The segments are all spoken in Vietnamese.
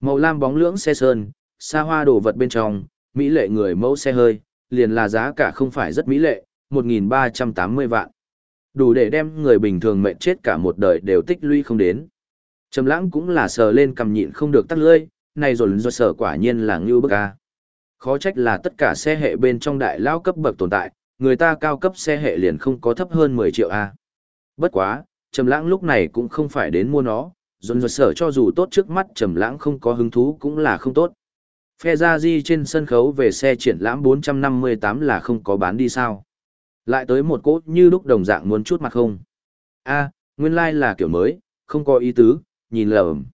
Màu lam bóng lưỡng xe sơn, xa hoa đồ vật bên trong, mỹ lệ người mẫu xe hơi, liền là giá cả không phải rất mỹ lệ, 1.380 vạn. Đủ để đem người bình thường mệnh chết cả một đời đều tích lũy không đến. Trầm lãng cũng là sờ lên cầm nhịn không được tắt lưỡi, này rồi do sở quả nhiên là ngưu bức a. Khó trách là tất cả xe hệ bên trong đại lao cấp bậc tồn tại, người ta cao cấp xe hệ liền không có thấp hơn 10 triệu a. Bất quá, Trầm lãng lúc này cũng không phải đến mua nó, dồn dồn sở cho dù tốt trước mắt Trầm lãng không có hứng thú cũng là không tốt. Phe ra di trên sân khấu về xe triển lãm 458 là không có bán đi sao. Lại tới một cốt như lúc đồng dạng muốn chút mặt không. a nguyên lai like là kiểu mới, không có ý tứ, nhìn lầm.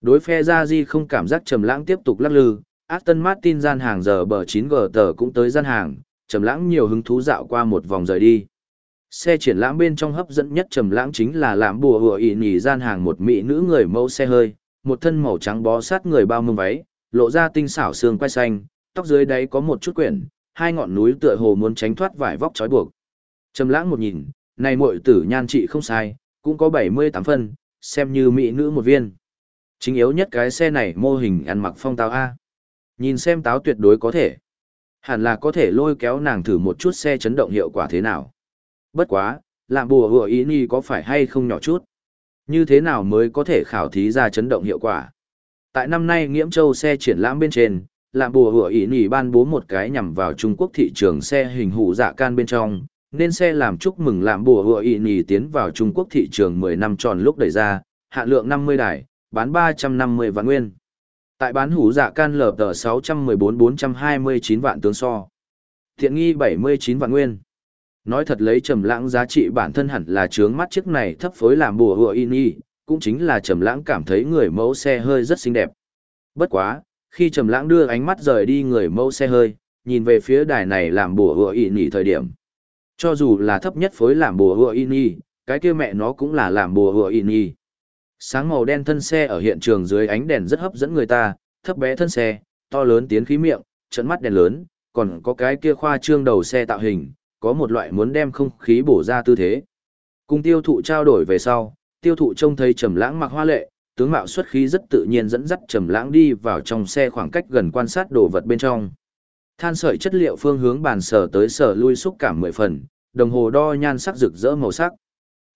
Đối phe ra di không cảm giác trầm lãng tiếp tục lắc lư, Aston Martin gian hàng giờ bờ 9G tờ cũng tới gian hàng, trầm lãng nhiều hứng thú dạo qua một vòng rời đi. Xe triển lãm bên trong hấp dẫn nhất trầm lãng chính là làm bùa hùa ỉ nhì gian hàng một mỹ nữ người mẫu xe hơi, một thân màu trắng bó sát người bao mông váy, lộ ra tinh xảo xương quai xanh, tóc dưới đáy có một chút quyển, hai ngọn núi tựa hồ muốn tránh thoát vải vóc trói buộc. Trầm lãng một nhìn, này muội tử nhan trị không sai, cũng có 78 phân, xem như mỹ nữ một viên. Chính yếu nhất cái xe này mô hình ăn mặc phong tao A. Nhìn xem táo tuyệt đối có thể. Hẳn là có thể lôi kéo nàng thử một chút xe chấn động hiệu quả thế nào. Bất quá, làm bùa hựa ý ni có phải hay không nhỏ chút. Như thế nào mới có thể khảo thí ra chấn động hiệu quả. Tại năm nay Nghiễm Châu xe triển lãm bên trên, làm bùa hựa ý ni ban bố một cái nhằm vào Trung Quốc thị trường xe hình hụ dạ can bên trong, nên xe làm chúc mừng làm bùa hựa ý ni tiến vào Trung Quốc thị trường 10 năm tròn lúc đẩy ra, hạn lượng 50 đài, bán 350 vạn nguyên. Tại bán hủ dạ can lở tờ 614-429 vạn tướng so. Thiện nghi 79 vạn nguyên. Nói thật lấy trầm lãng giá trị bản thân hẳn là trướng mắt chiếc này thấp phối làm bùa hựa in y, cũng chính là trầm lãng cảm thấy người mẫu xe hơi rất xinh đẹp. Bất quá, khi trầm lãng đưa ánh mắt rời đi người mẫu xe hơi, nhìn về phía đài này làm bùa hựa in y thời điểm. Cho dù là thấp nhất phối làm bùa hựa in y, cái kia mẹ nó cũng là làm bùa hựa in y. Sáng màu đen thân xe ở hiện trường dưới ánh đèn rất hấp dẫn người ta, thấp bé thân xe, to lớn tiến khí miệng, trận mắt đèn lớn, còn có cái kia khoa trương đầu xe tạo hình, có một loại muốn đem không khí bổ ra tư thế. Cùng tiêu thụ trao đổi về sau, tiêu thụ trông thấy trầm lãng mặc hoa lệ, tướng mạo xuất khí rất tự nhiên dẫn dắt trầm lãng đi vào trong xe khoảng cách gần quan sát đồ vật bên trong. Than sợi chất liệu phương hướng bàn sở tới sở lui xúc cảm mười phần, đồng hồ đo nhan sắc rực rỡ màu sắc.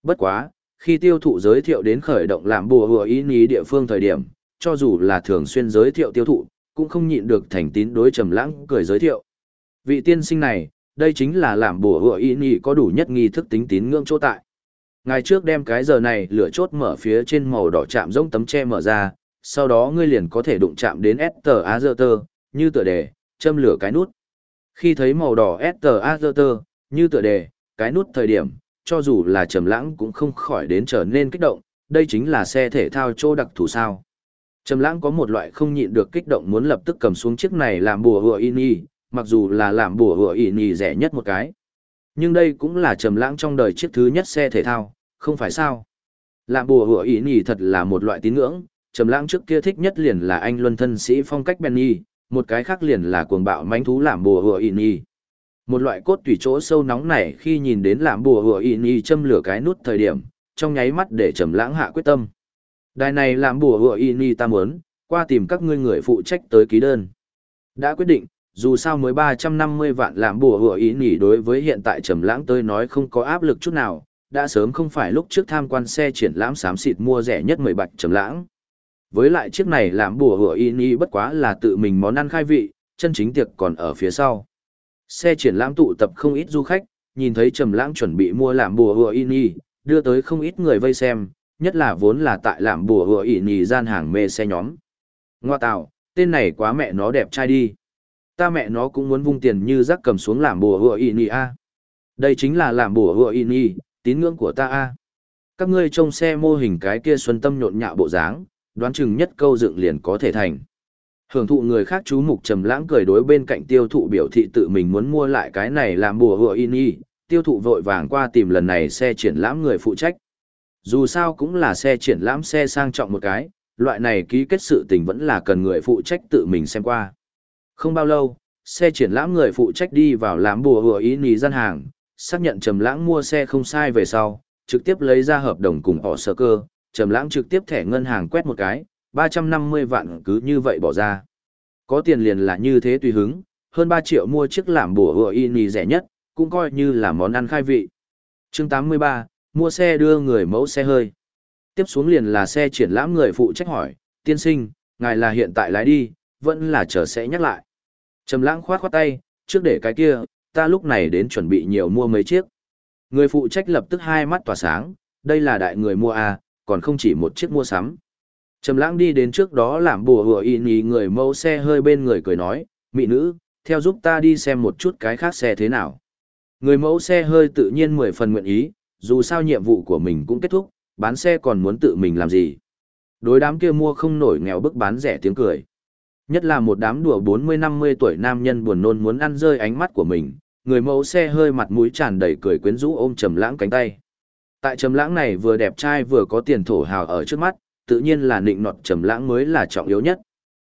Bất quá, khi tiêu thụ giới thiệu đến khởi động làm bùa hùa ý ní địa phương thời điểm, cho dù là thường xuyên giới thiệu tiêu thụ, cũng không nhịn được thành tín đối trầm lãng cười giới thiệu. Vị tiên sinh này, đây chính là làm bùa hựa ý nhị có đủ nhất nghi thức tính tín ngưỡng chỗ tại. Ngày trước đem cái giờ này lửa chốt mở phía trên màu đỏ chạm giống tấm che mở ra, sau đó ngươi liền có thể đụng chạm đến Esther Azerter, như tựa đề, châm lửa cái nút. Khi thấy màu đỏ Esther Azerter, như tựa đề, cái nút thời điểm, cho dù là trầm lãng cũng không khỏi đến trở nên kích động, đây chính là xe thể thao chỗ đặc thù sao. Trầm lãng có một loại không nhịn được kích động muốn lập tức cầm xuống chiếc này làm bùa hùa y mặc dù là làm bùa hùa nhì rẻ nhất một cái. Nhưng đây cũng là trầm lãng trong đời chiếc thứ nhất xe thể thao, không phải sao. Làm bùa hùa nhì thật là một loại tín ngưỡng, trầm lãng trước kia thích nhất liền là anh luân thân sĩ phong cách Benny, một cái khác liền là cuồng bạo mãnh thú làm bùa hùa nhì. một loại cốt tủy chỗ sâu nóng này khi nhìn đến làm bùa hùa ỉ nhì châm lửa cái nút thời điểm trong nháy mắt để trầm lãng hạ quyết tâm đài này làm bùa hùa ỉ nhì ta muốn qua tìm các ngươi người phụ trách tới ký đơn đã quyết định dù sao mới ba trăm năm mươi vạn làm bùa hủa ý nghỉ đối với hiện tại trầm lãng tới nói không có áp lực chút nào đã sớm không phải lúc trước tham quan xe triển lãm xám xịt mua rẻ nhất mười bạch trầm lãng với lại chiếc này làm bùa hủa ý nghỉ bất quá là tự mình món ăn khai vị chân chính tiệc còn ở phía sau Xe triển lãm tụ tập không ít du khách, nhìn thấy Trầm Lãng chuẩn bị mua làm bùa hủa ý nghỉ, đưa tới không ít người vây xem, nhất là vốn là tại làm bùa hựa ý nghỉ gian hàng mê xe nhóm. Ngoa tạo, tên này quá mẹ nó đẹp trai đi. Ta mẹ nó cũng muốn vung tiền như rác cầm xuống làm bùa hựa y a. Đây chính là làm bùa hựa y tín ngưỡng của ta a. Các ngươi trông xe mô hình cái kia xuân tâm nhộn nhạo bộ dáng, đoán chừng nhất câu dựng liền có thể thành. Hưởng thụ người khác chú mục trầm lãng cười đối bên cạnh tiêu thụ biểu thị tự mình muốn mua lại cái này làm bùa hựa y y, tiêu thụ vội vàng qua tìm lần này xe triển lãm người phụ trách. Dù sao cũng là xe triển lãm xe sang trọng một cái, loại này ký kết sự tình vẫn là cần người phụ trách tự mình xem qua. Không bao lâu, xe triển lãm người phụ trách đi vào làm bùa hựa ý y gian hàng, xác nhận trầm lãng mua xe không sai về sau, trực tiếp lấy ra hợp đồng cùng họ sơ cơ, trầm lãng trực tiếp thẻ ngân hàng quét một cái, 350 vạn cứ như vậy bỏ ra. Có tiền liền là như thế tùy hứng, hơn 3 triệu mua chiếc làm bùa hựa y rẻ nhất, cũng coi như là món ăn khai vị. chương 83, mua xe đưa người mẫu xe hơi. Tiếp xuống liền là xe triển lãm người phụ trách hỏi, tiên sinh, ngài là hiện tại lái đi, vẫn là chờ sẽ nhắc lại. Trầm lãng khoát khoát tay, trước để cái kia, ta lúc này đến chuẩn bị nhiều mua mấy chiếc. Người phụ trách lập tức hai mắt tỏa sáng, đây là đại người mua à, còn không chỉ một chiếc mua sắm. Trầm lãng đi đến trước đó làm bùa hùa y nhì người mẫu xe hơi bên người cười nói, mỹ nữ, theo giúp ta đi xem một chút cái khác xe thế nào. Người mẫu xe hơi tự nhiên mười phần nguyện ý, dù sao nhiệm vụ của mình cũng kết thúc, bán xe còn muốn tự mình làm gì. Đối đám kia mua không nổi nghèo bức bán rẻ tiếng cười. Nhất là một đám đùa 40-50 tuổi nam nhân buồn nôn muốn ăn rơi ánh mắt của mình, người mẫu xe hơi mặt mũi tràn đầy cười quyến rũ ôm trầm lãng cánh tay. Tại trầm lãng này vừa đẹp trai vừa có tiền thổ hào ở trước mắt, tự nhiên là nịnh nọt trầm lãng mới là trọng yếu nhất.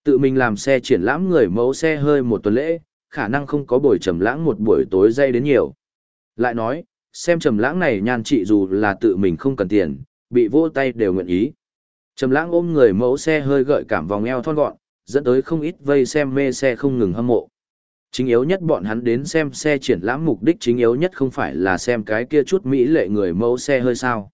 Tự mình làm xe triển lãm người mẫu xe hơi một tuần lễ, khả năng không có buổi trầm lãng một buổi tối dây đến nhiều. Lại nói, xem trầm lãng này nhan trị dù là tự mình không cần tiền, bị vô tay đều nguyện ý. Trầm lãng ôm người mẫu xe hơi gợi cảm vòng eo thon gọn, dẫn tới không ít vây xem mê xe không ngừng hâm mộ. Chính yếu nhất bọn hắn đến xem xe triển lãm mục đích chính yếu nhất không phải là xem cái kia chút mỹ lệ người mẫu xe hơi sao.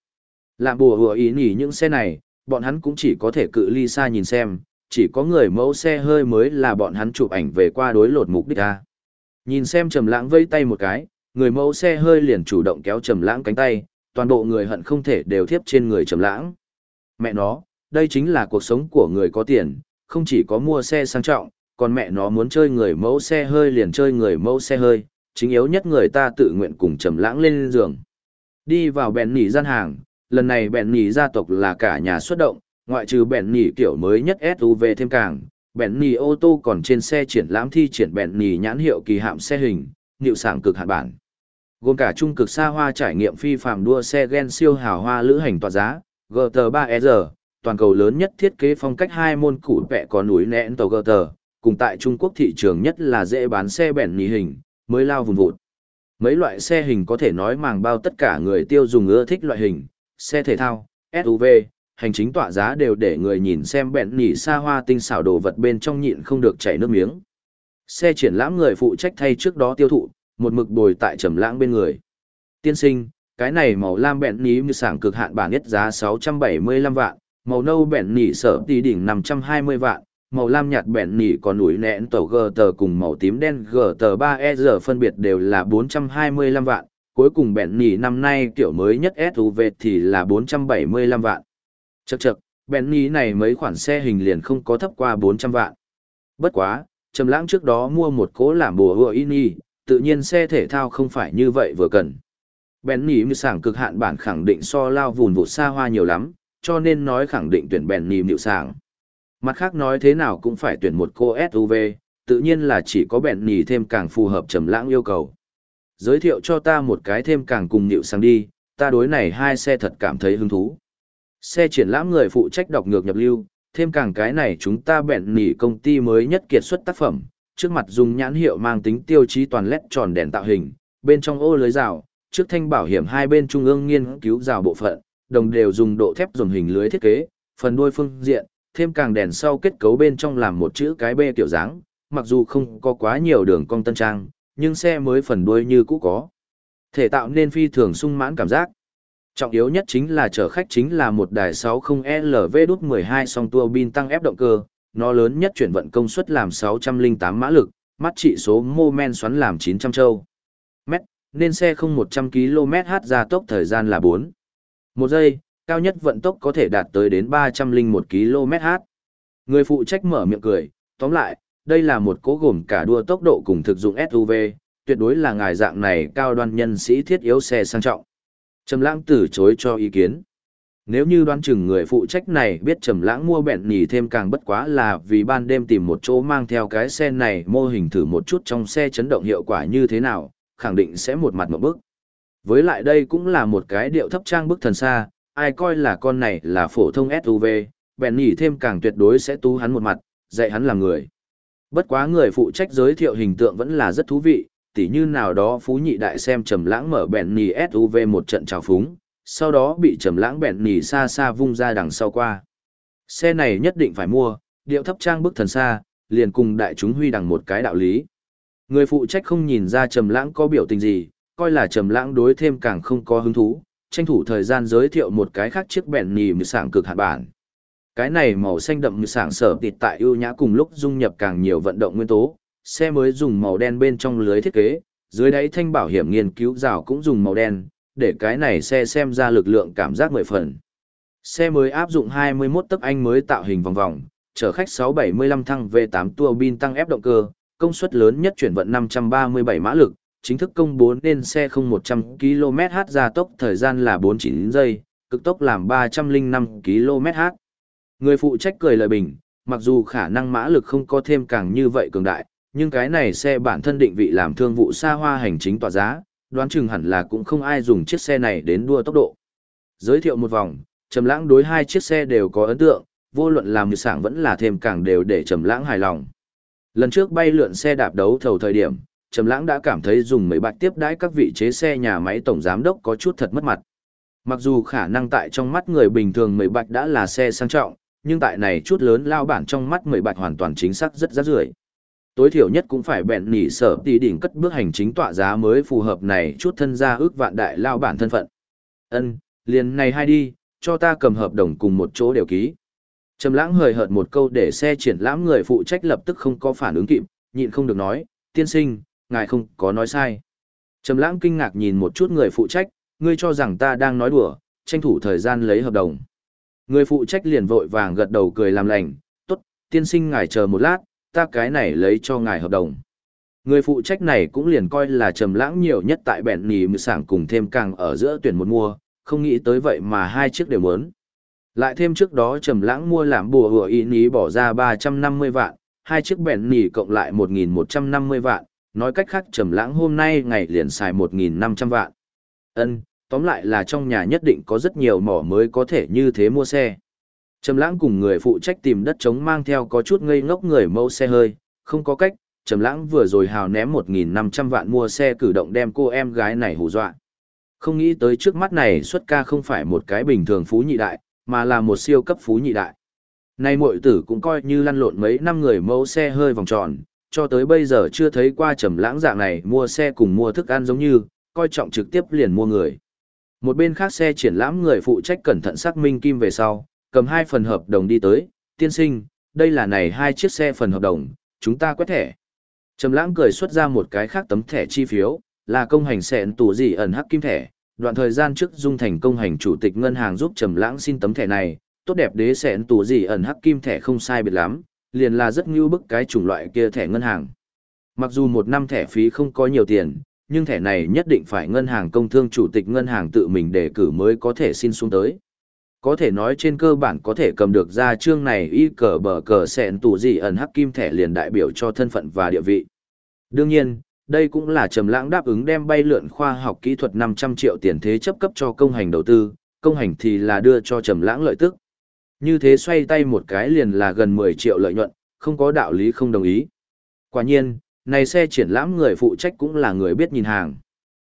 Làm bùa hùa ý nhỉ những xe này, bọn hắn cũng chỉ có thể cự ly xa nhìn xem, chỉ có người mẫu xe hơi mới là bọn hắn chụp ảnh về qua đối lột mục đích ra. Nhìn xem trầm lãng vây tay một cái, người mẫu xe hơi liền chủ động kéo trầm lãng cánh tay, toàn bộ người hận không thể đều thiếp trên người trầm lãng. Mẹ nó, đây chính là cuộc sống của người có tiền, không chỉ có mua xe sang trọng, còn mẹ nó muốn chơi người mẫu xe hơi liền chơi người mẫu xe hơi, chính yếu nhất người ta tự nguyện cùng trầm lãng lên giường. Đi vào bèn nỉ gian hàng, lần này bèn nỉ gia tộc là cả nhà xuất động, ngoại trừ bèn nỉ kiểu mới nhất SUV thêm càng, bèn nỉ ô tô còn trên xe triển lãm thi triển bèn nỉ nhãn hiệu kỳ hạm xe hình, hiệu sảng cực hạn bản. Gồm cả trung cực xa hoa trải nghiệm phi phàm đua xe gen siêu hào hoa lữ hành tọa giá, GT3R, toàn cầu lớn nhất thiết kế phong cách hai môn củ vẹ có núi nén tàu GT, cùng tại Trung Quốc thị trường nhất là dễ bán xe bèn nhì hình, mới lao vùng vụt. Mấy loại xe hình có thể nói màng bao tất cả người tiêu dùng ưa thích loại hình, xe thể thao, SUV, hành chính tọa giá đều để người nhìn xem bẹn nhì xa hoa tinh xảo đồ vật bên trong nhịn không được chảy nước miếng. Xe triển lãm người phụ trách thay trước đó tiêu thụ, một mực bồi tại trầm lãng bên người. Tiên sinh, cái này màu lam bẹn ní như sảng cực hạn bản nhất giá 675 vạn, màu nâu bẹn nỉ sở tỷ đỉnh 520 vạn, màu lam nhạt bẹn nỉ còn núi nẹn tổ gờ tờ cùng màu tím đen gờ tờ 3E phân biệt đều là 425 vạn, cuối cùng bẹn nỉ năm nay kiểu mới nhất SUV thì là 475 vạn. Chậc chậc, bẹn nỉ này mấy khoản xe hình liền không có thấp qua 400 vạn. Bất quá, Trầm Lãng trước đó mua một cố làm bùa hựa ini, tự nhiên xe thể thao không phải như vậy vừa cần. Bẹn nỉ mưu sảng cực hạn bản khẳng định so lao vùn vụt xa hoa nhiều lắm, cho nên nói khẳng định tuyển bèn nìm nịu sảng. Mặt khác nói thế nào cũng phải tuyển một cô SUV, tự nhiên là chỉ có bèn nì thêm càng phù hợp trầm lãng yêu cầu. Giới thiệu cho ta một cái thêm càng cùng nịu sảng đi, ta đối này hai xe thật cảm thấy hứng thú. Xe triển lãm người phụ trách đọc ngược nhập lưu, thêm càng cái này chúng ta bèn nỉ công ty mới nhất kiệt xuất tác phẩm, trước mặt dùng nhãn hiệu mang tính tiêu chí toàn led tròn đèn tạo hình, bên trong ô lưới rào, trước thanh bảo hiểm hai bên trung ương nghiên cứu rào bộ phận, đồng đều dùng độ thép dùng hình lưới thiết kế, phần đuôi phương diện, thêm càng đèn sau kết cấu bên trong làm một chữ cái B kiểu dáng, mặc dù không có quá nhiều đường cong tân trang, nhưng xe mới phần đuôi như cũ có. Thể tạo nên phi thường sung mãn cảm giác. Trọng yếu nhất chính là chở khách chính là một đài 60LV-12 song tua bin tăng ép động cơ, nó lớn nhất chuyển vận công suất làm 608 mã lực, mắt trị số mô men xoắn làm 900 châu. Mét, nên xe không 100 km/h ra tốc thời gian là 4. Một giây, cao nhất vận tốc có thể đạt tới đến 301 km/h. Người phụ trách mở miệng cười, tóm lại, đây là một cố gồm cả đua tốc độ cùng thực dụng SUV, tuyệt đối là ngài dạng này cao đoan nhân sĩ thiết yếu xe sang trọng. Trầm lãng từ chối cho ý kiến. Nếu như đoán chừng người phụ trách này biết trầm lãng mua bẹn nhì thêm càng bất quá là vì ban đêm tìm một chỗ mang theo cái xe này mô hình thử một chút trong xe chấn động hiệu quả như thế nào, khẳng định sẽ một mặt một bức. Với lại đây cũng là một cái điệu thấp trang bức thần xa, ai coi là con này là phổ thông SUV, bẹn nhỉ thêm càng tuyệt đối sẽ tú hắn một mặt, dạy hắn làm người. Bất quá người phụ trách giới thiệu hình tượng vẫn là rất thú vị, tỉ như nào đó phú nhị đại xem trầm lãng mở bẹn nhỉ SUV một trận trào phúng, sau đó bị trầm lãng bẹn nhỉ xa xa vung ra đằng sau qua. Xe này nhất định phải mua, điệu thấp trang bức thần xa, liền cùng đại chúng huy đằng một cái đạo lý. Người phụ trách không nhìn ra Trầm Lãng có biểu tình gì, coi là Trầm Lãng đối thêm càng không có hứng thú, tranh thủ thời gian giới thiệu một cái khác chiếc bèn nhì mười sảng cực hạn bản. Cái này màu xanh đậm như sảng sở tịt tại ưu nhã cùng lúc dung nhập càng nhiều vận động nguyên tố, xe mới dùng màu đen bên trong lưới thiết kế, dưới đáy thanh bảo hiểm nghiên cứu rào cũng dùng màu đen, để cái này xe xem ra lực lượng cảm giác mười phần. Xe mới áp dụng 21 tấc anh mới tạo hình vòng vòng, chở khách 675 thăng V8 tua bin tăng ép động cơ, công suất lớn nhất chuyển vận 537 mã lực, chính thức công bố nên xe không 100 km/h gia tốc thời gian là 49 giây, cực tốc làm 305 km/h. Người phụ trách cười lời bình, mặc dù khả năng mã lực không có thêm càng như vậy cường đại, nhưng cái này xe bản thân định vị làm thương vụ xa hoa hành chính tỏa giá, đoán chừng hẳn là cũng không ai dùng chiếc xe này đến đua tốc độ. Giới thiệu một vòng, Trầm Lãng đối hai chiếc xe đều có ấn tượng, vô luận làm như sảng vẫn là thêm càng đều để Trầm Lãng hài lòng. Lần trước bay lượn xe đạp đấu thầu thời điểm, Trầm Lãng đã cảm thấy dùng mấy bạc tiếp đãi các vị chế xe nhà máy tổng giám đốc có chút thật mất mặt. Mặc dù khả năng tại trong mắt người bình thường mấy bạch đã là xe sang trọng, nhưng tại này chút lớn lao bản trong mắt mười bạch hoàn toàn chính xác rất rác rưởi. Tối thiểu nhất cũng phải bẹn nỉ sở tỷ đỉnh cất bước hành chính tọa giá mới phù hợp này chút thân gia ước vạn đại lao bản thân phận. Ân liền này hai đi cho ta cầm hợp đồng cùng một chỗ đều ký. Trầm lãng hời hợt một câu để xe triển lãm người phụ trách lập tức không có phản ứng kịp nhịn không được nói tiên sinh ngài không có nói sai trầm lãng kinh ngạc nhìn một chút người phụ trách ngươi cho rằng ta đang nói đùa tranh thủ thời gian lấy hợp đồng Người phụ trách liền vội vàng gật đầu cười làm lành, tốt, tiên sinh ngài chờ một lát, ta cái này lấy cho ngài hợp đồng. Người phụ trách này cũng liền coi là trầm lãng nhiều nhất tại bẹn nì mưu sảng cùng thêm càng ở giữa tuyển một mua, không nghĩ tới vậy mà hai chiếc đều muốn. Lại thêm trước đó trầm lãng mua làm bùa hùa ý ní bỏ ra 350 vạn, hai chiếc bẹn nì cộng lại 1.150 vạn, nói cách khác trầm lãng hôm nay ngày liền xài 1.500 vạn. Ân, tóm lại là trong nhà nhất định có rất nhiều mỏ mới có thể như thế mua xe. Trầm lãng cùng người phụ trách tìm đất trống mang theo có chút ngây ngốc người mâu xe hơi, không có cách, Trầm lãng vừa rồi hào ném 1.500 vạn mua xe cử động đem cô em gái này hù dọa. Không nghĩ tới trước mắt này xuất ca không phải một cái bình thường phú nhị đại, mà là một siêu cấp phú nhị đại. Nay muội tử cũng coi như lăn lộn mấy năm người mẫu xe hơi vòng tròn, cho tới bây giờ chưa thấy qua trầm lãng dạng này mua xe cùng mua thức ăn giống như, coi trọng trực tiếp liền mua người. Một bên khác xe triển lãm người phụ trách cẩn thận xác minh kim về sau, cầm hai phần hợp đồng đi tới, tiên sinh, đây là này hai chiếc xe phần hợp đồng, chúng ta quét thẻ. Trầm lãng cười xuất ra một cái khác tấm thẻ chi phiếu, là công hành sẹn tủ gì ẩn hắc kim thẻ. Đoạn thời gian trước dung thành công hành chủ tịch ngân hàng giúp Trầm lãng xin tấm thẻ này, tốt đẹp đế sẹn tủ gì ẩn hắc kim thẻ không sai biệt lắm, liền là rất như bức cái chủng loại kia thẻ ngân hàng. Mặc dù một năm thẻ phí không có nhiều tiền, nhưng thẻ này nhất định phải ngân hàng công thương chủ tịch ngân hàng tự mình đề cử mới có thể xin xuống tới. Có thể nói trên cơ bản có thể cầm được ra chương này y cờ bờ cờ sẹn tủ gì ẩn hắc kim thẻ liền đại biểu cho thân phận và địa vị. Đương nhiên, đây cũng là trầm lãng đáp ứng đem bay lượn khoa học kỹ thuật 500 triệu tiền thế chấp cấp cho công hành đầu tư, công hành thì là đưa cho trầm lãng lợi tức. Như thế xoay tay một cái liền là gần 10 triệu lợi nhuận, không có đạo lý không đồng ý. Quả nhiên, này xe triển lãm người phụ trách cũng là người biết nhìn hàng.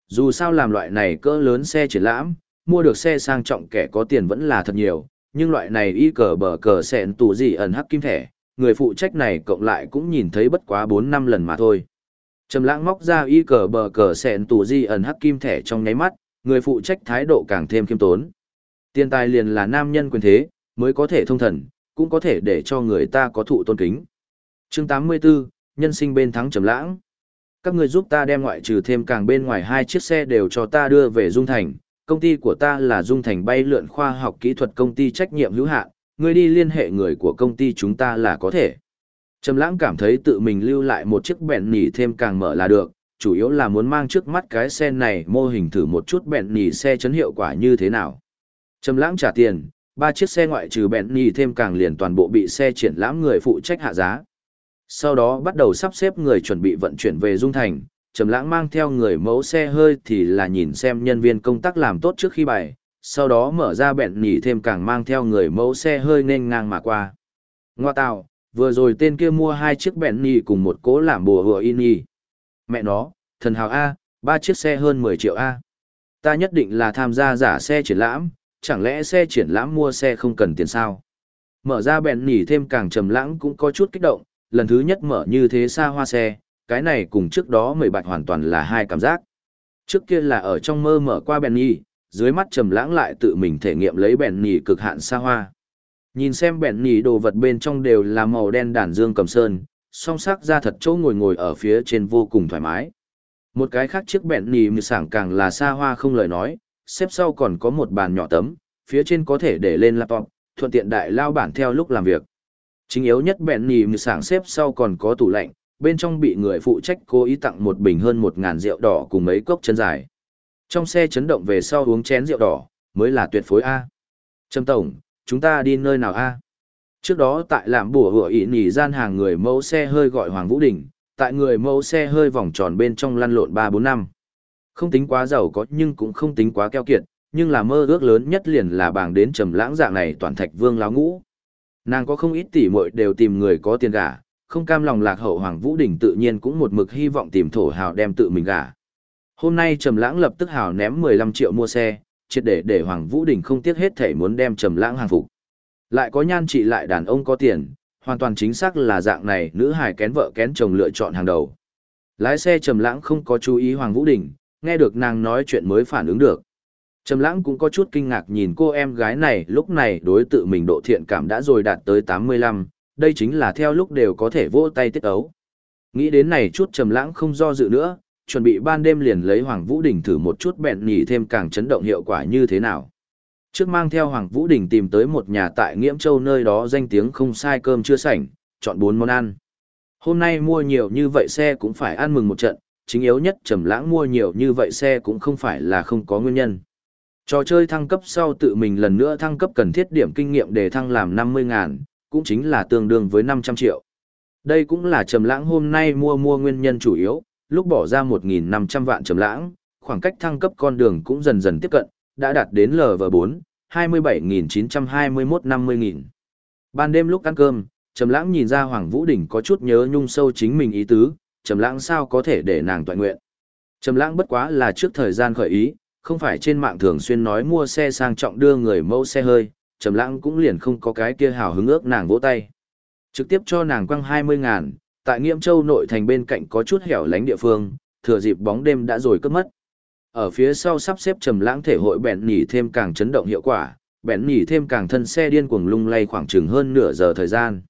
Dù sao làm loại này cỡ lớn xe triển lãm, mua được xe sang trọng kẻ có tiền vẫn là thật nhiều, nhưng loại này y cờ bờ cờ sẹn tủ gì ẩn hắc kim thẻ, người phụ trách này cộng lại cũng nhìn thấy bất quá 4 năm lần mà thôi. Trầm lãng móc ra y cờ bờ cờ sẹn tủ gì ẩn hắc kim thẻ trong nháy mắt, người phụ trách thái độ càng thêm kiêm tốn. Tiền tài liền là nam nhân quyền thế, mới có thể thông thần, cũng có thể để cho người ta có thụ tôn kính. Chương 84, nhân sinh bên thắng trầm lãng. Các người giúp ta đem ngoại trừ thêm càng bên ngoài hai chiếc xe đều cho ta đưa về Dung Thành, công ty của ta là Dung Thành bay lượn khoa học kỹ thuật công ty trách nhiệm hữu hạn, Ngươi đi liên hệ người của công ty chúng ta là có thể. Trầm lãng cảm thấy tự mình lưu lại một chiếc bẹn nỉ thêm càng mở là được, chủ yếu là muốn mang trước mắt cái xe này mô hình thử một chút bẹn nỉ xe chấn hiệu quả như thế nào. Trầm lãng trả tiền, ba chiếc xe ngoại trừ bẹn nhì thêm càng liền toàn bộ bị xe triển lãm người phụ trách hạ giá. Sau đó bắt đầu sắp xếp người chuẩn bị vận chuyển về Dung Thành, Trầm Lãng mang theo người mẫu xe hơi thì là nhìn xem nhân viên công tác làm tốt trước khi bày. sau đó mở ra bẹn nhỉ thêm càng mang theo người mẫu xe hơi nên ngang mà qua. Ngoa tạo, vừa rồi tên kia mua hai chiếc bẹn nhỉ cùng một cố làm bùa hựa in nhỉ. Mẹ nó, thần hào A, ba chiếc xe hơn 10 triệu A. Ta nhất định là tham gia giả xe triển lãm, chẳng lẽ xe triển lãm mua xe không cần tiền sao? Mở ra bèn nỉ thêm càng trầm lãng cũng có chút kích động, lần thứ nhất mở như thế xa hoa xe, cái này cùng trước đó mười bạch hoàn toàn là hai cảm giác. Trước kia là ở trong mơ mở qua bèn nỉ, dưới mắt trầm lãng lại tự mình thể nghiệm lấy bèn nỉ cực hạn xa hoa. Nhìn xem bèn nỉ đồ vật bên trong đều là màu đen đàn dương cầm sơn, song sắc ra thật chỗ ngồi ngồi ở phía trên vô cùng thoải mái. Một cái khác chiếc bèn nỉ mì sảng càng là xa hoa không lời nói, xếp sau còn có một bàn nhỏ tấm, phía trên có thể để lên laptop, thuận tiện đại lao bản theo lúc làm việc. Chính yếu nhất bẹn nì mì sảng xếp sau còn có tủ lạnh, bên trong bị người phụ trách cố ý tặng một bình hơn một ngàn rượu đỏ cùng mấy cốc chân dài. Trong xe chấn động về sau uống chén rượu đỏ, mới là tuyệt phối A. Trâm Tổng, chúng ta đi nơi nào A? Trước đó tại làm bùa hựa ý nỉ gian hàng người mẫu xe hơi gọi Hoàng Vũ Đình, tại người mẫu xe hơi vòng tròn bên trong lăn lộn ba bốn năm. Không tính quá giàu có nhưng cũng không tính quá keo kiệt, nhưng là mơ ước lớn nhất liền là bảng đến trầm lãng dạng này toàn thạch vương láo ngũ. Nàng có không ít tỷ muội đều tìm người có tiền gả, không cam lòng lạc hậu Hoàng Vũ Đình tự nhiên cũng một mực hy vọng tìm thổ hào đem tự mình gả. Hôm nay Trầm Lãng lập tức hào ném 15 triệu mua xe, triệt để để Hoàng Vũ Đình không tiếc hết thể muốn đem Trầm Lãng hàng phục. Lại có nhan trị lại đàn ông có tiền, hoàn toàn chính xác là dạng này nữ hài kén vợ kén chồng lựa chọn hàng đầu. Lái xe Trầm Lãng không có chú ý Hoàng Vũ Đình, nghe được nàng nói chuyện mới phản ứng được. Trầm Lãng cũng có chút kinh ngạc nhìn cô em gái này, lúc này đối tự mình độ thiện cảm đã rồi đạt tới 85, đây chính là theo lúc đều có thể vỗ tay tiết ấu. Nghĩ đến này chút Trầm Lãng không do dự nữa, chuẩn bị ban đêm liền lấy Hoàng Vũ Đình thử một chút bẹn nhỉ thêm càng chấn động hiệu quả như thế nào. Trước mang theo Hoàng Vũ Đình tìm tới một nhà tại Nghiễm Châu nơi đó danh tiếng không sai cơm chưa sảnh, chọn bốn món ăn. Hôm nay mua nhiều như vậy xe cũng phải ăn mừng một trận, chính yếu nhất trầm lãng mua nhiều như vậy xe cũng không phải là không có nguyên nhân. Trò chơi thăng cấp sau tự mình lần nữa thăng cấp cần thiết điểm kinh nghiệm để thăng làm 50 ngàn, cũng chính là tương đương với 500 triệu. Đây cũng là trầm lãng hôm nay mua mua nguyên nhân chủ yếu, lúc bỏ ra 1.500 vạn trầm lãng, khoảng cách thăng cấp con đường cũng dần dần tiếp cận, đã đạt đến LV4, 27.921-50.000. Ban đêm lúc ăn cơm, Trầm Lãng nhìn ra Hoàng Vũ Đỉnh có chút nhớ nhung sâu chính mình ý tứ, Trầm Lãng sao có thể để nàng toàn nguyện. Trầm Lãng bất quá là trước thời gian khởi ý, không phải trên mạng thường xuyên nói mua xe sang trọng đưa người mẫu xe hơi, Trầm Lãng cũng liền không có cái kia hào hứng ước nàng vỗ tay. Trực tiếp cho nàng quăng 20 ngàn, tại Nghiễm Châu nội thành bên cạnh có chút hẻo lánh địa phương, thừa dịp bóng đêm đã rồi cướp mất. Ở phía sau sắp xếp trầm lãng thể hội bèn nhỉ thêm càng chấn động hiệu quả, bèn nhỉ thêm càng thân xe điên cuồng lung lay khoảng chừng hơn nửa giờ thời gian.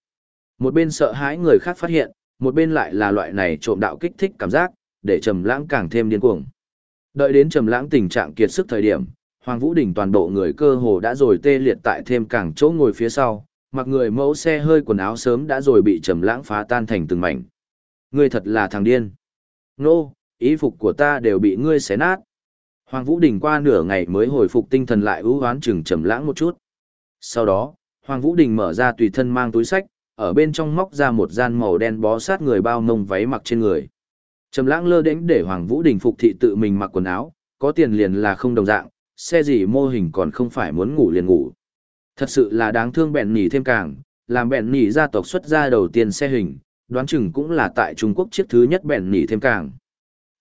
Một bên sợ hãi người khác phát hiện, một bên lại là loại này trộm đạo kích thích cảm giác, để trầm lãng càng thêm điên cuồng. Đợi đến trầm lãng tình trạng kiệt sức thời điểm, Hoàng Vũ Đình toàn bộ người cơ hồ đã rồi tê liệt tại thêm càng chỗ ngồi phía sau, mặc người mẫu xe hơi quần áo sớm đã rồi bị trầm lãng phá tan thành từng mảnh. Ngươi thật là thằng điên. Nô, ý phục của ta đều bị ngươi xé nát. Hoàng Vũ Đình qua nửa ngày mới hồi phục tinh thần lại ưu hoán chừng trầm lãng một chút. Sau đó, Hoàng Vũ Đình mở ra tùy thân mang túi sách, ở bên trong móc ra một gian màu đen bó sát người bao mông váy mặc trên người. Trầm lãng lơ đến để Hoàng Vũ Đình phục thị tự mình mặc quần áo, có tiền liền là không đồng dạng, xe gì mô hình còn không phải muốn ngủ liền ngủ. Thật sự là đáng thương bẹn nhỉ thêm càng, làm bẹn nhỉ gia tộc xuất ra đầu tiên xe hình, đoán chừng cũng là tại Trung Quốc chiếc thứ nhất bẹn nhỉ thêm càng.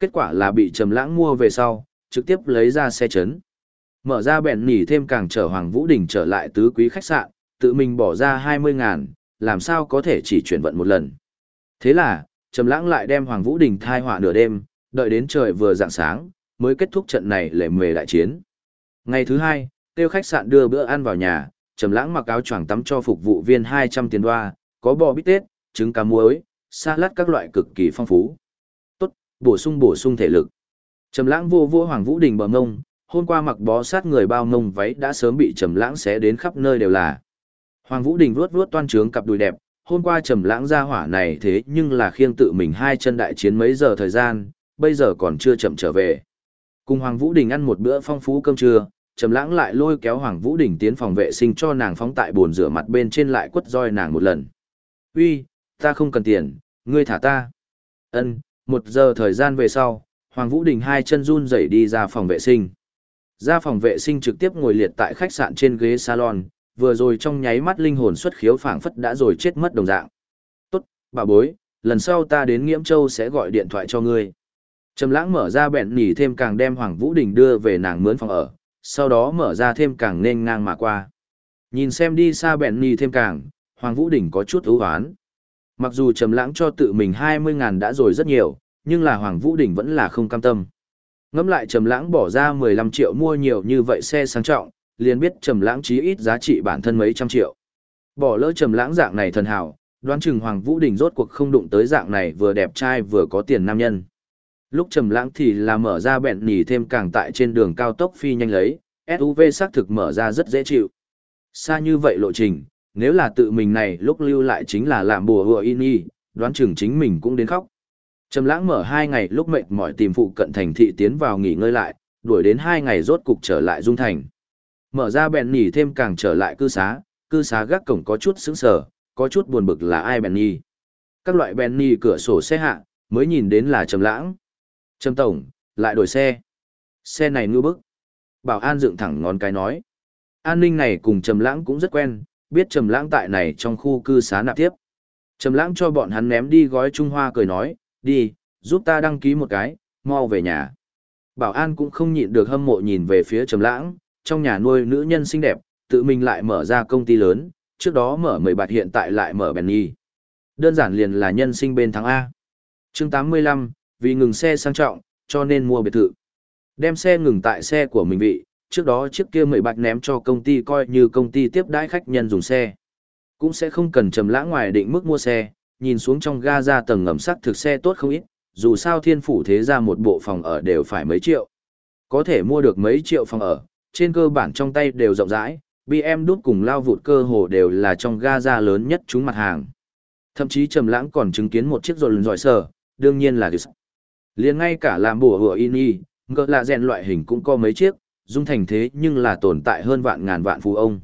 Kết quả là bị Trầm lãng mua về sau, trực tiếp lấy ra xe chấn. Mở ra bèn nỉ thêm càng chở Hoàng Vũ Đình trở lại tứ quý khách sạn, tự mình bỏ ra 20 ngàn, làm sao có thể chỉ chuyển vận một lần. Thế là, Trầm Lãng lại đem Hoàng Vũ Đình thai họa nửa đêm, đợi đến trời vừa rạng sáng, mới kết thúc trận này lễ mề đại chiến. Ngày thứ hai, tiêu khách sạn đưa bữa ăn vào nhà, Trầm Lãng mặc áo choàng tắm cho phục vụ viên 200 tiền đoa, có bò bít tết, trứng cá muối, salad các loại cực kỳ phong phú. Tốt, bổ sung bổ sung thể lực. Trầm lãng vô vô Hoàng Vũ Đình bờ ngông, hôm qua mặc bó sát người bao ngông váy đã sớm bị Trầm lãng xé đến khắp nơi đều là. Hoàng Vũ Đình vuốt vuốt toan trướng cặp đùi đẹp, hôm qua Trầm lãng ra hỏa này thế nhưng là khiêng tự mình hai chân đại chiến mấy giờ thời gian, bây giờ còn chưa chậm trở về. Cùng Hoàng Vũ Đình ăn một bữa phong phú cơm trưa, Trầm lãng lại lôi kéo Hoàng Vũ Đình tiến phòng vệ sinh cho nàng phóng tại bồn rửa mặt bên trên lại quất roi nàng một lần. "Uy, ta không cần tiền, ngươi thả ta." Ân, một giờ thời gian về sau, Hoàng Vũ Đình hai chân run rẩy đi ra phòng vệ sinh. Ra phòng vệ sinh trực tiếp ngồi liệt tại khách sạn trên ghế salon, vừa rồi trong nháy mắt linh hồn xuất khiếu phảng phất đã rồi chết mất đồng dạng. Tốt, bà bối, lần sau ta đến Nghiễm Châu sẽ gọi điện thoại cho ngươi. Trầm lãng mở ra bẹn nỉ thêm càng đem Hoàng Vũ Đình đưa về nàng mướn phòng ở, sau đó mở ra thêm càng nên ngang mà qua. Nhìn xem đi xa bẹn nỉ thêm càng, Hoàng Vũ Đỉnh có chút ưu hoán. Mặc dù trầm lãng cho tự mình 20 ngàn đã rồi rất nhiều, nhưng là Hoàng Vũ Đỉnh vẫn là không cam tâm. Ngẫm lại trầm lãng bỏ ra 15 triệu mua nhiều như vậy xe sang trọng, liền biết trầm lãng chí ít giá trị bản thân mấy trăm triệu. Bỏ lỡ trầm lãng dạng này thần hảo, đoán chừng Hoàng Vũ Đình rốt cuộc không đụng tới dạng này vừa đẹp trai vừa có tiền nam nhân. Lúc trầm lãng thì là mở ra bẹn nỉ thêm càng tại trên đường cao tốc phi nhanh lấy, SUV xác thực mở ra rất dễ chịu. Xa như vậy lộ trình, nếu là tự mình này lúc lưu lại chính là làm bùa hùa in y, đoán chừng chính mình cũng đến khóc. Trầm lãng mở hai ngày lúc mệt mỏi tìm phụ cận thành thị tiến vào nghỉ ngơi lại, đuổi đến hai ngày rốt cục trở lại dung thành. Mở ra bèn nhỉ thêm càng trở lại cư xá, cư xá gác cổng có chút sững sờ, có chút buồn bực là ai bèn nhỉ. Các loại bèn nhỉ cửa sổ xe hạ, mới nhìn đến là Trầm lãng. Trầm tổng, lại đổi xe. Xe này ngư bức. Bảo an dựng thẳng ngón cái nói. An ninh này cùng Trầm lãng cũng rất quen, biết Trầm lãng tại này trong khu cư xá nạp tiếp. Trầm lãng cho bọn hắn ném đi gói Trung Hoa cười nói, đi, giúp ta đăng ký một cái, mau về nhà. Bảo an cũng không nhịn được hâm mộ nhìn về phía Trầm lãng, trong nhà nuôi nữ nhân xinh đẹp, tự mình lại mở ra công ty lớn, trước đó mở mười bạc hiện tại lại mở bèn nhi. Đơn giản liền là nhân sinh bên thắng A. chương 85, vì ngừng xe sang trọng, cho nên mua biệt thự. Đem xe ngừng tại xe của mình vị, trước đó chiếc kia mười bạc ném cho công ty coi như công ty tiếp đãi khách nhân dùng xe. Cũng sẽ không cần trầm lãng ngoài định mức mua xe, nhìn xuống trong ga ra tầng ngầm sắt thực xe tốt không ít, dù sao thiên phủ thế ra một bộ phòng ở đều phải mấy triệu. Có thể mua được mấy triệu phòng ở, trên cơ bản trong tay đều rộng rãi, BM đút cùng lao vụt cơ hồ đều là trong Gaza lớn nhất chúng mặt hàng. Thậm chí Trầm Lãng còn chứng kiến một chiếc rồi giỏi sở, đương nhiên là Gus. Liền ngay cả làm bùa hựa ini, ngỡ là rèn loại hình cũng có mấy chiếc, dung thành thế nhưng là tồn tại hơn vạn ngàn vạn phú ông.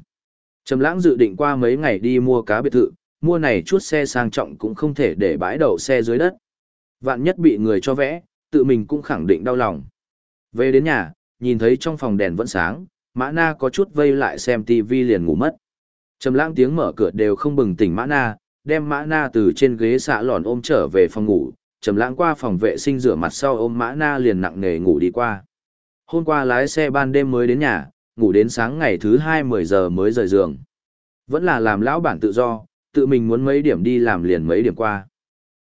Trầm Lãng dự định qua mấy ngày đi mua cá biệt thự, mua này chút xe sang trọng cũng không thể để bãi đậu xe dưới đất. Vạn nhất bị người cho vẽ, tự mình cũng khẳng định đau lòng. Về đến nhà, nhìn thấy trong phòng đèn vẫn sáng, Mã Na có chút vây lại xem TV liền ngủ mất. Trầm lãng tiếng mở cửa đều không bừng tỉnh Mã Na, đem Mã Na từ trên ghế xạ lòn ôm trở về phòng ngủ, Trầm lãng qua phòng vệ sinh rửa mặt sau ôm Mã Na liền nặng nề ngủ đi qua. Hôm qua lái xe ban đêm mới đến nhà, ngủ đến sáng ngày thứ hai mười giờ mới rời giường. Vẫn là làm lão bản tự do, tự mình muốn mấy điểm đi làm liền mấy điểm qua.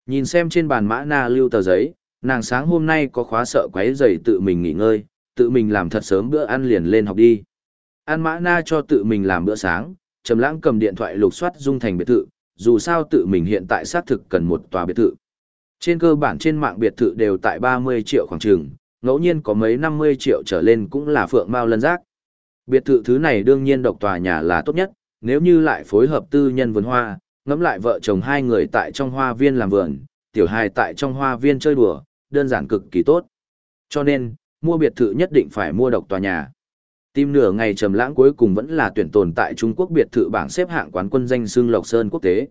Nhìn xem trên bàn Mã Na lưu tờ giấy, nàng sáng hôm nay có khóa sợ quấy rầy tự mình nghỉ ngơi, tự mình làm thật sớm bữa ăn liền lên học đi. An Mã Na cho tự mình làm bữa sáng, Trầm Lãng cầm điện thoại lục soát dung thành biệt thự, dù sao tự mình hiện tại xác thực cần một tòa biệt thự. Trên cơ bản trên mạng biệt thự đều tại 30 triệu khoảng chừng, ngẫu nhiên có mấy 50 triệu trở lên cũng là phượng mao lân giác. Biệt thự thứ này đương nhiên độc tòa nhà là tốt nhất, nếu như lại phối hợp tư nhân vườn hoa, ngẫm lại vợ chồng hai người tại trong hoa viên làm vườn, tiểu hài tại trong hoa viên chơi đùa, đơn giản cực kỳ tốt. Cho nên, mua biệt thự nhất định phải mua độc tòa nhà. Tìm nửa ngày trầm lãng cuối cùng vẫn là tuyển tồn tại Trung Quốc biệt thự bảng xếp hạng quán quân danh xưng Lộc Sơn quốc tế.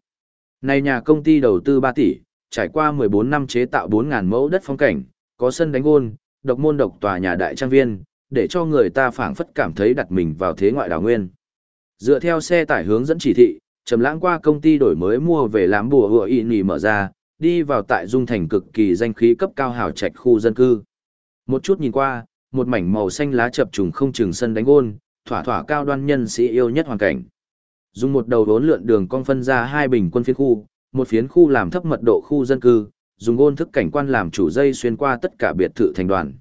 Này nhà công ty đầu tư 3 tỷ, trải qua 14 năm chế tạo 4000 mẫu đất phong cảnh, có sân đánh gôn, độc môn độc tòa nhà đại trang viên, để cho người ta phảng phất cảm thấy đặt mình vào thế ngoại đảo nguyên. Dựa theo xe tải hướng dẫn chỉ thị, Trầm Lãng qua công ty đổi mới mua về làm bùa hựa y nỉ mở ra, đi vào tại dung thành cực kỳ danh khí cấp cao hào trạch khu dân cư. Một chút nhìn qua, một mảnh màu xanh lá chập trùng không chừng sân đánh gôn, thỏa thỏa cao đoan nhân sĩ yêu nhất hoàn cảnh. Dùng một đầu vốn lượn đường cong phân ra hai bình quân phiến khu, một phiến khu làm thấp mật độ khu dân cư, dùng gôn thức cảnh quan làm chủ dây xuyên qua tất cả biệt thự thành đoàn.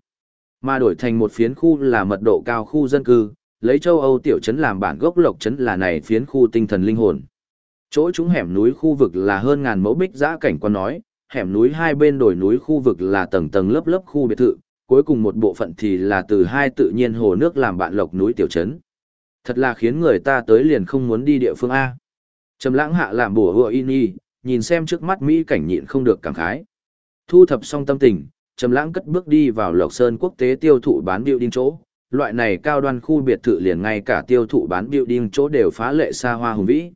Mà đổi thành một phiến khu là mật độ cao khu dân cư, lấy châu Âu tiểu trấn làm bản gốc lộc trấn là này phiến khu tinh thần linh hồn. Chỗ chúng hẻm núi khu vực là hơn ngàn mẫu bích giã cảnh quan nói, hẻm núi hai bên đồi núi khu vực là tầng tầng lớp lớp khu biệt thự, cuối cùng một bộ phận thì là từ hai tự nhiên hồ nước làm bạn lộc núi tiểu trấn. Thật là khiến người ta tới liền không muốn đi địa phương A. Trầm lãng hạ làm bùa hựa in y, nhìn xem trước mắt Mỹ cảnh nhịn không được cảm khái. Thu thập xong tâm tình, Trầm lãng cất bước đi vào Lộc Sơn quốc tế tiêu thụ bán biểu đinh chỗ. Loại này cao đoan khu biệt thự liền ngay cả tiêu thụ bán biểu đinh chỗ đều phá lệ xa hoa hùng vĩ.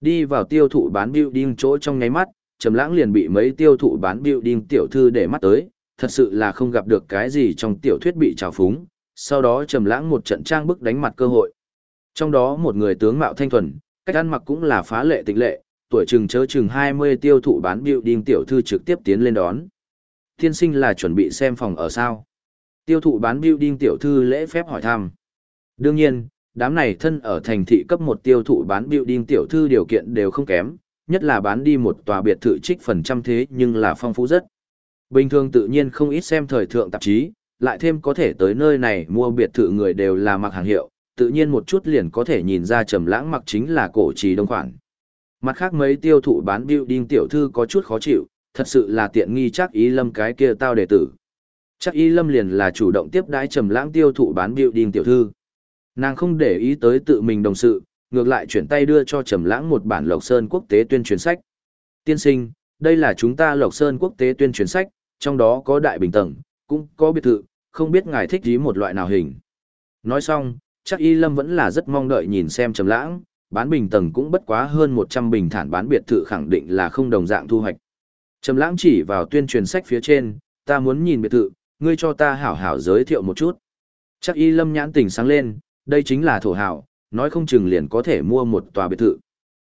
Đi vào tiêu thụ bán biểu đinh chỗ trong nháy mắt, Trầm lãng liền bị mấy tiêu thụ bán biểu đinh tiểu thư để mắt tới, thật sự là không gặp được cái gì trong tiểu thuyết bị trào phúng, sau đó trầm lãng một trận trang bức đánh mặt cơ hội. Trong đó một người tướng mạo thanh thuần, cách ăn mặc cũng là phá lệ tịnh lệ, tuổi chừng chớ chừng 20 tiêu thụ bán building tiểu thư trực tiếp tiến lên đón. Thiên sinh là chuẩn bị xem phòng ở sao? Tiêu thụ bán building tiểu thư lễ phép hỏi thăm. Đương nhiên, đám này thân ở thành thị cấp một tiêu thụ bán building tiểu thư điều kiện đều không kém, nhất là bán đi một tòa biệt thự trích phần trăm thế nhưng là phong phú rất. Bình thường tự nhiên không ít xem thời thượng tạp chí, lại thêm có thể tới nơi này mua biệt thự người đều là mặc hàng hiệu, tự nhiên một chút liền có thể nhìn ra trầm lãng mặc chính là cổ trì đông khoản. Mặt khác mấy tiêu thụ bán building tiểu thư có chút khó chịu, thật sự là tiện nghi chắc ý lâm cái kia tao đệ tử. Chắc ý lâm liền là chủ động tiếp đái trầm lãng tiêu thụ bán building tiểu thư. Nàng không để ý tới tự mình đồng sự, ngược lại chuyển tay đưa cho trầm lãng một bản Lộc Sơn quốc tế tuyên truyền sách. Tiên sinh, đây là chúng ta Lộc Sơn quốc tế tuyên truyền sách, trong đó có đại bình tầng, cũng có biệt thự, không biết ngài thích ý một loại nào hình. Nói xong, chắc y lâm vẫn là rất mong đợi nhìn xem trầm lãng, bán bình tầng cũng bất quá hơn 100 bình thản bán biệt thự khẳng định là không đồng dạng thu hoạch. Trầm lãng chỉ vào tuyên truyền sách phía trên, ta muốn nhìn biệt thự, ngươi cho ta hảo hảo giới thiệu một chút. Chắc y lâm nhãn tỉnh sáng lên, đây chính là thổ hảo, nói không chừng liền có thể mua một tòa biệt thự.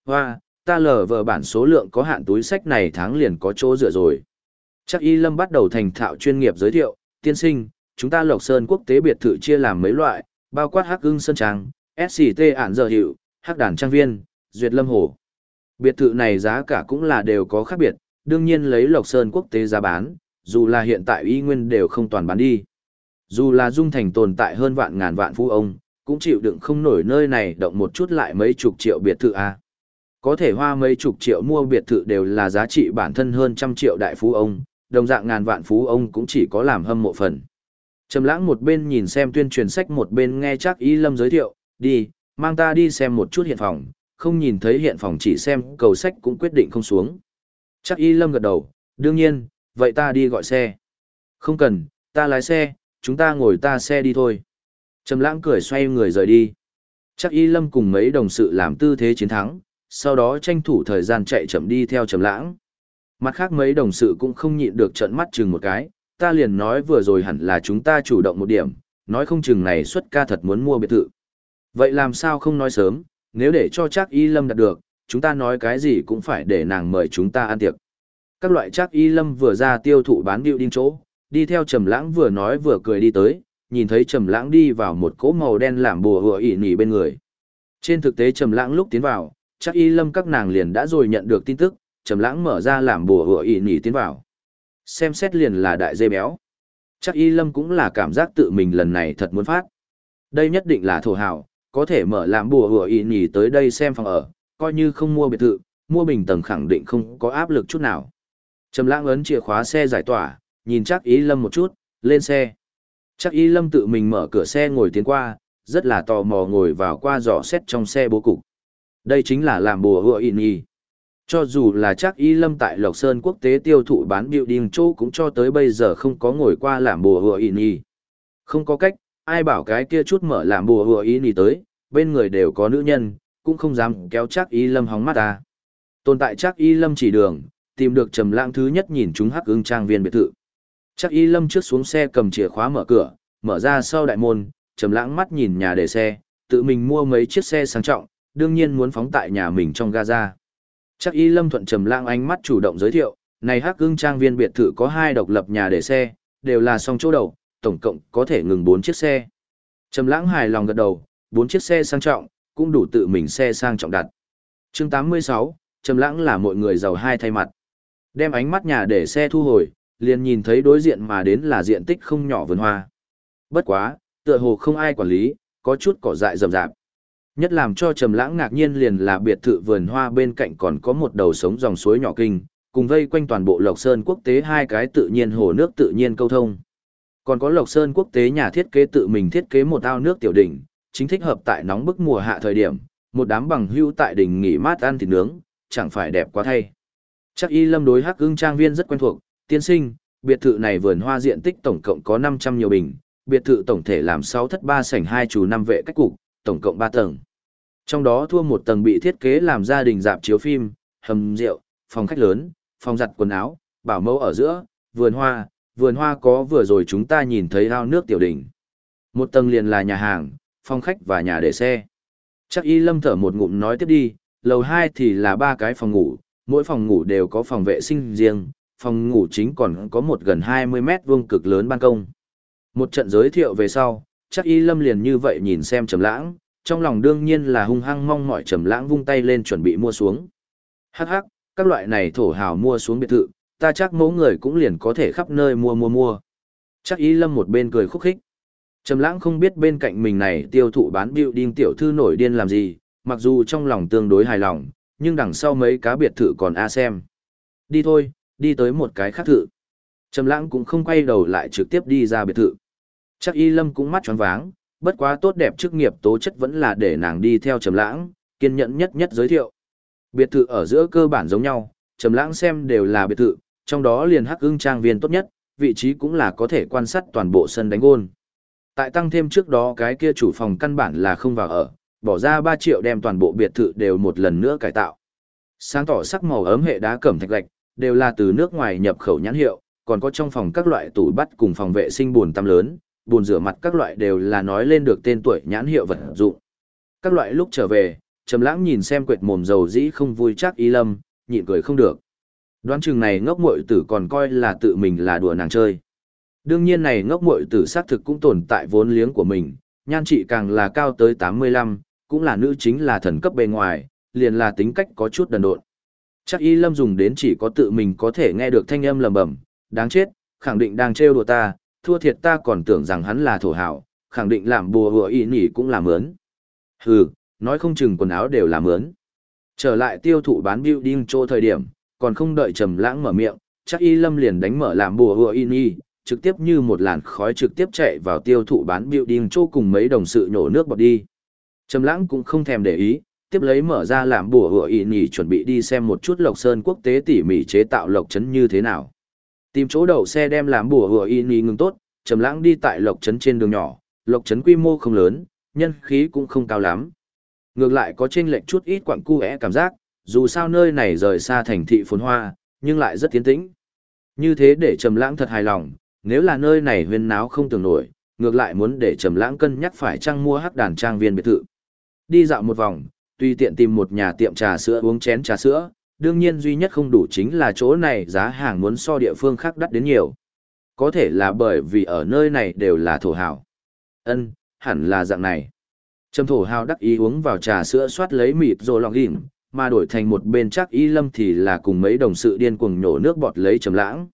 Hoa, ta lờ vờ bản số lượng có hạn túi sách này tháng liền có chỗ dựa rồi. Chắc y lâm bắt đầu thành thạo chuyên nghiệp giới thiệu, tiên sinh, chúng ta Lộc Sơn quốc tế biệt thự chia làm mấy loại, bao quát hắc ưng sơn trang, SCT ản giờ hiệu, hắc đàn trang viên, duyệt lâm hồ. Biệt thự này giá cả cũng là đều có khác biệt, đương nhiên lấy Lộc Sơn quốc tế giá bán, dù là hiện tại y nguyên đều không toàn bán đi. Dù là dung thành tồn tại hơn vạn ngàn vạn phú ông, cũng chịu đựng không nổi nơi này động một chút lại mấy chục triệu biệt thự a. Có thể hoa mấy chục triệu mua biệt thự đều là giá trị bản thân hơn trăm triệu đại phú ông, đồng dạng ngàn vạn phú ông cũng chỉ có làm hâm mộ phần. Trầm lãng một bên nhìn xem tuyên truyền sách một bên nghe chắc y lâm giới thiệu, đi, mang ta đi xem một chút hiện phòng, không nhìn thấy hiện phòng chỉ xem cầu sách cũng quyết định không xuống. Chắc y lâm gật đầu, đương nhiên, vậy ta đi gọi xe. Không cần, ta lái xe, chúng ta ngồi ta xe đi thôi. Trầm lãng cười xoay người rời đi. Chắc y lâm cùng mấy đồng sự làm tư thế chiến thắng, sau đó tranh thủ thời gian chạy chậm đi theo trầm lãng. Mặt khác mấy đồng sự cũng không nhịn được trợn mắt chừng một cái, ta liền nói vừa rồi hẳn là chúng ta chủ động một điểm, nói không chừng này xuất ca thật muốn mua biệt thự. Vậy làm sao không nói sớm, nếu để cho chắc y lâm đạt được, chúng ta nói cái gì cũng phải để nàng mời chúng ta ăn tiệc. Các loại chắc y lâm vừa ra tiêu thụ bán điệu đinh chỗ, đi theo trầm lãng vừa nói vừa cười đi tới, nhìn thấy trầm lãng đi vào một cỗ màu đen làm bùa hựa ỉ nỉ bên người. Trên thực tế trầm lãng lúc tiến vào, chắc y lâm các nàng liền đã rồi nhận được tin tức, trầm lãng mở ra làm bùa hựa ỉ nỉ tiến vào. Xem xét liền là đại dê béo. Chắc y lâm cũng là cảm giác tự mình lần này thật muốn phát. Đây nhất định là thổ hào, có thể mở làm bùa hựa ỉ nỉ tới đây xem phòng ở, coi như không mua biệt thự, mua bình tầng khẳng định không có áp lực chút nào. Trầm lãng ấn chìa khóa xe giải tỏa, nhìn chắc y lâm một chút, lên xe. Chắc y lâm tự mình mở cửa xe ngồi tiến qua, rất là tò mò ngồi vào qua dò xét trong xe bố cục. Đây chính là làm bùa hựa ỉ y. Cho dù là chắc y lâm tại Lộc Sơn quốc tế tiêu thụ bán building châu cũng cho tới bây giờ không có ngồi qua làm bùa hùa y. Không có cách, ai bảo cái kia chút mở làm bùa hùa y nì tới, bên người đều có nữ nhân, cũng không dám kéo chắc y lâm hóng mắt ta. Tồn tại chắc y lâm chỉ đường, tìm được trầm lãng thứ nhất nhìn chúng hắc ương trang viên biệt thự. Chắc y lâm trước xuống xe cầm chìa khóa mở cửa, mở ra sau đại môn, trầm lãng mắt nhìn nhà để xe, tự mình mua mấy chiếc xe sang trọng, đương nhiên muốn phóng tại nhà mình trong gaza. Chắc y lâm thuận trầm lãng ánh mắt chủ động giới thiệu, này hắc ưng trang viên biệt thự có hai độc lập nhà để xe, đều là song chỗ đầu, tổng cộng có thể ngừng bốn chiếc xe. Trầm lãng hài lòng gật đầu, bốn chiếc xe sang trọng, cũng đủ tự mình xe sang trọng đặt. Chương 86, Trầm lãng là mọi người giàu hai thay mặt. Đem ánh mắt nhà để xe thu hồi, liền nhìn thấy đối diện mà đến là diện tích không nhỏ vườn hoa. Bất quá, tựa hồ không ai quản lý, có chút cỏ dại rậm rạp. Nhất làm cho Trầm Lãng ngạc nhiên liền là biệt thự vườn hoa bên cạnh còn có một đầu sống dòng suối nhỏ kinh, cùng vây quanh toàn bộ Lộc Sơn quốc tế hai cái tự nhiên hồ nước tự nhiên câu thông. Còn có Lộc Sơn quốc tế nhà thiết kế tự mình thiết kế một ao nước tiểu đỉnh, chính thích hợp tại nóng bức mùa hạ thời điểm, một đám bằng hữu tại đỉnh nghỉ mát ăn thịt nướng, chẳng phải đẹp quá thay. Chắc Y Lâm đối Hắc Ưng trang viên rất quen thuộc, tiên sinh, biệt thự này vườn hoa diện tích tổng cộng có 500 nhiều bình, biệt thự tổng thể làm 6 thất 3 sảnh 2 chủ 5 vệ cách cục, tổng cộng 3 tầng. Trong đó thua một tầng bị thiết kế làm gia đình dạp chiếu phim, hầm rượu, phòng khách lớn, phòng giặt quần áo, bảo mẫu ở giữa, vườn hoa, vườn hoa có vừa rồi chúng ta nhìn thấy ao nước tiểu đỉnh. Một tầng liền là nhà hàng, phòng khách và nhà để xe. Chắc y lâm thở một ngụm nói tiếp đi, lầu hai thì là ba cái phòng ngủ, mỗi phòng ngủ đều có phòng vệ sinh riêng, phòng ngủ chính còn có một gần 20 mét vuông cực lớn ban công. Một trận giới thiệu về sau, chắc y lâm liền như vậy nhìn xem trầm lãng, trong lòng đương nhiên là hung hăng mong mỏi trầm lãng vung tay lên chuẩn bị mua xuống. Hắc hắc, các loại này thổ hào mua xuống biệt thự, ta chắc mẫu người cũng liền có thể khắp nơi mua mua mua. Chắc Y lâm một bên cười khúc khích. Trầm lãng không biết bên cạnh mình này tiêu thụ bán building tiểu thư nổi điên làm gì, mặc dù trong lòng tương đối hài lòng, nhưng đằng sau mấy cá biệt thự còn a xem. Đi thôi, đi tới một cái khác thự. Trầm lãng cũng không quay đầu lại trực tiếp đi ra biệt thự. Chắc y lâm cũng mắt tròn váng, bất quá tốt đẹp chức nghiệp tố chất vẫn là để nàng đi theo trầm lãng, kiên nhẫn nhất nhất giới thiệu. Biệt thự ở giữa cơ bản giống nhau, trầm lãng xem đều là biệt thự, trong đó liền hắc ưng trang viên tốt nhất, vị trí cũng là có thể quan sát toàn bộ sân đánh gôn. Tại tăng thêm trước đó cái kia chủ phòng căn bản là không vào ở, bỏ ra 3 triệu đem toàn bộ biệt thự đều một lần nữa cải tạo. Sáng tỏ sắc màu ấm hệ đá cẩm thạch lạch đều là từ nước ngoài nhập khẩu nhãn hiệu, còn có trong phòng các loại tủ bắt cùng phòng vệ sinh buồn tắm lớn, buồn rửa mặt các loại đều là nói lên được tên tuổi nhãn hiệu vật dụng. Các loại lúc trở về, Trầm Lãng nhìn xem quệt mồm dầu dĩ không vui chắc Y Lâm, nhịn cười không được. Đoán chừng này ngốc muội tử còn coi là tự mình là đùa nàng chơi. Đương nhiên này ngốc muội tử xác thực cũng tồn tại vốn liếng của mình, nhan trị càng là cao tới 85, cũng là nữ chính là thần cấp bề ngoài, liền là tính cách có chút đần độn. Chắc y lâm dùng đến chỉ có tự mình có thể nghe được thanh âm lẩm bẩm, đáng chết, khẳng định đang trêu đùa ta, thua thiệt ta còn tưởng rằng hắn là thổ hảo, khẳng định làm bùa hùa y nhỉ cũng là mướn. Hừ, nói không chừng quần áo đều là mướn. Trở lại tiêu thụ bán building chỗ thời điểm, còn không đợi trầm lãng mở miệng, chắc y lâm liền đánh mở làm bùa hùa y nhỉ, trực tiếp như một làn khói trực tiếp chạy vào tiêu thụ bán building chỗ cùng mấy đồng sự nhổ nước bọt đi. Trầm lãng cũng không thèm để ý, tiếp lấy mở ra làm bùa hựa y nhỉ chuẩn bị đi xem một chút lộc sơn quốc tế tỉ mỉ chế tạo lộc trấn như thế nào. Tìm chỗ đậu xe đem làm bùa hùa y ni ngừng tốt, trầm lãng đi tại lộc trấn trên đường nhỏ, lộc trấn quy mô không lớn, nhân khí cũng không cao lắm. Ngược lại có chênh lệch chút ít quặng cu é cảm giác, dù sao nơi này rời xa thành thị phồn hoa, nhưng lại rất tiến tĩnh. Như thế để trầm lãng thật hài lòng, nếu là nơi này huyên náo không tưởng nổi, ngược lại muốn để trầm lãng cân nhắc phải trang mua hắc đàn trang viên biệt thự. Đi dạo một vòng, tùy tiện tìm một nhà tiệm trà sữa uống chén trà sữa, đương nhiên duy nhất không đủ chính là chỗ này giá hàng muốn so địa phương khác đắt đến nhiều. Có thể là bởi vì ở nơi này đều là thổ hào. Ân, hẳn là dạng này. Trầm thổ hào đắc ý uống vào trà sữa soát lấy mịt rồi lòng đỉnh, mà đổi thành một bên chắc y lâm thì là cùng mấy đồng sự điên cuồng nhổ nước bọt lấy trầm lãng.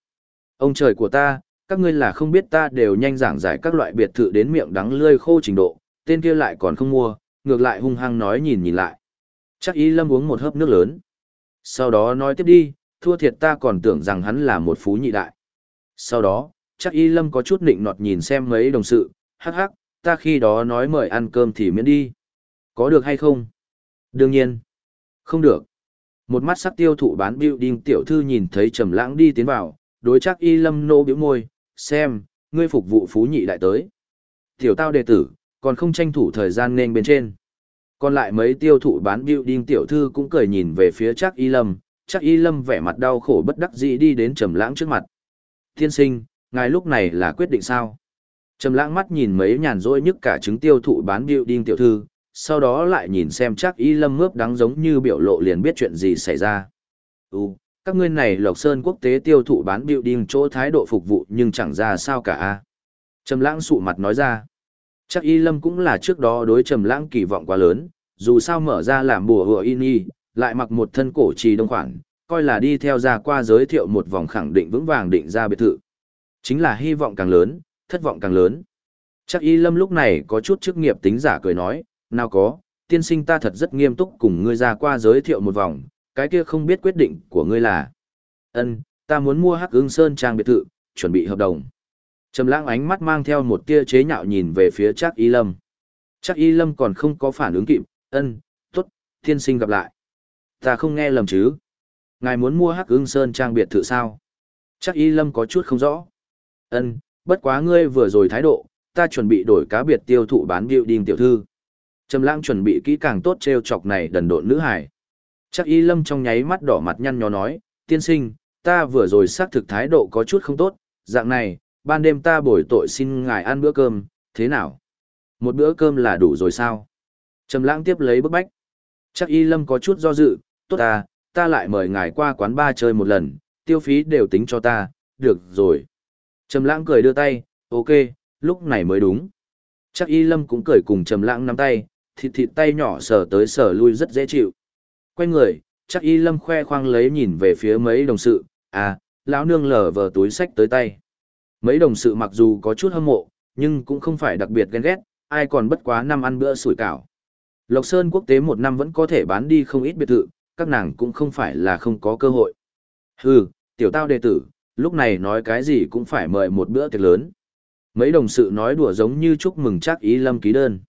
Ông trời của ta, các ngươi là không biết ta đều nhanh giảng giải các loại biệt thự đến miệng đắng lươi khô trình độ, tên kia lại còn không mua, ngược lại hung hăng nói nhìn nhìn lại. Chắc ý lâm uống một hớp nước lớn. Sau đó nói tiếp đi, thua thiệt ta còn tưởng rằng hắn là một phú nhị đại. Sau đó, chắc y lâm có chút nịnh nọt nhìn xem mấy đồng sự, hắc hắc, ta khi đó nói mời ăn cơm thì miễn đi. Có được hay không? Đương nhiên. Không được. Một mắt sắc tiêu thụ bán building tiểu thư nhìn thấy trầm lãng đi tiến vào, đối chắc y lâm nô biểu môi, xem, ngươi phục vụ phú nhị đại tới. Tiểu tao đệ tử, còn không tranh thủ thời gian nên bên trên. Còn lại mấy tiêu thụ bán building tiểu thư cũng cười nhìn về phía chắc y lâm, chắc y lâm vẻ mặt đau khổ bất đắc dĩ đi đến trầm lãng trước mặt. Thiên sinh, ngài lúc này là quyết định sao? Trầm lãng mắt nhìn mấy nhàn rỗi nhất cả chứng tiêu thụ bán building tiểu thư, sau đó lại nhìn xem chắc y lâm mướp đắng giống như biểu lộ liền biết chuyện gì xảy ra. ư các ngươi này Lộc Sơn quốc tế tiêu thụ bán building chỗ thái độ phục vụ nhưng chẳng ra sao cả a. Trầm lãng sụ mặt nói ra. Chắc y lâm cũng là trước đó đối trầm lãng kỳ vọng quá lớn, dù sao mở ra làm bùa hựa in y, lại mặc một thân cổ trì đông khoản, coi là đi theo ra qua giới thiệu một vòng khẳng định vững vàng định ra biệt thự. Chính là hy vọng càng lớn, thất vọng càng lớn. Chắc y lâm lúc này có chút chức nghiệp tính giả cười nói, nào có, tiên sinh ta thật rất nghiêm túc cùng ngươi ra qua giới thiệu một vòng, cái kia không biết quyết định của ngươi là. Ân, ta muốn mua Hắc Ưng Sơn trang biệt thự, chuẩn bị hợp đồng. Trầm lãng ánh mắt mang theo một tia chế nhạo nhìn về phía Trác Y Lâm. Trác Y Lâm còn không có phản ứng kịp, "Ân, tốt, thiên sinh gặp lại." "Ta không nghe lầm chứ? Ngài muốn mua Hắc Ưng Sơn trang biệt thự sao?" Trác Y Lâm có chút không rõ. "Ân, bất quá ngươi vừa rồi thái độ, ta chuẩn bị đổi cá biệt tiêu thụ bán building tiểu thư." Trầm lãng chuẩn bị kỹ càng tốt trêu chọc này đần độn nữ hải. Trác y lâm trong nháy mắt đỏ mặt nhăn nhó nói, tiên sinh, ta vừa rồi xác thực thái độ có chút không tốt, dạng này, ban đêm ta bồi tội xin ngài ăn bữa cơm, thế nào? Một bữa cơm là đủ rồi sao? Trầm lãng tiếp lấy bức bách. Chắc y lâm có chút do dự, tốt à ta lại mời ngài qua quán ba chơi một lần, tiêu phí đều tính cho ta, được rồi. Trầm lãng cười đưa tay, ok, lúc này mới đúng. Chắc y lâm cũng cười cùng trầm lãng nắm tay, thịt thịt tay nhỏ sờ tới sờ lui rất dễ chịu. Quay người, chắc y lâm khoe khoang lấy nhìn về phía mấy đồng sự, à, lão nương lở vờ túi sách tới tay. Mấy đồng sự mặc dù có chút hâm mộ, nhưng cũng không phải đặc biệt ghen ghét, ai còn bất quá năm ăn bữa sủi cảo. Lộc Sơn quốc tế một năm vẫn có thể bán đi không ít biệt thự, các nàng cũng không phải là không có cơ hội. Hừ, tiểu tao đệ tử, lúc này nói cái gì cũng phải mời một bữa tiệc lớn. Mấy đồng sự nói đùa giống như chúc mừng chắc ý lâm ký đơn.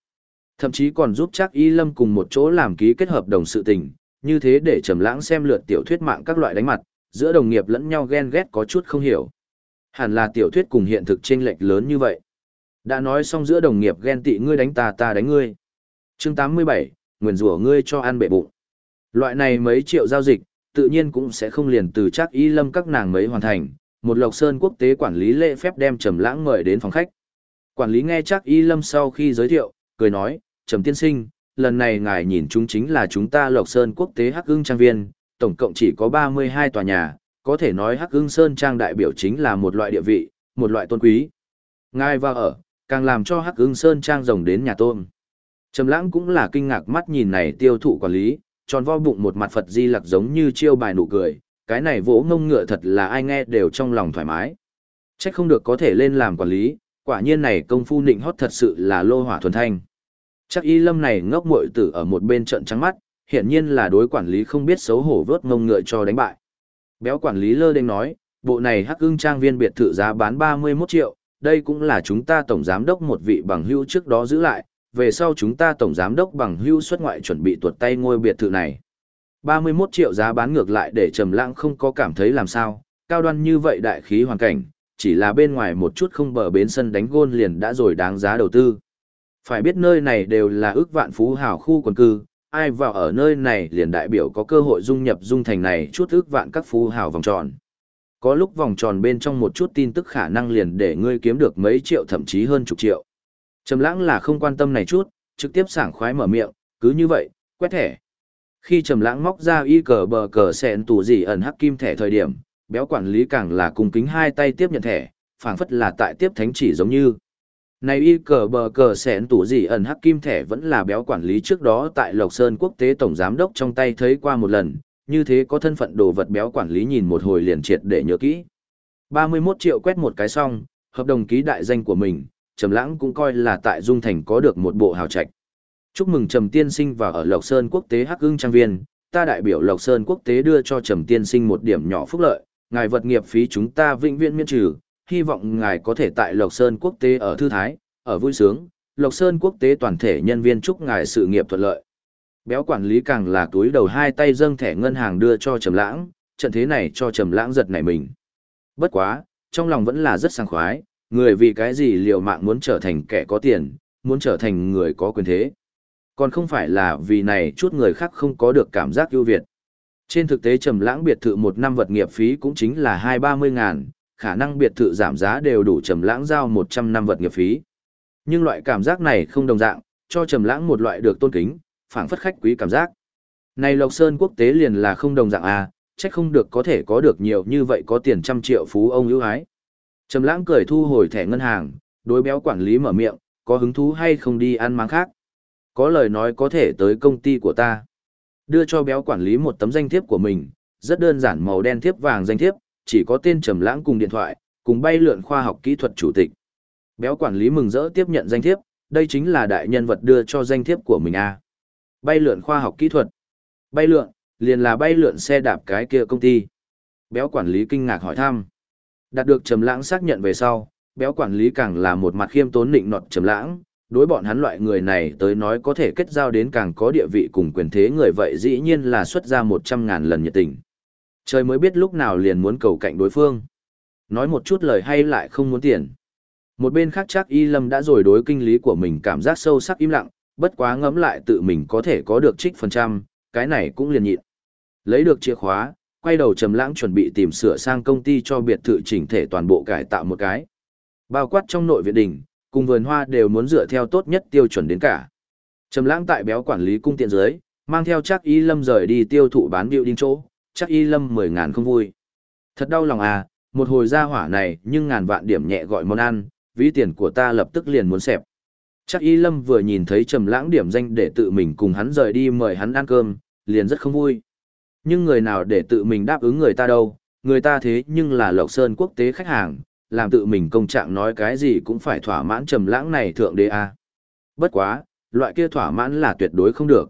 Thậm chí còn giúp chắc ý lâm cùng một chỗ làm ký kết hợp đồng sự tình, như thế để trầm lãng xem lượt tiểu thuyết mạng các loại đánh mặt, giữa đồng nghiệp lẫn nhau ghen ghét có chút không hiểu. Hẳn là tiểu thuyết cùng hiện thực chênh lệch lớn như vậy. Đã nói xong giữa đồng nghiệp ghen tị ngươi đánh ta ta đánh ngươi. Chương 87, nguyền rủa ngươi cho ăn bệ bụng. Loại này mấy triệu giao dịch, tự nhiên cũng sẽ không liền từ chắc y lâm các nàng mấy hoàn thành. Một lộc sơn quốc tế quản lý lễ phép đem trầm lãng mời đến phòng khách. Quản lý nghe chắc y lâm sau khi giới thiệu, cười nói, trầm tiên sinh, lần này ngài nhìn chúng chính là chúng ta lộc sơn quốc tế hắc ưng trang viên, tổng cộng chỉ có 32 tòa nhà, có thể nói hắc Hưng sơn trang đại biểu chính là một loại địa vị, một loại tôn quý. Ngài vào ở, càng làm cho hắc Hưng sơn trang rồng đến nhà tôn. Trầm lãng cũng là kinh ngạc mắt nhìn này tiêu thụ quản lý, tròn vo bụng một mặt Phật di lặc giống như chiêu bài nụ cười, cái này vỗ ngông ngựa thật là ai nghe đều trong lòng thoải mái. Chắc không được có thể lên làm quản lý, quả nhiên này công phu nịnh hót thật sự là lô hỏa thuần thanh. Chắc y lâm này ngốc muội tử ở một bên trận trắng mắt, hiển nhiên là đối quản lý không biết xấu hổ vớt ngông ngựa cho đánh bại. Béo quản lý lơ đênh nói, bộ này hắc ưng trang viên biệt thự giá bán 31 triệu, đây cũng là chúng ta tổng giám đốc một vị bằng hưu trước đó giữ lại, về sau chúng ta tổng giám đốc bằng hưu xuất ngoại chuẩn bị tuột tay ngôi biệt thự này. 31 triệu giá bán ngược lại để trầm lãng không có cảm thấy làm sao, cao đoan như vậy đại khí hoàn cảnh, chỉ là bên ngoài một chút không bờ bến sân đánh gôn liền đã rồi đáng giá đầu tư. Phải biết nơi này đều là ước vạn phú hào khu quần cư, ai vào ở nơi này liền đại biểu có cơ hội dung nhập dung thành này chút ước vạn các phú hào vòng tròn. Có lúc vòng tròn bên trong một chút tin tức khả năng liền để ngươi kiếm được mấy triệu thậm chí hơn chục triệu. Trầm lãng là không quan tâm này chút, trực tiếp sảng khoái mở miệng, cứ như vậy, quét thẻ. Khi Trầm lãng móc ra y cờ bờ cờ sẹn tủ gì ẩn hắc kim thẻ thời điểm, béo quản lý càng là cùng kính hai tay tiếp nhận thẻ, phảng phất là tại tiếp thánh chỉ giống như. Này y cờ bờ cờ sẻn tủ gì ẩn hắc kim thẻ vẫn là béo quản lý trước đó tại Lộc Sơn quốc tế tổng giám đốc trong tay thấy qua một lần, như thế có thân phận đồ vật béo quản lý nhìn một hồi liền triệt để nhớ kỹ. 31 triệu quét một cái xong, hợp đồng ký đại danh của mình, Trầm Lãng cũng coi là tại Dung Thành có được một bộ hào trạch. Chúc mừng Trầm Tiên Sinh vào ở Lộc Sơn Quốc tế Hắc Ưng trang viên, ta đại biểu Lộc Sơn Quốc tế đưa cho Trầm Tiên Sinh một điểm nhỏ phúc lợi, ngài vật nghiệp phí chúng ta vĩnh viễn miễn trừ, hy vọng ngài có thể tại Lộc Sơn Quốc tế ở thư thái, ở vui sướng, Lộc Sơn Quốc tế toàn thể nhân viên chúc ngài sự nghiệp thuận lợi. Béo quản lý càng là túi đầu hai tay dâng thẻ ngân hàng đưa cho Trầm Lãng, trận thế này cho Trầm Lãng giật nảy mình. Bất quá, trong lòng vẫn là rất sảng khoái, người vì cái gì liều mạng muốn trở thành kẻ có tiền, muốn trở thành người có quyền thế. Còn không phải là vì này chút người khác không có được cảm giác ưu việt. Trên thực tế trầm lãng biệt thự một năm vật nghiệp phí cũng chính là hai ba mươi ngàn, khả năng biệt thự giảm giá đều đủ trầm lãng giao một trăm năm vật nghiệp phí. Nhưng loại cảm giác này không đồng dạng, cho trầm lãng một loại được tôn kính, phảng phất khách quý cảm giác. Này Lộc Sơn quốc tế liền là không đồng dạng à, chắc không được có thể có được nhiều như vậy có tiền trăm triệu phú ông ưu ái. Trầm lãng cười thu hồi thẻ ngân hàng, đối béo quản lý mở miệng, có hứng thú hay không đi ăn máng khác. Có lời nói có thể tới công ty của ta. Đưa cho béo quản lý một tấm danh thiếp của mình, rất đơn giản màu đen thiếp vàng danh thiếp, chỉ có tên Trầm lãng cùng điện thoại, cùng bay lượn khoa học kỹ thuật chủ tịch. Béo quản lý mừng rỡ tiếp nhận danh thiếp, đây chính là đại nhân vật đưa cho danh thiếp của mình à. Bay lượn khoa học kỹ thuật. Bay lượn, liền là bay lượn xe đạp cái kia công ty. Béo quản lý kinh ngạc hỏi thăm. Đạt được Trầm Lãng xác nhận về sau, béo quản lý càng là một mặt khiêm tốn nịnh nọt Trầm Lãng, đối bọn hắn loại người này tới nói có thể kết giao đến càng có địa vị cùng quyền thế người vậy dĩ nhiên là xuất ra một trăm ngàn lần nhiệt tình. Trời mới biết lúc nào liền muốn cầu cạnh đối phương. Nói một chút lời hay lại không muốn tiền. Một bên khác chắc Y Lâm đã rồi đối kinh lý của mình cảm giác sâu sắc im lặng, bất quá ngẫm lại tự mình có thể có được trích phần trăm, cái này cũng liền nhịn. Lấy được chìa khóa, quay đầu trầm lãng chuẩn bị tìm sửa sang công ty cho biệt thự chỉnh thể toàn bộ cải tạo một cái. Bao quát trong nội viện đình, cùng vườn hoa đều muốn dựa theo tốt nhất tiêu chuẩn đến cả. Trầm lãng tại béo quản lý cung tiện dưới, mang theo chắc y lâm rời đi tiêu thụ bán điệu đinh chỗ, chắc y lâm mười ngàn không vui. Thật đau lòng à, một hồi ra hỏa này nhưng ngàn vạn điểm nhẹ gọi món ăn, ví tiền của ta lập tức liền muốn xẹp. Chắc Y Lâm vừa nhìn thấy Trầm Lãng điểm danh để tự mình cùng hắn rời đi mời hắn ăn cơm, liền rất không vui. Nhưng người nào để tự mình đáp ứng người ta đâu, người ta thế nhưng là Lộc Sơn quốc tế khách hàng, làm tự mình công trạng nói cái gì cũng phải thỏa mãn Trầm Lãng này thượng đế a. Bất quá, loại kia thỏa mãn là tuyệt đối không được.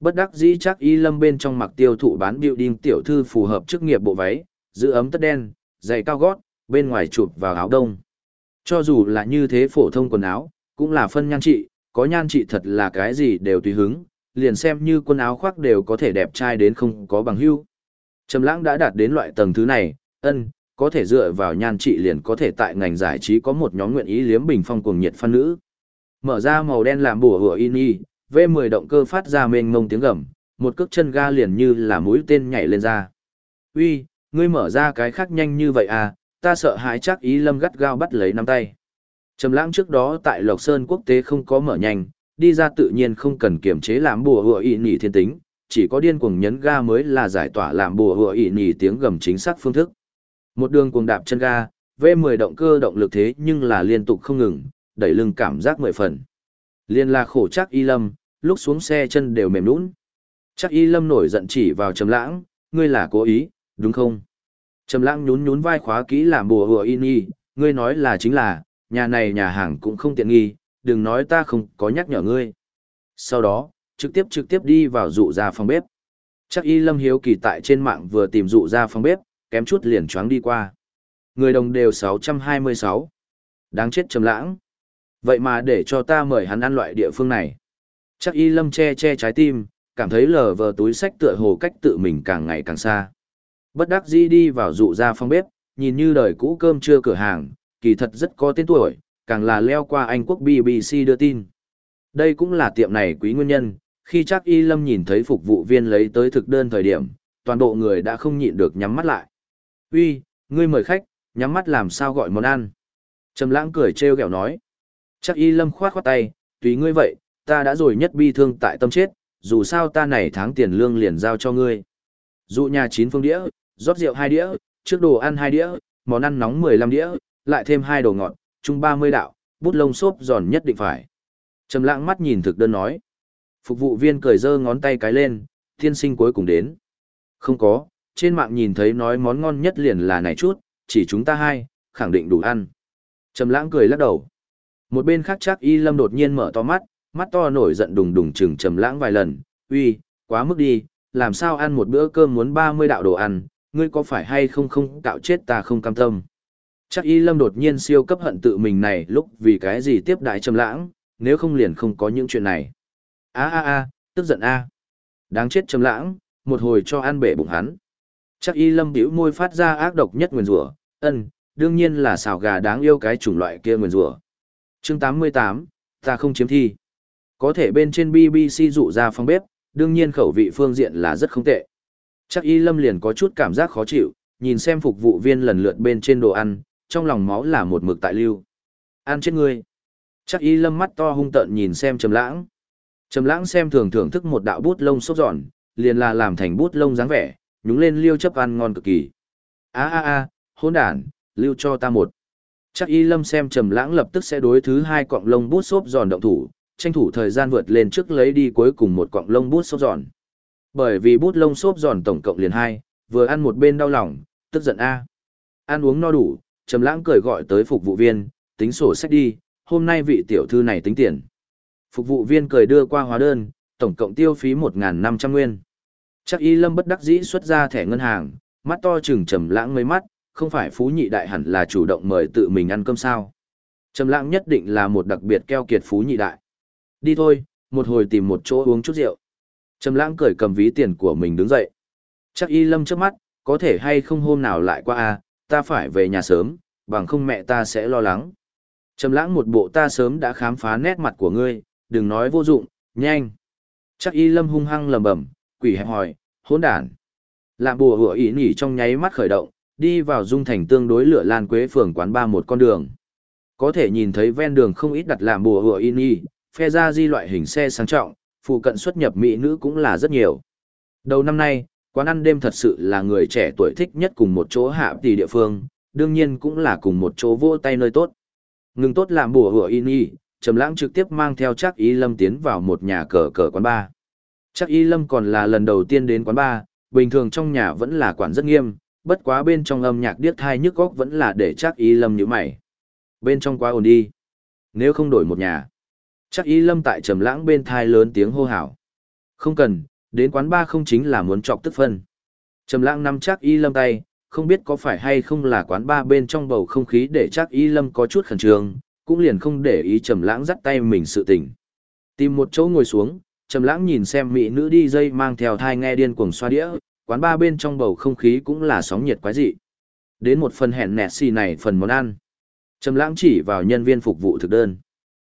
Bất đắc dĩ chắc Y Lâm bên trong mặc tiêu thụ bán building tiểu thư phù hợp chức nghiệp bộ váy, giữ ấm tất đen, giày cao gót, bên ngoài chụp vào áo đông. Cho dù là như thế phổ thông quần áo, cũng là phân nhan trị, có nhan trị thật là cái gì đều tùy hứng, liền xem như quần áo khoác đều có thể đẹp trai đến không có bằng hữu. Trầm lãng đã đạt đến loại tầng thứ này, ân, có thể dựa vào nhan trị liền có thể tại ngành giải trí có một nhóm nguyện ý liếm bình phong cuồng nhiệt phan nữ. Mở ra màu đen làm bùa hựa in y, V10 động cơ phát ra mênh mông tiếng gầm, một cước chân ga liền như là mũi tên nhảy lên ra. Uy, ngươi mở ra cái khác nhanh như vậy à, ta sợ hãi chắc ý lâm gắt gao bắt lấy nắm tay. Trầm lãng trước đó tại Lộc Sơn quốc tế không có mở nhanh, đi ra tự nhiên không cần kiểm chế làm bùa hựa ị nỉ thiên tính, chỉ có điên cuồng nhấn ga mới là giải tỏa làm bùa hựa ị nỉ tiếng gầm chính xác phương thức. Một đường cuồng đạp chân ga, V10 động cơ động lực thế nhưng là liên tục không ngừng, đẩy lưng cảm giác mười phần. Liên là khổ chắc y lâm, lúc xuống xe chân đều mềm nũng. Chắc y lâm nổi giận chỉ vào trầm lãng, ngươi là cố ý, đúng không? Trầm lãng nhún nhún vai khóa kỹ làm bùa hùa in y, ngươi nói là chính là, nhà này nhà hàng cũng không tiện nghi, đừng nói ta không có nhắc nhở ngươi. Sau đó, trực tiếp trực tiếp đi vào dụ ra phòng bếp. Chắc y lâm hiếu kỳ tại trên mạng vừa tìm dụ ra phòng bếp, kém chút liền choáng đi qua. Người đồng đều 626. Đáng chết trầm lãng. Vậy mà để cho ta mời hắn ăn loại địa phương này. Chắc y lâm che che trái tim, cảm thấy lờ vờ túi sách tựa hồ cách tự mình càng ngày càng xa. Bất đắc dĩ đi vào dụ ra phòng bếp, nhìn như đời cũ cơm trưa cửa hàng, kỳ thật rất có tên tuổi, càng là leo qua Anh quốc BBC đưa tin. Đây cũng là tiệm này quý nguyên nhân, khi chắc y lâm nhìn thấy phục vụ viên lấy tới thực đơn thời điểm, toàn bộ người đã không nhịn được nhắm mắt lại. Uy, ngươi mời khách, nhắm mắt làm sao gọi món ăn. Trầm lãng cười trêu ghẹo nói. Chắc y lâm khoát khoát tay, tùy ngươi vậy, ta đã rồi nhất bi thương tại tâm chết, dù sao ta này tháng tiền lương liền giao cho ngươi. Dụ nhà chín phương đĩa, rót rượu hai đĩa, trước đồ ăn hai đĩa, món ăn nóng 15 đĩa, lại thêm hai đồ ngọt, chung 30 đạo, bút lông xốp giòn nhất định phải. Trầm lãng mắt nhìn thực đơn nói. Phục vụ viên cười giơ ngón tay cái lên, tiên sinh cuối cùng đến. Không có, trên mạng nhìn thấy nói món ngon nhất liền là này chút, chỉ chúng ta hai, khẳng định đủ ăn. Trầm lãng cười lắc đầu. Một bên khác chắc y lâm đột nhiên mở to mắt, mắt to nổi giận đùng đùng chừng trầm lãng vài lần, uy, quá mức đi, làm sao ăn một bữa cơm muốn 30 đạo đồ ăn, ngươi có phải hay không không cạo chết ta không cam tâm. Chắc y lâm đột nhiên siêu cấp hận tự mình này lúc vì cái gì tiếp đại trầm lãng, nếu không liền không có những chuyện này. a a a tức giận a Đáng chết trầm lãng, một hồi cho ăn bể bụng hắn. Chắc y lâm bĩu môi phát ra ác độc nhất nguyền rủa ân, đương nhiên là xào gà đáng yêu cái chủng loại kia nguyền rủa Chương 88, ta không chiếm thi. Có thể bên trên BBC dụ ra phòng bếp, đương nhiên khẩu vị phương diện là rất không tệ. Chắc y lâm liền có chút cảm giác khó chịu, nhìn xem phục vụ viên lần lượt bên trên đồ ăn, trong lòng máu là một mực tại lưu. Ăn chết ngươi. Chắc y lâm mắt to hung tợn nhìn xem trầm lãng. Trầm lãng xem thường thưởng thức một đạo bút lông xốp giòn, liền là làm thành bút lông dáng vẻ, nhúng lên liêu chấp ăn ngon cực kỳ. A a a, hỗn đàn, lưu cho ta một. Chắc y lâm xem trầm lãng lập tức sẽ đối thứ hai cọng lông bút xốp giòn động thủ, tranh thủ thời gian vượt lên trước lấy đi cuối cùng một cọng lông bút xốp giòn. Bởi vì bút lông xốp giòn tổng cộng liền hai, vừa ăn một bên đau lòng, tức giận a. Ăn uống no đủ, Trầm Lãng cười gọi tới phục vụ viên, tính sổ sách đi, hôm nay vị tiểu thư này tính tiền. Phục vụ viên cười đưa qua hóa đơn, tổng cộng tiêu phí 1500 nguyên. Chắc Y Lâm bất đắc dĩ xuất ra thẻ ngân hàng, mắt to trừng Trầm Lãng mấy mắt, không phải phú nhị đại hẳn là chủ động mời tự mình ăn cơm sao? Trầm Lãng nhất định là một đặc biệt keo kiệt phú nhị đại. Đi thôi, một hồi tìm một chỗ uống chút rượu. Trầm lãng cười cầm ví tiền của mình đứng dậy. Chắc y lâm trước mắt, có thể hay không hôm nào lại qua à, ta phải về nhà sớm, bằng không mẹ ta sẽ lo lắng. Trầm lãng một bộ ta sớm đã khám phá nét mặt của ngươi, đừng nói vô dụng, nhanh. Chắc y lâm hung hăng lầm bầm, quỷ hẹp hỏi, hỗn đản. Lạm bùa hủa ý nhỉ trong nháy mắt khởi động, đi vào dung thành tương đối lửa lan quế phường quán ba một con đường. Có thể nhìn thấy ven đường không ít đặt lạm bùa hủa ý nhỉ, phe ra di loại hình xe sang trọng, phụ cận xuất nhập mỹ nữ cũng là rất nhiều. Đầu năm nay, quán ăn đêm thật sự là người trẻ tuổi thích nhất cùng một chỗ hạ tỷ địa phương, đương nhiên cũng là cùng một chỗ vô tay nơi tốt. Ngừng tốt làm bùa hủa in y, Trầm Lãng trực tiếp mang theo Trác Y Lâm tiến vào một nhà cờ cờ quán bar. Trác Y Lâm còn là lần đầu tiên đến quán bar, bình thường trong nhà vẫn là quản rất nghiêm, bất quá bên trong âm nhạc điếc tai nhức óc vẫn là để Trác Y Lâm nhíu mày. Bên trong quá ồn đi. Nếu không đổi một nhà. Trác Y Lâm tại Trầm Lãng bên thai lớn tiếng hô hào. Không cần, đến quán ba không chính là muốn chọc tức phân. Trầm Lãng nắm Trác Y Lâm tay, không biết có phải hay không là quán ba bên trong bầu không khí để Trác Y Lâm có chút khẩn trương, cũng liền không để ý trầm lãng dắt tay mình sự tình. Tìm một chỗ ngồi xuống, trầm lãng nhìn xem mỹ nữ đi dây mang theo thai nghe điên cuồng xoa đĩa, quán ba bên trong bầu không khí cũng là sóng nhiệt quái dị. Đến một phần hẹn nẹt xì này phần món ăn. Trầm lãng chỉ vào nhân viên phục vụ thực đơn.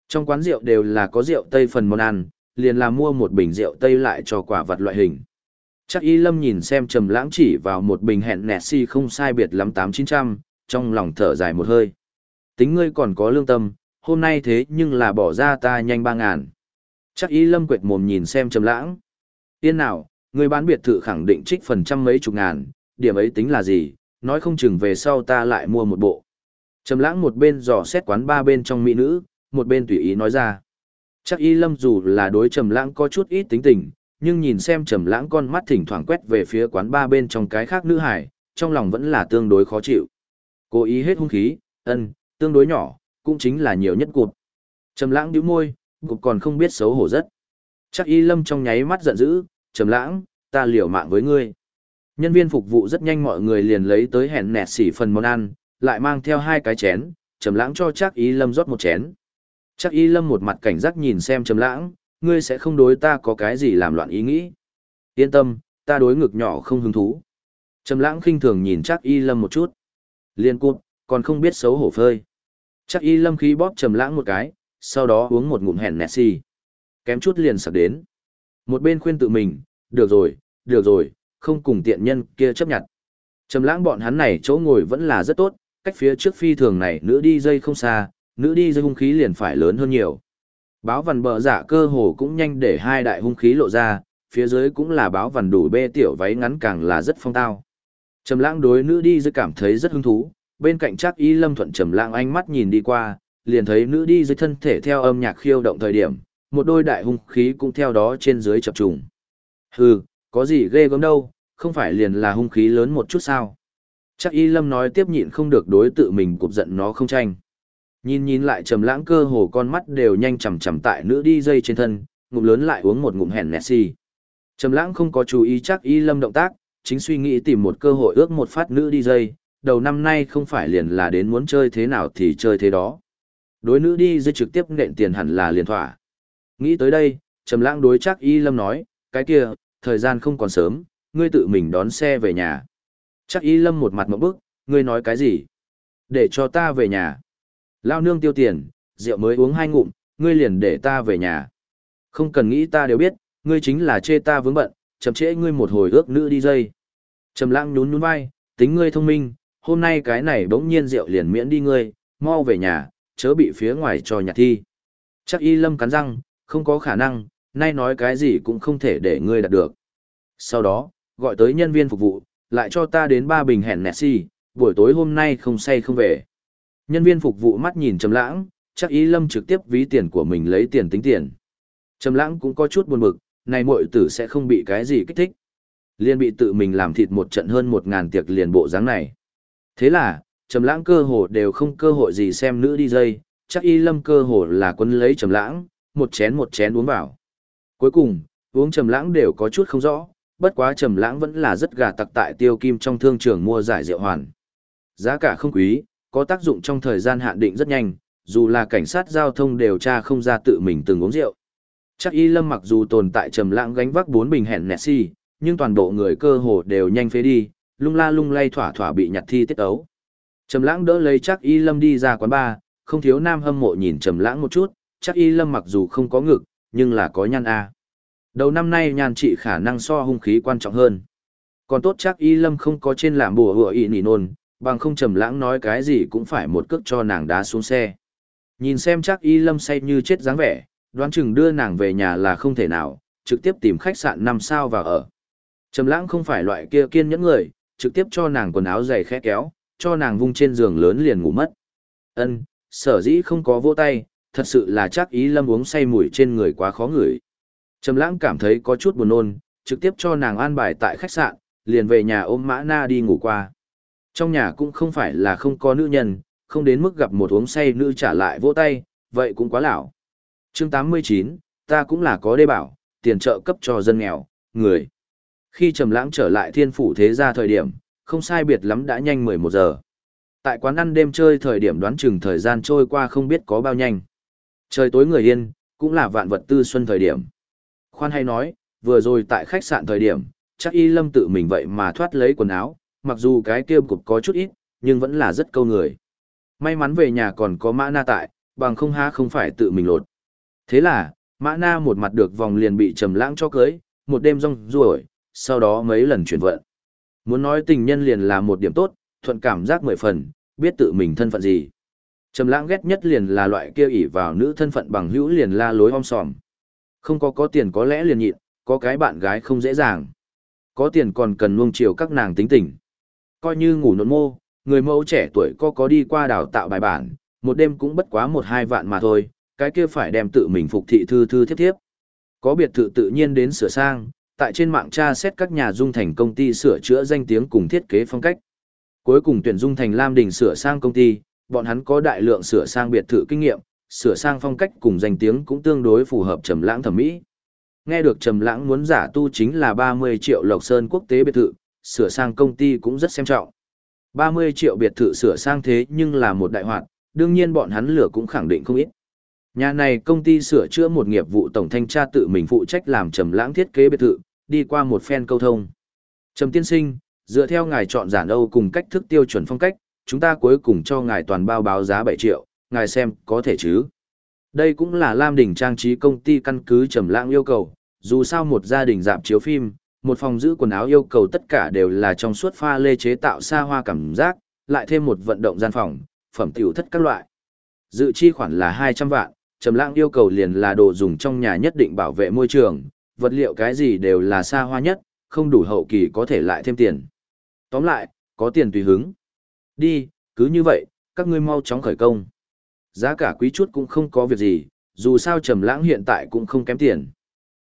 Trong quán rượu đều là có rượu tây phần món ăn, liền là mua một bình rượu tây lại cho quả vật loại hình. Chắc y lâm nhìn xem trầm lãng chỉ vào một bình hẹn nẹt si không sai biệt lắm tám chín trăm, trong lòng thở dài một hơi tính ngươi còn có lương tâm, hôm nay thế nhưng là bỏ ra ta nhanh ba ngàn. Chắc y lâm quệt mồm nhìn xem trầm lãng. Tiên nào, ngươi bán biệt thự khẳng định trích phần trăm mấy chục ngàn, điểm ấy tính là gì, nói không chừng về sau ta lại mua một bộ. Trầm lãng một bên dò xét quán ba bên trong mỹ nữ, một bên tùy ý nói ra. Chắc y lâm dù là đối trầm lãng có chút ít tính tình, nhưng nhìn xem trầm lãng con mắt thỉnh thoảng quét về phía quán ba bên trong cái khác nữ hải, trong lòng vẫn là tương đối khó chịu. Cố ý hết hung khí, ân, tương đối nhỏ, cũng chính là nhiều nhất cụt. Trầm lãng nhíu môi, cụt còn không biết xấu hổ rất. Chắc y lâm trong nháy mắt giận dữ, trầm lãng, ta liều mạng với ngươi. Nhân viên phục vụ rất nhanh mọi người liền lấy tới hẹn nẹt xỉ phần món ăn, lại mang theo hai cái chén, trầm lãng cho chắc y lâm rót một chén. Chắc y lâm một mặt cảnh giác nhìn xem trầm lãng, ngươi sẽ không đối ta có cái gì làm loạn ý nghĩ. Yên tâm, ta đối ngực nhỏ không hứng thú. Trầm lãng khinh thường nhìn chắc y lâm một chút. Liên cụt, còn không biết xấu hổ phơi. Chắc y lâm khí bóp trầm lãng một cái, sau đó uống một ngụm hẹn xì, Kém chút liền sạc đến. Một bên khuyên tự mình, được rồi, được rồi, không cùng tiện nhân kia chấp nhận. Trầm lãng bọn hắn này chỗ ngồi vẫn là rất tốt, cách phía trước phi thường này nữ đi dây không xa, nữ đi dây hung khí liền phải lớn hơn nhiều. Báo vằn bờ giả cơ hồ cũng nhanh để hai đại hung khí lộ ra, phía dưới cũng là báo vằn đủ bê tiểu váy ngắn càng là rất phong tao. Trầm lãng đối nữ đi dây cảm thấy rất hứng thú, bên cạnh chắc y lâm thuận trầm lãng ánh mắt nhìn đi qua, liền thấy nữ đi dưới thân thể theo âm nhạc khiêu động thời điểm, một đôi đại hung khí cũng theo đó trên dưới chập trùng. Hừ, có gì ghê gớm đâu, không phải liền là hung khí lớn một chút sao. Chắc y lâm nói tiếp nhịn không được đối tự mình cục giận nó không tranh. Nhìn nhìn lại trầm lãng cơ hồ con mắt đều nhanh chằm chằm tại nữ đi dây trên thân, ngụm lớn lại uống một ngụm hèn Nessie. Trầm lãng không có chú ý chắc y lâm động tác, chính suy nghĩ tìm một cơ hội ước một phát nữ đi dây, đầu năm nay không phải liền là đến muốn chơi thế nào thì chơi thế đó. Đối nữ đi dây trực tiếp nện tiền hẳn là liền thỏa. Nghĩ tới đây, Trầm Lãng đối chắc Y Lâm nói, cái kia, thời gian không còn sớm, ngươi tự mình đón xe về nhà. Chắc Y Lâm một mặt ngộp bức, ngươi nói cái gì? Để cho ta về nhà. Lao nương tiêu tiền, rượu mới uống hai ngụm, ngươi liền để ta về nhà. Không cần nghĩ ta đều biết, ngươi chính là chê ta vướng bận, chậm trễ ngươi một hồi ước nữ đi dây. Trầm Lãng nhún nhún vai, tính ngươi thông minh, hôm nay cái này bỗng nhiên rượu liền miễn đi ngươi, mau về nhà, chớ bị phía ngoài cho nhặt thi. Chắc y lâm cắn răng, không có khả năng, nay nói cái gì cũng không thể để ngươi đạt được. Sau đó, gọi tới nhân viên phục vụ, lại cho ta đến ba bình hẹn Nessie, buổi tối hôm nay không say không về. Nhân viên phục vụ mắt nhìn Trầm Lãng, chắc y lâm trực tiếp ví tiền của mình lấy tiền tính tiền. Trầm Lãng cũng có chút buồn bực, này muội tử sẽ không bị cái gì kích thích. Liên bị tự mình làm thịt một trận hơn một ngàn tiệc liền bộ dáng này. Thế là, trầm lãng cơ hồ đều không cơ hội gì xem nữ đi dây, chắc y lâm cơ hồ là quấn lấy trầm lãng, một chén một chén uống vào. Cuối cùng, uống trầm lãng đều có chút không rõ, bất quá trầm lãng vẫn là rất gà tặc tại tiêu kim trong thương trường mua giải rượu hoàn. Giá cả không quý, có tác dụng trong thời gian hạn định rất nhanh, dù là cảnh sát giao thông đều tra không ra tự mình từng uống rượu. Chắc y lâm mặc dù tồn tại trầm lãng gánh vác bốn bình hẹn Nessie, nhưng toàn bộ người cơ hồ đều nhanh phế đi, lung la lung lay thỏa thỏa bị nhặt thi tiết ấu. Trầm lãng đỡ lấy chắc y lâm đi ra quán bar, không thiếu nam hâm mộ nhìn trầm lãng một chút, chắc y lâm mặc dù không có ngực, nhưng là có nhan a. Đầu năm nay nhan trị khả năng so hung khí quan trọng hơn. Còn tốt chắc y lâm không có trên làm bùa hựa y nỉ nôn, bằng không trầm lãng nói cái gì cũng phải một cước cho nàng đá xuống xe. Nhìn xem chắc y lâm say như chết dáng vẻ, đoán chừng đưa nàng về nhà là không thể nào, trực tiếp tìm khách sạn năm sao vào ở. Trầm lãng không phải loại kia kiên nhẫn người, trực tiếp cho nàng quần áo dày khẽ kéo, cho nàng vung trên giường lớn liền ngủ mất. Ân, sở dĩ không có vỗ tay, thật sự là chắc ý lâm uống say mùi trên người quá khó ngửi. Trầm lãng cảm thấy có chút buồn nôn, trực tiếp cho nàng an bài tại khách sạn, liền về nhà ôm mã na đi ngủ qua. Trong nhà cũng không phải là không có nữ nhân, không đến mức gặp một uống say nữ trả lại vỗ tay, vậy cũng quá lão. Chương 89, ta cũng là có đê bảo, tiền trợ cấp cho dân nghèo, người. Khi Trầm Lãng trở lại Thiên phủ thế gia thời điểm, không sai biệt lắm đã nhanh 11 giờ. Tại quán ăn đêm chơi thời điểm đoán chừng thời gian trôi qua không biết có bao nhanh. Trời tối người yên, cũng là vạn vật tư xuân thời điểm. Khoan hay nói, vừa rồi tại khách sạn thời điểm, chắc y lâm tự mình vậy mà thoát lấy quần áo, mặc dù cái kia cục có chút ít, nhưng vẫn là rất câu người. May mắn về nhà còn có mã na tại, bằng không ha không phải tự mình lột. Thế là, mã na một mặt được vòng liền bị trầm lãng cho cưới, một đêm rong ruổi, sau đó mấy lần chuyển vận. Muốn nói tình nhân liền là một điểm tốt, thuận cảm giác mười phần, biết tự mình thân phận gì. Trầm lãng ghét nhất liền là loại kia ỷ vào nữ thân phận bằng hữu liền la lối om sòm. Không có có tiền có lẽ liền nhịn, có cái bạn gái không dễ dàng. Có tiền còn cần nuông chiều các nàng tính tình. Coi như ngủ nộn mô, người mẫu trẻ tuổi có có đi qua đào tạo bài bản, một đêm cũng bất quá một hai vạn mà thôi, cái kia phải đem tự mình phục thị thư thư thiếp thiếp. Có biệt thự tự nhiên đến sửa sang, tại trên mạng tra xét các nhà dung thành công ty sửa chữa danh tiếng cùng thiết kế phong cách. Cuối cùng tuyển dung thành Lam Đình sửa sang công ty, bọn hắn có đại lượng sửa sang biệt thự kinh nghiệm, sửa sang phong cách cùng danh tiếng cũng tương đối phù hợp trầm lãng thẩm mỹ. Nghe được trầm lãng muốn giả tu chính là 30 triệu Lộc Sơn quốc tế biệt thự, sửa sang công ty cũng rất xem trọng. 30 triệu biệt thự sửa sang thế nhưng là một đại hoạt, đương nhiên bọn hắn lửa cũng khẳng định không ít. Nhà này công ty sửa chữa một nghiệp vụ tổng thanh tra tự mình phụ trách làm trầm lãng thiết kế biệt thự, đi qua một phen câu thông. Trầm tiên sinh, dựa theo ngài chọn giản Âu cùng cách thức tiêu chuẩn phong cách, chúng ta cuối cùng cho ngài toàn bao báo giá 7 triệu, ngài xem có thể chứ. Đây cũng là Lam Đình trang trí công ty căn cứ trầm lãng yêu cầu, dù sao một gia đình dạp chiếu phim, một phòng giữ quần áo yêu cầu tất cả đều là trong suốt pha lê chế tạo xa hoa cảm giác, lại thêm một vận động gian phòng, phẩm tiểu thất các loại. Dự chi khoản là 200 vạn, trầm lãng yêu cầu liền là đồ dùng trong nhà nhất định bảo vệ môi trường, vật liệu cái gì đều là xa hoa nhất, không đủ hậu kỳ có thể lại thêm tiền. Tóm lại, có tiền tùy hứng. Đi, cứ như vậy, các ngươi mau chóng khởi công. Giá cả quý chút cũng không có việc gì, dù sao trầm lãng hiện tại cũng không kém tiền.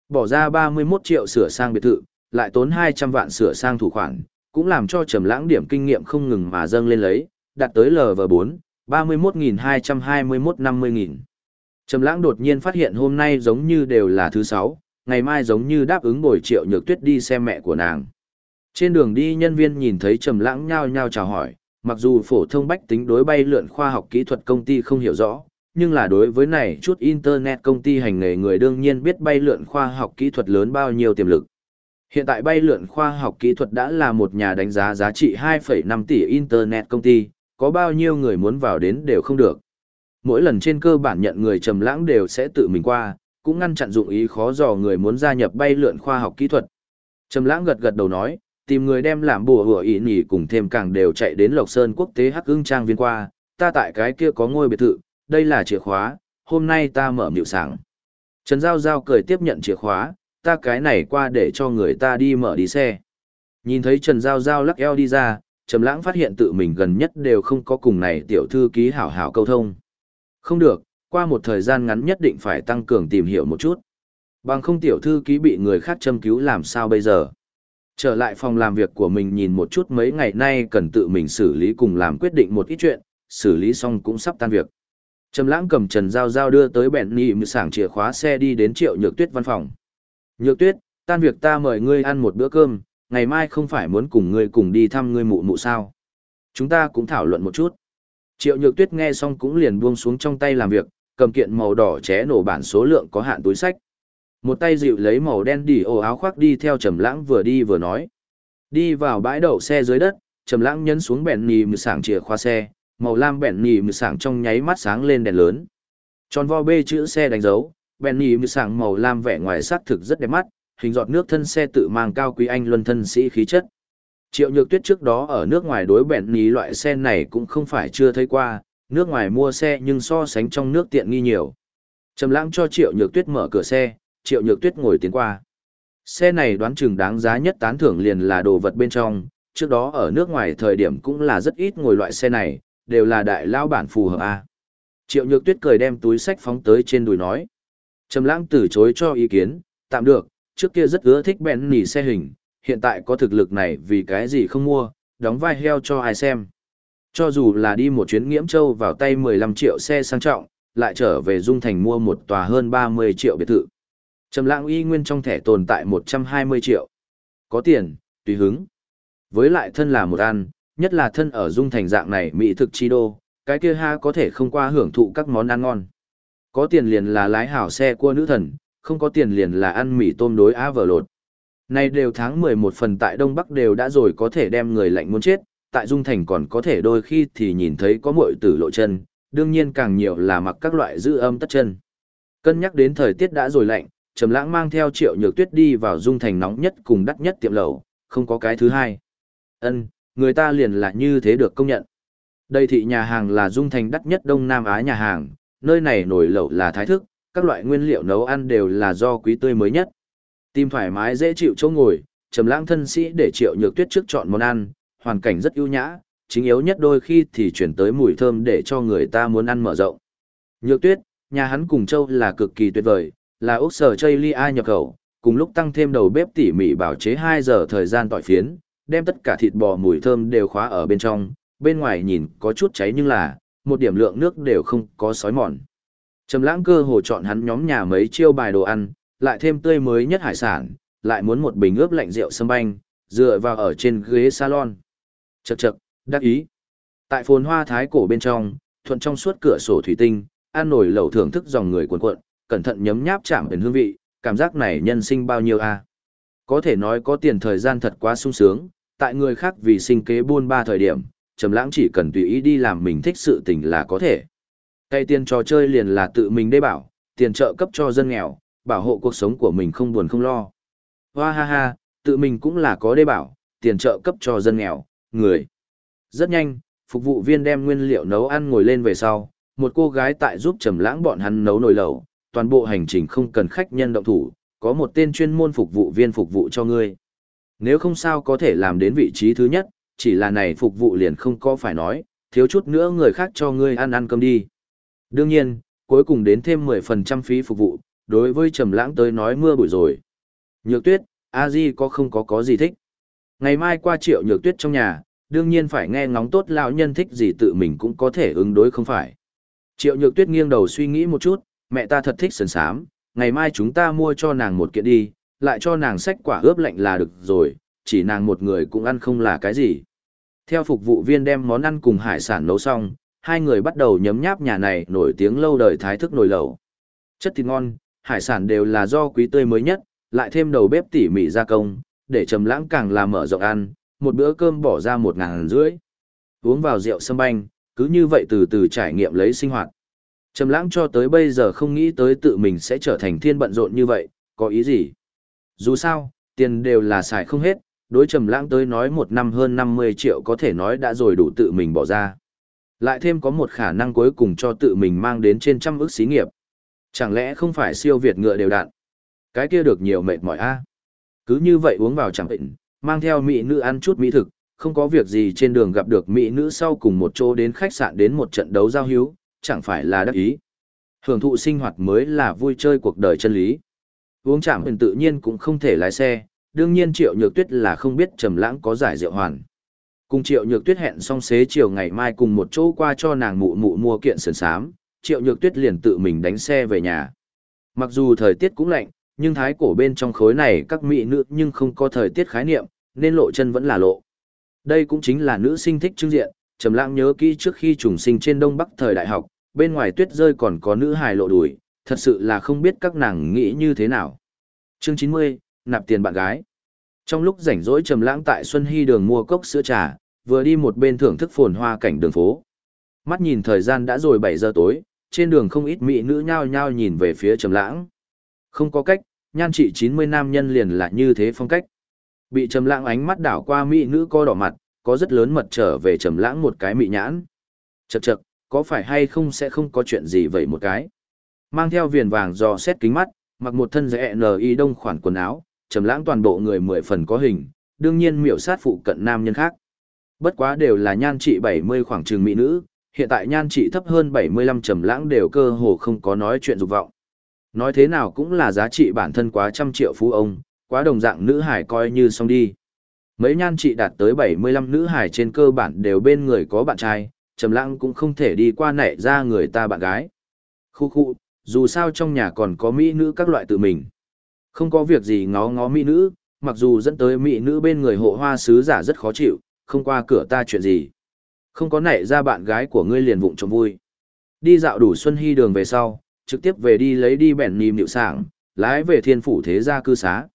Bỏ ra 31 triệu sửa sang biệt thự, lại tốn 200 vạn sửa sang thủ khoản, cũng làm cho trầm lãng điểm kinh nghiệm không ngừng mà dâng lên lấy, đạt tới LV4, 31.221-50.000. Trầm lãng đột nhiên phát hiện hôm nay giống như đều là thứ sáu, ngày mai giống như đáp ứng bồi triệu nhược tuyết đi xem mẹ của nàng. Trên đường đi nhân viên nhìn thấy trầm lãng nhao nhao chào hỏi, mặc dù phổ thông bách tính đối bay lượn khoa học kỹ thuật công ty không hiểu rõ, nhưng là đối với này chút internet công ty hành nghề người đương nhiên biết bay lượn khoa học kỹ thuật lớn bao nhiêu tiềm lực. Hiện tại bay lượn khoa học kỹ thuật đã là một nhà đánh giá giá trị 2,5 tỷ internet công ty, có bao nhiêu người muốn vào đến đều không được. Mỗi lần trên cơ bản nhận người trầm lãng đều sẽ tự mình qua, cũng ngăn chặn dụng ý khó dò người muốn gia nhập bay lượn khoa học kỹ thuật. Trầm lãng gật gật đầu nói, tìm người đem làm bùa hủa ý nhỉ cùng thêm càng đều chạy đến Lộc Sơn quốc tế hắc ưng trang viên qua, ta tại cái kia có ngôi biệt thự, đây là chìa khóa, hôm nay ta mở miệu sáng. Trần Giao Giao cười tiếp nhận chìa khóa, ta cái này qua để cho người ta đi mở đi xe. Nhìn thấy Trần Giao Giao lắc eo đi ra, Trầm Lãng phát hiện tự mình gần nhất đều không có cùng này tiểu thư ký hảo hảo câu thông. Không được, qua một thời gian ngắn nhất định phải tăng cường tìm hiểu một chút. Bằng không tiểu thư ký bị người khác châm cứu làm sao bây giờ. Trở lại phòng làm việc của mình nhìn một chút mấy ngày nay cần tự mình xử lý cùng làm quyết định một ít chuyện, xử lý xong cũng sắp tan việc. Trầm lãng cầm Trần Giao Giao đưa tới bẹn nì mư sảng chìa khóa xe đi đến triệu nhược tuyết văn phòng. Nhược tuyết, tan việc ta mời ngươi ăn một bữa cơm, ngày mai không phải muốn cùng ngươi cùng đi thăm ngươi mụ mụ sao. Chúng ta cũng thảo luận một chút. Triệu nhược tuyết nghe xong cũng liền buông xuống trong tay làm việc, cầm kiện màu đỏ ché nổ bản số lượng có hạn túi sách. Một tay dịu lấy màu đen đỉ ồ áo khoác đi theo Trầm Lãng vừa đi vừa nói. Đi vào bãi đậu xe dưới đất, Trầm Lãng nhấn xuống bẹn nì mừ sảng chìa khóa xe, màu lam bẹn nì mừ sảng trong nháy mắt sáng lên đèn lớn. Tròn vo bê chữ xe đánh dấu, Benny nì sảng màu lam vẻ ngoài sắc thực rất đẹp mắt, hình giọt nước thân xe tự mang cao quý anh luân thân sĩ khí chất. Triệu Nhược Tuyết trước đó ở nước ngoài đối bẹn loại xe này cũng không phải chưa thấy qua, nước ngoài mua xe nhưng so sánh trong nước tiện nghi nhiều. Trầm lãng cho Triệu Nhược Tuyết mở cửa xe, Triệu Nhược Tuyết ngồi tiến qua. Xe này đoán chừng đáng giá nhất tán thưởng liền là đồ vật bên trong, trước đó ở nước ngoài thời điểm cũng là rất ít ngồi loại xe này, đều là đại lao bản phù hợp A. Triệu Nhược Tuyết cười đem túi sách phóng tới trên đùi nói. Trầm Lãng từ chối cho ý kiến, tạm được, trước kia rất ưa thích bèn nỉ xe hình, hiện tại có thực lực này vì cái gì không mua, đóng vai heo cho ai xem. Cho dù là đi một chuyến nghiễm châu vào tay 15 triệu xe sang trọng, lại trở về Dung Thành mua một tòa hơn 30 triệu biệt thự. Trầm lãng y nguyên trong thẻ tồn tại 120 triệu. Có tiền, tùy hứng. Với lại thân là một ăn, nhất là thân ở Dung Thành dạng này mỹ thực chi đô, cái kia ha có thể không qua hưởng thụ các món ăn ngon. Có tiền liền là lái hảo xe của nữ thần, không có tiền liền là ăn mì tôm đối á vở lột. Nay đều tháng 11 phần tại Đông Bắc đều đã rồi có thể đem người lạnh muốn chết, tại Dung Thành còn có thể đôi khi thì nhìn thấy có muội tử lộ chân, đương nhiên càng nhiều là mặc các loại giữ âm tất chân. Cân nhắc đến thời tiết đã rồi lạnh, Trầm Lãng mang theo Triệu Nhược Tuyết đi vào Dung Thành nóng nhất cùng đắt nhất tiệm lẩu, không có cái thứ hai. Ân, người ta liền là như thế được công nhận. Đây thị nhà hàng là Dung Thành đắt nhất Đông Nam Á nhà hàng, nơi này nổi lẩu là thái thức, các loại nguyên liệu nấu ăn đều là do quý tươi mới nhất. Tìm thoải mái dễ chịu chỗ ngồi, Trầm Lãng thân sĩ để Triệu Nhược Tuyết trước chọn món ăn, hoàn cảnh rất ưu nhã, chính yếu nhất đôi khi thì chuyển tới mùi thơm để cho người ta muốn ăn mở rộng. Nhược tuyết, nhà hắn cùng châu là cực kỳ tuyệt vời, là ốc sở chây lia nhập khẩu, cùng lúc tăng thêm đầu bếp tỉ mỉ bảo chế 2 giờ thời gian tỏi phiến, đem tất cả thịt bò mùi thơm đều khóa ở bên trong, bên ngoài nhìn có chút cháy nhưng là, một điểm lượng nước đều không có sói mòn. Trầm lãng cơ hồ chọn hắn nhóm nhà mấy chiêu bài đồ ăn, lại thêm tươi mới nhất hải sản, lại muốn một bình ướp lạnh rượu sâm banh, dựa vào ở trên ghế salon. Chậc chậc, đắc ý. Tại phồn hoa thái cổ bên trong, thuận trong suốt cửa sổ thủy tinh, ăn nổi lẩu thưởng thức dòng người cuộn cuộn, cẩn thận nhấm nháp chạm đến hương vị, cảm giác này nhân sinh bao nhiêu a? À? Có thể nói có tiền thời gian thật quá sung sướng, tại người khác vì sinh kế buôn ba thời điểm, Trầm Lãng chỉ cần tùy ý đi làm mình thích sự tình là có thể. Cây tiền trò chơi liền là tự mình đê bảo, tiền trợ cấp cho dân nghèo, bảo hộ cuộc sống của mình không buồn không lo. Hoa ha ha, tự mình cũng là có đê bảo, tiền trợ cấp cho dân nghèo, người. Rất nhanh, phục vụ viên đem nguyên liệu nấu ăn ngồi lên về sau, một cô gái tại giúp trầm lãng bọn hắn nấu nồi lẩu, toàn bộ hành trình không cần khách nhân động thủ, có một tên chuyên môn phục vụ viên phục vụ cho ngươi. Nếu không sao có thể làm đến vị trí thứ nhất, chỉ là này phục vụ liền không có phải nói, thiếu chút nữa người khác cho ngươi ăn ăn cơm đi. Đương nhiên, cuối cùng đến thêm 10% phí phục vụ, đối với Trầm Lãng tới nói mưa bụi rồi. Nhược Tuyết, A Di có không có có gì thích. Ngày mai qua Triệu Nhược Tuyết trong nhà, đương nhiên phải nghe ngóng tốt lão nhân thích gì tự mình cũng có thể ứng đối không phải. Triệu Nhược Tuyết nghiêng đầu suy nghĩ một chút, mẹ ta thật thích sườn sám, ngày mai chúng ta mua cho nàng một kiện đi, lại cho nàng sách quả ướp lạnh là được rồi, chỉ nàng một người cũng ăn không là cái gì. Theo phục vụ viên đem món ăn cùng hải sản nấu xong, hai người bắt đầu nhấm nháp nhà này nổi tiếng lâu đời thái thức nồi lẩu. Chất thịt ngon, hải sản đều là do quý tươi mới nhất, lại thêm đầu bếp tỉ mỉ gia công, để trầm lãng càng làm mở rộng ăn, một bữa cơm bỏ ra một ngàn rưỡi. Uống vào rượu sâm banh, cứ như vậy từ từ trải nghiệm lấy sinh hoạt. Trầm lãng cho tới bây giờ không nghĩ tới tự mình sẽ trở thành thiên bận rộn như vậy, có ý gì? Dù sao, tiền đều là xài không hết, đối trầm lãng tới nói một năm hơn 50 triệu có thể nói đã rồi đủ tự mình bỏ ra. Lại thêm có một khả năng cuối cùng cho tự mình mang đến trên trăm ức xí nghiệp. Chẳng lẽ không phải siêu việt ngựa đều đạn? Cái kia được nhiều mệt mỏi a. À? Cứ như vậy uống vào chẳng bệnh, mang theo mỹ nữ ăn chút mỹ thực, không có việc gì trên đường gặp được mỹ nữ sau cùng một chỗ đến khách sạn đến một trận đấu giao hữu, chẳng phải là đắc ý. Hưởng thụ sinh hoạt mới là vui chơi cuộc đời chân lý. Uống chạm bệnh tự nhiên cũng không thể lái xe, đương nhiên triệu nhược tuyết là không biết trầm lãng có giải rượu hoàn. Cùng triệu nhược tuyết hẹn xong xế chiều ngày mai cùng một chỗ qua cho nàng mụ mụ mua kiện sườn sám, triệu nhược tuyết liền tự mình đánh xe về nhà. Mặc dù thời tiết cũng lạnh, nhưng thái cổ bên trong khối này các mỹ nữ nhưng không có thời tiết khái niệm, nên lộ chân vẫn là lộ. Đây cũng chính là nữ sinh thích trưng diện, Trầm Lãng nhớ kỹ trước khi trùng sinh trên Đông Bắc thời đại học, bên ngoài tuyết rơi còn có nữ hài lộ đùi, thật sự là không biết các nàng nghĩ như thế nào. Chương 90, nạp tiền bạn gái. Trong lúc rảnh rỗi Trầm Lãng tại Xuân Hy đường mua cốc sữa trà, vừa đi một bên thưởng thức phồn hoa cảnh đường phố. Mắt nhìn thời gian đã rồi 7 giờ tối, trên đường không ít mỹ nữ nhao nhao nhìn về phía Trầm Lãng. Không có cách, nhan trị 90 nam nhân liền là như thế phong cách. Bị trầm lãng ánh mắt đảo qua mỹ nữ co đỏ mặt, có rất lớn mật trở về trầm lãng một cái mỹ nhãn. Chậc chậc, có phải hay không sẽ không có chuyện gì vậy một cái. Mang theo viền vàng dò xét kính mắt, mặc một thân rẻ nờ y đông khoản quần áo, trầm lãng toàn bộ người mười phần có hình, đương nhiên miểu sát phụ cận nam nhân khác. Bất quá đều là nhan trị 70 khoảng trường mỹ nữ, hiện tại nhan trị thấp hơn 75 trầm lãng đều cơ hồ không có nói chuyện dục vọng. Nói thế nào cũng là giá trị bản thân quá trăm triệu phú ông, quá đồng dạng nữ hải coi như xong đi. Mấy nhan trị đạt tới 75 nữ hải trên cơ bản đều bên người có bạn trai, trầm lãng cũng không thể đi qua nảy ra người ta bạn gái. Khu khu, dù sao trong nhà còn có mỹ nữ các loại tự mình. Không có việc gì ngó ngó mỹ nữ, mặc dù dẫn tới mỹ nữ bên người hộ hoa sứ giả rất khó chịu, không qua cửa ta chuyện gì. Không có nảy ra bạn gái của ngươi liền vụng trộm vui. Đi dạo đủ xuân hy đường về sau, trực tiếp về đi lấy đi bẻn nìm nịu sảng, lái về thiên phủ thế gia cư xá.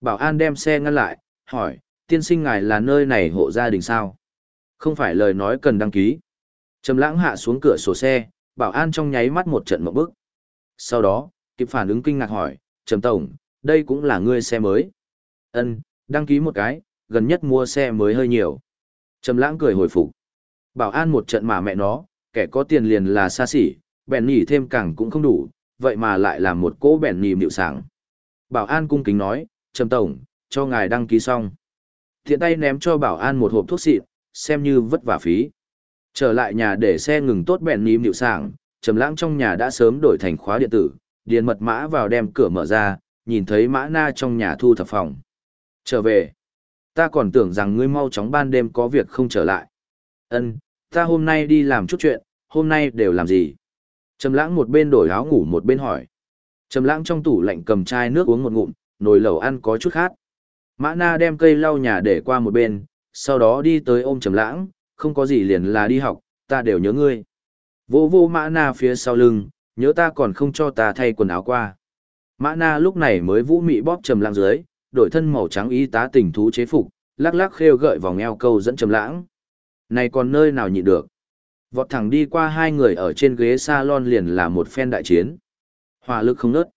Bảo an đem xe ngăn lại, hỏi, tiên sinh ngài là nơi này hộ gia đình sao? Không phải lời nói cần đăng ký. Trầm lãng hạ xuống cửa sổ xe, bảo an trong nháy mắt một trận một bức. Sau đó, kịp phản ứng kinh ngạc hỏi, Trầm Tổng, đây cũng là ngươi xe mới. Ân, đăng ký một cái, gần nhất mua xe mới hơi nhiều. Trầm lãng cười hồi phục. Bảo an một trận mà mẹ nó, kẻ có tiền liền là xa xỉ, bèn nhỉ thêm càng cũng không đủ, vậy mà lại làm một cỗ bèn nhỉ điệu sảng. Bảo an cung kính nói, Trầm Tổng, cho ngài đăng ký xong. Thiện tay ném cho bảo an một hộp thuốc xịn, xem như vất vả phí. Trở lại nhà để xe ngừng tốt bèn nhỉ điệu sảng, Trầm lãng trong nhà đã sớm đổi thành khóa điện tử, điền mật mã vào đem cửa mở ra, nhìn thấy mã na trong nhà thu thập phòng. Trở về. Ta còn tưởng rằng ngươi mau chóng ban đêm có việc không trở lại. Ân, ta hôm nay đi làm chút chuyện, hôm nay đều làm gì? Trầm lãng một bên đổi áo ngủ một bên hỏi. Trầm lãng trong tủ lạnh cầm chai nước uống một ngụm, nồi lẩu ăn có chút khát. Mã na đem cây lau nhà để qua một bên, sau đó đi tới ôm trầm lãng, không có gì liền là đi học, ta đều nhớ ngươi. Vô vô mã na phía sau lưng, nhớ ta còn không cho ta thay quần áo qua. Mã na lúc này mới vũ mị bóp trầm lãng dưới, đổi thân màu trắng y tá tình thú chế phục, lắc lắc khêu gợi vòng eo câu dẫn trầm lãng. Này còn nơi nào nhịn được. Vọt thẳng đi qua hai người ở trên ghế salon liền là một phen đại chiến. Hỏa lực không nớt.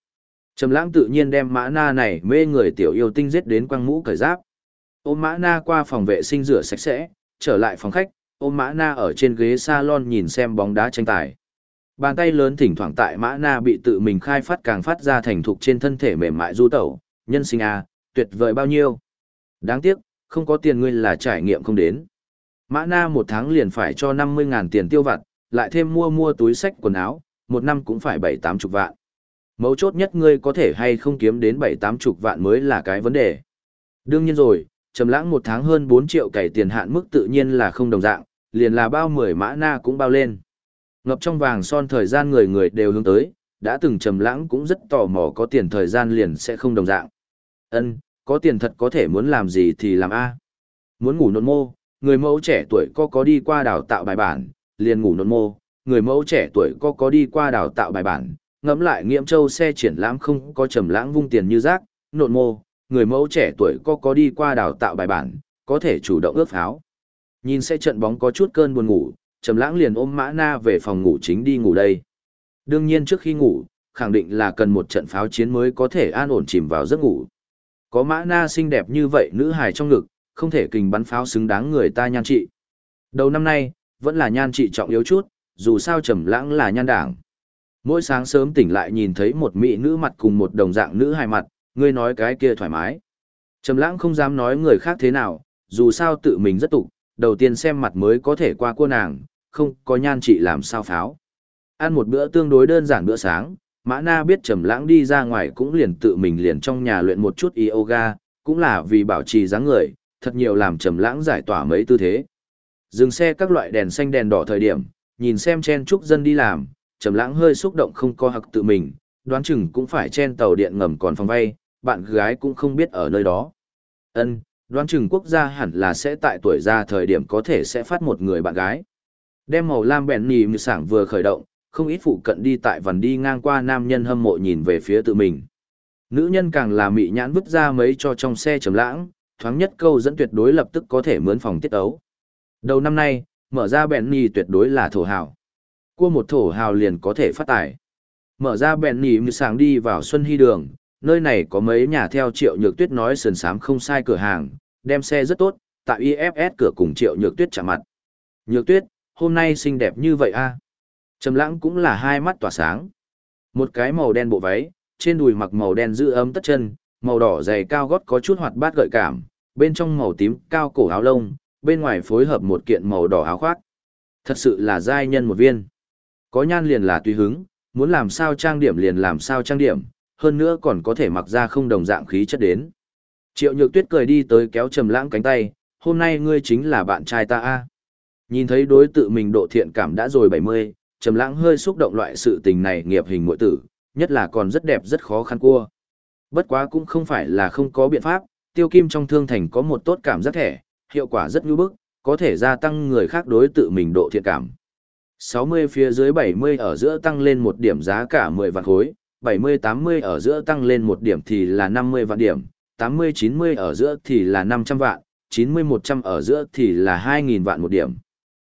Trầm lãng tự nhiên đem mã na này mê người tiểu yêu tinh giết đến quăng mũ cởi giáp. Ôm mã na qua phòng vệ sinh rửa sạch sẽ, trở lại phòng khách, ôm mã na ở trên ghế salon nhìn xem bóng đá tranh tài. Bàn tay lớn thỉnh thoảng tại mã na bị tự mình khai phát càng phát ra thành thục trên thân thể mềm mại du tẩu, nhân sinh a, tuyệt vời bao nhiêu. Đáng tiếc, không có tiền ngươi là trải nghiệm không đến. Mã na một tháng liền phải cho 50.000 tiền tiêu vặt, lại thêm mua mua túi sách quần áo, một năm cũng phải 7-8 chục vạn. Mấu chốt nhất ngươi có thể hay không kiếm đến 7-8 chục vạn mới là cái vấn đề. Đương nhiên rồi, trầm lãng một tháng hơn 4 triệu cày tiền hạn mức tự nhiên là không đồng dạng, liền là bao 10 mã na cũng bao lên. Ngập trong vàng son thời gian người người đều hướng tới, đã từng trầm lãng cũng rất tò mò có tiền thời gian liền sẽ không đồng dạng. Ân, có tiền thật có thể muốn làm gì thì làm a. Muốn ngủ nôn mô, người mẫu trẻ tuổi có có đi qua đào tạo bài bản, liền ngủ nôn mô, người mẫu trẻ tuổi có có đi qua đào tạo bài bản, ngẫm lại nghiễm châu xe triển lãm không có trầm lãng vung tiền như rác, nôn mô, người mẫu trẻ tuổi có có đi qua đào tạo bài bản, có thể chủ động ước pháo. Nhìn xe trận bóng có chút cơn buồn ngủ, trầm lãng liền ôm mã na về phòng ngủ chính đi ngủ đây. Đương nhiên trước khi ngủ, khẳng định là cần một trận pháo chiến mới có thể an ổn chìm vào giấc ngủ. Có mã na xinh đẹp như vậy nữ hài trong ngực, không thể kình bắn pháo xứng đáng người ta nhan trị. Đầu năm nay, vẫn là nhan trị trọng yếu chút, dù sao trầm lãng là nhan đảng. Mỗi sáng sớm tỉnh lại nhìn thấy một mỹ nữ mặt cùng một đồng dạng nữ hài mặt, ngươi nói cái kia thoải mái. Trầm lãng không dám nói người khác thế nào, dù sao tự mình rất tục, đầu tiên xem mặt mới có thể qua cô nàng, không có nhan trị làm sao pháo. Ăn một bữa tương đối đơn giản bữa sáng, Mã Na biết Trầm Lãng đi ra ngoài cũng liền tự mình liền trong nhà luyện một chút yoga, cũng là vì bảo trì dáng người, thật nhiều làm Trầm Lãng giải tỏa mấy tư thế. Dừng xe các loại đèn xanh đèn đỏ thời điểm, nhìn xem chen chúc dân đi làm, Trầm Lãng hơi xúc động không có hặc tự mình, đoán chừng cũng phải chen tàu điện ngầm còn phòng vay, bạn gái cũng không biết ở nơi đó. Ân, đoán chừng quốc gia hẳn là sẽ tại tuổi già thời điểm có thể sẽ phát một người bạn gái. Đem màu lam bèn nì như sảng vừa khởi động, không ít phụ cận đi tại vần đi ngang qua nam nhân hâm mộ nhìn về phía tự mình. Nữ nhân càng là mị nhãn vứt ra mấy cho trong xe trầm lãng, thoáng nhất câu dẫn tuyệt đối lập tức có thể mướn phòng tiết ấu. Đầu năm nay, mở ra bèn nì tuyệt đối là thổ hào. Cua một thổ hào liền có thể phát tài. Mở ra bèn nì như sáng đi vào Xuân Hy Đường, nơi này có mấy nhà theo triệu nhược tuyết nói sườn sám không sai cửa hàng, đem xe rất tốt, tại IFS cửa cùng triệu nhược tuyết chạm mặt. Nhược tuyết, hôm nay xinh đẹp như vậy a Trầm lãng cũng là hai mắt tỏa sáng. Một cái màu đen bộ váy, trên đùi mặc màu đen giữ ấm tất chân, màu đỏ dày cao gót có chút hoạt bát gợi cảm, bên trong màu tím cao cổ áo lông, bên ngoài phối hợp một kiện màu đỏ áo khoác. Thật sự là giai nhân một viên. Có nhan liền là tùy hứng, muốn làm sao trang điểm liền làm sao trang điểm, hơn nữa còn có thể mặc ra không đồng dạng khí chất đến. Triệu Nhược Tuyết cười đi tới kéo Trầm Lãng cánh tay, "Hôm nay ngươi chính là bạn trai ta a." Nhìn thấy đối tự mình độ thiện cảm đã rồi 70, Trầm Lãng hơi xúc động loại sự tình này nghiệp hình muội tử, nhất là còn rất đẹp rất khó khăn cua. Bất quá cũng không phải là không có biện pháp, Tiêu Kim trong thương thành có một tốt cảm rất thẻ, hiệu quả rất nhu bức, có thể gia tăng người khác đối tự mình độ thiện cảm. 60 phía dưới 70 ở giữa tăng lên một điểm giá cả 10 vạn khối, 70-80 ở giữa tăng lên một điểm thì là 50 vạn điểm, 80-90 ở giữa thì là 500 vạn, 90-100 ở giữa thì là 2.000 vạn một điểm.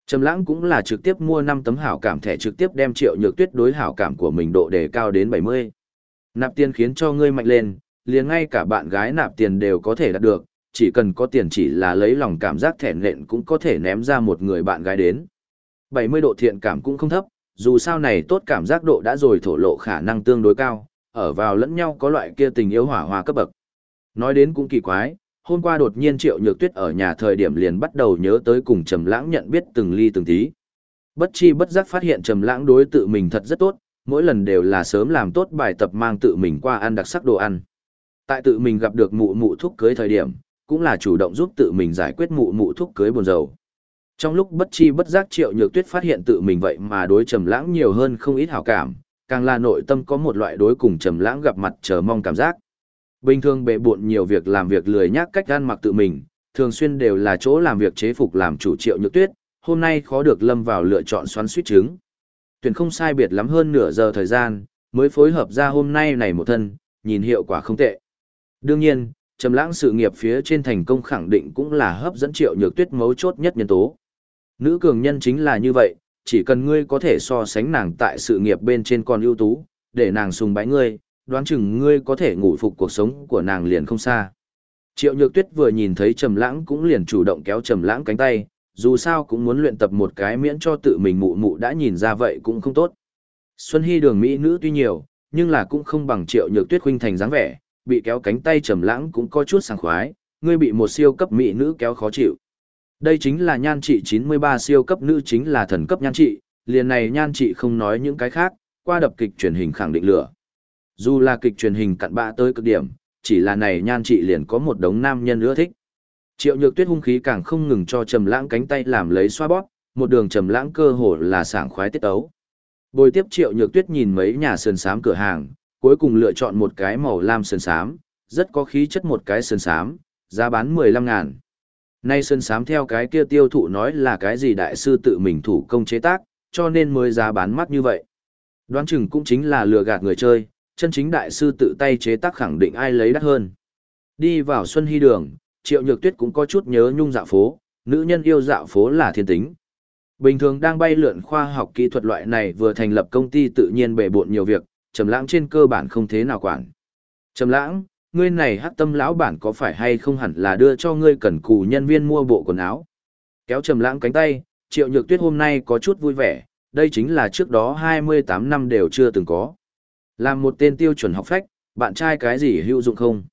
Trầm lãng cũng là trực tiếp mua 5 tấm hảo cảm thẻ trực tiếp đem triệu nhược tuyết đối hảo cảm của mình độ đề cao đến 70. Nạp tiền khiến cho ngươi mạnh lên, liền ngay cả bạn gái nạp tiền đều có thể đạt được, chỉ cần có tiền chỉ là lấy lòng cảm giác thẻ nện cũng có thể ném ra một người bạn gái đến. 70 độ thiện cảm cũng không thấp, dù sao này tốt cảm giác độ đã rồi thổ lộ khả năng tương đối cao, ở vào lẫn nhau có loại kia tình yêu hỏa hòa cấp bậc. Nói đến cũng kỳ quái, hôm qua đột nhiên Triệu Nhược Tuyết ở nhà thời điểm liền bắt đầu nhớ tới cùng Trầm Lãng nhận biết từng ly từng tí. Bất chi bất giác phát hiện Trầm Lãng đối tự mình thật rất tốt, mỗi lần đều là sớm làm tốt bài tập mang tự mình qua ăn đặc sắc đồ ăn. Tại tự mình gặp được mụ mụ thúc cưới thời điểm, cũng là chủ động giúp tự mình giải quyết mụ mụ thúc cưới buồn rầu. Trong lúc bất chi bất giác Triệu Nhược Tuyết phát hiện tự mình vậy mà đối Trầm Lãng nhiều hơn không ít hảo cảm, càng là nội tâm có một loại đối cùng Trầm Lãng gặp mặt chờ mong cảm giác. Bình thường bệ bộn nhiều việc làm việc lười nhác cách ăn mặc tự mình, thường xuyên đều là chỗ làm việc chế phục làm chủ Triệu Nhược Tuyết, hôm nay khó được lâm vào lựa chọn xoắn suýt trứng. Tuyển không sai biệt lắm hơn nửa giờ thời gian, mới phối hợp ra hôm nay này một thân, nhìn hiệu quả không tệ. Đương nhiên, Trầm Lãng sự nghiệp phía trên thành công khẳng định cũng là hấp dẫn Triệu Nhược Tuyết mấu chốt nhất nhân tố. Nữ cường nhân chính là như vậy, chỉ cần ngươi có thể so sánh nàng tại sự nghiệp bên trên còn ưu tú, để nàng sùng bái ngươi, đoán chừng ngươi có thể ngủ phục cuộc sống của nàng liền không xa. Triệu Nhược Tuyết vừa nhìn thấy Trầm Lãng cũng liền chủ động kéo Trầm Lãng cánh tay, dù sao cũng muốn luyện tập một cái miễn cho tự mình mụ mụ đã nhìn ra vậy cũng không tốt. Xuân Hy đường mỹ nữ tuy nhiều, nhưng là cũng không bằng Triệu Nhược Tuyết huynh thành dáng vẻ, bị kéo cánh tay Trầm Lãng cũng có chút sảng khoái, ngươi bị một siêu cấp mỹ nữ kéo khó chịu. Đây chính là nhan trị 93 siêu cấp nữ chính là thần cấp nhan trị, liền này nhan trị không nói những cái khác, qua đập kịch truyền hình khẳng định lửa. Dù là kịch truyền hình cặn bã tới cực điểm, chỉ là này nhan chị liền có một đống nam nhân ưa thích. Triệu Nhược Tuyết hung khí càng không ngừng cho Trầm Lãng cánh tay làm lấy xoa bóp, một đường Trầm Lãng cơ hồ là sảng khoái tiết tấu. Bồi tiếp Triệu Nhược Tuyết nhìn mấy nhà sơn sám cửa hàng, cuối cùng lựa chọn một cái màu lam sơn sám, rất có khí chất một cái sơn sám, giá bán 15 ngàn. Nay sơn sám theo cái kia tiêu thụ nói là cái gì đại sư tự mình thủ công chế tác, cho nên mới giá bán mắc như vậy. Đoán chừng cũng chính là lừa gạt người chơi, chân chính đại sư tự tay chế tác khẳng định ai lấy đắt hơn. Đi vào Xuân Hy Đường, Triệu Nhược Tuyết cũng có chút nhớ nhung dạo phố, nữ nhân yêu dạo phố là thiên tính. Bình thường đang bay lượn khoa học kỹ thuật loại này vừa thành lập công ty tự nhiên bể bộn nhiều việc, Trầm Lãng trên cơ bản không thế nào quản. Trầm Lãng, ngươi này hắc tâm lão bản có phải hay không hẳn là đưa cho ngươi cần cù nhân viên mua bộ quần áo. Kéo trầm lãng cánh tay, triệu nhược tuyết hôm nay có chút vui vẻ, đây chính là trước đó 28 năm đều chưa từng có. Làm một tên tiêu chuẩn học phách, bạn trai cái gì hữu dụng không?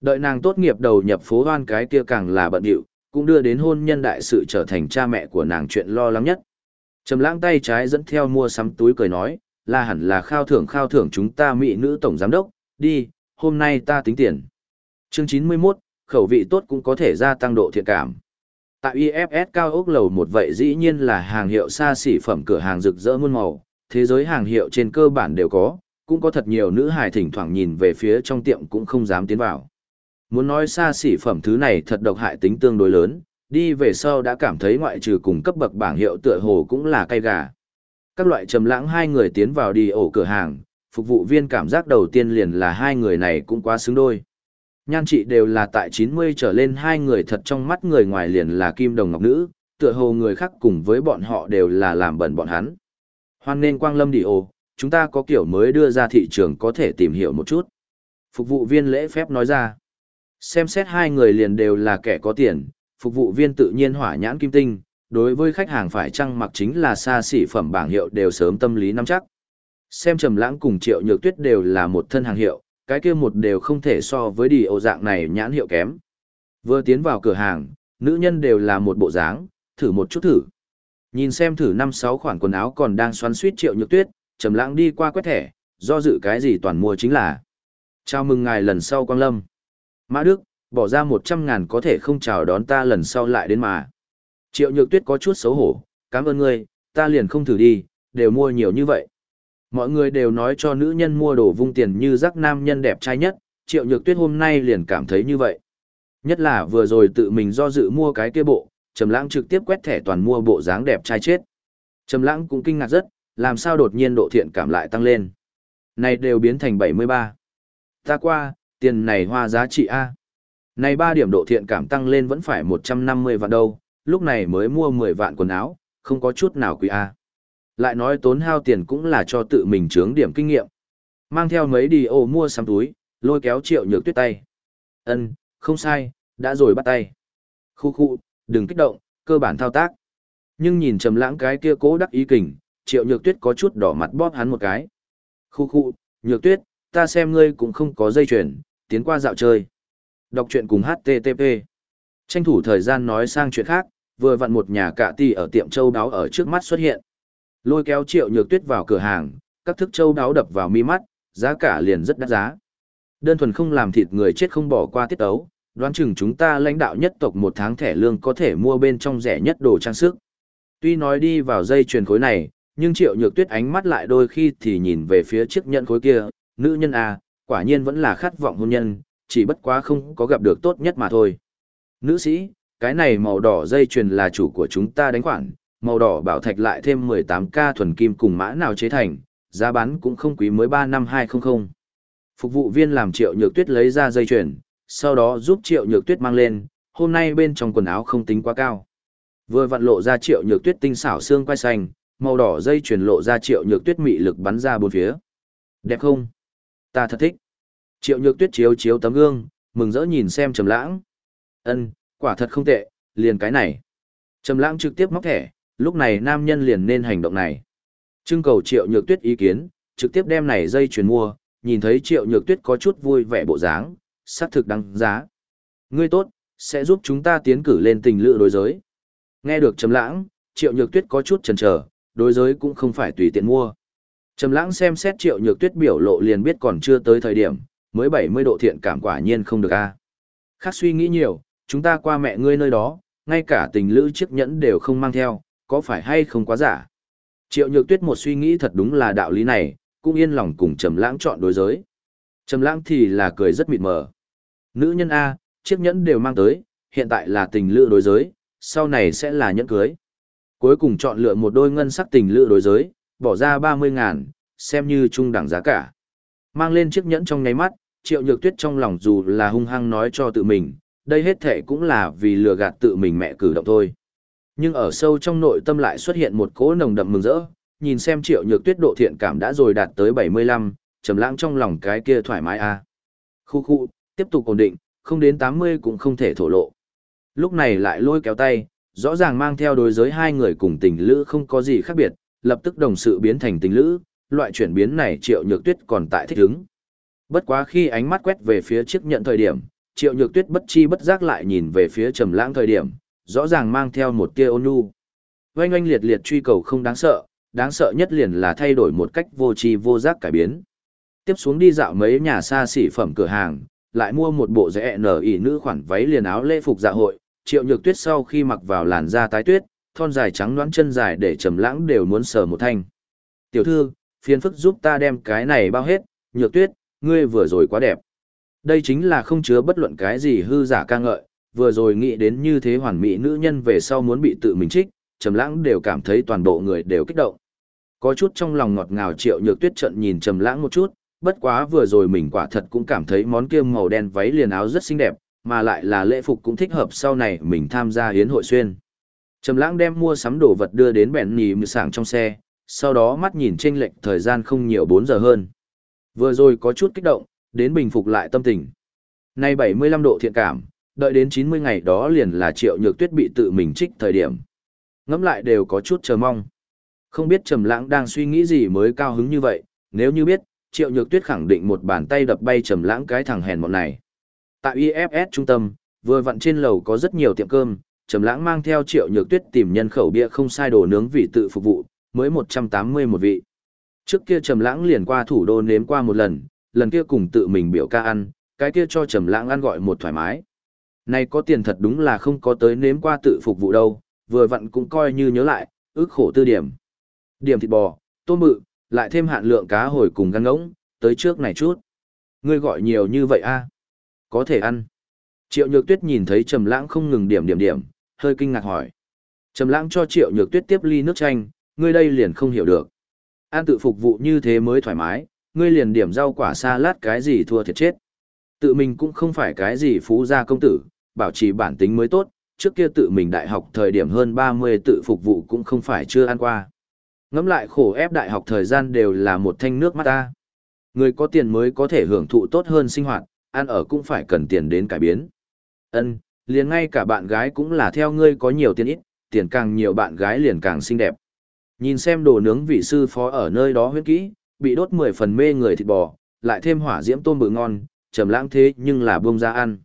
Đợi nàng tốt nghiệp đầu nhập phố hoan cái kia càng là bận điệu, cũng đưa đến hôn nhân đại sự trở thành cha mẹ của nàng chuyện lo lắng nhất. Trầm lãng tay trái dẫn theo mua sắm túi cười nói, là hẳn là khao thưởng khao thưởng chúng ta mỹ nữ tổng giám đốc, đi, hôm nay ta tính tiền. Chương 91, khẩu vị tốt cũng có thể gia tăng độ thiện cảm. Tại IFS cao ốc lầu một vậy dĩ nhiên là hàng hiệu xa xỉ phẩm cửa hàng rực rỡ muôn màu, thế giới hàng hiệu trên cơ bản đều có, cũng có thật nhiều nữ hài thỉnh thoảng nhìn về phía trong tiệm cũng không dám tiến vào. Muốn nói xa xỉ phẩm thứ này thật độc hại tính tương đối lớn, đi về sau đã cảm thấy ngoại trừ cùng cấp bậc bảng hiệu tựa hồ cũng là cay gà. Các loại trầm lãng hai người tiến vào đi ổ cửa hàng, phục vụ viên cảm giác đầu tiên liền là hai người này cũng quá xứng đôi. Nhan trị đều là tại 90 trở lên hai người thật trong mắt người ngoài liền là kim đồng ngọc nữ, tựa hồ người khác cùng với bọn họ đều là làm bẩn bọn hắn. Hoan nên quang lâm đi ổ, chúng ta có kiểu mới đưa ra thị trường có thể tìm hiểu một chút. Phục vụ viên lễ phép nói ra. Xem xét hai người liền đều là kẻ có tiền, phục vụ viên tự nhiên hỏa nhãn kim tinh, đối với khách hàng phải chăng mặc chính là xa xỉ phẩm bảng hiệu đều sớm tâm lý nắm chắc xem trầm lãng cùng triệu nhược tuyết đều là một thân hàng hiệu, cái kia một đều không thể so với đi ô dạng này nhãn hiệu kém. Vừa tiến vào cửa hàng, nữ nhân đều là một bộ dáng, thử một chút thử. Nhìn xem thử năm sáu khoản quần áo còn đang xoắn suýt triệu nhược tuyết, trầm lãng đi qua quét thẻ, do dự cái gì toàn mua chính là. Chào mừng ngài lần sau quang lâm. Mã Đức, bỏ ra một trăm ngàn có thể không chào đón ta lần sau lại đến mà. Triệu nhược tuyết có chút xấu hổ, cảm ơn ngươi, ta liền không thử đi, đều mua nhiều như vậy. Mọi người đều nói cho nữ nhân mua đồ vung tiền như rắc nam nhân đẹp trai nhất, triệu nhược tuyết hôm nay liền cảm thấy như vậy. Nhất là vừa rồi tự mình do dự mua cái kia bộ, Trầm Lãng trực tiếp quét thẻ toàn mua bộ dáng đẹp trai chết. Trầm Lãng cũng kinh ngạc rất, làm sao đột nhiên độ thiện cảm lại tăng lên. Này đều biến thành 73. Ta qua, tiền này hoa giá trị a. Này 3 điểm độ thiện cảm tăng lên vẫn phải 150 vạn đâu, lúc này mới mua 10 vạn quần áo, không có chút nào quý a. Lại nói tốn hao tiền cũng là cho tự mình trướng điểm kinh nghiệm. Mang theo mấy đi ô mua sắm túi, lôi kéo Triệu Nhược Tuyết tay. "Ân, không sai, đã rồi bắt tay." Khu khu, đừng kích động, cơ bản thao tác. Nhưng nhìn trầm lãng cái kia cố đắc ý kình, triệu nhược tuyết có chút đỏ mặt bóp hắn một cái. Khu khu, nhược tuyết, ta xem ngươi cũng không có dây chuyền, tiến qua dạo chơi. Đọc truyện cùng HTTP. Tranh thủ thời gian nói sang chuyện khác, vừa vặn một nhà cạ ti ở tiệm châu đáo ở trước mắt xuất hiện. Lôi kéo triệu nhược tuyết vào cửa hàng, các thức châu đáo đập vào mi mắt, giá cả liền rất đắt giá. Đơn thuần không làm thịt người chết không bỏ qua tiết ấu, đoán chừng chúng ta lãnh đạo nhất tộc một tháng thẻ lương có thể mua bên trong rẻ nhất đồ trang sức. Tuy nói đi vào dây chuyền khối này, nhưng triệu nhược tuyết ánh mắt lại đôi khi thì nhìn về phía chiếc nhẫn khối kia, nữ nhân à, quả nhiên vẫn là khát vọng hôn nhân, chỉ bất quá không có gặp được tốt nhất mà thôi. Nữ sĩ, cái này màu đỏ dây chuyền là chủ của chúng ta đánh khoản, màu đỏ bảo thạch lại thêm 18K thuần kim cùng mã nào chế thành, giá bán cũng không quý mới 3 năm 200. Phục vụ viên làm triệu nhược tuyết lấy ra dây chuyền, sau đó giúp triệu nhược tuyết mang lên, hôm nay bên trong quần áo không tính quá cao. Vừa vặn lộ ra triệu nhược tuyết tinh xảo xương quai xanh, màu đỏ dây chuyển lộ ra triệu nhược tuyết mị lực bắn ra bốn phía. Đẹp không? Ta thật thích. Triệu nhược tuyết chiếu chiếu tấm gương, mừng rỡ nhìn xem trầm lãng. Ân, quả thật không tệ, liền cái này. Trầm lãng trực tiếp móc thẻ, lúc này nam nhân liền nên hành động này. Trưng cầu triệu nhược tuyết ý kiến, trực tiếp đem này dây chuyển mua, nhìn thấy triệu nhược tuyết có chút vui vẻ bộ dáng, xác thực đáng giá. Ngươi tốt, sẽ giúp chúng ta tiến cử lên tình lựa đối giới. Nghe được Trầm Lãng, Triệu Nhược Tuyết có chút chần chờ, đối giới cũng không phải tùy tiện mua. Trầm Lãng xem xét Triệu Nhược Tuyết biểu lộ liền biết còn chưa tới thời điểm, mới 70 độ thiện cảm quả nhiên không được a. Khác suy nghĩ nhiều, chúng ta qua mẹ ngươi nơi đó, ngay cả tình lữ chiếc nhẫn đều không mang theo, có phải hay không quá giả. Triệu Nhược Tuyết một suy nghĩ thật đúng là đạo lý này, cũng yên lòng cùng Trầm Lãng chọn đối giới. Trầm Lãng thì là cười rất mịt mờ. Nữ nhân A, chiếc nhẫn đều mang tới, hiện tại là tình lữ đối giới, sau này sẽ là nhẫn cưới. Cuối cùng chọn lựa một đôi ngân sắc tình lữ đối giới, bỏ ra 30 ngàn, xem như trung đẳng giá cả. Mang lên chiếc nhẫn trong ngáy mắt, triệu nhược tuyết trong lòng dù là hung hăng nói cho tự mình, đây hết thể cũng là vì lừa gạt tự mình mẹ cử động thôi. Nhưng ở sâu trong nội tâm lại xuất hiện một cỗ nồng đậm mừng rỡ, nhìn xem triệu nhược tuyết độ thiện cảm đã rồi đạt tới 75, trầm lãng trong lòng cái kia thoải mái a. À. Khu khu, tiếp tục ổn định, không đến 80 cũng không thể thổ lộ. Lúc này lại lôi kéo tay, rõ ràng mang theo đối giới hai người cùng tình lữ không có gì khác biệt, lập tức đồng sự biến thành tình lữ, loại chuyển biến này triệu nhược tuyết còn tại thích ứng. Bất quá khi ánh mắt quét về phía chiếc nhận thời điểm, triệu nhược tuyết bất chi bất giác lại nhìn về phía trầm lãng thời điểm, rõ ràng mang theo một tia ôn nhu. Oanh oanh liệt liệt truy cầu không đáng sợ, đáng sợ nhất liền là thay đổi một cách vô tri vô giác cải biến. Tiếp xuống đi dạo mấy nhà xa xỉ phẩm cửa hàng, lại mua một bộ rẻ nở ỉ nữ khoản váy liền áo lễ phục dạ hội, triệu nhược tuyết sau khi mặc vào làn da tái tuyết, thon dài trắng đoán chân dài để trầm lãng đều muốn sờ một thanh. Tiểu thư, phiền phức giúp ta đem cái này bao hết, nhược tuyết, ngươi vừa rồi quá đẹp. Đây chính là không chứa bất luận cái gì hư giả ca ngợi, vừa rồi nghĩ đến như thế hoàn mỹ nữ nhân về sau muốn bị tự mình trích, trầm lãng đều cảm thấy toàn bộ người đều kích động. Có chút trong lòng ngọt ngào triệu nhược tuyết trận nhìn trầm lãng một chút, bất quá vừa rồi mình quả thật cũng cảm thấy món kia màu đen váy liền áo rất xinh đẹp, mà lại là lễ phục cũng thích hợp sau này mình tham gia hiến hội xuyên. Trầm lãng đem mua sắm đồ vật đưa đến bèn nhì mưu sảng trong xe, sau đó mắt nhìn chênh lệch thời gian không nhiều 4 giờ hơn. Vừa rồi có chút kích động, đến bình phục lại tâm tình. Nay 75 độ thiện cảm, đợi đến 90 ngày đó liền là triệu nhược tuyết bị tự mình trích thời điểm. Ngắm lại đều có chút chờ mong. Không biết Trầm Lãng đang suy nghĩ gì mới cao hứng như vậy, nếu như biết, Triệu Nhược Tuyết khẳng định một bàn tay đập bay Trầm Lãng cái thằng hèn mọn này. Tại IFS trung tâm, vừa vặn trên lầu có rất nhiều tiệm cơm, Trầm Lãng mang theo Triệu Nhược Tuyết tìm nhân khẩu bia không sai đồ nướng vị tự phục vụ, mới 180 một vị. Trước kia Trầm Lãng liền qua thủ đô nếm qua một lần, lần kia cùng tự mình biểu ca ăn, cái kia cho Trầm Lãng ăn gọi một thoải mái. Này có tiền thật đúng là không có tới nếm qua tự phục vụ đâu, vừa vặn cũng coi như nhớ lại, ước khổ tư điểm. Điểm thịt bò, tôm mự, lại thêm hạn lượng cá hồi cùng gan ngỗng, tới trước này chút. Ngươi gọi nhiều như vậy a? Có thể ăn. Triệu Nhược Tuyết nhìn thấy Trầm Lãng không ngừng điểm điểm điểm, hơi kinh ngạc hỏi. Trầm Lãng cho Triệu Nhược Tuyết tiếp ly nước chanh, ngươi đây liền không hiểu được. Ăn tự phục vụ như thế mới thoải mái, ngươi liền điểm rau quả salad cái gì thua thiệt chết. Tự mình cũng không phải cái gì phú gia công tử, bảo trì bản tính mới tốt, trước kia tự mình đại học thời điểm hơn 30 tự phục vụ cũng không phải chưa ăn qua. Ngẫm lại khổ ép đại học thời gian đều là một thanh nước mắt ta. Người có tiền mới có thể hưởng thụ tốt hơn sinh hoạt, ăn ở cũng phải cần tiền đến cải biến. Ân, liền ngay cả bạn gái cũng là theo ngươi có nhiều tiền ít, tiền càng nhiều bạn gái liền càng xinh đẹp. Nhìn xem đồ nướng vị sư phó ở nơi đó huyết kỹ, bị đốt 10 phần mê người thịt bò, lại thêm hỏa diễm tôm bự ngon, trầm lãng thế nhưng là buông ra ăn.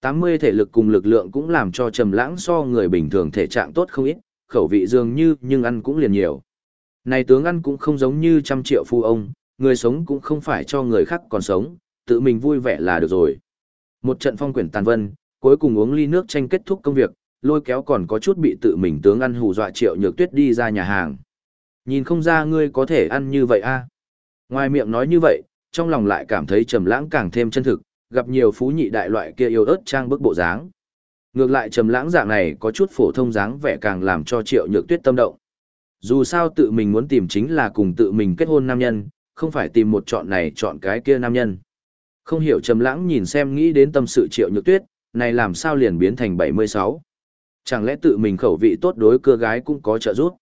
80 thể lực cùng lực lượng cũng làm cho trầm lãng so người bình thường thể trạng tốt không ít, khẩu vị dường như nhưng ăn cũng liền nhiều. Này tướng ăn cũng không giống như trăm triệu phu ông, người sống cũng không phải cho người khác còn sống, tự mình vui vẻ là được rồi. Một trận phong quyển tàn vân, cuối cùng uống ly nước tranh kết thúc công việc, lôi kéo còn có chút bị tự mình tướng ăn hù dọa triệu nhược tuyết đi ra nhà hàng. Nhìn không ra ngươi có thể ăn như vậy a à? Ngoài miệng nói như vậy, trong lòng lại cảm thấy trầm lãng càng thêm chân thực, gặp nhiều phú nhị đại loại kia yêu ớt trang bức bộ dáng. Ngược lại trầm lãng dạng này có chút phổ thông dáng vẻ càng làm cho triệu nhược tuyết tâm động. Dù sao tự mình muốn tìm chính là cùng tự mình kết hôn nam nhân, không phải tìm một chọn này chọn cái kia nam nhân. Không hiểu trầm lãng nhìn xem nghĩ đến tâm sự triệu nhược tuyết, này làm sao liền biến thành 76. Chẳng lẽ tự mình khẩu vị tốt đối cưa gái cũng có trợ giúp.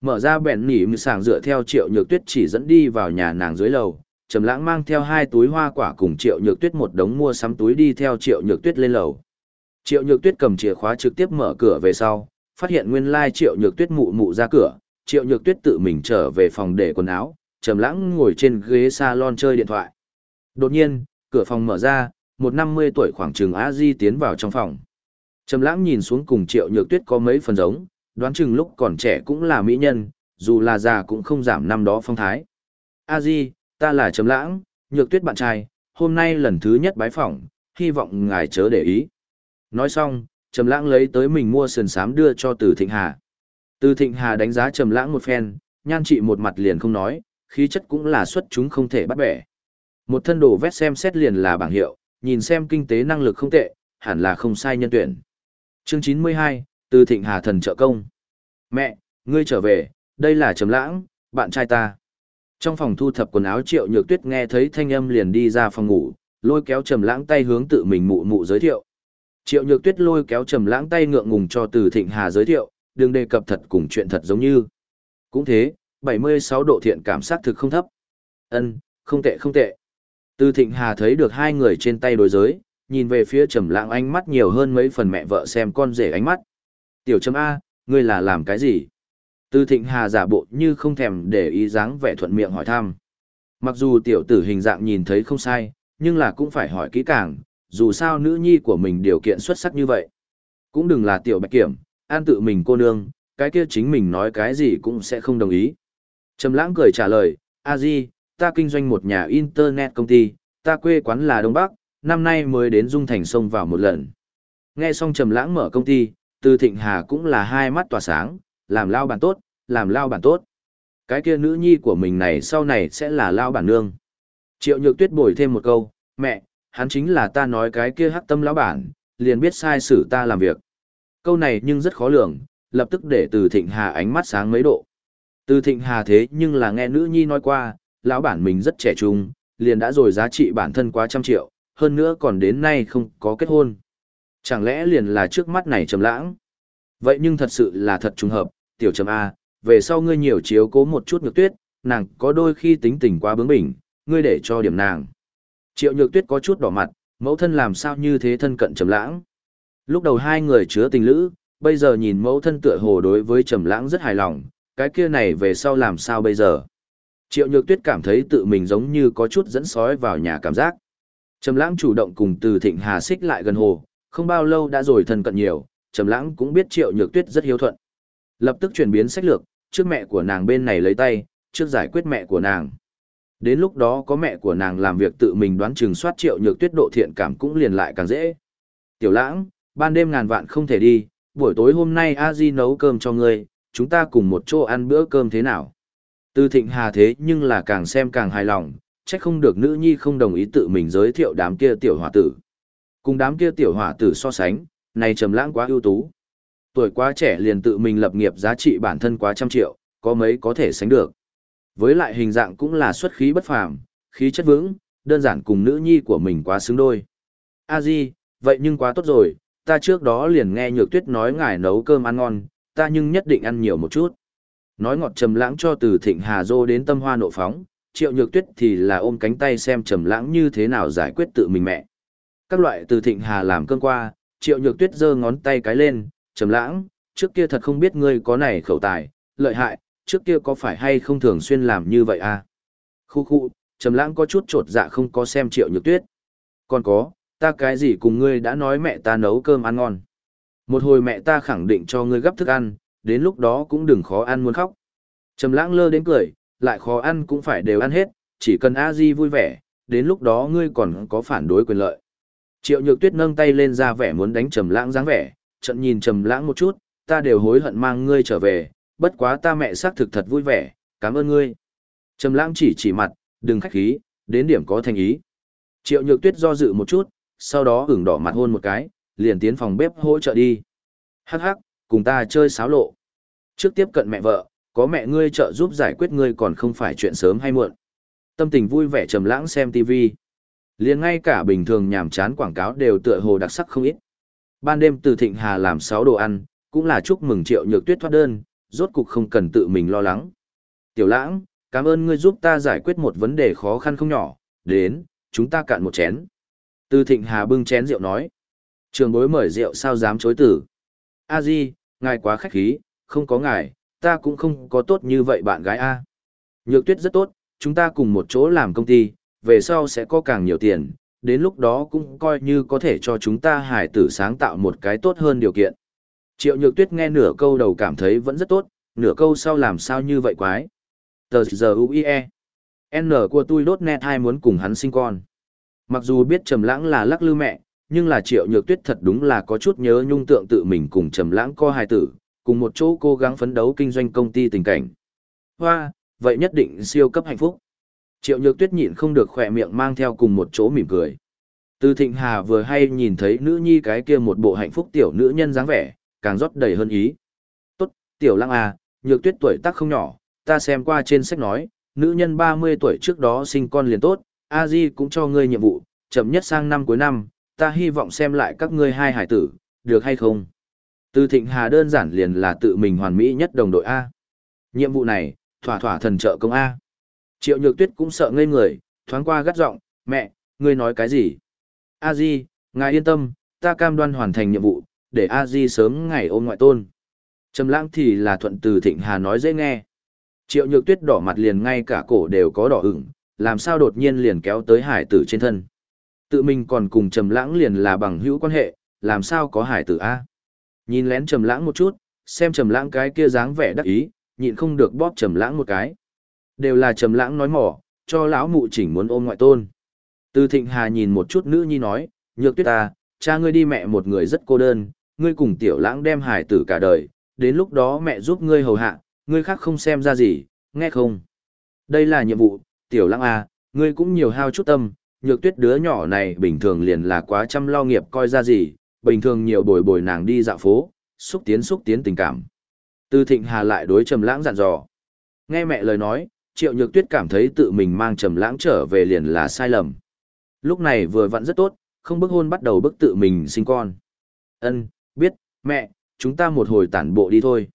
Mở ra bèn nỉ mư sàng dựa theo triệu nhược tuyết chỉ dẫn đi vào nhà nàng dưới lầu, trầm lãng mang theo hai túi hoa quả cùng triệu nhược tuyết một đống mua sắm túi đi theo triệu nhược tuyết lên lầu. Triệu nhược tuyết cầm chìa khóa trực tiếp mở cửa về sau, phát hiện nguyên lai triệu nhược tuyết mụ mụ ra cửa, triệu nhược tuyết tự mình trở về phòng để quần áo, trầm lãng ngồi trên ghế salon chơi điện thoại. Đột nhiên, cửa phòng mở ra, một năm mươi tuổi khoảng chừng a di tiến vào trong phòng. Trầm lãng nhìn xuống cùng triệu nhược tuyết có mấy phần giống, đoán chừng lúc còn trẻ cũng là mỹ nhân, dù là già cũng không giảm năm đó phong thái. A di, ta là Trầm lãng, nhược tuyết bạn trai, hôm nay lần thứ nhất bái phỏng, hy vọng ngài chớ để ý. Nói xong, Trầm lãng lấy tới mình mua sườn sám đưa cho Từ Thịnh Hà. Từ Thịnh Hà đánh giá Trầm lãng một phen, nhan trị một mặt liền không nói, khí chất cũng là xuất chúng không thể bắt bẻ. Một thân đồ vét xem xét liền là bảng hiệu, nhìn xem kinh tế năng lực không tệ, hẳn là không sai nhân tuyển. Chương 92, từ Thịnh Hà thần trợ công. Mẹ, ngươi trở về, đây là Trầm Lãng, bạn trai ta. Trong phòng thu thập quần áo Triệu Nhược Tuyết nghe thấy thanh âm liền đi ra phòng ngủ, lôi kéo Trầm Lãng tay hướng tự mình mụ mụ giới thiệu. Triệu Nhược Tuyết lôi kéo Trầm Lãng tay ngượng ngùng cho Từ Thịnh Hà giới thiệu, đừng đề cập thật cùng chuyện thật giống như. Cũng thế, 76 độ thiện cảm sát thực không thấp. Ân, không tệ không tệ. Từ Thịnh Hà thấy được hai người trên tay đối giới, nhìn về phía Trầm Lãng ánh mắt nhiều hơn mấy phần mẹ vợ xem con rể ánh mắt. "Tiểu Trầm a, ngươi là làm cái gì?" Từ Thịnh Hà giả bộ như không thèm để ý dáng vẻ thuận miệng hỏi thăm. Mặc dù tiểu tử hình dạng nhìn thấy không sai, nhưng là cũng phải hỏi kỹ càng, dù sao nữ nhi của mình điều kiện xuất sắc như vậy. Cũng đừng là tiểu bạch kiểm, an tự mình cô nương, cái kia chính mình nói cái gì cũng sẽ không đồng ý. Trầm lãng cười trả lời, a di, ta kinh doanh một nhà internet công ty, ta quê quán là Đông Bắc, năm nay mới đến Dung Thành sông vào một lần. Nghe xong Trầm lãng mở công ty, từ Thịnh Hà cũng là hai mắt tỏa sáng, làm lao bản tốt, làm lao bản tốt. Cái kia nữ nhi của mình này sau này sẽ là lao bản nương. Triệu Nhược Tuyết bồi thêm một câu, mẹ, hắn chính là ta nói cái kia hắc tâm lão bản, liền biết sai xử ta làm việc. Câu này nhưng rất khó lường, lập tức để từ Thịnh Hà ánh mắt sáng mấy độ. Từ Thịnh Hà thế nhưng là nghe nữ nhi nói qua, lão bản mình rất trẻ trung, liền đã rồi giá trị bản thân quá trăm triệu, hơn nữa còn đến nay không có kết hôn. Chẳng lẽ liền là trước mắt này trầm lãng? Vậy nhưng thật sự là thật trùng hợp, tiểu trầm A, về sau ngươi nhiều chiếu cố một chút nhược tuyết, nàng có đôi khi tính tình quá bướng bỉnh, ngươi để cho điểm nàng. Triệu nhược tuyết có chút đỏ mặt, mẫu thân làm sao như thế thân cận trầm lãng. Lúc đầu hai người chứa tình lữ, bây giờ nhìn mẫu thân tựa hồ đối với trầm lãng rất hài lòng, cái kia này về sau làm sao bây giờ. Triệu nhược tuyết cảm thấy tự mình giống như có chút dẫn sói vào nhà cảm giác. Trầm lãng chủ động cùng từ thịnh hà xích lại gần hồ, không bao lâu đã rồi thân cận nhiều, Trầm Lãng cũng biết Triệu Nhược Tuyết rất hiếu thuận. Lập tức chuyển biến sách lược, trước mẹ của nàng bên này lấy tay, trước giải quyết mẹ của nàng. Đến lúc đó có mẹ của nàng làm việc tự mình đoán chừng soát Triệu Nhược Tuyết độ thiện cảm cũng liền lại càng dễ. Tiểu Lãng, ban đêm ngàn vạn không thể đi, buổi tối hôm nay A Di nấu cơm cho ngươi, chúng ta cùng một chỗ ăn bữa cơm thế nào? Từ Thịnh Hà thế nhưng là càng xem càng hài lòng, chắc không được nữ nhi không đồng ý tự mình giới thiệu đám kia tiểu hỏa tử. Cùng đám kia tiểu hỏa tử so sánh, này trầm lãng quá ưu tú. Tuổi quá trẻ liền tự mình lập nghiệp giá trị bản thân quá trăm triệu, có mấy có thể sánh được. Với lại hình dạng cũng là xuất khí bất phàm, khí chất vững, đơn giản cùng nữ nhi của mình quá xứng đôi. A Di, vậy nhưng quá tốt rồi, ta trước đó liền nghe Nhược Tuyết nói ngài nấu cơm ăn ngon, ta nhưng nhất định ăn nhiều một chút. Nói ngọt trầm lãng cho từ Thịnh Hà Dô đến tâm hoa nộ phóng, Triệu Nhược Tuyết thì là ôm cánh tay xem trầm lãng như thế nào giải quyết tự mình mẹ. Các loại từ Thịnh Hà làm cơn qua, Triệu Nhược Tuyết giơ ngón tay cái lên, trầm lãng, trước kia thật không biết ngươi có này khẩu tài, lợi hại, trước kia có phải hay không thường xuyên làm như vậy à? Khu khu, trầm lãng có chút trột dạ không có xem Triệu Nhược Tuyết. Còn có, ta cái gì cùng ngươi đã nói mẹ ta nấu cơm ăn ngon. Một hồi mẹ ta khẳng định cho ngươi gấp thức ăn, đến lúc đó cũng đừng khó ăn muốn khóc. Trầm lãng lơ đến cười, lại khó ăn cũng phải đều ăn hết, chỉ cần a di vui vẻ, đến lúc đó ngươi còn có phản đối quyền lợi. Triệu Nhược Tuyết nâng tay lên ra vẻ muốn đánh Trầm Lãng dáng vẻ, trận nhìn Trầm Lãng một chút, ta đều hối hận mang ngươi trở về, bất quá ta mẹ xác thực thật vui vẻ, cảm ơn ngươi. Trầm Lãng chỉ chỉ mặt, đừng khách khí, đến điểm có thành ý. Triệu Nhược Tuyết do dự một chút, sau đó ửng đỏ mặt hôn một cái, liền tiến phòng bếp hỗ trợ đi. Hắc hắc, cùng ta chơi sáo lộ. Trước tiếp cận mẹ vợ, có mẹ ngươi trợ giúp giải quyết ngươi còn không phải chuyện sớm hay muộn. Tâm tình vui vẻ trầm lãng xem TV. Liền ngay cả bình thường nhàm chán quảng cáo đều tựa hồ đặc sắc không ít. Ban đêm từ Thịnh Hà làm 6 đồ ăn, cũng là chúc mừng Triệu Nhược Tuyết thoát đơn, rốt cục không cần tự mình lo lắng. Tiểu Lãng, cảm ơn ngươi giúp ta giải quyết một vấn đề khó khăn không nhỏ, đến, chúng ta cạn một chén. Từ Thịnh Hà bưng chén rượu nói. Trường bối mời rượu sao dám chối từ A Di, ngài quá khách khí, không có ngài, ta cũng không có tốt như vậy bạn gái A. Nhược tuyết rất tốt, chúng ta cùng một chỗ làm công ty, về sau sẽ có càng nhiều tiền, đến lúc đó cũng coi như có thể cho chúng ta hải tử sáng tạo một cái tốt hơn điều kiện. Triệu nhược tuyết nghe nửa câu đầu cảm thấy vẫn rất tốt, nửa câu sau làm sao như vậy quái. Tờ giờ UIE. N của tôi đốt net hai muốn cùng hắn sinh con. Mặc dù biết Trầm Lãng là lắc lư mẹ, nhưng là Triệu Nhược Tuyết thật đúng là có chút nhớ nhung tượng tự mình cùng Trầm Lãng co hài tử, cùng một chỗ cố gắng phấn đấu kinh doanh công ty tình cảnh. Hoa, vậy nhất định siêu cấp hạnh phúc. Triệu Nhược Tuyết nhịn không được khỏe miệng mang theo cùng một chỗ mỉm cười. Từ Thịnh Hà vừa hay nhìn thấy nữ nhi cái kia một bộ hạnh phúc tiểu nữ nhân dáng vẻ, càng rót đầy hơn ý. Tốt, tiểu lãng à, Nhược Tuyết tuổi tác không nhỏ, ta xem qua trên sách nói, nữ nhân 30 tuổi trước đó sinh con liền tốt, a di cũng cho ngươi nhiệm vụ chậm nhất sang năm cuối năm ta hy vọng xem lại các ngươi hai hải tử, được hay không? Từ thịnh hà đơn giản liền là tự mình hoàn mỹ nhất đồng đội a. Nhiệm vụ này, thỏa thỏa thần trợ công a. Triệu nhược tuyết cũng sợ ngây người, thoáng qua gắt giọng, mẹ, ngươi nói cái gì? A di, ngài yên tâm, ta cam đoan hoàn thành nhiệm vụ, để a di sớm ngày ôm ngoại tôn. Trầm lãng thì là thuận từ thịnh hà nói dễ nghe. Triệu nhược tuyết đỏ mặt liền ngay cả cổ đều có đỏ ửng, làm sao đột nhiên liền kéo tới hải tử trên thân. Tự mình còn cùng Trầm Lãng liền là bằng hữu quan hệ, làm sao có hải tử a? Nhìn lén Trầm Lãng một chút, xem Trầm Lãng cái kia dáng vẻ đắc ý, nhịn không được bóp Trầm Lãng một cái. Đều là Trầm Lãng nói mỏ, cho lão mụ chỉnh muốn ôm ngoại tôn. Từ Thịnh Hà nhìn một chút nữ nhi nói, "Nhược Tuyết ta, cha ngươi đi mẹ một người rất cô đơn, ngươi cùng Tiểu Lãng đem hải tử cả đời, đến lúc đó mẹ giúp ngươi hầu hạ, ngươi khác không xem ra gì, nghe không?" Đây là nhiệm vụ, tiểu lãng a, à, ngươi cũng nhiều hao chút tâm, nhược tuyết đứa nhỏ này bình thường liền là quá chăm lo nghiệp coi ra gì, bình thường nhiều bồi bồi nàng đi dạo phố, xúc tiến xúc tiến tình cảm. Tư thịnh hà lại đối trầm lãng dặn dò. Nghe mẹ lời nói, triệu nhược tuyết cảm thấy tự mình mang trầm lãng trở về liền là sai lầm. Lúc này vừa vặn rất tốt, không bức hôn bắt đầu bức tự mình sinh con. Ân, biết, mẹ, chúng ta một hồi tản bộ đi thôi.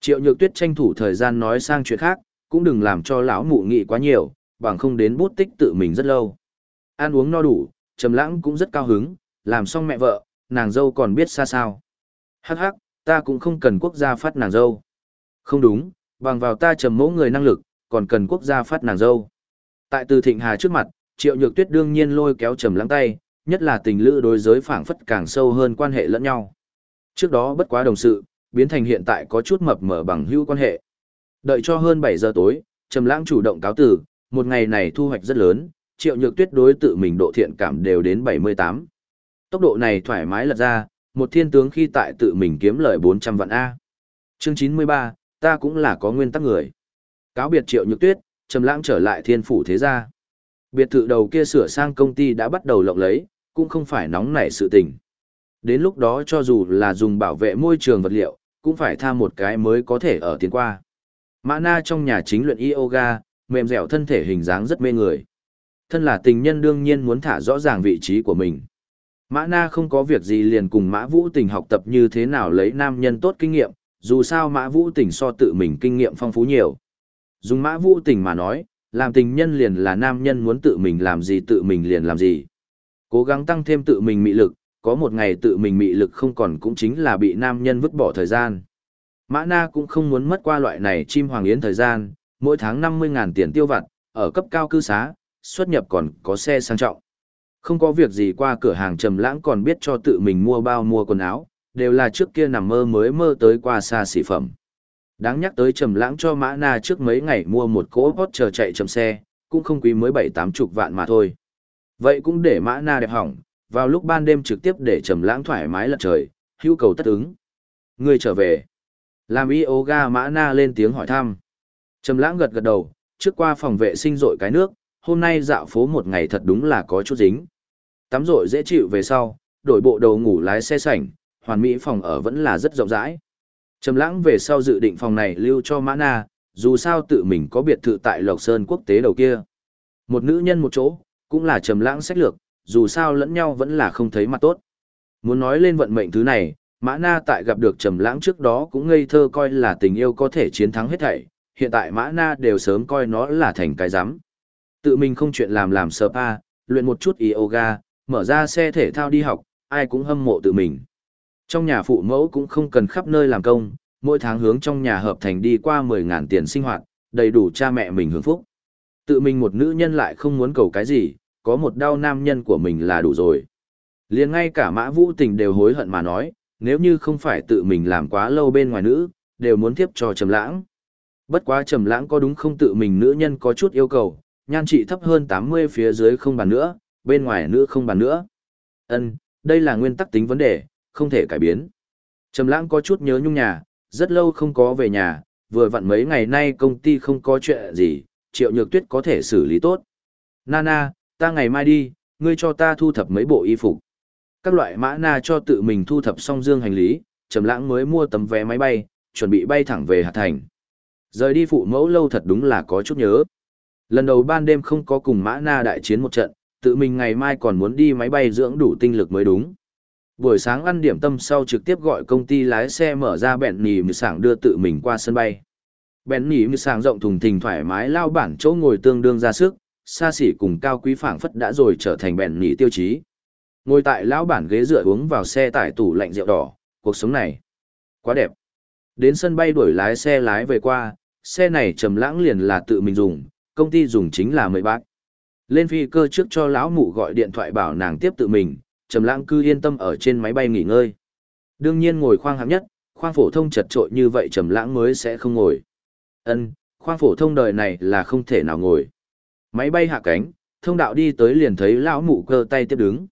Triệu nhược tuyết tranh thủ thời gian nói sang chuyện khác, cũng đừng làm cho lão mụ nghị quá nhiều, bằng không đến bút tích tự mình rất lâu. Ăn uống no đủ, Trầm Lãng cũng rất cao hứng, làm xong mẹ vợ, nàng dâu còn biết xa sao. Hắc hắc, ta cũng không cần quốc gia phát nàng dâu. Không đúng, bằng vào ta trầm mẫu người năng lực, còn cần quốc gia phát nàng dâu. Tại Từ Thịnh Hà trước mặt, Triệu Nhược Tuyết đương nhiên lôi kéo Trầm Lãng tay, nhất là tình lữ đối giới phảng phất càng sâu hơn quan hệ lẫn nhau. Trước đó bất quá đồng sự, biến thành hiện tại có chút mập mờ bằng hữu quan hệ. Đợi cho hơn 7 giờ tối, Trầm Lãng chủ động cáo từ, một ngày này thu hoạch rất lớn, Triệu Nhược Tuyết đối tự mình độ thiện cảm đều đến 78. Tốc độ này thoải mái lật ra, một thiên tướng khi tại tự mình kiếm lợi 400 vạn A. Chương 93, ta cũng là có nguyên tắc người. Cáo biệt Triệu Nhược Tuyết, Trầm Lãng trở lại Thiên phủ thế gia. Biệt thự đầu kia sửa sang công ty đã bắt đầu lộng lấy, cũng không phải nóng nảy sự tình. Đến lúc đó cho dù là dùng bảo vệ môi trường vật liệu, cũng phải tham một cái mới có thể ở tiến qua. Mã Na trong nhà chính luyện yoga, mềm dẻo thân thể hình dáng rất mê người. Thân là tình nhân đương nhiên muốn thả rõ ràng vị trí của mình. Mã Na không có việc gì liền cùng Mã Vũ Tình học tập như thế nào lấy nam nhân tốt kinh nghiệm, dù sao Mã Vũ Tình so tự mình kinh nghiệm phong phú nhiều. Dùng Mã Vũ Tình mà nói, làm tình nhân liền là nam nhân muốn tự mình làm gì tự mình liền làm gì. Cố gắng tăng thêm tự mình mị lực, có một ngày tự mình mị lực không còn cũng chính là bị nam nhân vứt bỏ thời gian. Mã Na cũng không muốn mất qua loại này chim hoàng yến thời gian, mỗi tháng 50.000 tiền tiêu vặt, ở cấp cao cư xá, xuất nhập còn có xe sang trọng. Không có việc gì qua cửa hàng trầm lãng còn biết cho tự mình mua bao mua quần áo, đều là trước kia nằm mơ mới mơ tới qua xa xỉ phẩm. Đáng nhắc tới trầm lãng cho Mã Na trước mấy ngày mua một cỗ hot chờ chạy chậm xe, cũng không quý mới bảy tám chục vạn mà thôi. Vậy cũng để Mã Na đẹp hỏng, vào lúc ban đêm trực tiếp để trầm lãng thoải mái lật trời, hữu cầu tất ứng. Người trở về. Làm yoga Mã Na lên tiếng hỏi thăm. Trầm lãng gật gật đầu, trước qua phòng vệ sinh rội cái nước, hôm nay dạo phố một ngày thật đúng là có chút dính. Tắm rội dễ chịu về sau, đổi bộ đầu ngủ lái xe sảnh, hoàn mỹ phòng ở vẫn là rất rộng rãi. Trầm lãng về sau dự định phòng này lưu cho Mã Na, dù sao tự mình có biệt thự tại Lộc Sơn quốc tế đầu kia. Một nữ nhân một chỗ, cũng là trầm lãng sách lược, dù sao lẫn nhau vẫn là không thấy mặt tốt. Muốn nói lên vận mệnh thứ này, Mã Na tại gặp được trầm lãng trước đó cũng ngây thơ coi là tình yêu có thể chiến thắng hết thảy, hiện tại Mã Na đều sớm coi nó là thành cái rắm. Tự mình không chuyện làm làm spa, luyện một chút yoga, mở ra xe thể thao đi học, ai cũng hâm mộ tự mình. Trong nhà phụ mẫu cũng không cần khắp nơi làm công, mỗi tháng hướng trong nhà hợp thành đi qua 10.000 tiền sinh hoạt, đầy đủ cha mẹ mình hưởng phúc. Tự mình một nữ nhân lại không muốn cầu cái gì, có một đau nam nhân của mình là đủ rồi. liền ngay cả mã vũ tình đều hối hận mà nói, nếu như không phải tự mình làm quá lâu bên ngoài nữ, đều muốn tiếp cho trầm lãng. Bất quá trầm lãng có đúng không tự mình nữ nhân có chút yêu cầu, nhan trị thấp hơn 80 phía dưới không bàn nữa, bên ngoài nữ không bàn nữa. Ân, đây là nguyên tắc tính vấn đề, không thể cải biến. Trầm lãng có chút nhớ nhung nhà, rất lâu không có về nhà, vừa vặn mấy ngày nay công ty không có chuyện gì, triệu nhược tuyết có thể xử lý tốt. Nana, ta ngày mai đi, ngươi cho ta thu thập mấy bộ y phục. Các loại mã na cho tự mình thu thập xong dương hành lý, Trầm lãng mới mua tấm vé máy bay, chuẩn bị bay thẳng về Hà Thành. Rời đi phụ mẫu lâu thật đúng là có chút nhớ. Lần đầu ban đêm không có cùng mã na đại chiến một trận, tự mình ngày mai còn muốn đi máy bay dưỡng đủ tinh lực mới đúng. Buổi sáng ăn điểm tâm sau trực tiếp gọi công ty lái xe mở ra bẹn nỉ mì sảng đưa tự mình qua sân bay. Bẹn nỉ mì sảng rộng thùng thình thoải mái lao bản chỗ ngồi tương đương ra sức, xa xỉ cùng cao quý phảng phất đã rồi trở thành bẹn nỉ tiêu chí. Ngồi tại lão bản ghế dựa uống vào xe tải tủ lạnh rượu đỏ, cuộc sống này quá đẹp. Đến sân bay đuổi lái xe lái về qua, xe này trầm lãng liền là tự mình dùng, công ty dùng chính là mười bác. Lên phi cơ trước cho lão mụ gọi điện thoại bảo nàng tiếp tự mình, trầm lãng cứ yên tâm ở trên máy bay nghỉ ngơi. Đương nhiên ngồi khoang hạng nhất, khoang phổ thông chật chội như vậy trầm lãng mới sẽ không ngồi. Ân, khoang phổ thông đời này là không thể nào ngồi. Máy bay hạ cánh, thông đạo đi tới liền thấy lão mụ cơ tay tiếp đứng.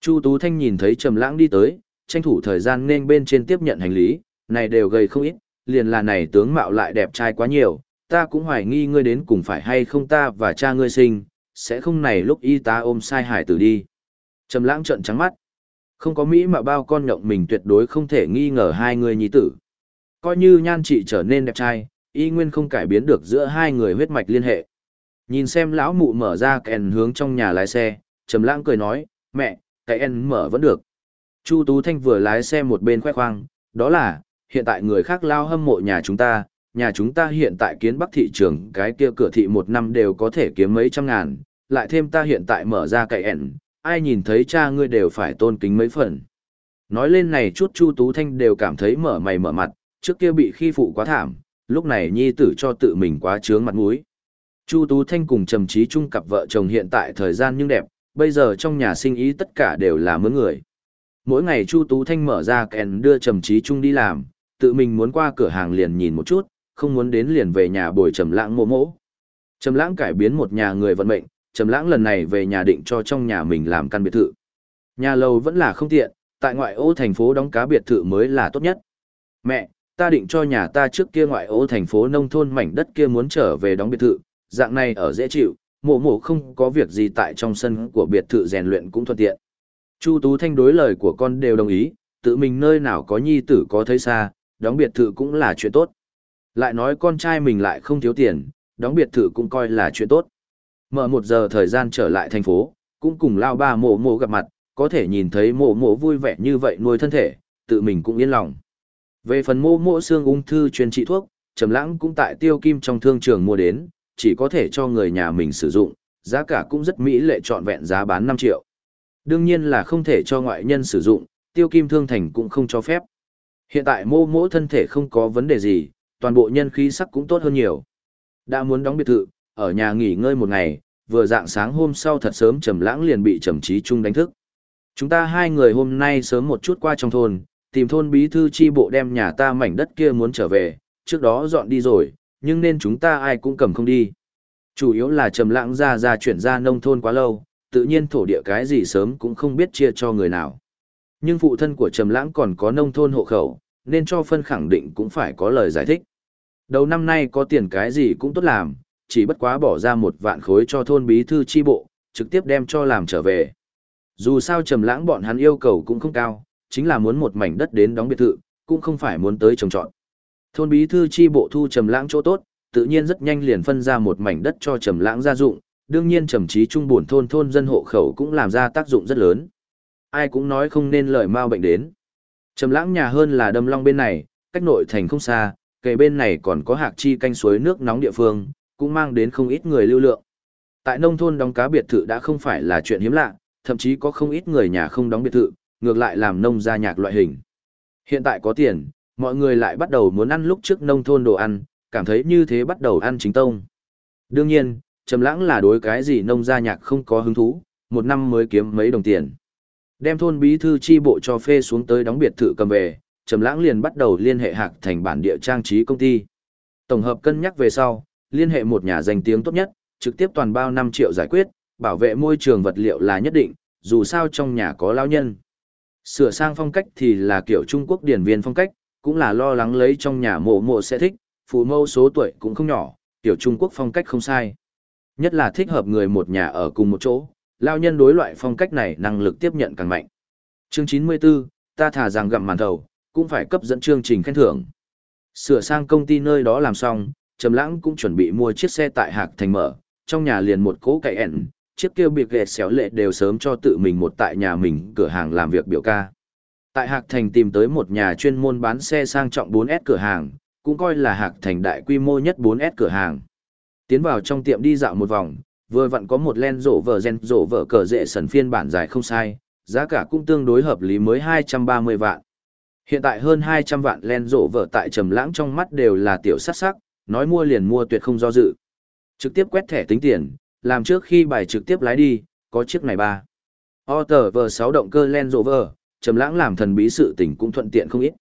Chu Tú Thanh nhìn thấy trầm lãng đi tới, tranh thủ thời gian nên bên trên tiếp nhận hành lý, này đều gầy không ít, liền là này tướng mạo lại đẹp trai quá nhiều, ta cũng hoài nghi ngươi đến cùng phải hay không ta và cha ngươi sinh, sẽ không này lúc y tá ôm sai hải tử đi. Trầm lãng trợn trắng mắt. Không có Mỹ mà bao con nhộng mình tuyệt đối không thể nghi ngờ hai người nhi tử. Coi như nhan trị trở nên đẹp trai, y nguyên không cải biến được giữa hai người huyết mạch liên hệ. Nhìn xem lão mụ mở ra kèn hướng trong nhà lái xe, Trầm lãng cười nói, mẹ, cái en mở vẫn được. Chu Tú Thanh vừa lái xe một bên khoe khoang, đó là, hiện tại người khác lao hâm mộ nhà chúng ta, nhà chúng ta hiện tại kiến bắc thị trường cái kia cửa thị một năm đều có thể kiếm mấy trăm ngàn, lại thêm ta hiện tại mở ra cậy ẻn, ai nhìn thấy cha ngươi đều phải tôn kính mấy phần. Nói lên này chút Chu Tú Thanh đều cảm thấy mở mày mở mặt, trước kia bị khi phụ quá thảm, lúc này nhi tử cho tự mình quá trướng mặt mũi. Chu Tú Thanh cùng Trầm Chí Trung cặp vợ chồng hiện tại thời gian nhưng đẹp, bây giờ trong nhà sinh ý tất cả đều là mướn người. Mỗi ngày Chu Tú Thanh mở ra kèn đưa Trầm Trí Trung đi làm, tự mình muốn qua cửa hàng liền nhìn một chút, không muốn đến liền về nhà bồi Trầm Lãng mộ mỗ, Trầm Lãng cải biến một nhà người vận mệnh, Trầm Lãng lần này về nhà định cho trong nhà mình làm căn biệt thự. Nhà lầu vẫn là không tiện, tại ngoại ô thành phố đóng cá biệt thự mới là tốt nhất. Mẹ, ta định cho nhà ta trước kia ngoại ô thành phố nông thôn mảnh đất kia muốn trở về đóng biệt thự, dạng này ở dễ chịu, mộ mộ không có việc gì tại trong sân của biệt thự rèn luyện cũng thuận tiện. Chu Tú Thanh đối lời của con đều đồng ý, tự mình nơi nào có nhi tử có thấy xa, đóng biệt thự cũng là chuyện tốt. Lại nói con trai mình lại không thiếu tiền, đóng biệt thự cũng coi là chuyện tốt. Mở một giờ thời gian trở lại thành phố, cũng cùng lao ba mộ mộ gặp mặt, có thể nhìn thấy mộ mộ vui vẻ như vậy nuôi thân thể, tự mình cũng yên lòng. Về phần mộ mộ xương ung thư chuyên trị thuốc, Trầm Lãng cũng tại Tiêu Kim trong thương trường mua đến, chỉ có thể cho người nhà mình sử dụng, giá cả cũng rất mỹ lệ trọn vẹn giá bán 5 triệu. Đương nhiên là không thể cho ngoại nhân sử dụng, Tiêu Kim thương thành cũng không cho phép. Hiện tại mô Mộ thân thể không có vấn đề gì, toàn bộ nhân khí sắc cũng tốt hơn nhiều. Đã muốn đóng biệt thự, ở nhà nghỉ ngơi một ngày, vừa dạng sáng hôm sau thật sớm Trầm Lãng liền bị Trầm Chí Trung đánh thức. Chúng ta hai người hôm nay sớm một chút qua trong thôn, tìm thôn bí thư chi bộ đem nhà ta mảnh đất kia muốn trở về, trước đó dọn đi rồi, nhưng nên chúng ta ai cũng cầm không đi. Chủ yếu là trầm lãng ra ra chuyển ra nông thôn quá lâu, tự nhiên thổ địa cái gì sớm cũng không biết chia cho người nào. Nhưng phụ thân của trầm lãng còn có nông thôn hộ khẩu, nên cho phân khẳng định cũng phải có lời giải thích. Đầu năm nay có tiền cái gì cũng tốt làm, chỉ bất quá bỏ ra một vạn khối cho thôn bí thư chi bộ, trực tiếp đem cho làm trở về. Dù sao trầm lãng bọn hắn yêu cầu cũng không cao, chính là muốn một mảnh đất đến đóng biệt thự, cũng không phải muốn tới trồng trọt. Thôn bí thư chi bộ thu trầm lãng chỗ tốt, tự nhiên rất nhanh liền phân ra một mảnh đất cho trầm lãng gia dụng, đương nhiên trầm trí trung buồn thôn thôn dân hộ khẩu cũng làm ra tác dụng rất lớn. Ai cũng nói không nên lời mau bệnh đến. Trầm lãng nhà hơn là đâm long bên này, cách nội thành không xa, kề bên này còn có hạc chi canh suối nước nóng địa phương, cũng mang đến không ít người lưu lượng. Tại nông thôn đóng cá biệt thự đã không phải là chuyện hiếm lạ, thậm chí có không ít người nhà không đóng biệt thự, ngược lại làm nông gia nhạc loại hình. Hiện tại có tiền, mọi người lại bắt đầu muốn ăn lúc trước nông thôn đồ ăn, cảm thấy như thế bắt đầu ăn chính tông. Đương nhiên, Trầm Lãng là đối cái gì nông gia nhạc không có hứng thú, một năm mới kiếm mấy đồng tiền. Đem thôn bí thư chi bộ cho phê xuống tới đóng biệt thự cầm về, Trầm Lãng liền bắt đầu liên hệ Hạc Thành bản địa trang trí công ty. Tổng hợp cân nhắc về sau, liên hệ một nhà danh tiếng tốt nhất, trực tiếp toàn bao 5 triệu giải quyết, bảo vệ môi trường vật liệu là nhất định, dù sao trong nhà có lão nhân. Sửa sang phong cách thì là kiểu Trung Quốc điển viên phong cách, cũng là lo lắng lấy trong nhà mộ mộ sẽ thích, phụ mâu số tuổi cũng không nhỏ, tiểu Trung Quốc phong cách không sai. Nhất là thích hợp người một nhà ở cùng một chỗ, lao nhân đối loại phong cách này năng lực tiếp nhận càng mạnh. Chương 94, ta thả rằng gặm màn thầu, cũng phải cấp dẫn chương trình khen thưởng. Sửa sang công ty nơi đó làm xong, Trầm Lãng cũng chuẩn bị mua chiếc xe tại Hạc Thành mở, trong nhà liền một cố cậy ẻn, chiếc kia biệt lệ xéo lệ đều sớm cho tự mình một tại nhà mình cửa hàng làm việc biểu ca. Tại Hạc Thành tìm tới một nhà chuyên môn bán xe sang trọng 4S cửa hàng, cũng coi là Hạc Thành đại quy mô nhất 4S cửa hàng. Tiến vào trong tiệm đi dạo một vòng, vừa vặn có một len rổ vở gen rổ vở cờ rệ sần phiên bản dài không sai, giá cả cũng tương đối hợp lý mới 230 vạn. Hiện tại hơn 200 vạn len rổ vở tại trầm lãng trong mắt đều là tiểu sắc sắc, nói mua liền mua tuyệt không do dự. Trực tiếp quét thẻ tính tiền, làm trước khi bài trực tiếp lái đi, có chiếc này ba. Otter V6 động cơ len rổ vở, trầm lãng làm thần bí sự tình cũng thuận tiện không ít.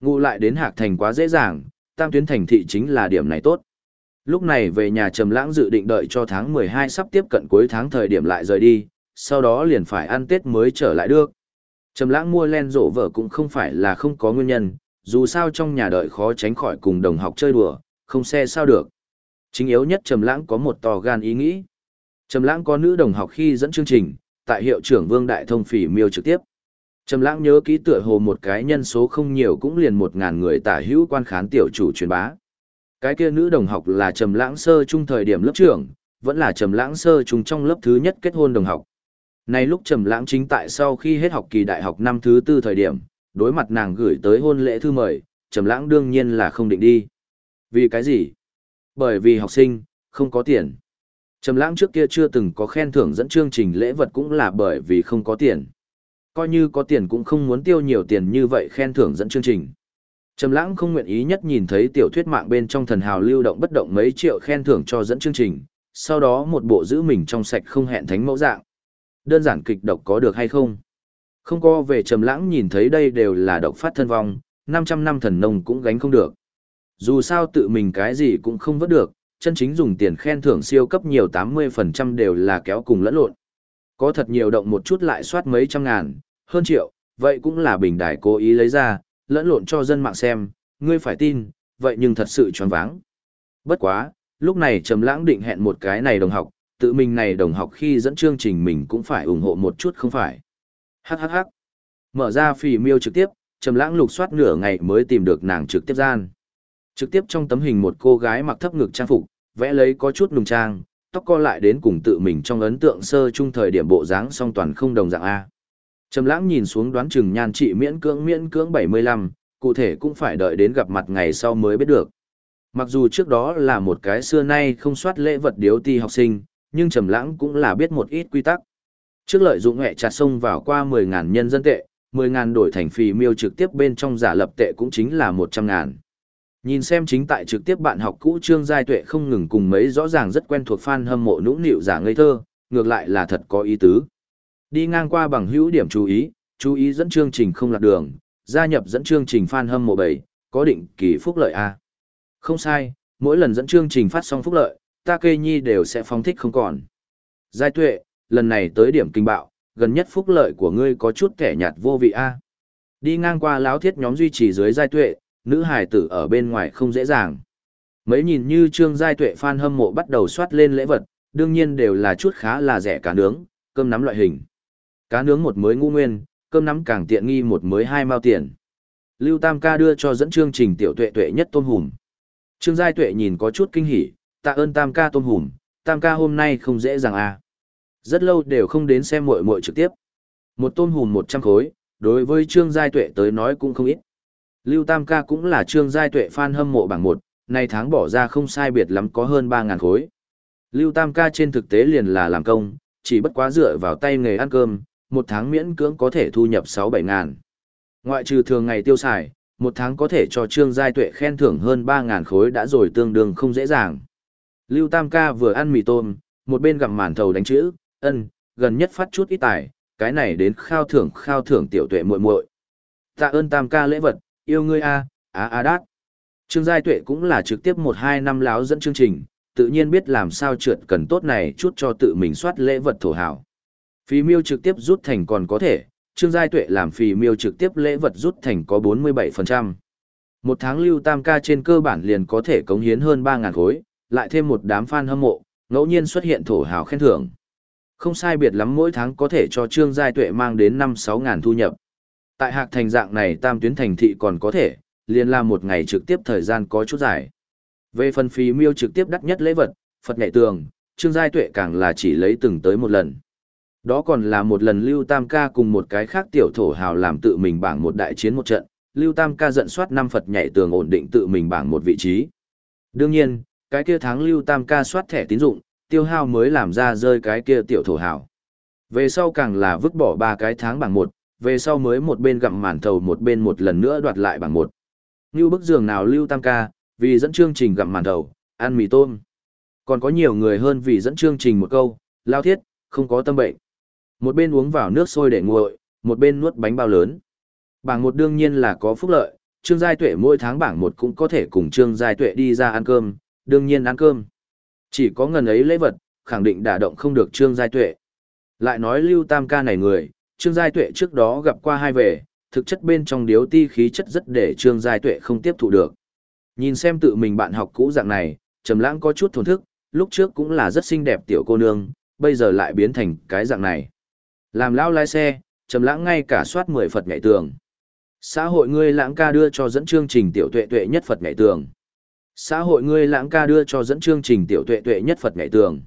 Ngụ lại đến Hạc Thành quá dễ dàng, tam tuyến thành thị chính là điểm này tốt. Lúc này về nhà Trầm Lãng dự định đợi cho tháng 12 sắp tiếp cận cuối tháng thời điểm lại rời đi, sau đó liền phải ăn Tết mới trở lại được. Trầm Lãng mua len rộ vợ cũng không phải là không có nguyên nhân, dù sao trong nhà đợi khó tránh khỏi cùng đồng học chơi đùa, không xe sao được. Chính yếu nhất Trầm Lãng có một to gan ý nghĩ. Trầm Lãng có nữ đồng học khi dẫn chương trình, tại hiệu trưởng Vương Đại Thông phỉ miêu trực tiếp. Trầm lãng nhớ kỹ tựa hồ một cái nhân số không nhiều cũng liền một ngàn người tả hữu quan khán tiểu chủ truyền bá. Cái kia nữ đồng học là Trầm lãng sơ trung thời điểm lớp trưởng, vẫn là Trầm lãng sơ trung trong lớp thứ nhất kết hôn đồng học. Nay lúc Trầm lãng chính tại sau khi hết học kỳ đại học năm thứ tư thời điểm, đối mặt nàng gửi tới hôn lễ thư mời, Trầm lãng đương nhiên là không định đi. Vì cái gì? Bởi vì học sinh, không có tiền. Trầm lãng trước kia chưa từng có khen thưởng dẫn chương trình lễ vật cũng là bởi vì không có tiền. Coi như có tiền cũng không muốn tiêu nhiều tiền như vậy khen thưởng dẫn chương trình. Trầm lãng không nguyện ý nhất nhìn thấy tiểu thuyết mạng bên trong thần hào lưu động bất động mấy triệu khen thưởng cho dẫn chương trình, sau đó một bộ giữ mình trong sạch không hẹn thánh mẫu dạng. Đơn giản kịch độc có được hay không? Không có về trầm lãng nhìn thấy đây đều là độc phát thân vong, 500 năm thần nông cũng gánh không được. Dù sao tự mình cái gì cũng không vớt được, chân chính dùng tiền khen thưởng siêu cấp nhiều 80% đều là kéo cùng lẫn lộn. Có thật nhiều động một chút lại soát mấy trăm ngàn, hơn triệu, vậy cũng là bình đài cố ý lấy ra, lẫn lộn cho dân mạng xem, ngươi phải tin, vậy nhưng thật sự choáng váng. Bất quá, lúc này Trầm Lãng định hẹn một cái này đồng học, tự mình này đồng học khi dẫn chương trình mình cũng phải ủng hộ một chút không phải. Hắc hắc hắc. Mở ra phì miêu trực tiếp, Trầm Lãng lục soát nửa ngày mới tìm được nàng trực tiếp gian. Trực tiếp trong tấm hình một cô gái mặc thấp ngực trang phục, vẽ lấy có chút nùng trang, tóc co lại đến cùng tự mình trong ấn tượng sơ trung thời điểm bộ dáng song toàn không đồng dạng A. Trầm lãng nhìn xuống đoán chừng nhan trị miễn cưỡng miễn cưỡng 75, cụ thể cũng phải đợi đến gặp mặt ngày sau mới biết được. Mặc dù trước đó là một cái xưa nay không soát lễ vật điếu ti học sinh, nhưng Trầm lãng cũng là biết một ít quy tắc. Trước lợi dụng hệ chặt sông vào qua 10.000 nhân dân tệ, 10.000 đổi thành phì miêu trực tiếp bên trong giả lập tệ cũng chính là 100.000. Nhìn xem chính tại trực tiếp bạn học cũ Trương Giai Tuệ không ngừng cùng mấy rõ ràng rất quen thuộc fan hâm mộ nũng nịu giả ngây thơ, ngược lại là thật có ý tứ. Đi ngang qua bằng hữu điểm chú ý, chú ý dẫn chương trình không lạc đường, gia nhập dẫn chương trình fan hâm mộ 7, có định kỳ phúc lợi A. Không sai, mỗi lần dẫn chương trình phát xong phúc lợi, ta kê nhi đều sẽ phóng thích không còn. Giai Tuệ, lần này tới điểm kinh bạo, gần nhất phúc lợi của ngươi có chút kẻ nhạt vô vị A. Đi ngang qua láo thiết nhóm duy trì dưới Giai Tuệ, nữ hài tử ở bên ngoài không dễ dàng. Mấy nhìn như trương giai tuệ fan hâm mộ bắt đầu soát lên lễ vật, đương nhiên đều là chút khá là rẻ cả nướng, cơm nắm loại hình. Cá nướng một mới ngũ nguyên, cơm nắm càng tiện nghi một mới hai mao tiền. Lưu Tam ca đưa cho dẫn chương trình tiểu tuệ tuệ nhất tôm hùm. Trương giai tuệ nhìn có chút kinh hỉ, tạ ơn Tam ca tôm hùm, Tam ca hôm nay không dễ dàng à. Rất lâu đều không đến xem muội muội trực tiếp. Một tôm hùm 100 khối, đối với Trương Giai Tuệ tới nói cũng không ít. Lưu Tam ca cũng là trương giai tuệ fan hâm mộ bảng một, nay tháng bỏ ra không sai biệt lắm có hơn ba ngàn khối. Lưu Tam ca trên thực tế liền là làm công, chỉ bất quá dựa vào tay nghề ăn cơm, một tháng miễn cưỡng có thể thu nhập 6-7 ngàn. Ngoại trừ thường ngày tiêu xài, một tháng có thể cho trương giai tuệ khen thưởng hơn 3 ngàn khối đã rồi tương đương không dễ dàng. Lưu Tam ca vừa ăn mì tôm, một bên gặm màn thầu đánh chữ, ân, gần nhất phát chút ít tài, cái này đến khao thưởng khao thưởng tiểu tuệ muội muội. Tạ ơn Tam ca lễ vật, yêu ngươi a á á đát trương giai tuệ cũng là trực tiếp một hai năm láo dẫn chương trình tự nhiên biết làm sao trượt cần tốt này chút cho tự mình soát lễ vật thổ hảo phí miêu trực tiếp rút thành còn có thể trương giai tuệ làm phí miêu trực tiếp lễ vật rút thành có 47%. một tháng lưu tam ca trên cơ bản liền có thể cống hiến hơn 3.000 khối lại thêm một đám fan hâm mộ ngẫu nhiên xuất hiện thổ hào khen thưởng không sai biệt lắm mỗi tháng có thể cho trương giai tuệ mang đến năm sáu ngàn thu nhập Tại hạc thành dạng này tam tuyến thành thị còn có thể, liền làm một ngày trực tiếp thời gian có chút dài. Về phần phí miêu trực tiếp đắt nhất lễ vật, Phật nhảy tường, Trương Giai Tuệ càng là chỉ lấy từng tới một lần. Đó còn là một lần Lưu Tam Ca cùng một cái khác tiểu thổ hào làm tự mình bảng một đại chiến một trận, Lưu Tam Ca giận soát năm Phật nhảy tường ổn định tự mình bảng một vị trí. Đương nhiên, cái kia tháng Lưu Tam Ca soát thẻ tín dụng, tiêu hao mới làm ra rơi cái kia tiểu thổ hào. Về sau càng là vứt bỏ ba cái tháng bảng một, về sau mới một bên gặm màn thầu một bên một lần nữa đoạt lại bảng một. Như bức giường nào lưu tam ca, vì dẫn chương trình gặm màn thầu, ăn mì tôm. Còn có nhiều người hơn vì dẫn chương trình một câu, lao thiết, không có tâm bệnh. Một bên uống vào nước sôi để nguội, một bên nuốt bánh bao lớn. Bảng một đương nhiên là có phúc lợi, Trương Giai Tuệ mỗi tháng bảng một cũng có thể cùng Trương Giai Tuệ đi ra ăn cơm, đương nhiên ăn cơm. Chỉ có ngần ấy lễ vật, khẳng định đả động không được Trương Giai Tuệ. Lại nói Lưu Tam ca này người, Trương Giai Tuệ trước đó gặp qua hai về, thực chất bên trong điếu ti khí chất rất để Trương Giai Tuệ không tiếp thụ được. Nhìn xem tự mình bạn học cũ dạng này, Trầm Lãng có chút thổn thức, lúc trước cũng là rất xinh đẹp tiểu cô nương, bây giờ lại biến thành cái dạng này. Làm lão lái xe, Trầm Lãng ngay cả soát 10 Phật nhảy tường. Xã hội ngươi lãng ca đưa cho dẫn chương trình tiểu tuệ tuệ nhất Phật nhảy tường. Xã hội ngươi lãng ca đưa cho dẫn chương trình tiểu tuệ tuệ nhất Phật nhảy tường.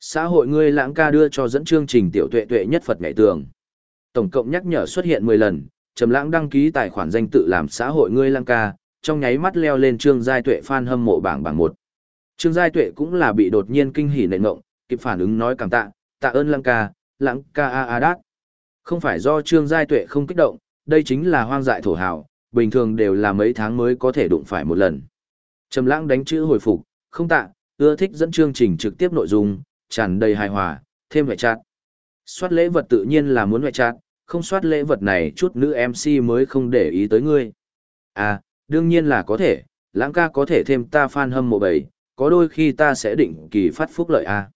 Xã hội ngươi lãng ca đưa cho dẫn chương trình tiểu tuệ tuệ nhất Phật nhảy tường tổng cộng nhắc nhở xuất hiện 10 lần, Trầm Lãng đăng ký tài khoản danh tự làm xã hội ngươi lãng ca, trong nháy mắt leo lên Trương Giai Tuệ fan hâm mộ bảng bảng 1. Trương Giai Tuệ cũng là bị đột nhiên kinh hỉ nảy ngộng, kịp phản ứng nói cảm tạ, tạ ơn lãng ca, Lãng ca a a đát. Không phải do Trương Giai Tuệ không kích động, đây chính là hoang dại thổ hào, bình thường đều là mấy tháng mới có thể đụng phải một lần. Trầm Lãng đánh chữ hồi phục, không tạ, ưa thích dẫn chương trình trực tiếp nội dung, tràn đầy hài hòa, thêm vẻ chặt. Soát lễ vật tự nhiên là muốn ngoại chặt, không soát lễ vật này chút nữ MC mới không để ý tới ngươi. À, đương nhiên là có thể, lãng ca có thể thêm ta fan hâm mộ bầy, có đôi khi ta sẽ định kỳ phát phúc lợi à.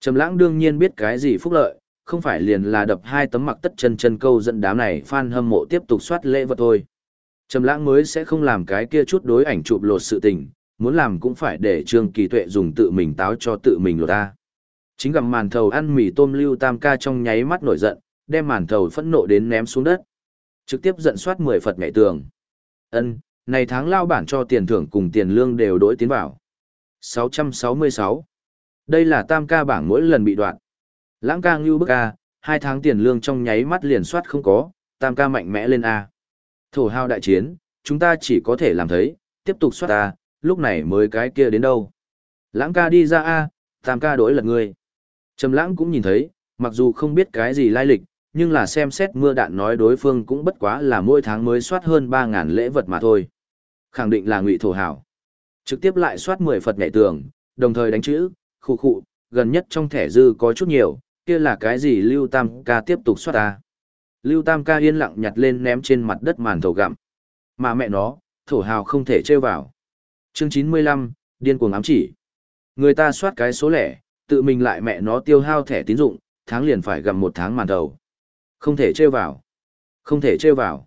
Trầm lãng đương nhiên biết cái gì phúc lợi, không phải liền là đập hai tấm mặc tất chân chân câu dẫn đám này fan hâm mộ tiếp tục soát lễ vật thôi. Trầm lãng mới sẽ không làm cái kia chút đối ảnh chụp lột sự tình, muốn làm cũng phải để Trương Kỳ Tuệ dùng tự mình táo cho tự mình lột ta. Chính gặp màn thầu ăn mì tôm lưu tam ca trong nháy mắt nổi giận, đem màn thầu phẫn nộ đến ném xuống đất. Trực tiếp giận soát 10 Phật ngại tường. Ân, này tháng lao bản cho tiền thưởng cùng tiền lương đều đổi tiến vào. 666. Đây là tam ca bảng mỗi lần bị đoạn. Lãng ca ngưu bức A, hai tháng tiền lương trong nháy mắt liền soát không có, tam ca mạnh mẽ lên A. Thổ hào đại chiến, chúng ta chỉ có thể làm thấy, tiếp tục soát A, lúc này mới cái kia đến đâu. Lãng ca đi ra A, tam ca đổi lật người. Trầm lãng cũng nhìn thấy, mặc dù không biết cái gì lai lịch, nhưng là xem xét mưa đạn nói đối phương cũng bất quá là mỗi tháng mới soát hơn 3.000 lễ vật mà thôi. Khẳng định là ngụy thổ hảo. Trực tiếp lại soát 10 Phật nhảy tường, đồng thời đánh chữ, khu khụ, gần nhất trong thẻ dư có chút nhiều, kia là cái gì Lưu Tam ca tiếp tục xoát ta. Lưu Tam ca yên lặng nhặt lên ném trên mặt đất màn thầu gặm. Mà mẹ nó, thổ hào không thể trêu vào. Chương 95, điên cuồng ám chỉ. Người ta soát cái số lẻ, tự mình lại mẹ nó tiêu hao thẻ tín dụng, tháng liền phải gặm một tháng màn đầu Không thể trêu vào. Không thể trêu vào.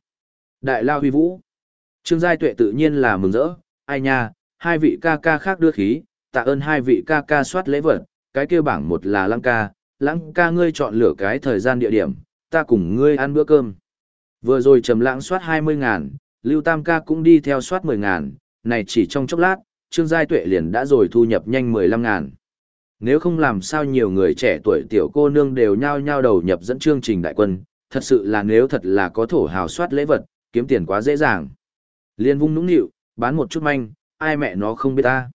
Đại lao huy vũ. Trương Giai Tuệ tự nhiên là mừng rỡ, ai nha, hai vị ca ca khác đưa khí, tạ ơn hai vị ca ca soát lễ vật, cái kia bảng một là lăng ca, lãng ca ngươi chọn lựa cái thời gian địa điểm, ta cùng ngươi ăn bữa cơm. Vừa rồi trầm lãng soát 20 ngàn, Lưu Tam ca cũng đi theo soát 10 ngàn, này chỉ trong chốc lát, Trương Giai Tuệ liền đã rồi thu nhập nhanh 15 ngàn. Nếu không làm sao nhiều người trẻ tuổi tiểu cô nương đều nhao nhao đầu nhập dẫn chương trình đại quân, thật sự là nếu thật là có thổ hào soát lễ vật, kiếm tiền quá dễ dàng. Liên vung nũng nịu, bán một chút manh, ai mẹ nó không biết ta.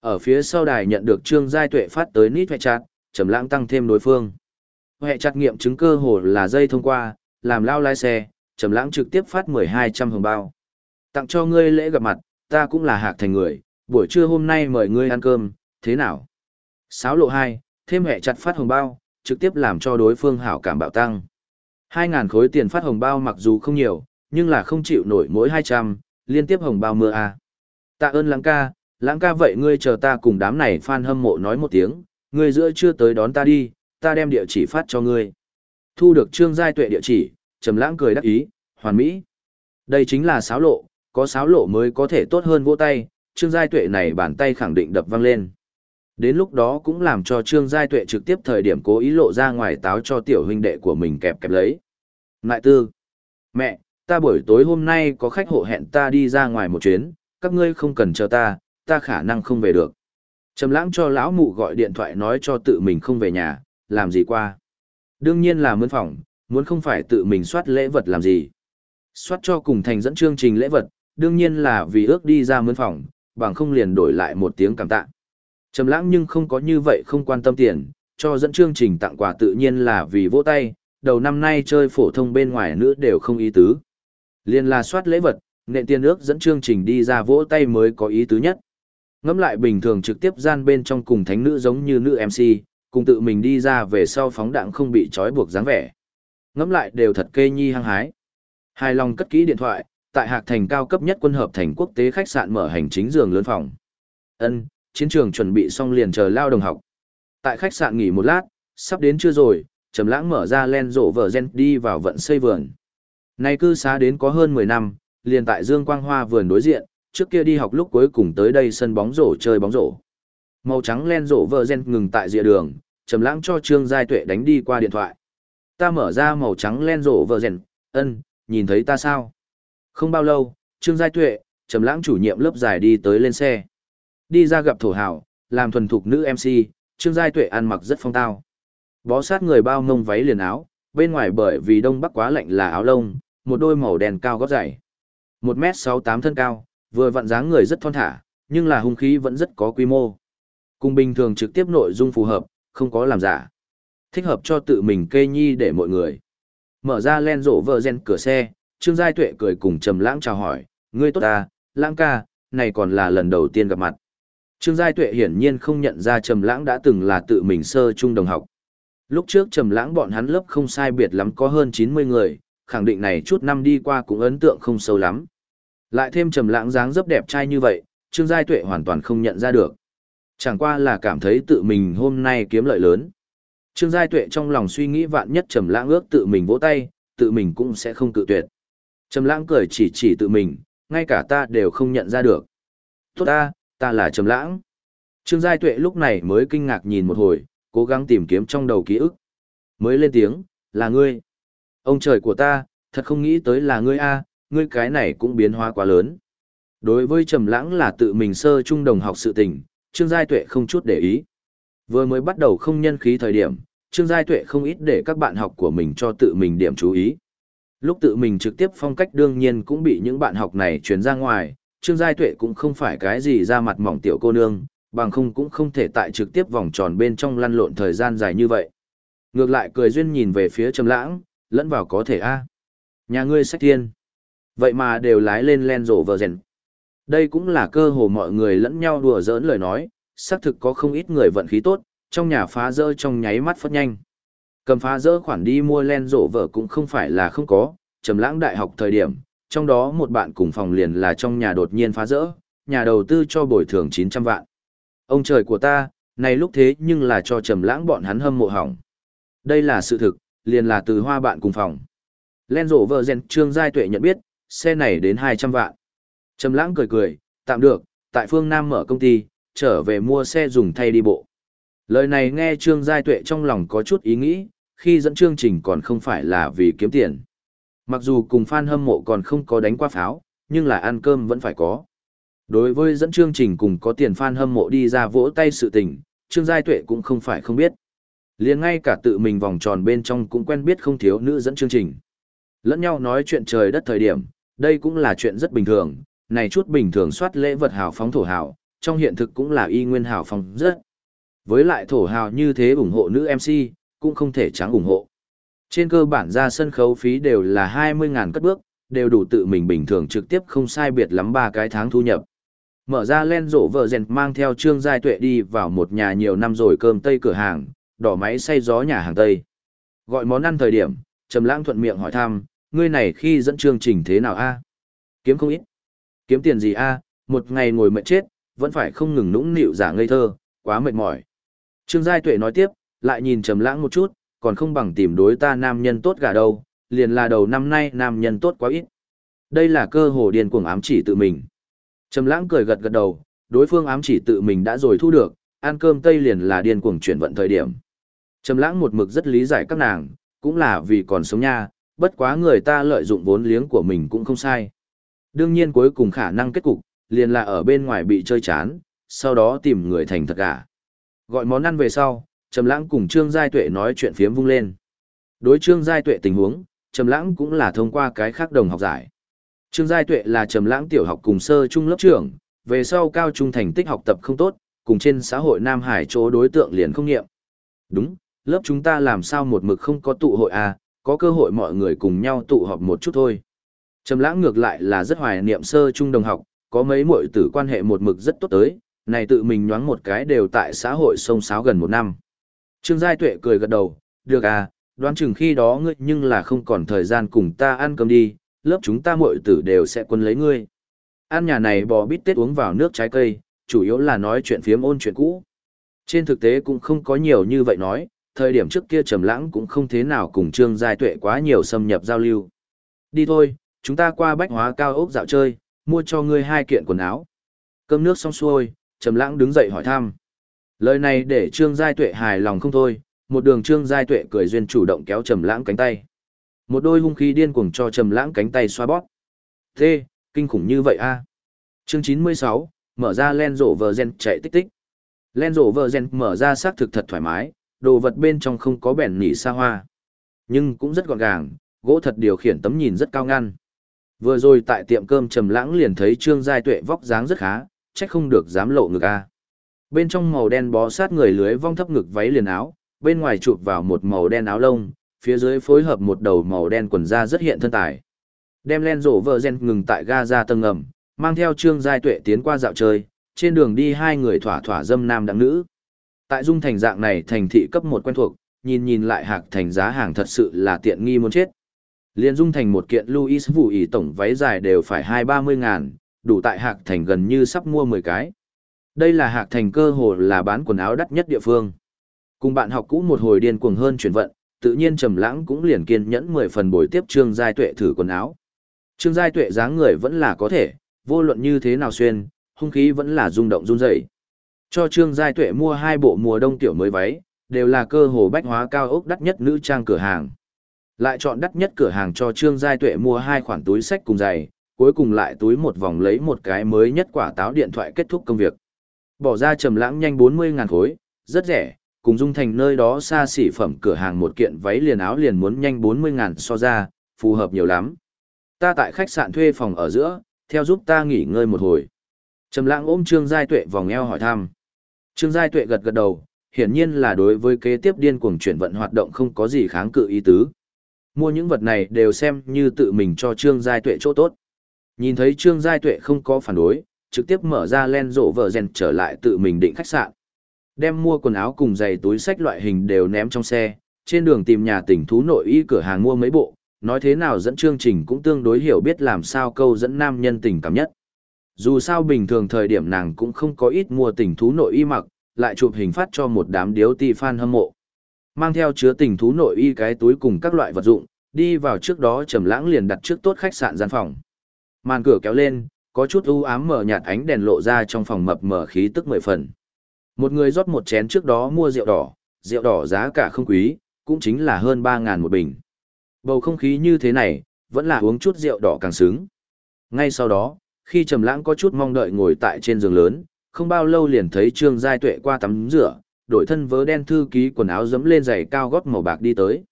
Ở phía sau đài nhận được Trương Giai Tuệ phát tới nít hoẹ chát trầm lãng tăng thêm đối phương. hệ chặt nghiệm chứng cơ hồ là dây thông qua, làm lao lái xe, trầm lãng trực tiếp phát 1200 hồng bao. Tặng cho ngươi lễ gặp mặt, ta cũng là hạc thành người, buổi trưa hôm nay mời ngươi ăn cơm, thế nào? Sáo lộ 2, thêm hệ chặt phát hồng bao, trực tiếp làm cho đối phương hảo cảm bạo tăng. 2000 khối tiền phát hồng bao mặc dù không nhiều, nhưng là không chịu nổi mỗi 200, liên tiếp hồng bao mưa a. À. Tạ ơn lãng ca, lãng ca vậy ngươi chờ ta cùng đám này fan hâm mộ nói một tiếng, ngươi giữa chưa tới đón ta đi, ta đem địa chỉ phát cho ngươi. Thu được trương giai tuệ địa chỉ, trầm lãng cười đắc ý, hoàn mỹ. Đây chính là sáo lộ, có sáo lộ mới có thể tốt hơn vỗ tay, trương giai tuệ này bàn tay khẳng định đập vang lên. Đến lúc đó cũng làm cho Trương Giai Tuệ trực tiếp thời điểm cố ý lộ ra ngoài táo cho tiểu huynh đệ của mình kẹp kẹp lấy. Ngại tư. Mẹ, ta buổi tối hôm nay có khách hộ hẹn ta đi ra ngoài một chuyến, các ngươi không cần chờ ta, ta khả năng không về được. Trầm lãng cho lão mụ gọi điện thoại nói cho tự mình không về nhà, làm gì qua. Đương nhiên là mướn phòng, muốn không phải tự mình soát lễ vật làm gì. Soát cho cùng thành dẫn chương trình lễ vật, đương nhiên là vì ước đi ra mướn phòng, bằng không liền đổi lại một tiếng cảm tạ. Trầm lãng nhưng không có như vậy không quan tâm tiền, cho dẫn chương trình tặng quà tự nhiên là vì vỗ tay, đầu năm nay chơi phổ thông bên ngoài nữa đều không ý tứ. Liên là soát lễ vật, nện tiền ước dẫn chương trình đi ra vỗ tay mới có ý tứ nhất. Ngẫm lại bình thường trực tiếp gian bên trong cùng thánh nữ giống như nữ MC, cùng tự mình đi ra về sau phóng đạn không bị trói buộc dáng vẻ. Ngẫm lại đều thật kê nhi hăng hái. Hài lòng cất kỹ điện thoại, tại Hạc Thành cao cấp nhất quân hợp thành quốc tế khách sạn mở hành chính giường lớn phòng. Ân, chiến trường chuẩn bị xong liền chờ lao đồng học. Tại khách sạn nghỉ một lát, sắp đến trưa rồi, Trầm Lãng mở ra len rộ vợ gen đi vào vận xây vườn. Nay cư xá đến có hơn 10 năm, liền tại Dương Quang Hoa vườn đối diện, trước kia đi học lúc cuối cùng tới đây sân bóng rổ chơi bóng rổ. Màu trắng len rổ vở gen ngừng tại rìa đường, Trầm Lãng cho Trương Giai Tuệ đánh đi qua điện thoại. Ta mở ra màu trắng len rổ vở gen, "Ân, nhìn thấy ta sao?" Không bao lâu, Trương Giai Tuệ, Trầm Lãng chủ nhiệm lớp giải đi tới lên xe. Đi ra gặp thổ hào, làm thuần thục nữ MC, Trương Giai Tuệ ăn mặc rất phong tao. Bó sát người bao ngông váy liền áo, bên ngoài bởi vì đông bắc quá lạnh là áo lông, một đôi màu đen cao gót dày. một m sáu tám thân cao, vừa vặn dáng người rất thon thả, nhưng là hung khí vẫn rất có quy mô. Cùng bình thường trực tiếp nội dung phù hợp, không có làm giả. Thích hợp cho tự mình kê nhi để mọi người. Mở ra len rộ vợ gen cửa xe, Trương Giai Tuệ cười cùng Trầm Lãng chào hỏi, "Ngươi tốt ta, Lãng ca, này còn là lần đầu tiên gặp mặt." Trương Giai Tuệ hiển nhiên không nhận ra Trầm Lãng đã từng là tự mình sơ trung đồng học. Lúc trước trầm lãng bọn hắn lớp không sai biệt lắm có hơn 90 người, khẳng định này chút năm đi qua cũng ấn tượng không sâu lắm. Lại thêm trầm lãng dáng dấp đẹp trai như vậy, Trương Giai Tuệ hoàn toàn không nhận ra được. Chẳng qua là cảm thấy tự mình hôm nay kiếm lợi lớn. Trương Giai Tuệ trong lòng suy nghĩ vạn nhất trầm lãng ước tự mình vỗ tay, tự mình cũng sẽ không cự tuyệt. Trầm lãng cười chỉ chỉ tự mình, ngay cả ta đều không nhận ra được. Tốt ta, ta là trầm lãng. Trương Giai Tuệ lúc này mới kinh ngạc nhìn một hồi, cố gắng tìm kiếm trong đầu ký ức. Mới lên tiếng, là ngươi. Ông trời của ta, thật không nghĩ tới là ngươi a, ngươi cái này cũng biến hóa quá lớn. Đối với Trầm Lãng là tự mình sơ trung đồng học sự tình, Trương Giai Tuệ không chút để ý. Vừa mới bắt đầu không nhân khí thời điểm, Trương Giai Tuệ không ít để các bạn học của mình cho tự mình điểm chú ý. Lúc tự mình trực tiếp phong cách đương nhiên cũng bị những bạn học này truyền ra ngoài, Trương Giai Tuệ cũng không phải cái gì ra mặt mỏng tiểu cô nương, bằng không cũng không thể tại trực tiếp vòng tròn bên trong lăn lộn thời gian dài như vậy. Ngược lại cười duyên nhìn về phía Trầm Lãng, lẫn vào có thể a. Nhà ngươi sách tiên. Vậy mà đều lái lên len rộ vờ rèn. Đây cũng là cơ hồ mọi người lẫn nhau đùa giỡn lời nói, xác thực có không ít người vận khí tốt, trong nhà phá rỡ trong nháy mắt phất nhanh. Cầm phá rỡ khoản đi mua len rộ vợ cũng không phải là không có, trầm lãng đại học thời điểm, trong đó một bạn cùng phòng liền là trong nhà đột nhiên phá rỡ, nhà đầu tư cho bồi thường 900 vạn. Ông trời của ta, này lúc thế nhưng là cho trầm lãng bọn hắn hâm mộ hỏng. Đây là sự thực, liền là từ hoa bạn cùng phòng. Len rộ vợ rèn trương giai tuệ nhận biết, xe này đến 200 vạn. Trầm lãng cười cười, tạm được, tại phương Nam mở công ty, trở về mua xe dùng thay đi bộ. Lời này nghe Trương Giai Tuệ trong lòng có chút ý nghĩ, khi dẫn chương trình còn không phải là vì kiếm tiền. Mặc dù cùng fan hâm mộ còn không có đánh qua pháo, nhưng là ăn cơm vẫn phải có. Đối với dẫn chương trình cùng có tiền fan hâm mộ đi ra vỗ tay sự tình, Trương Giai Tuệ cũng không phải không biết. liền ngay cả tự mình vòng tròn bên trong cũng quen biết không thiếu nữ dẫn chương trình. Lẫn nhau nói chuyện trời đất thời điểm, đây cũng là chuyện rất bình thường, này chút bình thường soát lễ vật hào phóng thổ hào, trong hiện thực cũng là y nguyên hào phóng rất. Với lại thổ hào như thế ủng hộ nữ MC, cũng không thể trắng ủng hộ. Trên cơ bản ra sân khấu phí đều là 20.000 cất bước, đều đủ tự mình bình thường trực tiếp không sai biệt lắm ba cái tháng thu nhập. Mở ra len rộ vợ rèn mang theo trương giai tuệ đi vào một nhà nhiều năm rồi cơm tây cửa hàng, đỏ máy xay gió nhà hàng Tây. Gọi món ăn thời điểm, Trầm Lãng thuận miệng hỏi thăm, ngươi này khi dẫn chương trình thế nào a? Kiếm không ít. Kiếm tiền gì a? Một ngày ngồi mệt chết, vẫn phải không ngừng nũng nịu giả ngây thơ, quá mệt mỏi. Trương Giai Tuệ nói tiếp, lại nhìn Trầm Lãng một chút, còn không bằng tìm đối ta nam nhân tốt gà đâu, liền là đầu năm nay nam nhân tốt quá ít. Đây là cơ hồ điên cuồng ám chỉ tự mình. Trầm Lãng cười gật gật đầu, đối phương ám chỉ tự mình đã rồi thu được, ăn cơm tây liền là điên cuồng chuyển vận thời điểm. Trầm Lãng một mực rất lý giải các nàng, cũng là vì còn sống nha, bất quá người ta lợi dụng vốn liếng của mình cũng không sai. Đương nhiên cuối cùng khả năng kết cục, liền là ở bên ngoài bị chơi chán, sau đó tìm người thành thật cả. Gọi món ăn về sau, Trầm Lãng cùng Trương Giai Tuệ nói chuyện phiếm vung lên. Đối Trương Giai Tuệ tình huống, Trầm Lãng cũng là thông qua cái khác đồng học giải. Trương Giai Tuệ là Trầm Lãng tiểu học cùng sơ trung lớp trưởng, về sau cao trung thành tích học tập không tốt, cùng trên xã hội Nam Hải chỗ đối tượng liền không nghiệm. Đúng, lớp chúng ta làm sao một mực không có tụ hội à, có cơ hội mọi người cùng nhau tụ họp một chút thôi. Trầm Lãng ngược lại là rất hoài niệm sơ trung đồng học, có mấy muội tử quan hệ một mực rất tốt tới, này tự mình nhoáng một cái đều tại xã hội sông sáo gần một năm. Trương Giai Tuệ cười gật đầu, được à, đoán chừng khi đó ngươi nhưng là không còn thời gian cùng ta ăn cơm đi, lớp chúng ta muội tử đều sẽ quân lấy ngươi. Ăn nhà này bò bít tết uống vào nước trái cây, chủ yếu là nói chuyện phiếm ôn chuyện cũ. Trên thực tế cũng không có nhiều như vậy nói, thời điểm trước kia trầm lãng cũng không thế nào cùng Trương Giai Tuệ quá nhiều xâm nhập giao lưu. Đi thôi, chúng ta qua bách hóa cao ốc dạo chơi, mua cho ngươi hai kiện quần áo. Cơm nước xong xuôi, Trầm Lãng đứng dậy hỏi thăm. Lời này để Trương Giai Tuệ hài lòng không thôi, một đường Trương Giai Tuệ cười duyên chủ động kéo Trầm Lãng cánh tay. Một đôi hung khí điên cuồng cho Trầm Lãng cánh tay xoa bóp. Thế, kinh khủng như vậy a. À? Chương 96, mở ra len rổ vờ gen chạy tích tích. Len rổ vờ gen mở ra xác thực thật thoải mái, đồ vật bên trong không có bẻn nỉ xa hoa. Nhưng cũng rất gọn gàng, gỗ thật điều khiển tấm nhìn rất cao ngăn. Vừa rồi tại tiệm cơm Trầm Lãng liền thấy Trương Giai Tuệ vóc dáng rất khá, chắc không được dám lộ ngực a. Bên trong màu đen bó sát người lưới vong thấp ngực váy liền áo, bên ngoài chụp vào một màu đen áo lông, phía dưới phối hợp một đầu màu đen quần da rất hiện thân tài. Đem len rổ vợ gen ngừng tại ga ra tầng ngầm, mang theo Trương Giai Tuệ tiến qua dạo chơi, trên đường đi hai người thỏa thỏa dâm nam đặng nữ. Tại dung thành dạng này thành thị cấp một quen thuộc, nhìn nhìn lại hạc thành giá hàng thật sự là tiện nghi muốn chết. Liên dung thành một kiện Louis Vũ ý tổng váy dài đều phải hai ba mươi ngàn, đủ tại hạc thành gần như sắp mua 10 cái. Đây là hạc thành cơ hồ là bán quần áo đắt nhất địa phương. Cùng bạn học cũ một hồi điên cuồng hơn chuyển vận, tự nhiên trầm lãng cũng liền kiên nhẫn 10 phần bồi tiếp Trương Giai Tuệ thử quần áo. Trương Giai Tuệ dáng người vẫn là có thể, vô luận như thế nào xuyên, hung khí vẫn là rung động run rẩy. Cho Trương Giai Tuệ mua hai bộ mùa đông tiểu mới váy, đều là cơ hồ bách hóa cao ốc đắt nhất nữ trang cửa hàng. Lại chọn đắt nhất cửa hàng cho Trương Giai Tuệ mua hai khoản túi sách cùng giày, cuối cùng lại túi một vòng lấy một cái mới nhất quả táo điện thoại kết thúc công việc. Bỏ ra trầm lãng nhanh 40 ngàn khối, rất rẻ, cùng dung thành nơi đó xa xỉ phẩm cửa hàng một kiện váy liền áo liền muốn nhanh 40 ngàn so ra, phù hợp nhiều lắm. Ta tại khách sạn thuê phòng ở giữa, theo giúp ta nghỉ ngơi một hồi. Trầm lãng ôm Trương Giai Tuệ vòng eo hỏi thăm. Trương Giai Tuệ gật gật đầu, hiển nhiên là đối với kế tiếp điên cuồng chuyển vận hoạt động không có gì kháng cự ý tứ. Mua những vật này đều xem như tự mình cho Trương Giai Tuệ chỗ tốt. Nhìn thấy Trương Giai Tuệ không có phản đối, trực tiếp mở ra len rộ vợ rèn trở lại tự mình định khách sạn. Đem mua quần áo cùng giày túi sách loại hình đều ném trong xe, trên đường tìm nhà tỉnh thú nội y cửa hàng mua mấy bộ, nói thế nào dẫn chương trình cũng tương đối hiểu biết làm sao câu dẫn nam nhân tình cảm nhất. Dù sao bình thường thời điểm nàng cũng không có ít mua tình thú nội y mặc, lại chụp hình phát cho một đám điếu ti fan hâm mộ. Mang theo chứa tình thú nội y cái túi cùng các loại vật dụng, đi vào trước đó trầm lãng liền đặt trước tốt khách sạn gian phòng. Màn cửa kéo lên, có chút u ám mở nhạt ánh đèn lộ ra trong phòng mập mờ khí tức mười phần. Một người rót một chén trước đó mua rượu đỏ, rượu đỏ giá cả không quý, cũng chính là hơn ba ngàn một bình. Bầu không khí như thế này, vẫn là uống chút rượu đỏ càng sướng. Ngay sau đó, khi Trầm Lãng có chút mong đợi ngồi tại trên giường lớn, không bao lâu liền thấy Trương Giai Tuệ qua tắm rửa, đổi thân vớ đen thư ký quần áo dẫm lên giày cao gót màu bạc đi tới.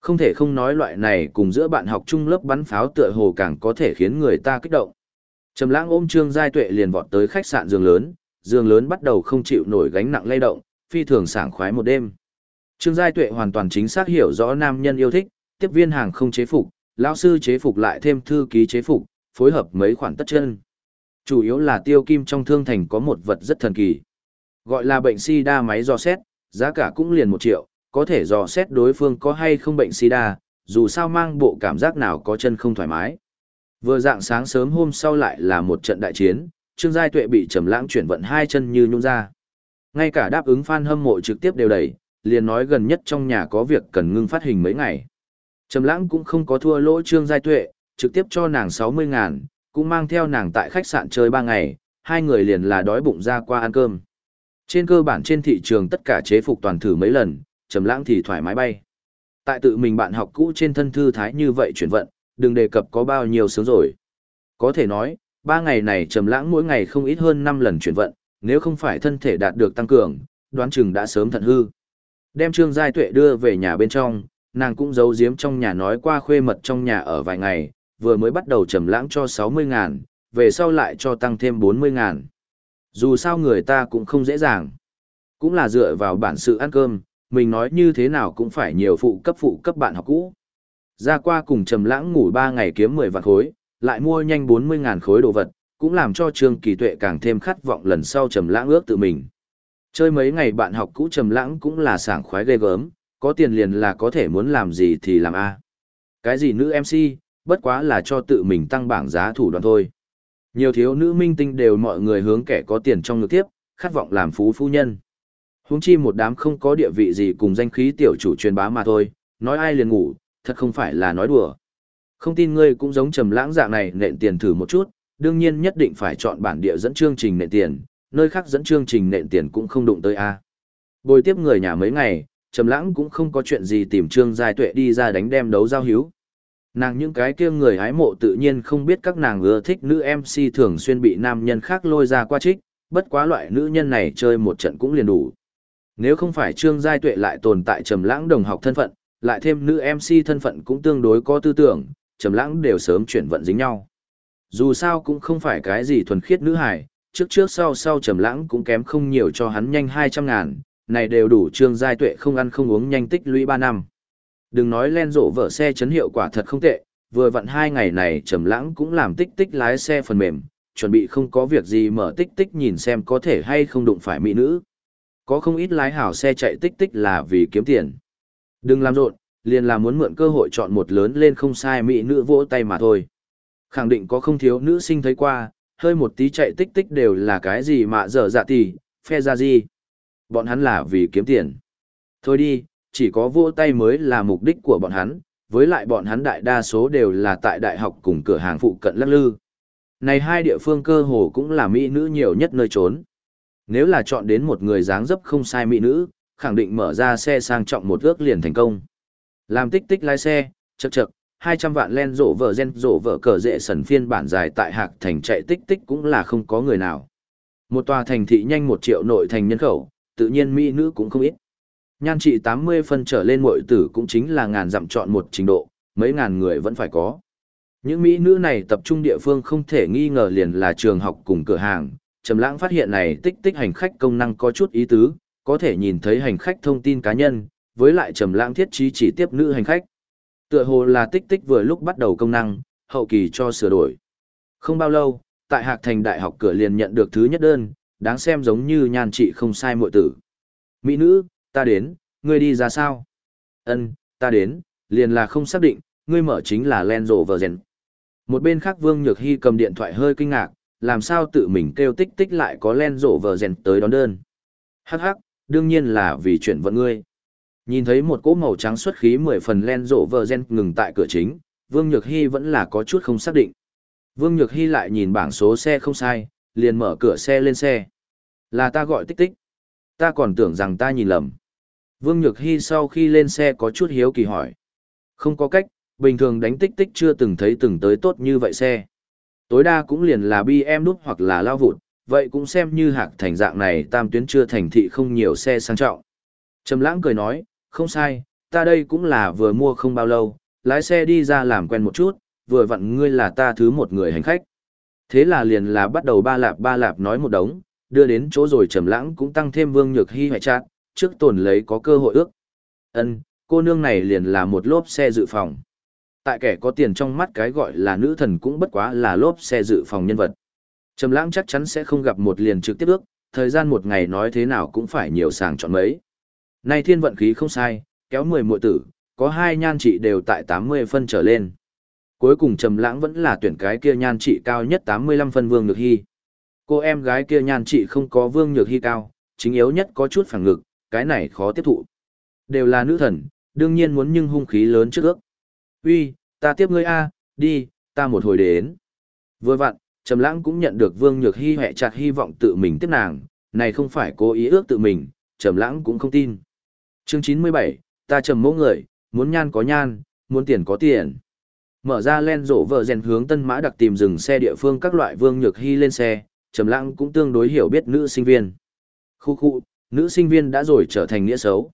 Không thể không nói loại này cùng giữa bạn học chung lớp bắn pháo tựa hồ càng có thể khiến người ta kích động. Trầm lãng ôm Trương Giai Tuệ liền vọt tới khách sạn giường lớn, giường lớn bắt đầu không chịu nổi gánh nặng lay động, phi thường sảng khoái một đêm. Trương Giai Tuệ hoàn toàn chính xác hiểu rõ nam nhân yêu thích, tiếp viên hàng không chế phục, lão sư chế phục lại thêm thư ký chế phục, phối hợp mấy khoản tất chân. Chủ yếu là tiêu kim trong thương thành có một vật rất thần kỳ. Gọi là bệnh si đa máy dò xét, giá cả cũng liền một triệu, có thể dò xét đối phương có hay không bệnh si đa, dù sao mang bộ cảm giác nào có chân không thoải mái. Vừa dạng sáng sớm hôm sau lại là một trận đại chiến, Trương Giai Tuệ bị Trầm Lãng chuyển vận hai chân như nhung ra. Ngay cả đáp ứng fan hâm mộ trực tiếp đều đẩy, liền nói gần nhất trong nhà có việc cần ngưng phát hình mấy ngày. Trầm Lãng cũng không có thua lỗ Trương Giai Tuệ, trực tiếp cho nàng 60 ngàn, cũng mang theo nàng tại khách sạn chơi 3 ngày, hai người liền là đói bụng ra qua ăn cơm. Trên cơ bản trên thị trường tất cả chế phục toàn thử mấy lần, Trầm Lãng thì thoải mái bay. Tại tự mình bạn học cũ trên thân thư thái như vậy chuyển vận, đừng đề cập có bao nhiêu sướng rồi. Có thể nói, ba ngày này trầm lãng mỗi ngày không ít hơn 5 lần chuyển vận, nếu không phải thân thể đạt được tăng cường, đoán chừng đã sớm thận hư. Đem Trương Giai Tuệ đưa về nhà bên trong, nàng cũng giấu giếm trong nhà nói qua khuê mật trong nhà ở vài ngày, vừa mới bắt đầu trầm lãng cho 60 ngàn, về sau lại cho tăng thêm 40 ngàn. Dù sao người ta cũng không dễ dàng. Cũng là dựa vào bản sự ăn cơm, mình nói như thế nào cũng phải nhiều phụ cấp phụ cấp bạn học cũ. Ra qua cùng trầm lãng ngủ 3 ngày kiếm 10 vạn khối, lại mua nhanh 40 ngàn khối đồ vật, cũng làm cho Trương Kỳ Tuệ càng thêm khát vọng lần sau trầm lãng ước tự mình. Chơi mấy ngày bạn học cũ trầm lãng cũng là sảng khoái ghê gớm, có tiền liền là có thể muốn làm gì thì làm a. Cái gì nữ MC, bất quá là cho tự mình tăng bảng giá thủ đoạn thôi. Nhiều thiếu nữ minh tinh đều mọi người hướng kẻ có tiền trong ngược tiếp, khát vọng làm phú phu nhân. Huống chi một đám không có địa vị gì cùng danh khí tiểu chủ truyền bá mà thôi, nói ai liền ngủ, thật không phải là nói đùa. Không tin ngươi cũng giống trầm lãng dạng này nện tiền thử một chút, đương nhiên nhất định phải chọn bản địa dẫn chương trình nện tiền, nơi khác dẫn chương trình nện tiền cũng không đụng tới a. Bồi tiếp người nhà mấy ngày, trầm lãng cũng không có chuyện gì tìm Trương Giai Tuệ đi ra đánh đem đấu giao hữu. Nàng những cái kia người hái mộ tự nhiên không biết các nàng ưa thích nữ MC thường xuyên bị nam nhân khác lôi ra qua trích, bất quá loại nữ nhân này chơi một trận cũng liền đủ. Nếu không phải Trương Giai Tuệ lại tồn tại trầm lãng đồng học thân phận, lại thêm nữ MC thân phận cũng tương đối có tư tưởng, Trầm Lãng đều sớm chuyển vận dính nhau. Dù sao cũng không phải cái gì thuần khiết nữ hài, trước trước sau sau Trầm Lãng cũng kém không nhiều cho hắn nhanh 200 ngàn, này đều đủ Trương Giai Tuệ không ăn không uống nhanh tích lũy 3 năm. Đừng nói len rộ vợ xe chấn hiệu quả thật không tệ, vừa vặn hai ngày này Trầm Lãng cũng làm tích tích lái xe phần mềm, chuẩn bị không có việc gì mở tích tích nhìn xem có thể hay không đụng phải mỹ nữ. Có không ít lái hảo xe chạy tích tích là vì kiếm tiền. Đừng làm rộn, liền là muốn mượn cơ hội chọn một lớn lên không sai mỹ nữ vỗ tay mà thôi. Khẳng định có không thiếu nữ sinh thấy qua, hơi một tí chạy tích tích đều là cái gì mà dở dạ tỷ, phe ra gì. Bọn hắn là vì kiếm tiền. Thôi đi, chỉ có vỗ tay mới là mục đích của bọn hắn, với lại bọn hắn đại đa số đều là tại đại học cùng cửa hàng phụ cận lắc lư. Này hai địa phương cơ hồ cũng là mỹ nữ nhiều nhất nơi trốn. Nếu là chọn đến một người dáng dấp không sai mỹ nữ, khẳng định mở ra xe sang trọng một ước liền thành công. Làm tích tích lái xe, chậc chậc, 200 vạn len rổ vợ gen rổ vợ cờ dệ sần phiên bản dài tại hạc thành chạy tích tích cũng là không có người nào. Một tòa thành thị nhanh một triệu nội thành nhân khẩu, tự nhiên mỹ nữ cũng không ít. Nhan trị 80 phân trở lên muội tử cũng chính là ngàn dặm chọn một trình độ, mấy ngàn người vẫn phải có. Những mỹ nữ này tập trung địa phương không thể nghi ngờ liền là trường học cùng cửa hàng. Trầm lãng phát hiện này tích tích hành khách công năng có chút ý tứ, có thể nhìn thấy hành khách thông tin cá nhân, với lại trầm lãng thiết trí chỉ tiếp nữ hành khách. Tựa hồ là tích tích vừa lúc bắt đầu công năng, hậu kỳ cho sửa đổi. Không bao lâu, tại Hạc Thành Đại học cửa liền nhận được thứ nhất đơn, đáng xem giống như nhan trị không sai muội tử. Mỹ nữ, ta đến, ngươi đi ra sao? Ân, ta đến, liền là không xác định, ngươi mở chính là Land Rover Gen. Một bên khác Vương Nhược Hy cầm điện thoại hơi kinh ngạc, làm sao tự mình kêu tích tích lại có Land Rover Gen tới đón đơn. Hắc hắc, đương nhiên là vì chuyện vận ngươi. Nhìn thấy một cỗ màu trắng xuất khí mười phần Land Rover Gen ngừng tại cửa chính, Vương Nhược Hy vẫn là có chút không xác định. Vương Nhược Hy lại nhìn bảng số xe không sai, liền mở cửa xe lên xe. Là ta gọi tích tích. Ta còn tưởng rằng ta nhìn lầm. Vương Nhược Hy sau khi lên xe có chút hiếu kỳ hỏi. Không có cách, bình thường đánh tích tích chưa từng thấy từng tới tốt như vậy xe. Tối đa cũng liền là BM đút hoặc là lao vụt, vậy cũng xem như hạc thành dạng này tam tuyến chưa thành thị không nhiều xe sang trọng. Trầm lãng cười nói, không sai, ta đây cũng là vừa mua không bao lâu, lái xe đi ra làm quen một chút, vừa vặn ngươi là ta thứ một người hành khách. Thế là liền là bắt đầu ba lạp ba lạp nói một đống, đưa đến chỗ rồi trầm lãng cũng tăng thêm vương nhược hy hoại chát, trước tồn lấy có cơ hội ước. Ân, cô nương này liền là một lốp xe dự phòng. Tại kẻ có tiền trong mắt cái gọi là nữ thần cũng bất quá là lốp xe dự phòng nhân vật. Trầm lãng chắc chắn sẽ không gặp một liền trực tiếp ước, thời gian một ngày nói thế nào cũng phải nhiều sàng chọn mấy. Nay thiên vận khí không sai, kéo 10 muội tử, có hai nhan trị đều tại 80 phân trở lên. Cuối cùng Trầm Lãng vẫn là tuyển cái kia nhan trị cao nhất 85 phân Vương Nhược Hi. Cô em gái kia nhan trị không có Vương Nhược Hi cao, chính yếu nhất có chút phản ngực, cái này khó tiếp thụ. Đều là nữ thần, đương nhiên muốn nhưng hung khí lớn trước ước. Uy, ta tiếp ngươi a, đi, ta một hồi đến. Vừa vặn, Trầm Lãng cũng nhận được Vương Nhược Hi hoẹ chặt hy vọng tự mình tiếp nàng, này không phải cố ý ước tự mình, Trầm Lãng cũng không tin. Chương 97, ta trầm mỗ người, muốn nhan có nhan, muốn tiền có tiền. Mở ra len rổ vợ rèn hướng tân mã đặc tìm dừng xe địa phương các loại Vương Nhược Hy lên xe, Trầm Lãng cũng tương đối hiểu biết nữ sinh viên. Khu khu, nữ sinh viên đã rồi trở thành nghĩa xấu.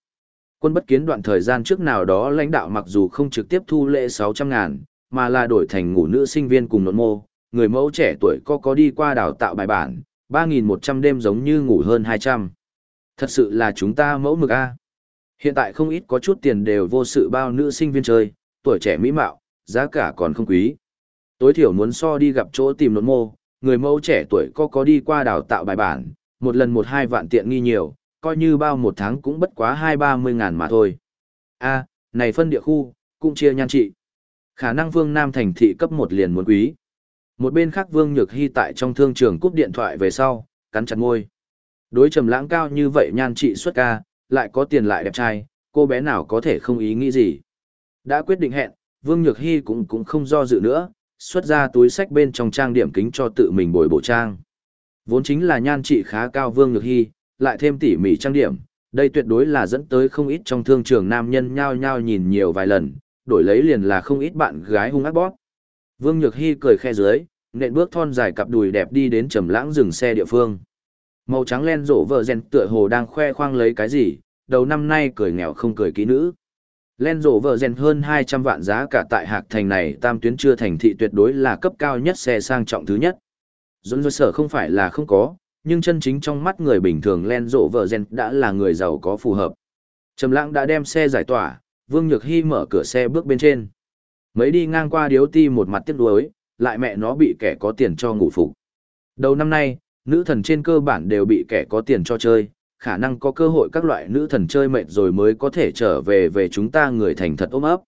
Quân bất kiến đoạn thời gian trước nào đó lãnh đạo mặc dù không trực tiếp thu lệ 600 ngàn, mà là đổi thành ngủ nữ sinh viên cùng nộn mô, người mẫu trẻ tuổi có có đi qua đào tạo bài bản, 3.100 đêm giống như ngủ hơn 200. Thật sự là chúng ta mẫu mực A. Hiện tại không ít có chút tiền đều vô sự bao nữ sinh viên chơi, tuổi trẻ mỹ mạo, giá cả còn không quý. Tối thiểu muốn so đi gặp chỗ tìm nộn mô, người mẫu trẻ tuổi có có đi qua đào tạo bài bản, một lần một hai vạn tiện nghi nhiều, coi như bao một tháng cũng bất quá hai ba mươi ngàn mà thôi. a này phân địa khu, cũng chia nhan trị. Khả năng Vương Nam thành thị cấp một liền muốn quý. Một bên khác Vương Nhược Hy tại trong thương trường cúp điện thoại về sau, cắn chặt môi. Đối trầm lãng cao như vậy nhan trị xuất ca, lại có tiền lại đẹp trai, cô bé nào có thể không ý nghĩ gì. Đã quyết định hẹn, Vương Nhược Hy cũng cũng không do dự nữa, xuất ra túi sách bên trong trang điểm kính cho tự mình bồi bổ trang. Vốn chính là nhan trị khá cao Vương Nhược Hy, lại thêm tỉ mỉ trang điểm, đây tuyệt đối là dẫn tới không ít trong thương trường nam nhân nhao nhao nhìn nhiều vài lần, đổi lấy liền là không ít bạn gái hung ác bóp. Vương Nhược Hi cười khe dưới, nện bước thon dài cặp đùi đẹp đi đến trầm lãng dừng xe địa phương. Màu trắng len rộ vợ rèn tựa hồ đang khoe khoang lấy cái gì, đầu năm nay cười nghèo không cười kỹ nữ. Len rộ vợ rèn hơn 200 vạn giá cả tại hạc thành này tam tuyến chưa thành thị tuyệt đối là cấp cao nhất xe sang trọng thứ nhất. Dũng dối sở không phải là không có, nhưng chân chính trong mắt người bình thường len rộ vợ rèn đã là người giàu có phù hợp. Trầm lãng đã đem xe giải tỏa, Vương Nhược Hy mở cửa xe bước bên trên. Mấy đi ngang qua điếu ti một mặt tiếc nuối, lại mẹ nó bị kẻ có tiền cho ngủ phục. Đầu năm nay, nữ thần trên cơ bản đều bị kẻ có tiền cho chơi, khả năng có cơ hội các loại nữ thần chơi mệt rồi mới có thể trở về về chúng ta người thành thật ôm ấp.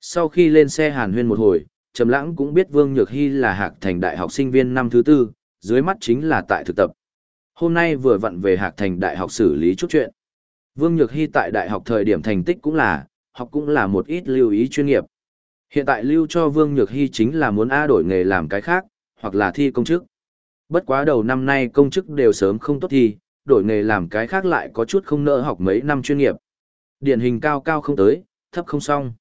Sau khi lên xe hàn huyên một hồi, Trầm Lãng cũng biết Vương Nhược Hy là Hạc Thành Đại học sinh viên năm thứ tư, dưới mắt chính là tại thực tập. Hôm nay vừa vặn về Hạc Thành Đại học xử lý chút chuyện. Vương Nhược Hy tại đại học thời điểm thành tích cũng là, học cũng là một ít lưu ý chuyên nghiệp. Hiện tại lưu cho Vương Nhược Hy chính là muốn A đổi nghề làm cái khác, hoặc là thi công chức. Bất quá đầu năm nay công chức đều sớm không tốt thi, đổi nghề làm cái khác lại có chút không nỡ học mấy năm chuyên nghiệp. Điển hình cao cao không tới, thấp không xong.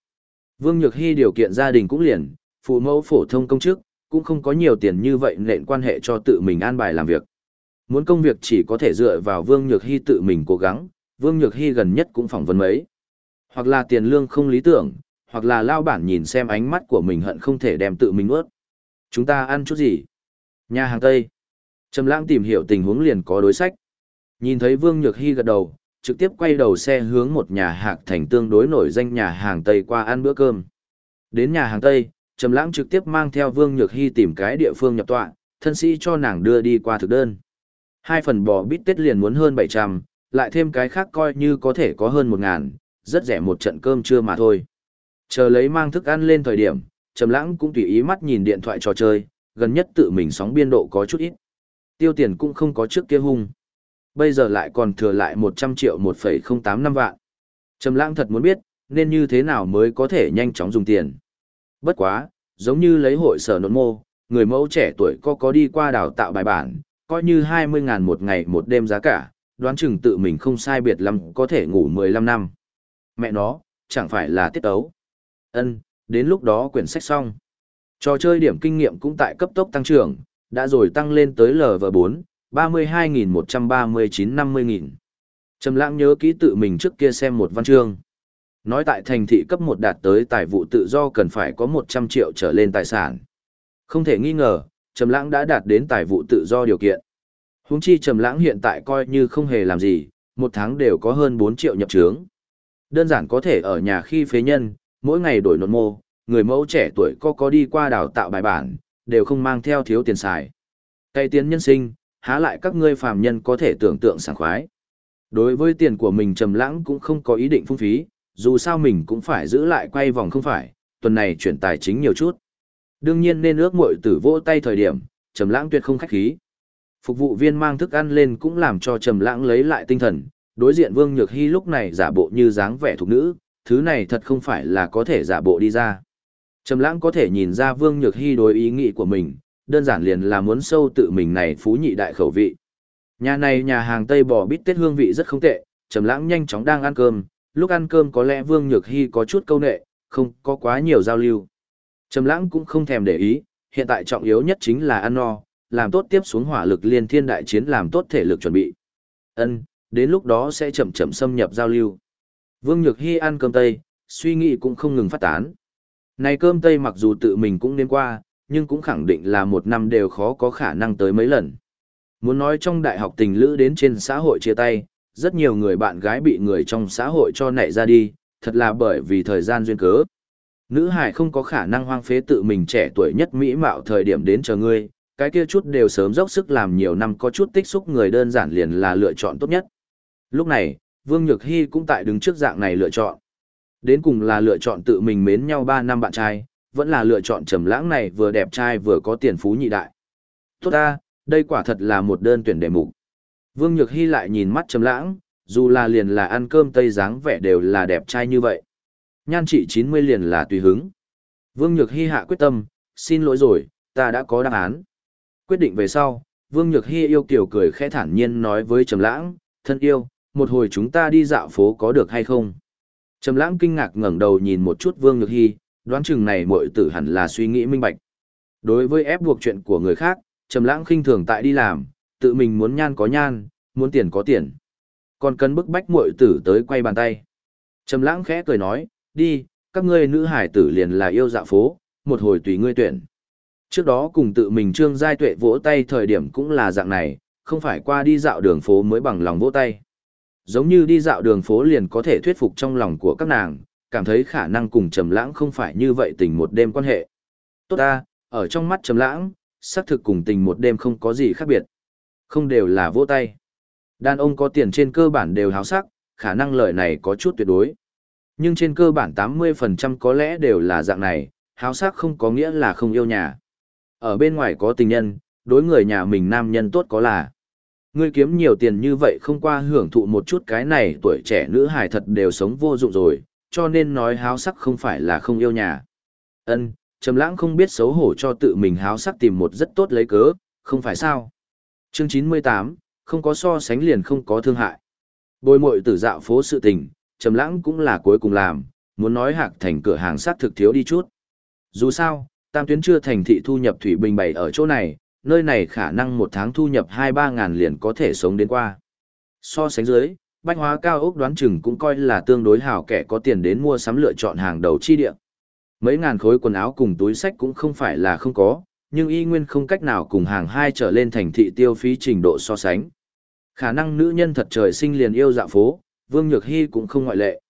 Vương Nhược Hy điều kiện gia đình cũng liền, phụ mẫu phổ thông công chức, cũng không có nhiều tiền như vậy nện quan hệ cho tự mình an bài làm việc. Muốn công việc chỉ có thể dựa vào Vương Nhược Hy tự mình cố gắng, Vương Nhược Hy gần nhất cũng phỏng vấn mấy. Hoặc là tiền lương không lý tưởng, hoặc là lao bản nhìn xem ánh mắt của mình hận không thể đem tự mình ướt. Chúng ta ăn chút gì? Nhà hàng Tây. Trầm lãng tìm hiểu tình huống liền có đối sách. Nhìn thấy Vương Nhược Hy gật đầu, trực tiếp quay đầu xe hướng một nhà hạc thành tương đối nổi danh nhà hàng Tây qua ăn bữa cơm. Đến nhà hàng Tây, Trầm Lãng trực tiếp mang theo Vương Nhược Hy tìm cái địa phương nhập tọa, thân sĩ cho nàng đưa đi qua thực đơn. Hai phần bò bít tết liền muốn hơn 700, lại thêm cái khác coi như có thể có hơn 1000, rất rẻ một trận cơm trưa mà thôi. Chờ lấy mang thức ăn lên thời điểm, Trầm Lãng cũng tùy ý mắt nhìn điện thoại trò chơi, gần nhất tự mình sóng biên độ có chút ít. Tiêu tiền cũng không có trước kia hung. Bây giờ lại còn thừa lại 100 triệu 1,085 vạn. Trầm Lãng thật muốn biết, nên như thế nào mới có thể nhanh chóng dùng tiền. Bất quá, giống như lấy hội sở nộn mô, người mẫu trẻ tuổi có có đi qua đào tạo bài bản, coi như 20 ngàn một ngày một đêm giá cả, đoán chừng tự mình không sai biệt lắm có thể ngủ 15 năm. Mẹ nó, chẳng phải là tiết ấu. Ân, đến lúc đó quyển sách xong. Trò chơi điểm kinh nghiệm cũng tại cấp tốc tăng trưởng, đã rồi tăng lên tới LV4, 32.139-50.000. Trầm lãng nhớ kỹ tự mình trước kia xem một văn chương. Nói tại thành thị cấp 1 đạt tới tài vụ tự do cần phải có 100 triệu trở lên tài sản. Không thể nghi ngờ, Trầm lãng đã đạt đến tài vụ tự do điều kiện. Huống chi Trầm lãng hiện tại coi như không hề làm gì, một tháng đều có hơn 4 triệu nhập trướng. Đơn giản có thể ở nhà khi phế nhân, mỗi ngày đổi nốt mô, người mẫu trẻ tuổi có có đi qua đào tạo bài bản, đều không mang theo thiếu tiền xài. Cây tiến nhân sinh, há lại các ngươi phàm nhân có thể tưởng tượng sảng khoái. Đối với tiền của mình trầm lãng cũng không có ý định phung phí, dù sao mình cũng phải giữ lại quay vòng không phải, tuần này chuyển tài chính nhiều chút. Đương nhiên nên ước muội tử vỗ tay thời điểm, trầm lãng tuyệt không khách khí. Phục vụ viên mang thức ăn lên cũng làm cho trầm lãng lấy lại tinh thần, đối diện Vương Nhược Hy lúc này giả bộ như dáng vẻ thuộc nữ, thứ này thật không phải là có thể giả bộ đi ra. Trầm lãng có thể nhìn ra Vương Nhược Hy đối ý nghĩ của mình, đơn giản liền là muốn sâu tự mình này phú nhị đại khẩu vị. Nhà này nhà hàng Tây bò bít tết hương vị rất không tệ, Trầm lãng nhanh chóng đang ăn cơm, lúc ăn cơm có lẽ Vương Nhược Hy có chút câu nệ, không có quá nhiều giao lưu. Trầm lãng cũng không thèm để ý, hiện tại trọng yếu nhất chính là ăn no, làm tốt tiếp xuống hỏa lực liên thiên đại chiến làm tốt thể lực chuẩn bị. Ân, đến lúc đó sẽ chậm chậm xâm nhập giao lưu. Vương Nhược Hy ăn cơm tây, suy nghĩ cũng không ngừng phát tán. Này cơm tây mặc dù tự mình cũng nếm qua, nhưng cũng khẳng định là một năm đều khó có khả năng tới mấy lần. Muốn nói trong đại học tình lữ đến trên xã hội chia tay, rất nhiều người bạn gái bị người trong xã hội cho nảy ra đi, thật là bởi vì thời gian duyên cớ. Nữ hải không có khả năng hoang phế tự mình trẻ tuổi nhất mỹ mạo thời điểm đến chờ ngươi, cái kia chút đều sớm dốc sức làm nhiều năm có chút tích xúc người đơn giản liền là lựa chọn tốt nhất. Lúc này, Vương Nhược Hy cũng tại đứng trước dạng này lựa chọn. Đến cùng là lựa chọn tự mình mến nhau 3 năm bạn trai, vẫn là lựa chọn trầm lãng này vừa đẹp trai vừa có tiền phú nhị đại. Tốt ta, đây quả thật là một đơn tuyển đề mục. Vương Nhược Hy lại nhìn mắt trầm lãng, dù là liền là ăn cơm tây dáng vẻ đều là đẹp trai như vậy. Nhan trị 90 liền là tùy hứng. Vương Nhược Hy hạ quyết tâm, xin lỗi rồi, ta đã có đáp án. Quyết định về sau, Vương Nhược Hy yêu kiểu cười khẽ thản nhiên nói với Trầm Lãng, thân yêu, một hồi chúng ta đi dạo phố có được hay không? Trầm lãng kinh ngạc ngẩng đầu nhìn một chút Vương Nhược Hy, đoán chừng này muội tử hẳn là suy nghĩ minh bạch. Đối với ép buộc chuyện của người khác, Trầm lãng khinh thường tại đi làm, tự mình muốn nhan có nhan, muốn tiền có tiền. Còn cần bức bách muội tử tới quay bàn tay. Trầm lãng khẽ cười nói, đi, các ngươi nữ hải tử liền là yêu dạ phố, một hồi tùy ngươi tuyển. Trước đó cùng tự mình trương giai tuệ vỗ tay thời điểm cũng là dạng này, không phải qua đi dạo đường phố mới bằng lòng vỗ tay. Giống như đi dạo đường phố liền có thể thuyết phục trong lòng của các nàng, cảm thấy khả năng cùng Trầm Lãng không phải như vậy tình một đêm quan hệ. Tốt ta, ở trong mắt Trầm Lãng, xác thực cùng tình một đêm không có gì khác biệt. Không đều là vỗ tay. Đàn ông có tiền trên cơ bản đều háo sắc, khả năng lời này có chút tuyệt đối. Nhưng trên cơ bản 80% có lẽ đều là dạng này, háo sắc không có nghĩa là không yêu nhà. Ở bên ngoài có tình nhân, đối người nhà mình nam nhân tốt có là. Ngươi kiếm nhiều tiền như vậy không qua hưởng thụ một chút cái này tuổi trẻ nữ hài thật đều sống vô dụng rồi, cho nên nói háo sắc không phải là không yêu nhà. Ân, Trầm Lãng không biết xấu hổ cho tự mình háo sắc tìm một rất tốt lấy cớ, không phải sao? Chương 98, không có so sánh liền không có thương hại. Bồi muội tử dạo phố sự tình, Trầm Lãng cũng là cuối cùng làm, muốn nói Hạc Thành cửa hàng sát thực thiếu đi chút. Dù sao, Tam tuyến chưa thành thị thu nhập thủy bình bảy ở chỗ này, nơi này khả năng một tháng thu nhập 2-3 ngàn liền có thể sống đến qua. So sánh dưới, bách hóa cao ốc đoán chừng cũng coi là tương đối hảo kẻ có tiền đến mua sắm lựa chọn hàng đầu chi địa. Mấy ngàn khối quần áo cùng túi sách cũng không phải là không có, nhưng y nguyên không cách nào cùng hàng hai trở lên thành thị tiêu phí trình độ so sánh. Khả năng nữ nhân thật trời sinh liền yêu dạo phố, Vương Nhược Hy cũng không ngoại lệ.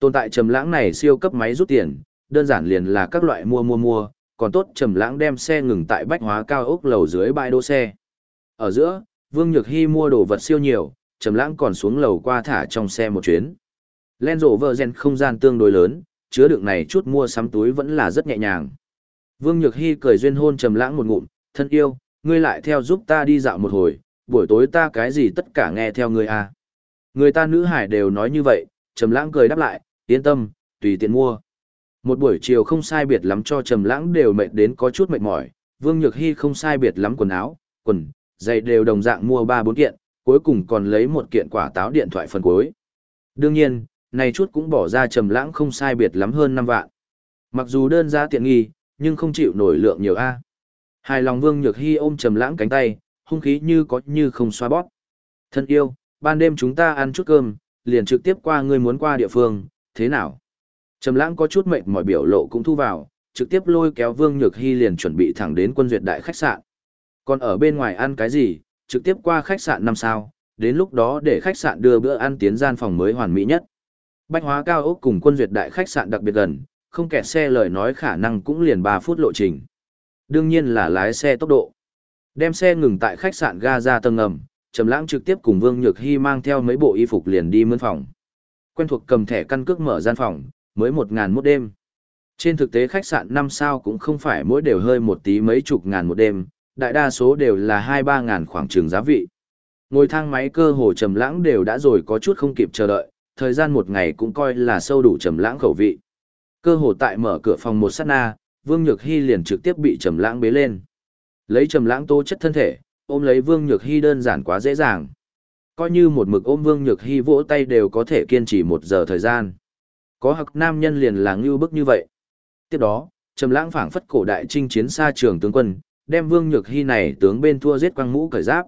Tồn tại trầm lãng này siêu cấp máy rút tiền, đơn giản liền là các loại mua mua mua, còn tốt trầm lãng đem xe ngừng tại bách hóa cao ốc lầu dưới bãi đỗ xe. Ở giữa, Vương Nhược Hy mua đồ vật siêu nhiều, trầm lãng còn xuống lầu qua thả trong xe một chuyến. Len rổ vợ gen không gian tương đối lớn, chứa đựng này chút mua sắm túi vẫn là rất nhẹ nhàng. Vương Nhược Hy cười duyên hôn trầm lãng một ngụm, thân yêu, ngươi lại theo giúp ta đi dạo một hồi, buổi tối ta cái gì tất cả nghe theo ngươi à. Người ta nữ hải đều nói như vậy, trầm lãng cười đáp lại, yên tâm, tùy tiện mua. Một buổi chiều không sai biệt lắm cho trầm lãng đều mệt đến có chút mệt mỏi, Vương Nhược Hy không sai biệt lắm quần áo, quần, giày đều đồng dạng mua 3-4 kiện, cuối cùng còn lấy một kiện quả táo điện thoại phần cuối. Đương nhiên, này chút cũng bỏ ra trầm lãng không sai biệt lắm hơn 5 vạn. Mặc dù đơn giá tiện nghi, nhưng không chịu nổi lượng nhiều a. Hai lòng Vương Nhược Hy ôm trầm lãng cánh tay, hung khí như có như không xoa bóp. Thân yêu, ban đêm chúng ta ăn chút cơm, liền trực tiếp qua ngươi muốn qua địa phương, thế nào? Trầm lãng có chút mệt mỏi biểu lộ cũng thu vào, trực tiếp lôi kéo Vương Nhược Hy liền chuẩn bị thẳng đến quân duyệt đại khách sạn. Còn ở bên ngoài ăn cái gì, trực tiếp qua khách sạn năm sao, đến lúc đó để khách sạn đưa bữa ăn tiến gian phòng mới hoàn mỹ nhất. Bách hóa cao ốc cùng quân duyệt đại khách sạn đặc biệt gần, không kẹt xe lời nói khả năng cũng liền 3 phút lộ trình. Đương nhiên là lái xe tốc độ. Đem xe ngừng tại khách sạn ga ra tầng ngầm, Trầm Lãng trực tiếp cùng Vương Nhược Hi mang theo mấy bộ y phục liền đi mướn phòng. Quen thuộc cầm thẻ căn cước mở gian phòng, mới 1000 một đêm. Trên thực tế khách sạn 5 sao cũng không phải mỗi đều hơi một tí mấy chục ngàn một đêm, đại đa số đều là 2-3 ngàn khoảng trường giá vị. Ngồi thang máy cơ hồ Trầm Lãng đều đã rồi có chút không kịp chờ đợi, thời gian một ngày cũng coi là sâu đủ Trầm Lãng khẩu vị. Cơ hồ tại mở cửa phòng một sát na, Vương Nhược Hy liền trực tiếp bị Trầm Lãng bế lên. Lấy Trầm Lãng tố chất thân thể, ôm lấy Vương Nhược Hy đơn giản quá dễ dàng. Coi như một mực ôm Vương Nhược Hy vỗ tay đều có thể kiên trì một giờ thời gian. Có hặc nam nhân liền là ngưu bức như vậy. Tiếp đó, Trầm Lãng phảng phất cổ đại chinh chiến xa trường tướng quân, đem Vương Nhược Hy này tướng bên thua giết quang mũ cởi giáp.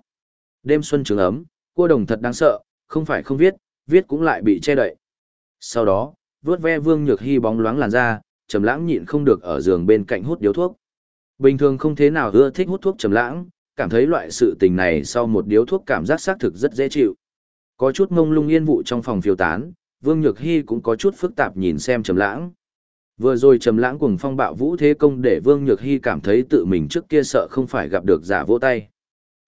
Đêm xuân trường ấm, cua đồng thật đáng sợ, không phải không viết, viết cũng lại bị che đậy. Sau đó, vuốt ve Vương Nhược Hy bóng loáng làn da, Trầm Lãng nhịn không được ở giường bên cạnh hút điếu thuốc. Bình thường không thế nào ưa thích hút thuốc Trầm Lãng, cảm thấy loại sự tình này sau một điếu thuốc cảm giác xác thực rất dễ chịu. Có chút ngông lung yên vụ trong phòng phiêu tán, Vương Nhược Hy cũng có chút phức tạp nhìn xem Trầm Lãng. Vừa rồi Trầm Lãng cùng phong bạo vũ thế công để Vương Nhược Hy cảm thấy tự mình trước kia sợ không phải gặp được giả vỗ tay.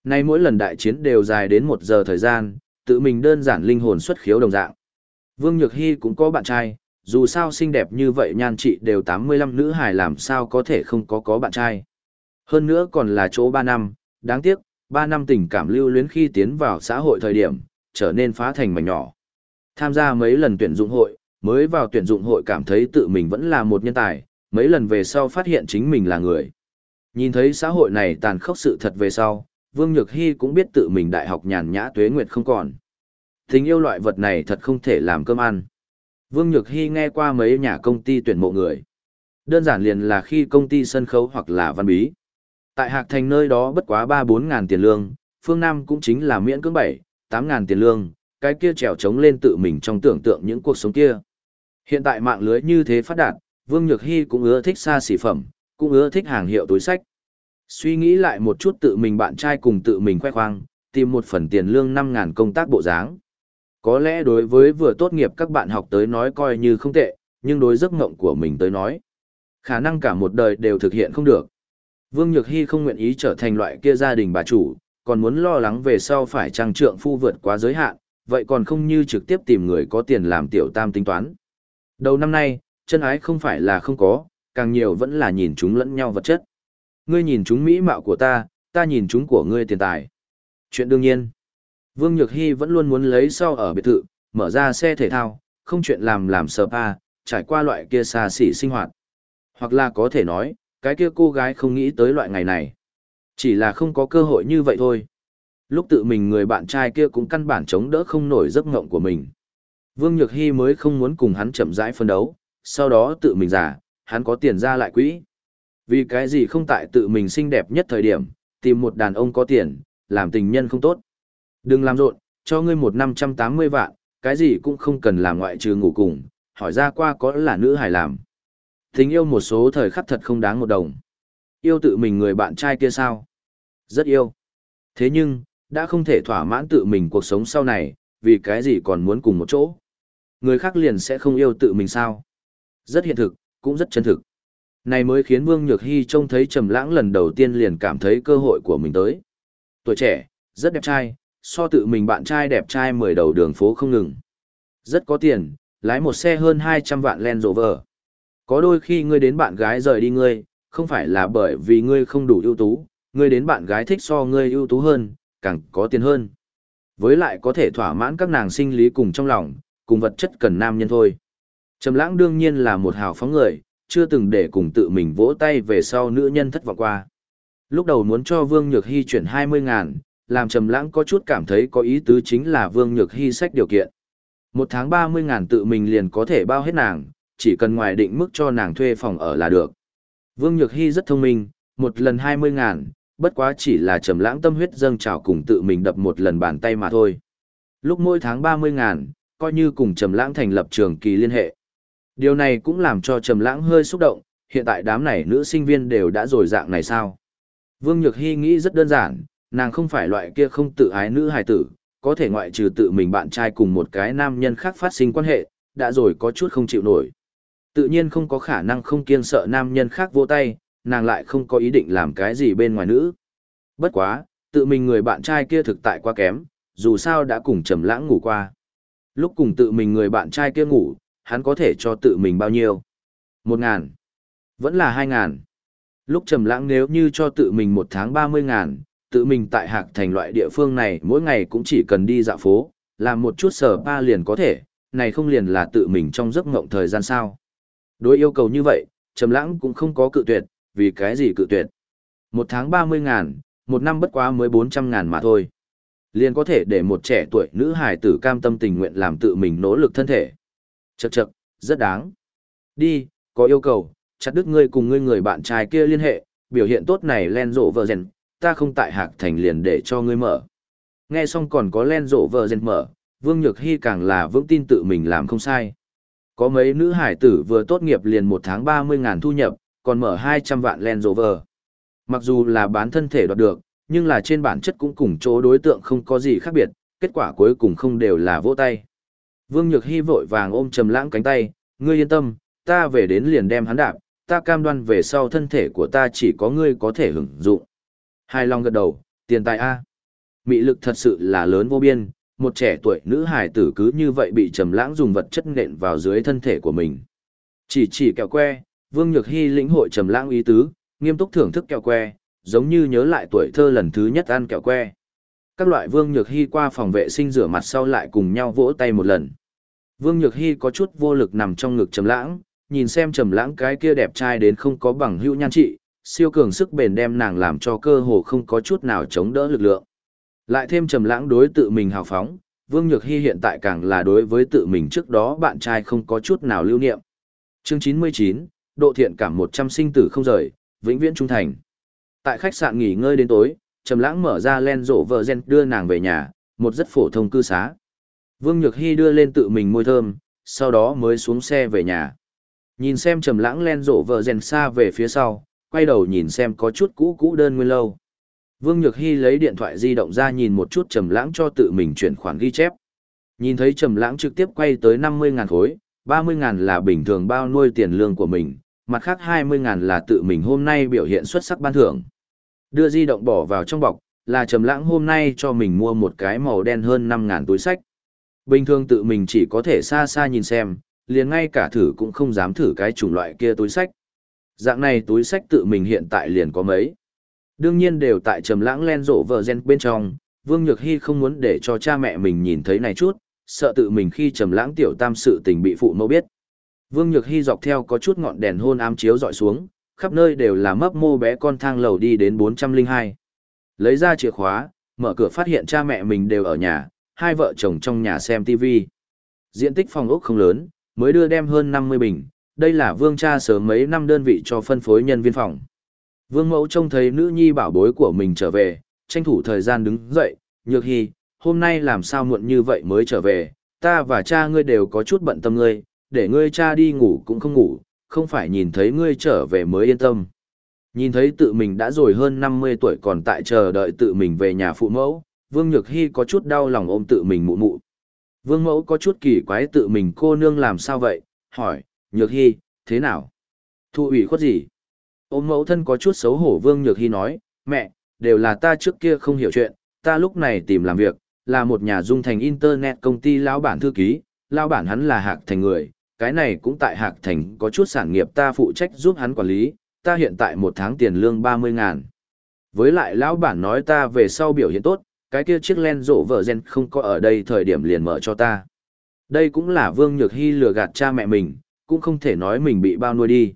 Nay mỗi lần đại chiến đều dài đến một giờ thời gian, tự mình đơn giản linh hồn xuất khiếu đồng dạng. Vương Nhược Hy cũng có bạn trai, dù sao xinh đẹp như vậy nhan trị đều 85 nữ hài làm sao có thể không có có bạn trai. Hơn nữa còn là chỗ 3 năm, đáng tiếc, 3 năm tình cảm lưu luyến khi tiến vào xã hội thời điểm, trở nên phá thành mảnh nhỏ. Tham gia mấy lần tuyển dụng hội, mới vào tuyển dụng hội cảm thấy tự mình vẫn là một nhân tài, mấy lần về sau phát hiện chính mình là người. Nhìn thấy xã hội này tàn khốc sự thật về sau, Vương Nhược Hy cũng biết tự mình đại học nhàn nhã tuế nguyệt không còn. Tình yêu loại vật này thật không thể làm cơm ăn. Vương Nhược Hy nghe qua mấy nhà công ty tuyển mộ người. Đơn giản liền là khi công ty sân khấu hoặc là văn bí. Tại Hạc Thành nơi đó bất quá 3-4 ngàn tiền lương, phương Nam cũng chính là miễn cưỡng 7, 8 ngàn tiền lương, cái kia trèo trống lên tự mình trong tưởng tượng những cuộc sống kia. Hiện tại mạng lưới như thế phát đạt, Vương Nhược Hy cũng ưa thích xa xỉ phẩm, cũng ưa thích hàng hiệu túi sách. Suy nghĩ lại một chút tự mình bạn trai cùng tự mình khoe khoang, tìm một phần tiền lương 5 ngàn công tác bộ dáng. Có lẽ đối với vừa tốt nghiệp các bạn học tới nói coi như không tệ, nhưng đối giấc mộng của mình tới nói, khả năng cả một đời đều thực hiện không được. Vương Nhược Hy không nguyện ý trở thành loại kia gia đình bà chủ, còn muốn lo lắng về sau phải trang trượng phu vượt quá giới hạn, vậy còn không như trực tiếp tìm người có tiền làm tiểu tam tính toán. Đầu năm nay, chân ái không phải là không có, càng nhiều vẫn là nhìn chúng lẫn nhau vật chất. Ngươi nhìn chúng mỹ mạo của ta, ta nhìn chúng của ngươi tiền tài. Chuyện đương nhiên. Vương Nhược Hy vẫn luôn muốn lấy sau ở biệt thự, mở ra xe thể thao, không chuyện làm làm spa, trải qua loại kia xa xỉ sinh hoạt. Hoặc là có thể nói, cái kia cô gái không nghĩ tới loại ngày này. Chỉ là không có cơ hội như vậy thôi. Lúc tự mình người bạn trai kia cũng căn bản chống đỡ không nổi giấc ngộng của mình. Vương Nhược Hy mới không muốn cùng hắn chậm rãi phân đấu, sau đó tự mình giả, hắn có tiền ra lại quỹ. Vì cái gì không tại tự mình xinh đẹp nhất thời điểm, tìm một đàn ông có tiền, làm tình nhân không tốt. Đừng làm rộn, cho ngươi một năm trăm tám mươi vạn, cái gì cũng không cần làm ngoại trừ ngủ cùng, hỏi ra qua có là nữ hài làm. Tình yêu một số thời khắc thật không đáng một đồng. Yêu tự mình người bạn trai kia sao? Rất yêu. Thế nhưng, đã không thể thỏa mãn tự mình cuộc sống sau này, vì cái gì còn muốn cùng một chỗ. Người khác liền sẽ không yêu tự mình sao? Rất hiện thực, cũng rất chân thực. Này mới khiến Vương Nhược Hy trông thấy Trầm Lãng lần đầu tiên liền cảm thấy cơ hội của mình tới. Tuổi trẻ, rất đẹp trai, so tự mình bạn trai đẹp trai mười đầu đường phố không ngừng. Rất có tiền, lái một xe hơn 200 vạn Land Rover. Có đôi khi ngươi đến bạn gái rời đi ngươi, không phải là bởi vì ngươi không đủ ưu tú, ngươi đến bạn gái thích so ngươi ưu tú hơn, càng có tiền hơn. Với lại có thể thỏa mãn các nàng sinh lý cùng trong lòng, cùng vật chất cần nam nhân thôi. Trầm lãng đương nhiên là một hào phóng người, chưa từng để cùng tự mình vỗ tay về sau nữ nhân thất vọng qua. Lúc đầu muốn cho Vương Nhược Hy chuyển 20 ngàn, làm Trầm lãng có chút cảm thấy có ý tứ chính là Vương Nhược Hy sách điều kiện. Một tháng 30 ngàn tự mình liền có thể bao hết nàng, chỉ cần ngoài định mức cho nàng thuê phòng ở là được. Vương Nhược Hy rất thông minh, một lần 20 ngàn, bất quá chỉ là trầm lãng tâm huyết dâng trào cùng tự mình đập một lần bàn tay mà thôi. Lúc mỗi tháng 30 ngàn, coi như cùng trầm lãng thành lập trường kỳ liên hệ. Điều này cũng làm cho trầm lãng hơi xúc động, hiện tại đám này nữ sinh viên đều đã rồi dạng này sao? Vương Nhược Hy nghĩ rất đơn giản, nàng không phải loại kia không tự ái nữ hài tử, có thể ngoại trừ tự mình bạn trai cùng một cái nam nhân khác phát sinh quan hệ, đã rồi có chút không chịu nổi. Tự nhiên không có khả năng không kiêng sợ nam nhân khác vô tay, nàng lại không có ý định làm cái gì bên ngoài nữ. Bất quá, tự mình người bạn trai kia thực tại quá kém, dù sao đã cùng trầm lãng ngủ qua. Lúc cùng tự mình người bạn trai kia ngủ, hắn có thể cho tự mình bao nhiêu? Một ngàn. Vẫn là hai ngàn. Lúc trầm lãng nếu như cho tự mình một tháng ba mươi ngàn, tự mình tại hạc thành loại địa phương này mỗi ngày cũng chỉ cần đi dạo phố, làm một chút sở ba liền có thể, này không liền là tự mình trong giấc ngộng thời gian sao. Đối yêu cầu như vậy, Trầm Lãng cũng không có cự tuyệt, vì cái gì cự tuyệt. Một tháng 30 ngàn, một năm bất quá mới 400 ngàn mà thôi. Liền có thể để một trẻ tuổi nữ hài tử cam tâm tình nguyện làm tự mình nỗ lực thân thể. Chậc chậc, rất đáng. Đi, có yêu cầu, chặt đứt ngươi cùng ngươi người bạn trai kia liên hệ, biểu hiện tốt này len rộ vợ rèn, ta không tại hạc thành liền để cho ngươi mở. Nghe xong còn có len rộ vợ rèn mở, Vương Nhược Hy càng là vững tin tự mình làm không sai. Có mấy nữ hải tử vừa tốt nghiệp liền một tháng 30 ngàn thu nhập, còn mở 200 vạn Land Rover. Mặc dù là bán thân thể đoạt được, nhưng là trên bản chất cũng cùng chỗ đối tượng không có gì khác biệt, kết quả cuối cùng không đều là vỗ tay. Vương Nhược Hy vội vàng ôm trầm lãng cánh tay, ngươi yên tâm, ta về đến liền đem hắn đạp, ta cam đoan về sau thân thể của ta chỉ có ngươi có thể hưởng dụng. Hai Long gật đầu, tiền tài A. Mị lực thật sự là lớn vô biên, một trẻ tuổi nữ hài tử cứ như vậy bị trầm lãng dùng vật chất nện vào dưới thân thể của mình. Chỉ chỉ kẹo que, Vương Nhược Hy lĩnh hội trầm lãng ý tứ, nghiêm túc thưởng thức kẹo que, giống như nhớ lại tuổi thơ lần thứ nhất ăn kẹo que. Các loại Vương Nhược Hy qua phòng vệ sinh rửa mặt sau lại cùng nhau vỗ tay một lần. Vương Nhược Hy có chút vô lực nằm trong ngực trầm lãng, nhìn xem trầm lãng cái kia đẹp trai đến không có bằng hữu nhan trị, siêu cường sức bền đem nàng làm cho cơ hồ không có chút nào chống đỡ lực lượng. Lại thêm trầm lãng đối tự mình hào phóng, Vương Nhược Hy hiện tại càng là đối với tự mình trước đó bạn trai không có chút nào lưu niệm. Chương 99, độ thiện cảm 100 sinh tử không rời, vĩnh viễn trung thành. Tại khách sạn nghỉ ngơi đến tối, Trầm Lãng mở ra len rộ vợ gen đưa nàng về nhà, một rất phổ thông cư xá. Vương Nhược Hy đưa lên tự mình môi thơm, sau đó mới xuống xe về nhà. Nhìn xem Trầm Lãng len rộ vợ gen xa về phía sau, quay đầu nhìn xem có chút cũ cũ đơn nguyên lâu. Vương Nhược Hy lấy điện thoại di động ra nhìn một chút Trầm Lãng cho tự mình chuyển khoản ghi chép. Nhìn thấy Trầm Lãng trực tiếp quay tới 50 ngàn khối, 30 ngàn là bình thường bao nuôi tiền lương của mình, mặt khác 20 ngàn là tự mình hôm nay biểu hiện xuất sắc ban thưởng. Đưa di động bỏ vào trong bọc, là Trầm Lãng hôm nay cho mình mua một cái màu đen hơn 5000 túi sách. Bình thường tự mình chỉ có thể xa xa nhìn xem, liền ngay cả thử cũng không dám thử cái chủng loại kia túi sách. Dạng này túi sách tự mình hiện tại liền có mấy. Đương nhiên đều tại Trầm Lãng len rộ vợ gen bên trong, Vương Nhược Hy không muốn để cho cha mẹ mình nhìn thấy này chút, sợ tự mình khi Trầm Lãng tiểu tam sự tình bị phụ mẫu biết. Vương Nhược Hy dọc theo có chút ngọn đèn hôn ám chiếu dọi xuống, khắp nơi đều là mấp mô bé con thang lầu đi đến 402. Lấy ra chìa khóa, mở cửa phát hiện cha mẹ mình đều ở nhà, hai vợ chồng trong nhà xem TV. Diện tích phòng ốc không lớn, mới đưa đem hơn 50 bình, đây là vương cha sớm mấy năm đơn vị cho phân phối nhân viên phòng. Vương mẫu trông thấy nữ nhi bảo bối của mình trở về, tranh thủ thời gian đứng dậy, nhược hy, hôm nay làm sao muộn như vậy mới trở về, ta và cha ngươi đều có chút bận tâm ngươi, để ngươi cha đi ngủ cũng không ngủ, không phải nhìn thấy ngươi trở về mới yên tâm. Nhìn thấy tự mình đã rồi hơn 50 tuổi còn tại chờ đợi tự mình về nhà phụ mẫu, Vương Nhược Hy có chút đau lòng ôm tự mình mụ mụ. Vương Mẫu có chút kỳ quái tự mình cô nương làm sao vậy, hỏi, Nhược Hy, thế nào? Thu ủy khuất gì? Ôm mẫu thân có chút xấu hổ Vương Nhược Hy nói, mẹ, đều là ta trước kia không hiểu chuyện, ta lúc này tìm làm việc, là một nhà dung thành internet công ty lão bản thư ký, lão bản hắn là hạc thành người, cái này cũng tại hạc thành có chút sản nghiệp ta phụ trách giúp hắn quản lý, ta hiện tại một tháng tiền lương 30 ngàn. Với lại lão bản nói ta về sau biểu hiện tốt, cái kia chiếc len rộ vợ gen không có ở đây thời điểm liền mở cho ta. Đây cũng là Vương Nhược Hy lừa gạt cha mẹ mình, cũng không thể nói mình bị bao nuôi đi.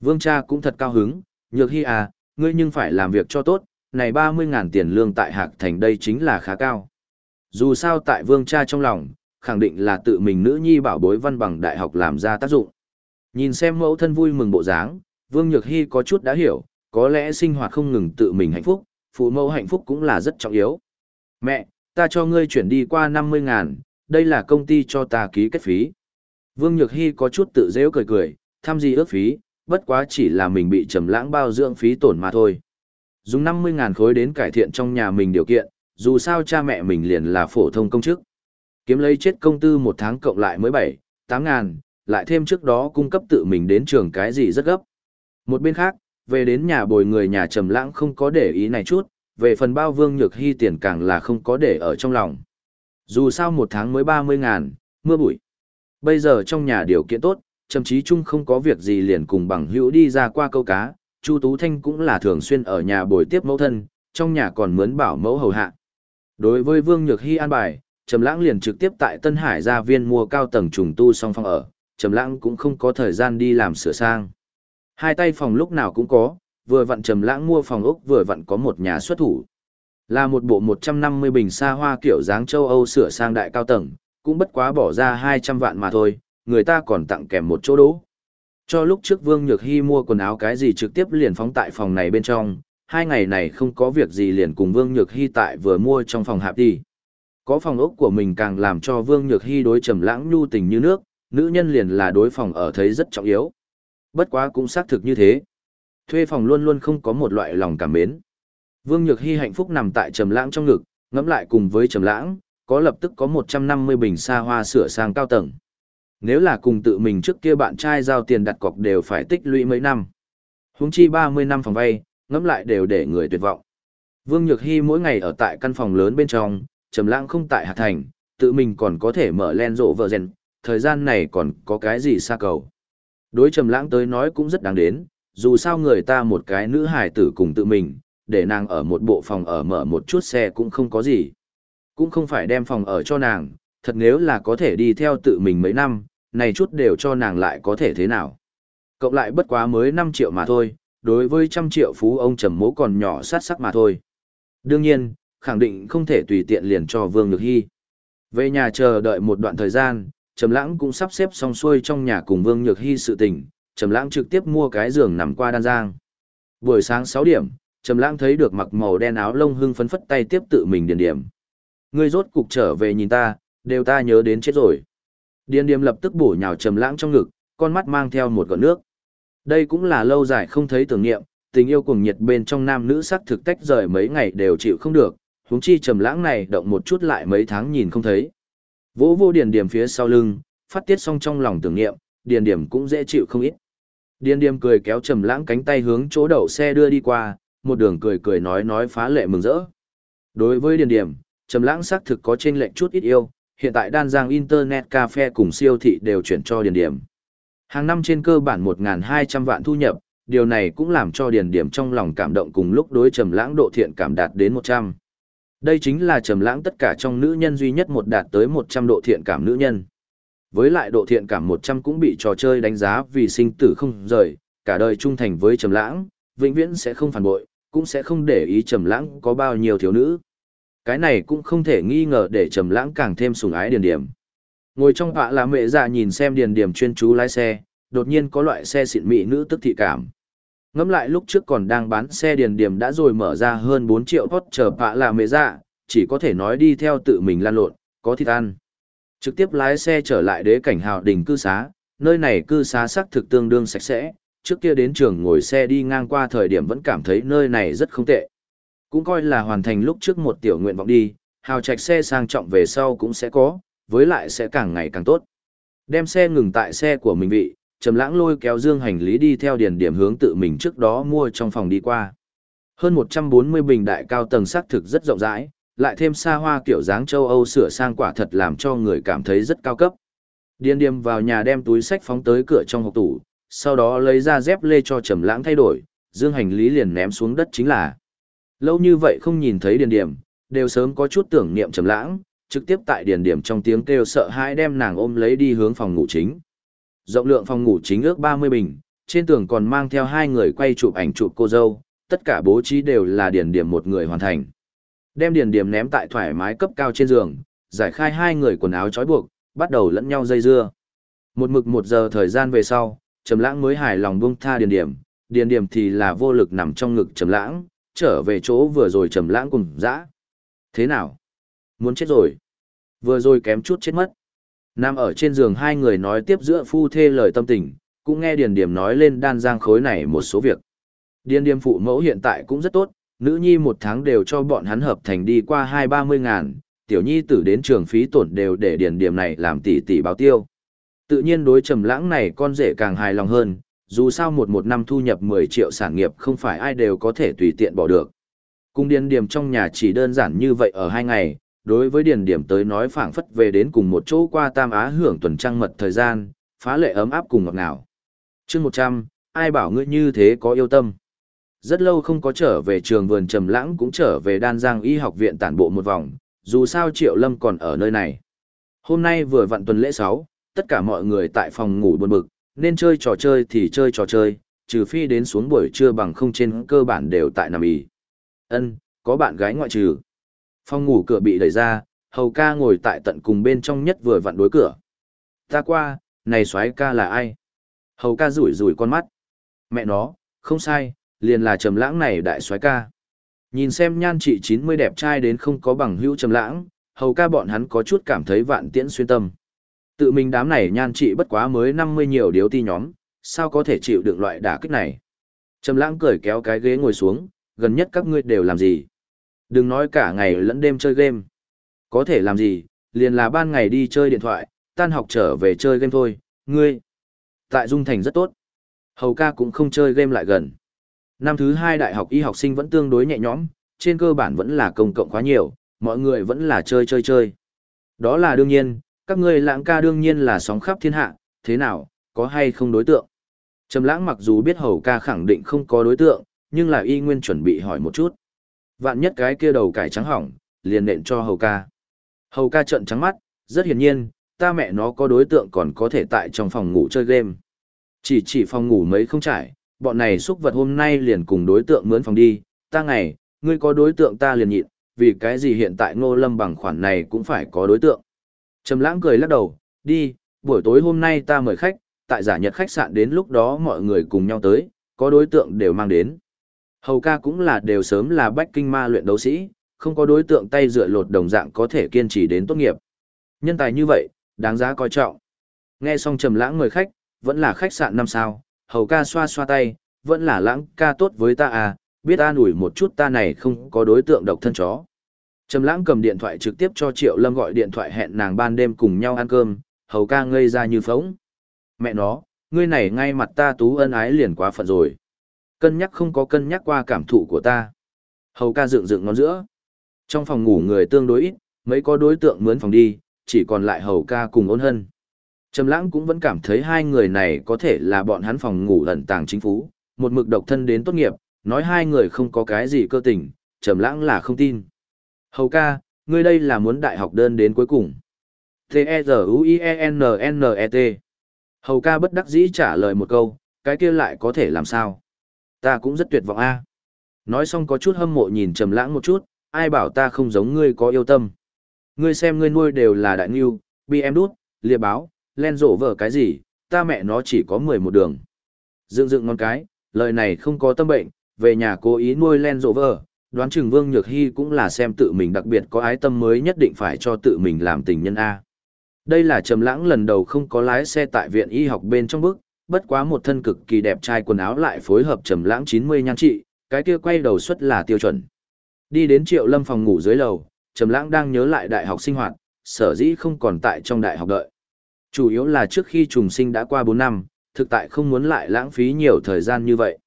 Vương cha cũng thật cao hứng, Nhược Hy à, ngươi nhưng phải làm việc cho tốt, này 30.000 tiền lương tại Hạc Thành đây chính là khá cao. Dù sao tại Vương cha trong lòng, khẳng định là tự mình nữ nhi bảo bối văn bằng đại học làm ra tác dụng. Nhìn xem mẫu thân vui mừng bộ dáng, Vương Nhược Hy có chút đã hiểu, có lẽ sinh hoạt không ngừng tự mình hạnh phúc, phụ mẫu hạnh phúc cũng là rất trọng yếu. Mẹ, ta cho ngươi chuyển đi qua 50 ngàn, đây là công ty cho ta ký kết phí. Vương Nhược Hy có chút tự dễ cười cười, tham gì ước phí, bất quá chỉ là mình bị trầm lãng bao dưỡng phí tổn mà thôi. Dùng 50 ngàn khối đến cải thiện trong nhà mình điều kiện, dù sao cha mẹ mình liền là phổ thông công chức. Kiếm lấy chết công tư một tháng cộng lại mới 7, 8 ngàn, lại thêm trước đó cung cấp tự mình đến trường cái gì rất gấp. Một bên khác, về đến nhà bồi người nhà trầm lãng không có để ý này chút, về phần bao vương nhược hy tiền càng là không có để ở trong lòng. Dù sao một tháng mới 30 ngàn, mưa bụi. Bây giờ trong nhà điều kiện tốt, chậm chí chung không có việc gì liền cùng bằng hữu đi ra qua câu cá, Chu Tú Thanh cũng là thường xuyên ở nhà bồi tiếp mẫu thân, trong nhà còn mướn bảo mẫu hầu hạ. Đối với Vương Nhược Hy an bài, Trầm Lãng liền trực tiếp tại Tân Hải gia viên mua cao tầng trùng tu xong phòng ở, Trầm Lãng cũng không có thời gian đi làm sửa sang. Hai tay phòng lúc nào cũng có, vừa vặn trầm lãng mua phòng ốc vừa vặn có một nhà xuất thủ. Là một bộ 150 bình xa hoa kiểu dáng châu Âu sửa sang đại cao tầng, cũng bất quá bỏ ra 200 vạn mà thôi, người ta còn tặng kèm một chỗ đỗ. Cho lúc trước Vương Nhược Hy mua quần áo cái gì trực tiếp liền phóng tại phòng này bên trong, hai ngày này không có việc gì liền cùng Vương Nhược Hy tại vừa mua trong phòng hạp đi. Có phòng ốc của mình càng làm cho Vương Nhược Hy đối trầm lãng nhu tình như nước, nữ nhân liền là đối phòng ở thấy rất trọng yếu. Bất quá cũng xác thực như thế thuê phòng luôn luôn không có một loại lòng cảm mến. Vương Nhược Hy hạnh phúc nằm tại Trầm Lãng trong ngực, ngẫm lại cùng với Trầm Lãng, có lập tức có 150 bình xa hoa sửa sang cao tầng. Nếu là cùng tự mình trước kia bạn trai giao tiền đặt cọc đều phải tích lũy mấy năm. Huống chi 30 năm phòng vay, ngẫm lại đều để người tuyệt vọng. Vương Nhược Hy mỗi ngày ở tại căn phòng lớn bên trong, Trầm Lãng không tại Hà Thành, tự mình còn có thể mở len rộ vợ rèn, thời gian này còn có cái gì xa cầu. Đối Trầm Lãng tới nói cũng rất đáng đến, dù sao người ta một cái nữ hài tử cùng tự mình, để nàng ở một bộ phòng ở mở một chút xe cũng không có gì. Cũng không phải đem phòng ở cho nàng, thật nếu là có thể đi theo tự mình mấy năm, này chút đều cho nàng lại có thể thế nào. Cộng lại bất quá mới 5 triệu mà thôi, đối với trăm triệu phú ông trầm mố còn nhỏ sát sắc mà thôi. Đương nhiên, khẳng định không thể tùy tiện liền cho Vương Nhược Hy. Về nhà chờ đợi một đoạn thời gian, Trầm Lãng cũng sắp xếp xong xuôi trong nhà cùng Vương Nhược Hy sự tình, Trầm Lãng trực tiếp mua cái giường nằm qua đan giang. Buổi sáng 6 điểm, Trầm Lãng thấy được mặc màu đen áo lông hưng phấn phất tay tiếp tự mình điền điểm. Ngươi rốt cục trở về nhìn ta, đều ta nhớ đến chết rồi. Điền Điềm lập tức bổ nhào Trầm Lãng trong ngực, con mắt mang theo một gợn nước. Đây cũng là lâu dài không thấy tưởng niệm, tình yêu cuồng nhiệt bên trong nam nữ sắc thực tách rời mấy ngày đều chịu không được, huống chi Trầm Lãng này động một chút lại mấy tháng nhìn không thấy. Vỗ vô điền điểm phía sau lưng, phát tiết xong trong lòng tưởng niệm, điền điểm cũng dễ chịu không ít. Điền điểm cười kéo trầm lãng cánh tay hướng chỗ đậu xe đưa đi qua, một đường cười cười nói nói phá lệ mừng rỡ. Đối với điền điểm, Trầm Lãng xác thực có trên lệnh chút ít yêu, hiện tại đan giang internet cafe cùng siêu thị đều chuyển cho điền điểm. Hàng năm trên cơ bản 1.200 vạn thu nhập, điều này cũng làm cho điền điểm trong lòng cảm động cùng lúc đối trầm lãng độ thiện cảm đạt đến 100. Đây chính là trầm lãng tất cả trong nữ nhân duy nhất một đạt tới 100 độ thiện cảm nữ nhân. Với lại độ thiện cảm 100 cũng bị trò chơi đánh giá vì sinh tử không rời, cả đời trung thành với trầm lãng, vĩnh viễn sẽ không phản bội, cũng sẽ không để ý trầm lãng có bao nhiêu thiếu nữ. Cái này cũng không thể nghi ngờ để trầm lãng càng thêm sủng ái điền điểm. Ngồi trong vạ là mẹ dạ nhìn xem điền điểm chuyên chú lái xe, đột nhiên có loại xe xịn mỹ nữ tức thị cảm. Ngắm lại lúc trước còn đang bán xe điền điểm đã rồi mở ra hơn 4 triệu hốt chờ vạ là mẹ dạ, chỉ có thể nói đi theo tự mình lan lộn, có thịt ăn. Trực tiếp lái xe trở lại đế cảnh hào đình cư xá, nơi này cư xá sắc thực tương đương sạch sẽ, trước kia đến trường ngồi xe đi ngang qua thời điểm vẫn cảm thấy nơi này rất không tệ. Cũng coi là hoàn thành lúc trước một tiểu nguyện vọng đi, hào trạch xe sang trọng về sau cũng sẽ có, với lại sẽ càng ngày càng tốt. Đem xe ngừng tại xe của mình vị, Trầm Lãng lôi kéo dương hành lý đi theo điền điểm hướng tự mình trước đó mua trong phòng đi qua. Hơn 140 bình đại cao tầng sắc thực rất rộng rãi, lại thêm xa hoa kiểu dáng châu Âu sửa sang quả thật làm cho người cảm thấy rất cao cấp. Điền điểm vào nhà đem túi sách phóng tới cửa trong hộp tủ, sau đó lấy ra dép lê cho Trầm Lãng thay đổi, dương hành lý liền ném xuống đất chính là. Lâu như vậy không nhìn thấy điền điểm, đều sớm có chút tưởng niệm Trầm Lãng, trực tiếp tại điền điểm trong tiếng kêu sợ hãi đem nàng ôm lấy đi hướng phòng ngủ chính. Rộng lượng phòng ngủ chính ước 30 bình, trên tường còn mang theo hai người quay chụp ảnh chụp cô dâu, tất cả bố trí đều là điền điểm một người hoàn thành. Đem điền điểm ném tại thoải mái cấp cao trên giường, giải khai hai người quần áo trói buộc, bắt đầu lẫn nhau dây dưa. Một mực một giờ thời gian về sau, Trầm Lãng mới hài lòng buông tha điền điểm, điền điểm thì là vô lực nằm trong ngực Trầm Lãng, trở về chỗ vừa rồi Trầm Lãng cùng dã. Thế nào? Muốn chết rồi. Vừa rồi kém chút chết mất. Nằm ở trên giường hai người nói tiếp giữa phu thê lời tâm tình, cũng nghe Điền Điềm nói lên đan giang khối này một số việc. Điền Điềm phụ mẫu hiện tại cũng rất tốt, nữ nhi một tháng đều cho bọn hắn hợp thành đi qua hai ba mươi ngàn, tiểu nhi tử đến trường phí tổn đều để Điền Điềm này làm tỷ tỷ báo tiêu. Tự nhiên đối trầm lãng này con rể càng hài lòng hơn, dù sao một một năm thu nhập 10 triệu sản nghiệp không phải ai đều có thể tùy tiện bỏ được. Cung điền điểm trong nhà chỉ đơn giản như vậy ở hai ngày, đối với điền điểm tới nói phảng phất về đến cùng một chỗ qua Tam Á hưởng tuần trăng mật thời gian, phá lệ ấm áp cùng ngọt ngào. Chương 100, ai bảo ngươi như thế có yêu tâm. Rất lâu không có trở về trường vườn trầm lãng cũng trở về đan giang y học viện tản bộ một vòng, dù sao Triệu Lâm còn ở nơi này. Hôm nay vừa vặn tuần lễ 6, tất cả mọi người tại phòng ngủ buồn bực, nên chơi trò chơi thì chơi trò chơi, trừ phi đến xuống buổi trưa bằng không trên cơ bản đều tại nằm ý. Ân, có bạn gái ngoại trừ. Phòng ngủ cửa bị đẩy ra, hầu ca ngồi tại tận cùng bên trong nhất vừa vặn đối cửa. Ta qua, này soái ca là ai? Hầu ca rủi rủi con mắt. Mẹ nó, không sai, liền là trầm lãng này đại soái ca. Nhìn xem nhan trị 90 đẹp trai đến không có bằng hữu trầm lãng, hầu ca bọn hắn có chút cảm thấy vạn tiễn xuyên tâm. Tự mình đám này nhan trị bất quá mới 50 nhiều điếu ti nhóm, sao có thể chịu được loại đả kích này. Trầm lãng cười kéo cái ghế ngồi xuống, gần nhất các ngươi đều làm gì? Đừng nói cả ngày lẫn đêm chơi game. Có thể làm gì, liền là ban ngày đi chơi điện thoại, tan học trở về chơi game thôi, ngươi. Tại Dung Thành rất tốt. Hầu ca cũng không chơi game lại gần. Năm thứ hai đại học y học sinh vẫn tương đối nhẹ nhõm, trên cơ bản vẫn là công cộng quá nhiều, mọi người vẫn là chơi chơi chơi. Đó là đương nhiên, các ngươi lãng ca đương nhiên là sóng khắp thiên hạ, thế nào, có hay không đối tượng? Trầm lãng mặc dù biết hầu ca khẳng định không có đối tượng, nhưng là y nguyên chuẩn bị hỏi một chút. Vạn nhất cái kia đầu cải trắng hỏng, liền nện cho hầu ca. Hầu ca trợn trắng mắt, rất hiển nhiên, ta mẹ nó có đối tượng còn có thể tại trong phòng ngủ chơi game. Chỉ chỉ phòng ngủ mấy không trải, bọn này xúc vật hôm nay liền cùng đối tượng mướn phòng đi, ta ngày, ngươi có đối tượng ta liền nhịn, vì cái gì hiện tại ngô lâm bằng khoản này cũng phải có đối tượng. Trầm lãng cười lắc đầu, đi, buổi tối hôm nay ta mời khách, tại giả nhật khách sạn đến lúc đó mọi người cùng nhau tới, có đối tượng đều mang đến. Hầu ca cũng là đều sớm là bách kinh ma luyện đấu sĩ, không có đối tượng tay dựa lột đồng dạng có thể kiên trì đến tốt nghiệp. Nhân tài như vậy, đáng giá coi trọng. Nghe xong trầm lãng mời khách, vẫn là khách sạn năm sao, hầu ca xoa xoa tay, vẫn là lãng ca tốt với ta à, biết an ủi một chút ta này không có đối tượng độc thân chó. Trầm lãng cầm điện thoại trực tiếp cho Triệu Lâm gọi điện thoại hẹn nàng ban đêm cùng nhau ăn cơm, hầu ca ngây ra như phóng. Mẹ nó, ngươi này ngay mặt ta tú ân ái liền quá phận rồi. Cân nhắc không có cân nhắc qua cảm thụ của ta. Hầu ca dựng dựng ngón giữa. Trong phòng ngủ người tương đối ít, mấy có đối tượng mướn phòng đi, chỉ còn lại hầu ca cùng ôn hân. Trầm lãng cũng vẫn cảm thấy hai người này có thể là bọn hắn phòng ngủ ẩn tàng chính phú, một mực độc thân đến tốt nghiệp, nói hai người không có cái gì cơ tình, trầm lãng là không tin. Hầu ca, ngươi đây là muốn đại học đơn đến cuối cùng. T-E-Z-U-I-E-N-N-E-T. Hầu ca bất đắc dĩ trả lời một câu, cái kia lại có thể làm sao? Ta cũng rất tuyệt vọng a. Nói xong có chút hâm mộ nhìn trầm lãng một chút, ai bảo ta không giống ngươi có yêu tâm. Ngươi xem ngươi nuôi đều là đại nghiêu, bi em đút, liệp báo, len rộ vợ cái gì, ta mẹ nó chỉ có 11 đường. Dựng dựng ngon cái, lời này không có tâm bệnh, về nhà cố ý nuôi len rộ vợ, đoán chừng Vương Nhược Hy cũng là xem tự mình đặc biệt có ái tâm mới nhất định phải cho tự mình làm tình nhân A. Đây là Trầm Lãng lần đầu không có lái xe tại viện y học bên trong bước, bất quá một thân cực kỳ đẹp trai quần áo lại phối hợp Trầm Lãng 90 nhan trị, cái kia quay đầu xuất là tiêu chuẩn. Đi đến Triệu Lâm phòng ngủ dưới lầu, Trầm Lãng đang nhớ lại đại học sinh hoạt, sở dĩ không còn tại trong đại học đợi. Chủ yếu là trước khi trùng sinh đã qua bốn năm, thực tại không muốn lại lãng phí nhiều thời gian như vậy.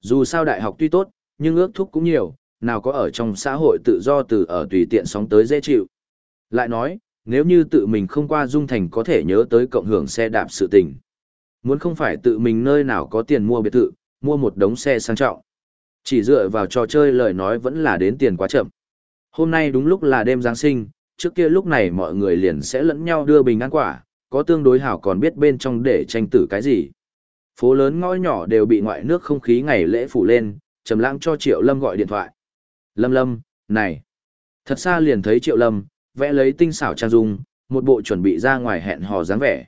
Dù sao đại học tuy tốt, nhưng ước thúc cũng nhiều, nào có ở trong xã hội tự do từ ở tùy tiện sóng tới dễ chịu. Lại nói, nếu như tự mình không qua dung thành có thể nhớ tới cộng hưởng xe đạp sự tình. Muốn không phải tự mình nơi nào có tiền mua biệt thự, mua một đống xe sang trọng. Chỉ dựa vào trò chơi lời nói vẫn là đến tiền quá chậm. Hôm nay đúng lúc là đêm Giáng sinh, trước kia lúc này mọi người liền sẽ lẫn nhau đưa bình ăn quả, có tương đối hảo còn biết bên trong để tranh tử cái gì. Phố lớn ngõ nhỏ đều bị ngoại nước không khí ngày lễ phủ lên, Trầm Lãng cho Triệu Lâm gọi điện thoại. "Lâm Lâm, này." Thật xa liền thấy Triệu Lâm, vẽ lấy tinh xảo trang dung, một bộ chuẩn bị ra ngoài hẹn hò dáng vẻ.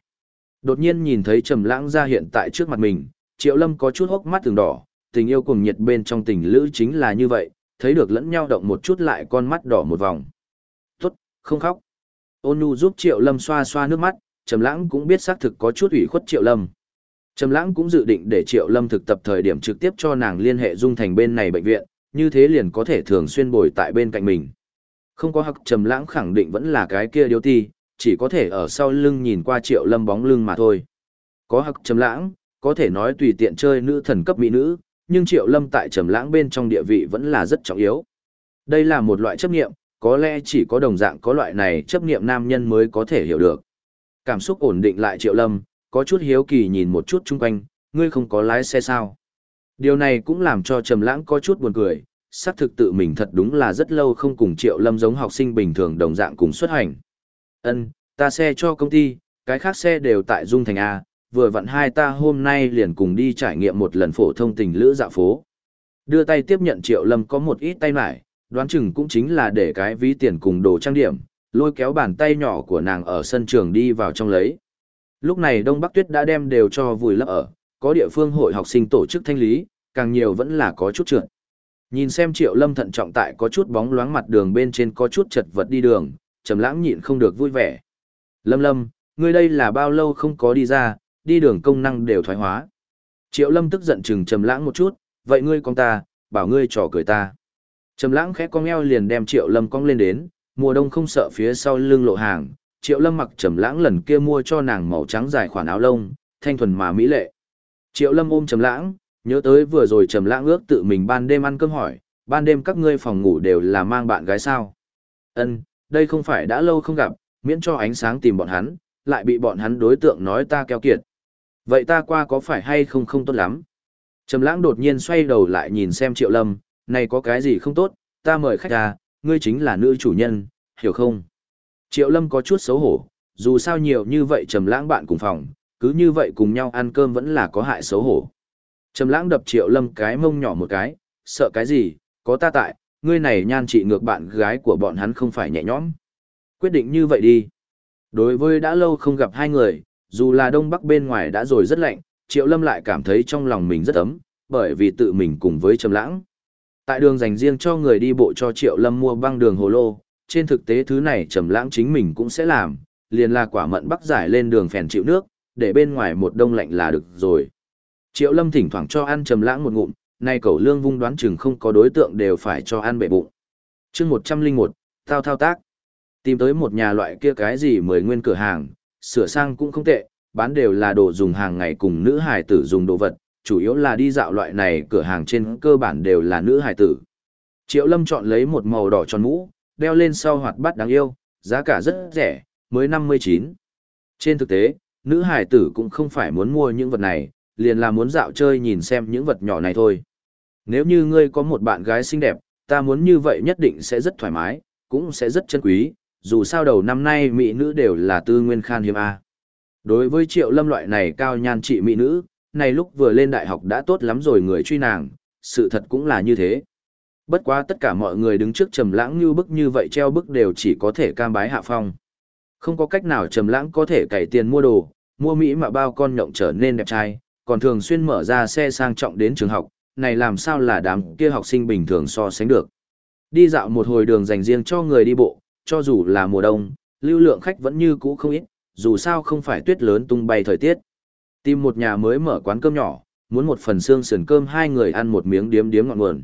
Đột nhiên nhìn thấy Trầm Lãng ra hiện tại trước mặt mình, Triệu Lâm có chút hốc mắt từng đỏ, tình yêu cùng nhiệt bên trong tình lữ chính là như vậy, thấy được lẫn nhau động một chút lại con mắt đỏ một vòng. "Tốt, không khóc." Ôn Nhu giúp Triệu Lâm xoa xoa nước mắt, Trầm Lãng cũng biết xác thực có chút ủy khuất Triệu Lâm. Trầm Lãng cũng dự định để Triệu Lâm thực tập thời điểm trực tiếp cho nàng liên hệ dung thành bên này bệnh viện, như thế liền có thể thường xuyên bồi tại bên cạnh mình. Không có hắc Trầm Lãng khẳng định vẫn là cái kia điếu ti, chỉ có thể ở sau lưng nhìn qua Triệu Lâm bóng lưng mà thôi. Có hắc Trầm Lãng, có thể nói tùy tiện chơi nữ thần cấp mỹ nữ, nhưng Triệu Lâm tại Trầm Lãng bên trong địa vị vẫn là rất trọng yếu. Đây là một loại chấp niệm, có lẽ chỉ có đồng dạng có loại này chấp niệm nam nhân mới có thể hiểu được. Cảm xúc ổn định lại Triệu Lâm, có chút hiếu kỳ nhìn một chút chung quanh, ngươi không có lái xe sao. Điều này cũng làm cho Trầm Lãng có chút buồn cười, xác thực tự mình thật đúng là rất lâu không cùng Triệu Lâm giống học sinh bình thường đồng dạng cùng xuất hành. Ân, ta xe cho công ty, cái khác xe đều tại Dung Thành A, vừa vặn hai ta hôm nay liền cùng đi trải nghiệm một lần phổ thông tình lữ dạo phố. Đưa tay tiếp nhận Triệu Lâm có một ít tay mải, đoán chừng cũng chính là để cái ví tiền cùng đồ trang điểm, lôi kéo bàn tay nhỏ của nàng ở sân trường đi vào trong lấy. Lúc này Đông Bắc Tuyết đã đem đều cho vùi lấp ở, có địa phương hội học sinh tổ chức thanh lý, càng nhiều vẫn là có chút trượt. Nhìn xem Triệu Lâm thận trọng tại có chút bóng loáng mặt đường bên trên có chút chật vật đi đường, Trầm Lãng nhịn không được vui vẻ. "Lâm Lâm, ngươi đây là bao lâu không có đi ra, đi đường công năng đều thoái hóa." Triệu Lâm tức giận chừng Trầm Lãng một chút, "Vậy ngươi con ta, bảo ngươi trò cười ta." Trầm Lãng khẽ cong eo liền đem Triệu Lâm cong lên đến, mùa đông không sợ phía sau lưng lộ hàng, Triệu Lâm mặc Trầm Lãng lần kia mua cho nàng màu trắng dài khoản áo lông, thanh thuần mà mỹ lệ. Triệu Lâm ôm Trầm Lãng, nhớ tới vừa rồi Trầm Lãng ước tự mình ban đêm ăn cơm hỏi, ban đêm các ngươi phòng ngủ đều là mang bạn gái sao? Ân, đây không phải đã lâu không gặp, miễn cho ánh sáng tìm bọn hắn, lại bị bọn hắn đối tượng nói ta keo kiệt. Vậy ta qua có phải hay không không tốt lắm? Trầm Lãng đột nhiên xoay đầu lại nhìn xem Triệu Lâm, này có cái gì không tốt, ta mời khách à, ngươi chính là nữ chủ nhân, hiểu không? Triệu Lâm có chút xấu hổ, dù sao nhiều như vậy Trầm Lãng bạn cùng phòng, cứ như vậy cùng nhau ăn cơm vẫn là có hại xấu hổ. Trầm Lãng đập Triệu Lâm cái mông nhỏ một cái, sợ cái gì, có ta tại, ngươi này nhan trị ngược bạn gái của bọn hắn không phải nhẹ nhõm. Quyết định như vậy đi. Đối với đã lâu không gặp hai người, dù là đông bắc bên ngoài đã rồi rất lạnh, Triệu Lâm lại cảm thấy trong lòng mình rất ấm, bởi vì tự mình cùng với Trầm Lãng. Tại đường dành riêng cho người đi bộ cho Triệu Lâm mua băng đường hồ lô, trên thực tế thứ này Trầm Lãng chính mình cũng sẽ làm, liền là quả mận bắc giải lên đường phèn chịu nước, để bên ngoài một đông lạnh là được rồi. Triệu Lâm thỉnh thoảng cho ăn Trầm Lãng một ngụm, nay cậu lương vung đoán chừng không có đối tượng đều phải cho ăn bệ bụng. Chương 101, tao thao tác. Tìm tới một nhà loại kia cái gì mười nguyên cửa hàng, sửa sang cũng không tệ, bán đều là đồ dùng hàng ngày cùng nữ hài tử dùng đồ vật, chủ yếu là đi dạo loại này cửa hàng trên cơ bản đều là nữ hài tử. Triệu Lâm chọn lấy một màu đỏ tròn mũ, đeo lên sau hoạt bát đáng yêu, giá cả rất rẻ, mới 59. Trên thực tế, nữ hải tử cũng không phải muốn mua những vật này, liền là muốn dạo chơi nhìn xem những vật nhỏ này thôi. Nếu như ngươi có một bạn gái xinh đẹp, ta muốn như vậy nhất định sẽ rất thoải mái, cũng sẽ rất chân quý, dù sao đầu năm nay mỹ nữ đều là tư nguyên khan hiếm A. Đối với triệu lâm loại này cao nhan trị mỹ nữ, này lúc vừa lên đại học đã tốt lắm rồi người truy nàng, sự thật cũng là như thế. Bất quá tất cả mọi người đứng trước trầm lãng như bức như vậy treo bức đều chỉ có thể cam bái hạ phong. Không có cách nào trầm lãng có thể cải tiền mua đồ, mua mỹ mà bao con nhộng trở nên đẹp trai, còn thường xuyên mở ra xe sang trọng đến trường học, này làm sao là đám kia học sinh bình thường so sánh được. Đi dạo một hồi đường dành riêng cho người đi bộ, cho dù là mùa đông, lưu lượng khách vẫn như cũ không ít, dù sao không phải tuyết lớn tung bay thời tiết. Tìm một nhà mới mở quán cơm nhỏ, muốn một phần xương sườn cơm hai người ăn một miếng điếm điếm ngọn nguồn.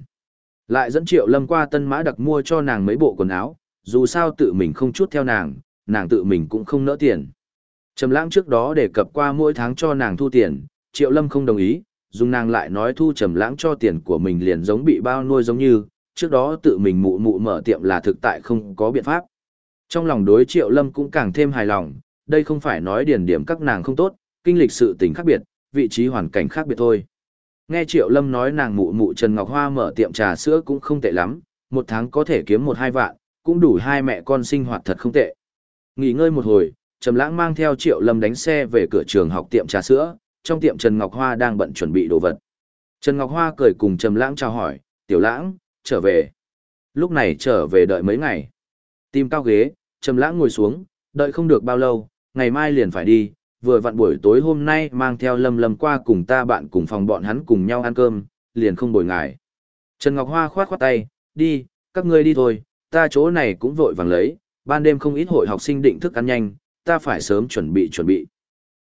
Lại dẫn Triệu Lâm qua Tân Mã đặc mua cho nàng mấy bộ quần áo, dù sao tự mình không chút theo nàng, nàng tự mình cũng không nỡ tiền. Trầm Lãng trước đó đề cập qua mỗi tháng cho nàng thu tiền, Triệu Lâm không đồng ý, dùng nàng lại nói thu Trầm Lãng cho tiền của mình liền giống bị bao nuôi giống như, trước đó tự mình mụ mụ mở tiệm là thực tại không có biện pháp. Trong lòng đối Triệu Lâm cũng càng thêm hài lòng, đây không phải nói điển điểm các nàng không tốt, kinh lịch sự tình khác biệt, vị trí hoàn cảnh khác biệt thôi. Nghe Triệu Lâm nói nàng mụ mụ Trần Ngọc Hoa mở tiệm trà sữa cũng không tệ lắm, một tháng có thể kiếm một hai vạn, cũng đủ hai mẹ con sinh hoạt thật không tệ. Nghỉ ngơi một hồi, Trầm Lãng mang theo Triệu Lâm đánh xe về cửa trường học tiệm trà sữa, trong tiệm Trần Ngọc Hoa đang bận chuẩn bị đồ vật. Trần Ngọc Hoa cười cùng Trầm Lãng chào hỏi, "Tiểu Lãng, trở về." Lúc này trở về đợi mấy ngày. Tìm cao ghế, Trầm Lãng ngồi xuống, đợi không được bao lâu, ngày mai liền phải đi, vừa vặn buổi tối hôm nay mang theo Lâm Lâm qua cùng ta bạn cùng phòng bọn hắn cùng nhau ăn cơm, liền không bồi ngài. Trần Ngọc Hoa khoát khoát tay, đi, các ngươi đi thôi, ta chỗ này cũng vội vàng lấy, ban đêm không ít hội học sinh định thức ăn nhanh, ta phải sớm chuẩn bị chuẩn bị.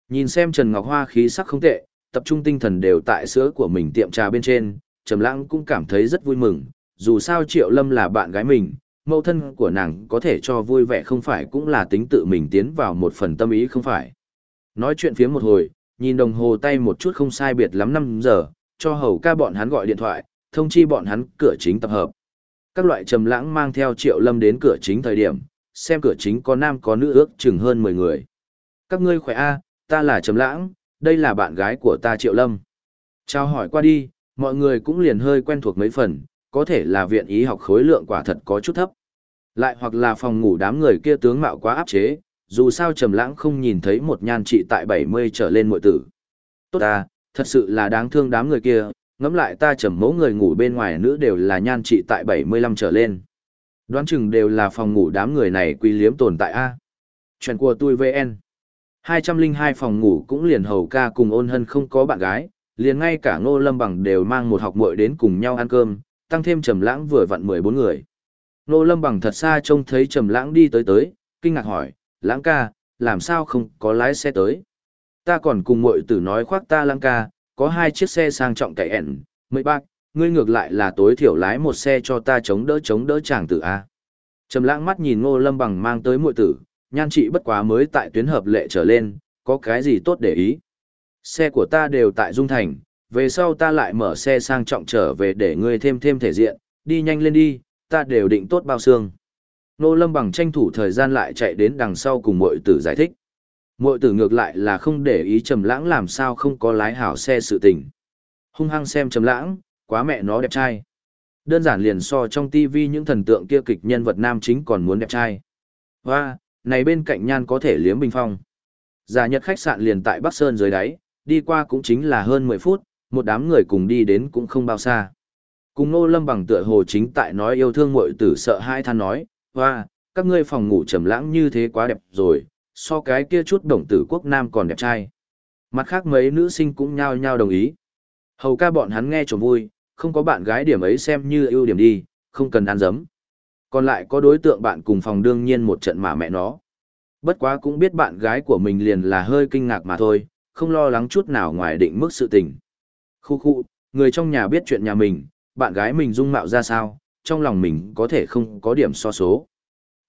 Nhìn xem Trần Ngọc Hoa khí sắc không tệ, tập trung tinh thần đều tại sữa của mình tiệm trà bên trên, Trầm Lãng cũng cảm thấy rất vui mừng, dù sao Triệu Lâm là bạn gái mình, mẫu thân của nàng có thể cho vui vẻ không phải cũng là tính tự mình tiến vào một phần tâm ý không phải. Nói chuyện phía một hồi, nhìn đồng hồ tay một chút không sai biệt lắm 5 giờ, cho hầu ca bọn hắn gọi điện thoại, thông chi bọn hắn cửa chính tập hợp. Các loại trầm lãng mang theo Triệu Lâm đến cửa chính thời điểm, xem cửa chính có nam có nữ ước chừng hơn 10 người. Các ngươi khỏe a, ta là Trầm Lãng, đây là bạn gái của ta Triệu Lâm. Chào hỏi qua đi, mọi người cũng liền hơi quen thuộc mấy phần, có thể là viện ý học khối lượng quả thật có chút thấp. Lại hoặc là phòng ngủ đám người kia tướng mạo quá áp chế, dù sao Trầm Lãng không nhìn thấy một nhan trị tại 70 trở lên muội tử. Tốt ta, thật sự là đáng thương đám người kia, ngẫm lại ta Trầm mẫu người ngủ bên ngoài nữ đều là nhan trị tại 75 trở lên. Đoán chừng đều là phòng ngủ đám người này quý liếm tồn tại A. Chuyện của tôi VN. 202 phòng ngủ cũng liền hầu ca cùng ôn hân không có bạn gái, liền ngay cả ngô lâm bằng đều mang một học muội đến cùng nhau ăn cơm, tăng thêm trầm lãng vừa vặn 14 người. Ngô lâm bằng thật xa trông thấy trầm lãng đi tới tới, kinh ngạc hỏi, lãng ca, làm sao không có lái xe tới? Ta còn cùng muội tử nói khoác ta lãng ca, có hai chiếc xe sang trọng cậy ẻn, mấy bác, ngươi ngược lại là tối thiểu lái một xe cho ta chống đỡ chống đỡ chàng tử a. Trầm lãng mắt nhìn ngô lâm bằng mang tới muội tử, nhan trị bất quá mới tại tuyến hợp lệ trở lên, có cái gì tốt để ý? Xe của ta đều tại dung thành, về sau ta lại mở xe sang trọng trở về để ngươi thêm thêm thể diện, đi nhanh lên đi, ta đều định tốt bao xương. Ngô lâm bằng tranh thủ thời gian lại chạy đến đằng sau cùng muội tử giải thích. Muội tử ngược lại là không để ý trầm lãng làm sao không có lái hảo xe sự tình. Hung hăng xem trầm lãng quá mẹ nó đẹp trai. Đơn giản liền so trong tivi những thần tượng kia kịch nhân vật nam chính còn muốn đẹp trai. Và, này bên cạnh nhan có thể liếm bình phong. Giả nhật khách sạn liền tại Bắc Sơn dưới đáy, đi qua cũng chính là hơn 10 phút, một đám người cùng đi đến cũng không bao xa. Cùng Nô Lâm bằng tựa hồ chính tại nói yêu thương mội tử sợ hai than nói, hoa, các ngươi phòng ngủ trầm lãng như thế quá đẹp rồi, so cái kia chút đồng tử quốc nam còn đẹp trai. Mặt khác mấy nữ sinh cũng nhao nhao đồng ý. Hầu ca bọn hắn nghe trộm vui, không có bạn gái điểm ấy xem như ưu điểm đi, không cần ăn dấm. Còn lại có đối tượng bạn cùng phòng đương nhiên một trận mà mẹ nó. Bất quá cũng biết bạn gái của mình liền là hơi kinh ngạc mà thôi, không lo lắng chút nào ngoài định mức sự tình. Khu khu, người trong nhà biết chuyện nhà mình, bạn gái mình dung mạo ra sao, trong lòng mình có thể không có điểm so số.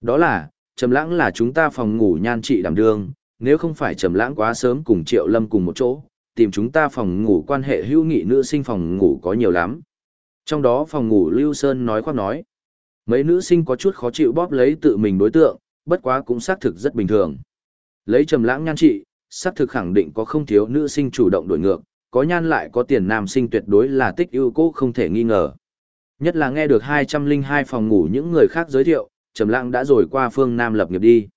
Đó là, Trầm Lãng là chúng ta phòng ngủ nhan trị đảm đương, nếu không phải Trầm Lãng quá sớm cùng Triệu Lâm cùng một chỗ, tìm chúng ta phòng ngủ quan hệ hữu nghị nữ sinh phòng ngủ có nhiều lắm. Trong đó phòng ngủ Lưu Sơn nói khoác nói. Mấy nữ sinh có chút khó chịu bóp lấy tự mình đối tượng, bất quá cũng xác thực rất bình thường. Lấy trầm lãng nhan trị, xác thực khẳng định có không thiếu nữ sinh chủ động đổi ngược, có nhan lại có tiền nam sinh tuyệt đối là tích ưu cố không thể nghi ngờ. Nhất là nghe được 202 phòng ngủ những người khác giới thiệu, Trầm Lãng đã rồi qua phương Nam lập nghiệp đi.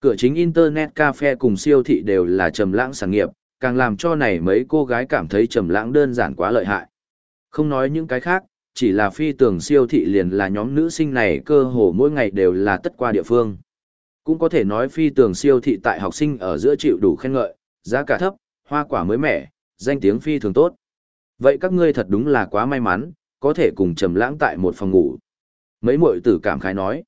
Cửa chính internet cafe cùng siêu thị đều là Trầm Lãng sản nghiệp, càng làm cho này mấy cô gái cảm thấy Trầm Lãng đơn giản quá lợi hại. Không nói những cái khác, chỉ là phi tường siêu thị liền là nhóm nữ sinh này cơ hồ mỗi ngày đều là tất qua địa phương. Cũng có thể nói phi tường siêu thị tại học sinh ở giữa chịu đủ khen ngợi, giá cả thấp, hoa quả mới mẻ, danh tiếng phi thường tốt. Vậy các ngươi thật đúng là quá may mắn, có thể cùng trầm lãng tại một phòng ngủ. Mấy muội tử cảm khái nói.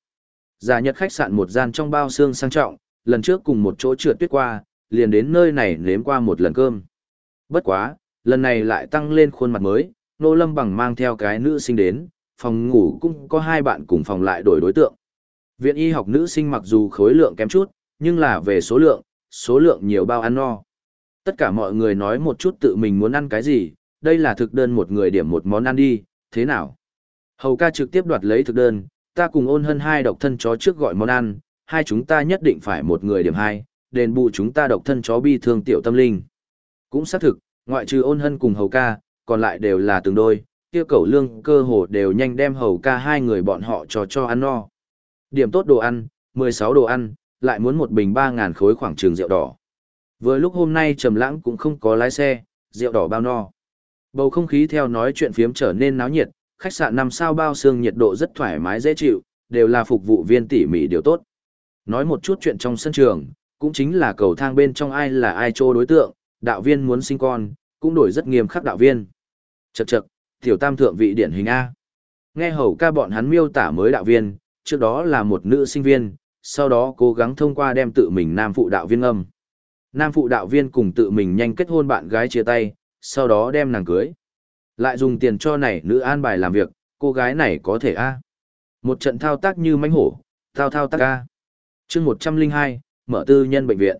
Giả nhật khách sạn một gian trong bao xương sang trọng, lần trước cùng một chỗ trượt tuyết qua, liền đến nơi này nếm qua một lần cơm. Bất quá, lần này lại tăng lên khuôn mặt mới, nô lâm bằng mang theo cái nữ sinh đến, phòng ngủ cũng có hai bạn cùng phòng lại đổi đối tượng. Viện y học nữ sinh mặc dù khối lượng kém chút, nhưng là về số lượng, số lượng nhiều bao ăn no. Tất cả mọi người nói một chút tự mình muốn ăn cái gì, đây là thực đơn một người điểm một món ăn đi, thế nào? Hầu ca trực tiếp đoạt lấy thực đơn, ta cùng ôn hơn hai độc thân chó trước gọi món ăn, hai chúng ta nhất định phải một người điểm hai, đền bù chúng ta độc thân chó bi thương tiểu tâm linh. Cũng xác thực, ngoại trừ ôn hân cùng hầu ca, còn lại đều là từng đôi, kia cầu lương cơ hồ đều nhanh đem hầu ca hai người bọn họ cho cho ăn no. Điểm tốt đồ ăn, 16 đồ ăn, lại muốn một bình 3.000 khối khoảng trường rượu đỏ. Vừa lúc hôm nay Trầm Lãng cũng không có lái xe, rượu đỏ bao no. Bầu không khí theo nói chuyện phiếm trở nên náo nhiệt, khách sạn năm sao bao xương nhiệt độ rất thoải mái dễ chịu, đều là phục vụ viên tỉ mỉ điều tốt. Nói một chút chuyện trong sân trường, cũng chính là cầu thang bên trong ai là ai chỗ đối tượng, đạo viên muốn sinh con, cũng đổi rất nghiêm khắc đạo viên. Chậc chậc, tiểu tam thượng vị điển hình A. Nghe hầu ca bọn hắn miêu tả mới đạo viên, trước đó là một nữ sinh viên, sau đó cố gắng thông qua đem tự mình nam phụ đạo viên âm. Nam phụ đạo viên cùng tự mình nhanh kết hôn bạn gái chia tay, sau đó đem nàng cưới. Lại dùng tiền cho này nữ an bài làm việc, cô gái này có thể a Một trận thao tác như mánh hổ, thao thao tác a chương một trăm linh hai mở tư nhân bệnh viện.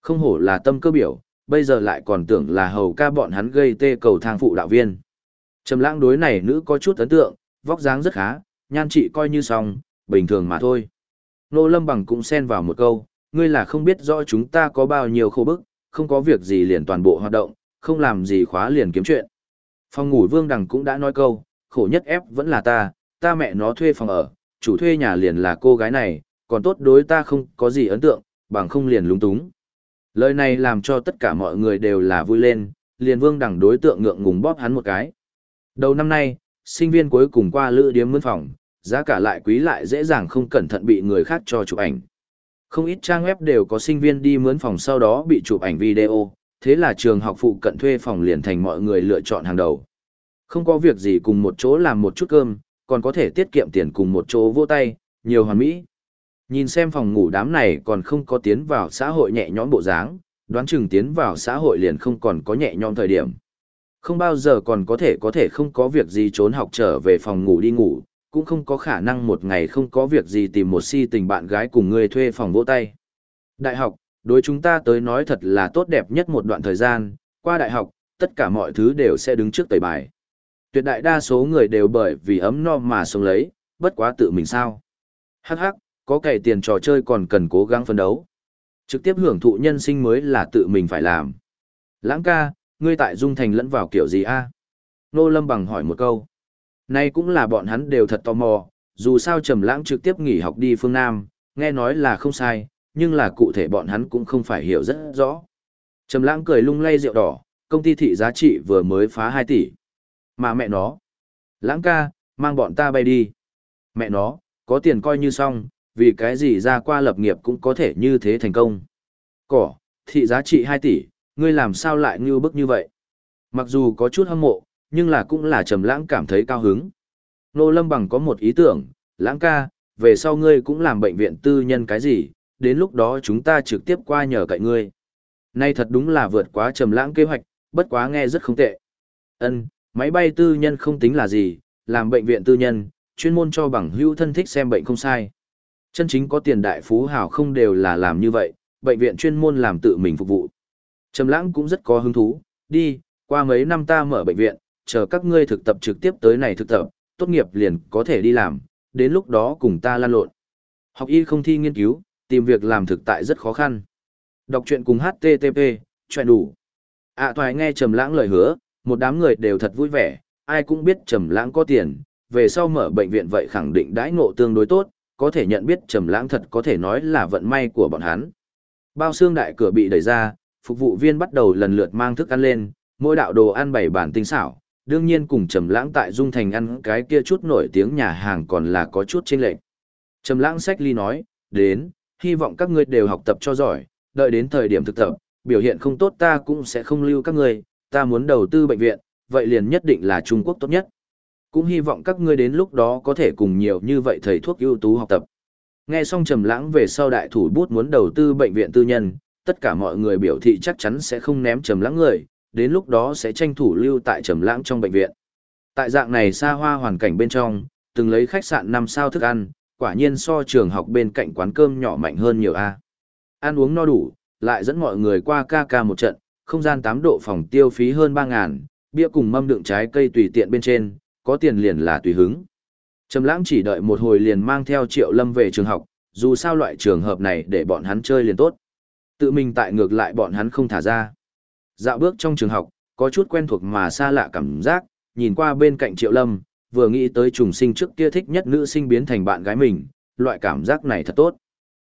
Không hổ là tâm cơ biểu, bây giờ lại còn tưởng là hầu ca bọn hắn gây tê cầu thang phụ đạo viên. Trầm lãng đối này nữ có chút ấn tượng, vóc dáng rất khá, nhan trị coi như xong, bình thường mà thôi. Nô Lâm Bằng cũng xen vào một câu, ngươi là không biết rõ chúng ta có bao nhiêu khổ bức, không có việc gì liền toàn bộ hoạt động, không làm gì khóa liền kiếm chuyện. Phòng ngủ Vương Đằng cũng đã nói câu, khổ nhất ép vẫn là ta, ta mẹ nó thuê phòng ở, chủ thuê nhà liền là cô gái này, còn tốt đối ta không có gì ấn tượng, bằng không liền lúng túng. Lời này làm cho tất cả mọi người đều là vui lên, liền Vương đẳng đối tượng ngượng ngùng bóp hắn một cái. Đầu năm nay, sinh viên cuối cùng qua lữ điếm mướn phòng, giá cả lại quý lại dễ dàng không cẩn thận bị người khác cho chụp ảnh. Không ít trang web đều có sinh viên đi mướn phòng sau đó bị chụp ảnh video, thế là trường học phụ cận thuê phòng liền thành mọi người lựa chọn hàng đầu. Không có việc gì cùng một chỗ làm một chút cơm, còn có thể tiết kiệm tiền cùng một chỗ vô tay, nhiều hoàn mỹ. Nhìn xem phòng ngủ đám này còn không có tiến vào xã hội nhẹ nhõm bộ dáng, đoán chừng tiến vào xã hội liền không còn có nhẹ nhõm thời điểm. Không bao giờ còn có thể có thể không có việc gì trốn học trở về phòng ngủ đi ngủ, cũng không có khả năng một ngày không có việc gì tìm một si tình bạn gái cùng người thuê phòng vỗ tay. Đại học, đối chúng ta tới nói thật là tốt đẹp nhất một đoạn thời gian, qua đại học, tất cả mọi thứ đều sẽ đứng trước tẩy bài. Tuyệt đại đa số người đều bởi vì ấm no mà sống lấy, bất quá tự mình sao. Hắc hắc, có cày tiền trò chơi còn cần cố gắng phấn đấu. Trực tiếp hưởng thụ nhân sinh mới là tự mình phải làm. Lãng ca, ngươi tại Dung Thành lẫn vào kiểu gì a? Nô Lâm Bằng hỏi một câu. Nay cũng là bọn hắn đều thật tò mò, dù sao Trầm Lãng trực tiếp nghỉ học đi phương Nam, nghe nói là không sai, nhưng là cụ thể bọn hắn cũng không phải hiểu rất rõ. Trầm Lãng cười lung lay rượu đỏ, công ty thị giá trị vừa mới phá 2 tỷ. Mà mẹ nó, Lãng ca, mang bọn ta bay đi. Mẹ nó, có tiền coi như xong, vì cái gì ra qua lập nghiệp cũng có thể như thế thành công. Cỏ, thị giá trị 2 tỷ, ngươi làm sao lại như bức như vậy? Mặc dù có chút hâm mộ, nhưng là cũng là trầm lãng cảm thấy cao hứng. Nô Lâm Bằng có một ý tưởng, lãng ca, về sau ngươi cũng làm bệnh viện tư nhân cái gì, đến lúc đó chúng ta trực tiếp qua nhờ cậy ngươi. Nay thật đúng là vượt quá trầm lãng kế hoạch, bất quá nghe rất không tệ. Ân, máy bay tư nhân không tính là gì, làm bệnh viện tư nhân, chuyên môn cho bằng hữu thân thích xem bệnh không sai. Chân chính có tiền đại phú hào không đều là làm như vậy, bệnh viện chuyên môn làm tự mình phục vụ. Trầm lãng cũng rất có hứng thú, đi, qua mấy năm ta mở bệnh viện, chờ các ngươi thực tập trực tiếp tới này thực tập, tốt nghiệp liền có thể đi làm, đến lúc đó cùng ta lan lộn. Học y không thi nghiên cứu, tìm việc làm thực tại rất khó khăn. Đọc truyện cùng HTTP, chuyện đủ. ạ à, toài nghe Trầm Lãng lời hứa, một đám người đều thật vui vẻ, ai cũng biết Trầm Lãng có tiền, về sau mở bệnh viện vậy khẳng định đãi ngộ tương đối tốt, có thể nhận biết Trầm Lãng thật có thể nói là vận may của bọn hắn. Bao xương đại cửa bị đẩy ra, phục vụ viên bắt đầu lần lượt mang thức ăn lên, mỗi đạo đồ ăn bảy bản tinh xảo, đương nhiên cùng Trầm Lãng tại Dung Thành ăn cái kia chút nổi tiếng nhà hàng còn là có chút chênh lệch. Trầm Lãng sách ly nói, "Đến, hy vọng các ngươi đều học tập cho giỏi, đợi đến thời điểm thực tập, biểu hiện không tốt ta cũng sẽ không lưu các ngươi, ta muốn đầu tư bệnh viện, vậy liền nhất định là Trung Quốc tốt nhất. Cũng hy vọng các ngươi đến lúc đó có thể cùng nhiều như vậy thầy thuốc ưu tú học tập." Nghe xong Trầm Lãng về sau đại thủ bút muốn đầu tư bệnh viện tư nhân, tất cả mọi người biểu thị chắc chắn sẽ không ném Trầm Lãng người, đến lúc đó sẽ tranh thủ lưu tại Trầm Lãng trong bệnh viện. Tại dạng này xa hoa hoàn cảnh bên trong, từng lấy khách sạn 5 sao thức ăn, quả nhiên so trường học bên cạnh quán cơm nhỏ mạnh hơn nhiều a. Ăn uống no đủ, lại dẫn mọi người qua ca ca một trận, không gian 8 độ phòng tiêu phí hơn 3000, bia cùng mâm đựng trái cây tùy tiện bên trên, có tiền liền là tùy hứng. Trầm Lãng chỉ đợi một hồi liền mang theo Triệu Lâm về trường học, dù sao loại trường hợp này để bọn hắn chơi liền tốt. Tự mình tại ngược lại bọn hắn không thả ra. Dạo bước trong trường học, có chút quen thuộc mà xa lạ cảm giác, nhìn qua bên cạnh Triệu Lâm, vừa nghĩ tới trùng sinh trước kia thích nhất nữ sinh biến thành bạn gái mình, loại cảm giác này thật tốt.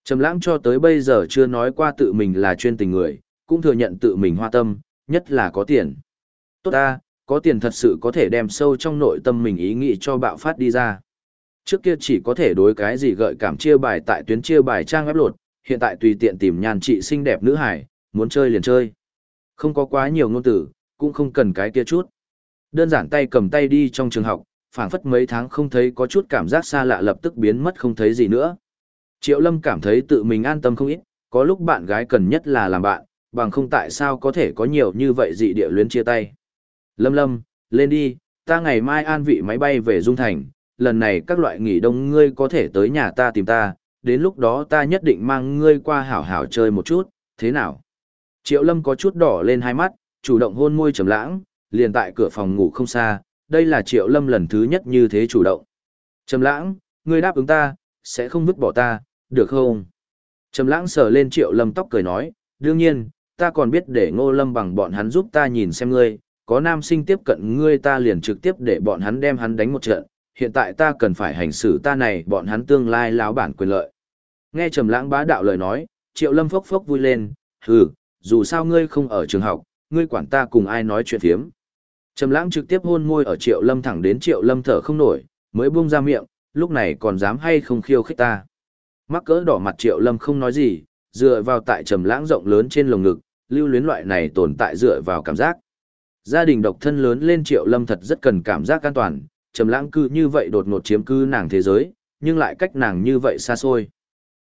Trầm lãng cho tới bây giờ chưa nói qua tự mình là chuyên tình người, cũng thừa nhận tự mình hoa tâm, nhất là có tiền. Tốt ta, có tiền thật sự có thể đem sâu trong nội tâm mình ý nghĩ cho bạo phát đi ra. Trước kia chỉ có thể đối cái gì gợi cảm chia bài tại tuyến chia bài trang web lột, hiện tại tùy tiện tìm nhàn trị xinh đẹp nữ hải, muốn chơi liền chơi. Không có quá nhiều ngôn từ, cũng không cần cái kia chút. Đơn giản tay cầm tay đi trong trường học, phảng phất mấy tháng không thấy có chút cảm giác xa lạ lập tức biến mất không thấy gì nữa. Triệu Lâm cảm thấy tự mình an tâm không ít, có lúc bạn gái cần nhất là làm bạn, bằng không tại sao có thể có nhiều như vậy dị địa luyến chia tay. Lâm Lâm, lên đi, ta ngày mai an vị máy bay về Dung Thành, lần này các loại nghỉ đông ngươi có thể tới nhà ta tìm ta, đến lúc đó ta nhất định mang ngươi qua hảo hảo chơi một chút, thế nào? Triệu Lâm có chút đỏ lên hai mắt, chủ động hôn môi trầm lãng, liền tại cửa phòng ngủ không xa, đây là Triệu Lâm lần thứ nhất như thế chủ động. Trầm lãng, ngươi đáp ứng ta, sẽ không vứt bỏ ta, được không? Trầm lãng sờ lên Triệu Lâm tóc cười nói, đương nhiên, ta còn biết để Ngô Lâm bằng bọn hắn giúp ta nhìn xem ngươi, có nam sinh tiếp cận ngươi ta liền trực tiếp để bọn hắn đem hắn đánh một trận, hiện tại ta cần phải hành xử ta này bọn hắn tương lai láo bản quyền lợi. Nghe Trầm lãng bá đạo lời nói, Triệu Lâm phốc phốc vui lên, hừ, dù sao ngươi không ở trường học, ngươi quản ta cùng ai nói chuyện thiếm. Trầm lãng trực tiếp hôn môi ở Triệu Lâm thẳng đến Triệu Lâm thở không nổi, mới buông ra miệng, lúc này còn dám hay không khiêu khích ta. Mắc cỡ đỏ mặt Triệu Lâm không nói gì, dựa vào tại trầm lãng rộng lớn trên lồng ngực, lưu luyến loại này tồn tại dựa vào cảm giác. Gia đình độc thân lớn lên Triệu Lâm thật rất cần cảm giác an toàn, trầm lãng cư như vậy đột ngột chiếm cứ nàng thế giới, nhưng lại cách nàng như vậy xa xôi.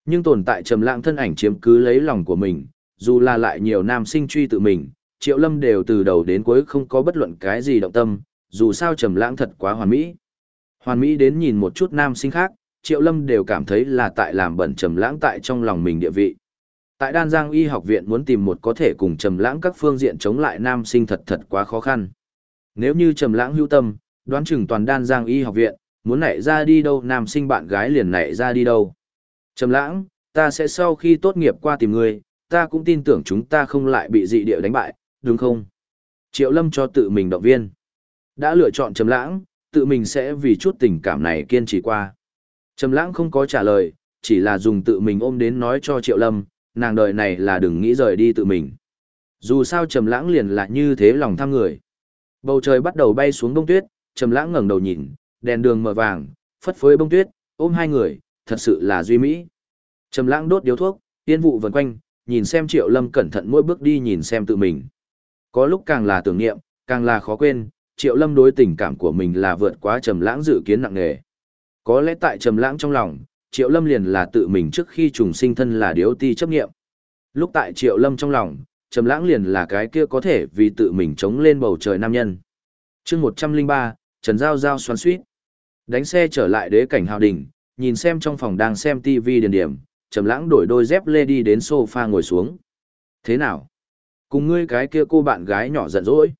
Nhưng tồn tại trầm lãng thân ảnh chiếm cứ lấy lòng của mình, dù là lại nhiều nam sinh truy tự mình, Triệu Lâm đều từ đầu đến cuối không có bất luận cái gì động tâm, dù sao trầm lãng thật quá hoàn mỹ. Hoàn mỹ đến nhìn một chút nam sinh khác, Triệu Lâm đều cảm thấy là tại làm bẩn trầm lãng tại trong lòng mình địa vị. Tại Đan Giang Y học viện muốn tìm một có thể cùng trầm lãng các phương diện chống lại nam sinh thật thật quá khó khăn. Nếu như trầm lãng hữu tâm, đoán chừng toàn Đan Giang Y học viện, muốn nảy ra đi đâu nam sinh bạn gái liền nảy ra đi đâu. Trầm lãng, ta sẽ sau khi tốt nghiệp qua tìm ngươi, ta cũng tin tưởng chúng ta không lại bị dị địa đánh bại, đúng không? Triệu Lâm cho tự mình động viên. Đã lựa chọn Trầm Lãng, tự mình sẽ vì chút tình cảm này kiên trì qua. Trầm Lãng không có trả lời, chỉ là dùng tự mình ôm đến nói cho Triệu Lâm, nàng đời này là đừng nghĩ rời đi tự mình. Dù sao Trầm Lãng liền là như thế lòng tham người. Bầu trời bắt đầu bay xuống bông tuyết, Trầm Lãng ngẩng đầu nhìn, đèn đường mờ vàng, phất phới bông tuyết, ôm hai người, thật sự là duy mỹ. Trầm Lãng đốt điếu thuốc, tiên vụ vần quanh, nhìn xem Triệu Lâm cẩn thận mỗi bước đi nhìn xem tự mình. Có lúc càng là tưởng niệm, càng là khó quên, Triệu Lâm đối tình cảm của mình là vượt quá Trầm Lãng dự kiến nặng nề. Có lẽ tại Trầm Lãng trong lòng, Triệu Lâm liền là tự mình trước khi trùng sinh thân là điếu ti chấp nghiệm. Lúc tại Triệu Lâm trong lòng, Trầm Lãng liền là cái kia có thể vì tự mình chống lên bầu trời nam nhân. Chương 103, Trần Giao Giao xoắn xuýt. Đánh xe trở lại đế cảnh hào đỉnh, nhìn xem trong phòng đang xem TV điền điểm, Trầm Lãng đổi đôi dép lê đi đến sofa ngồi xuống. Thế nào? Cùng ngươi cái kia cô bạn gái nhỏ giận dỗi.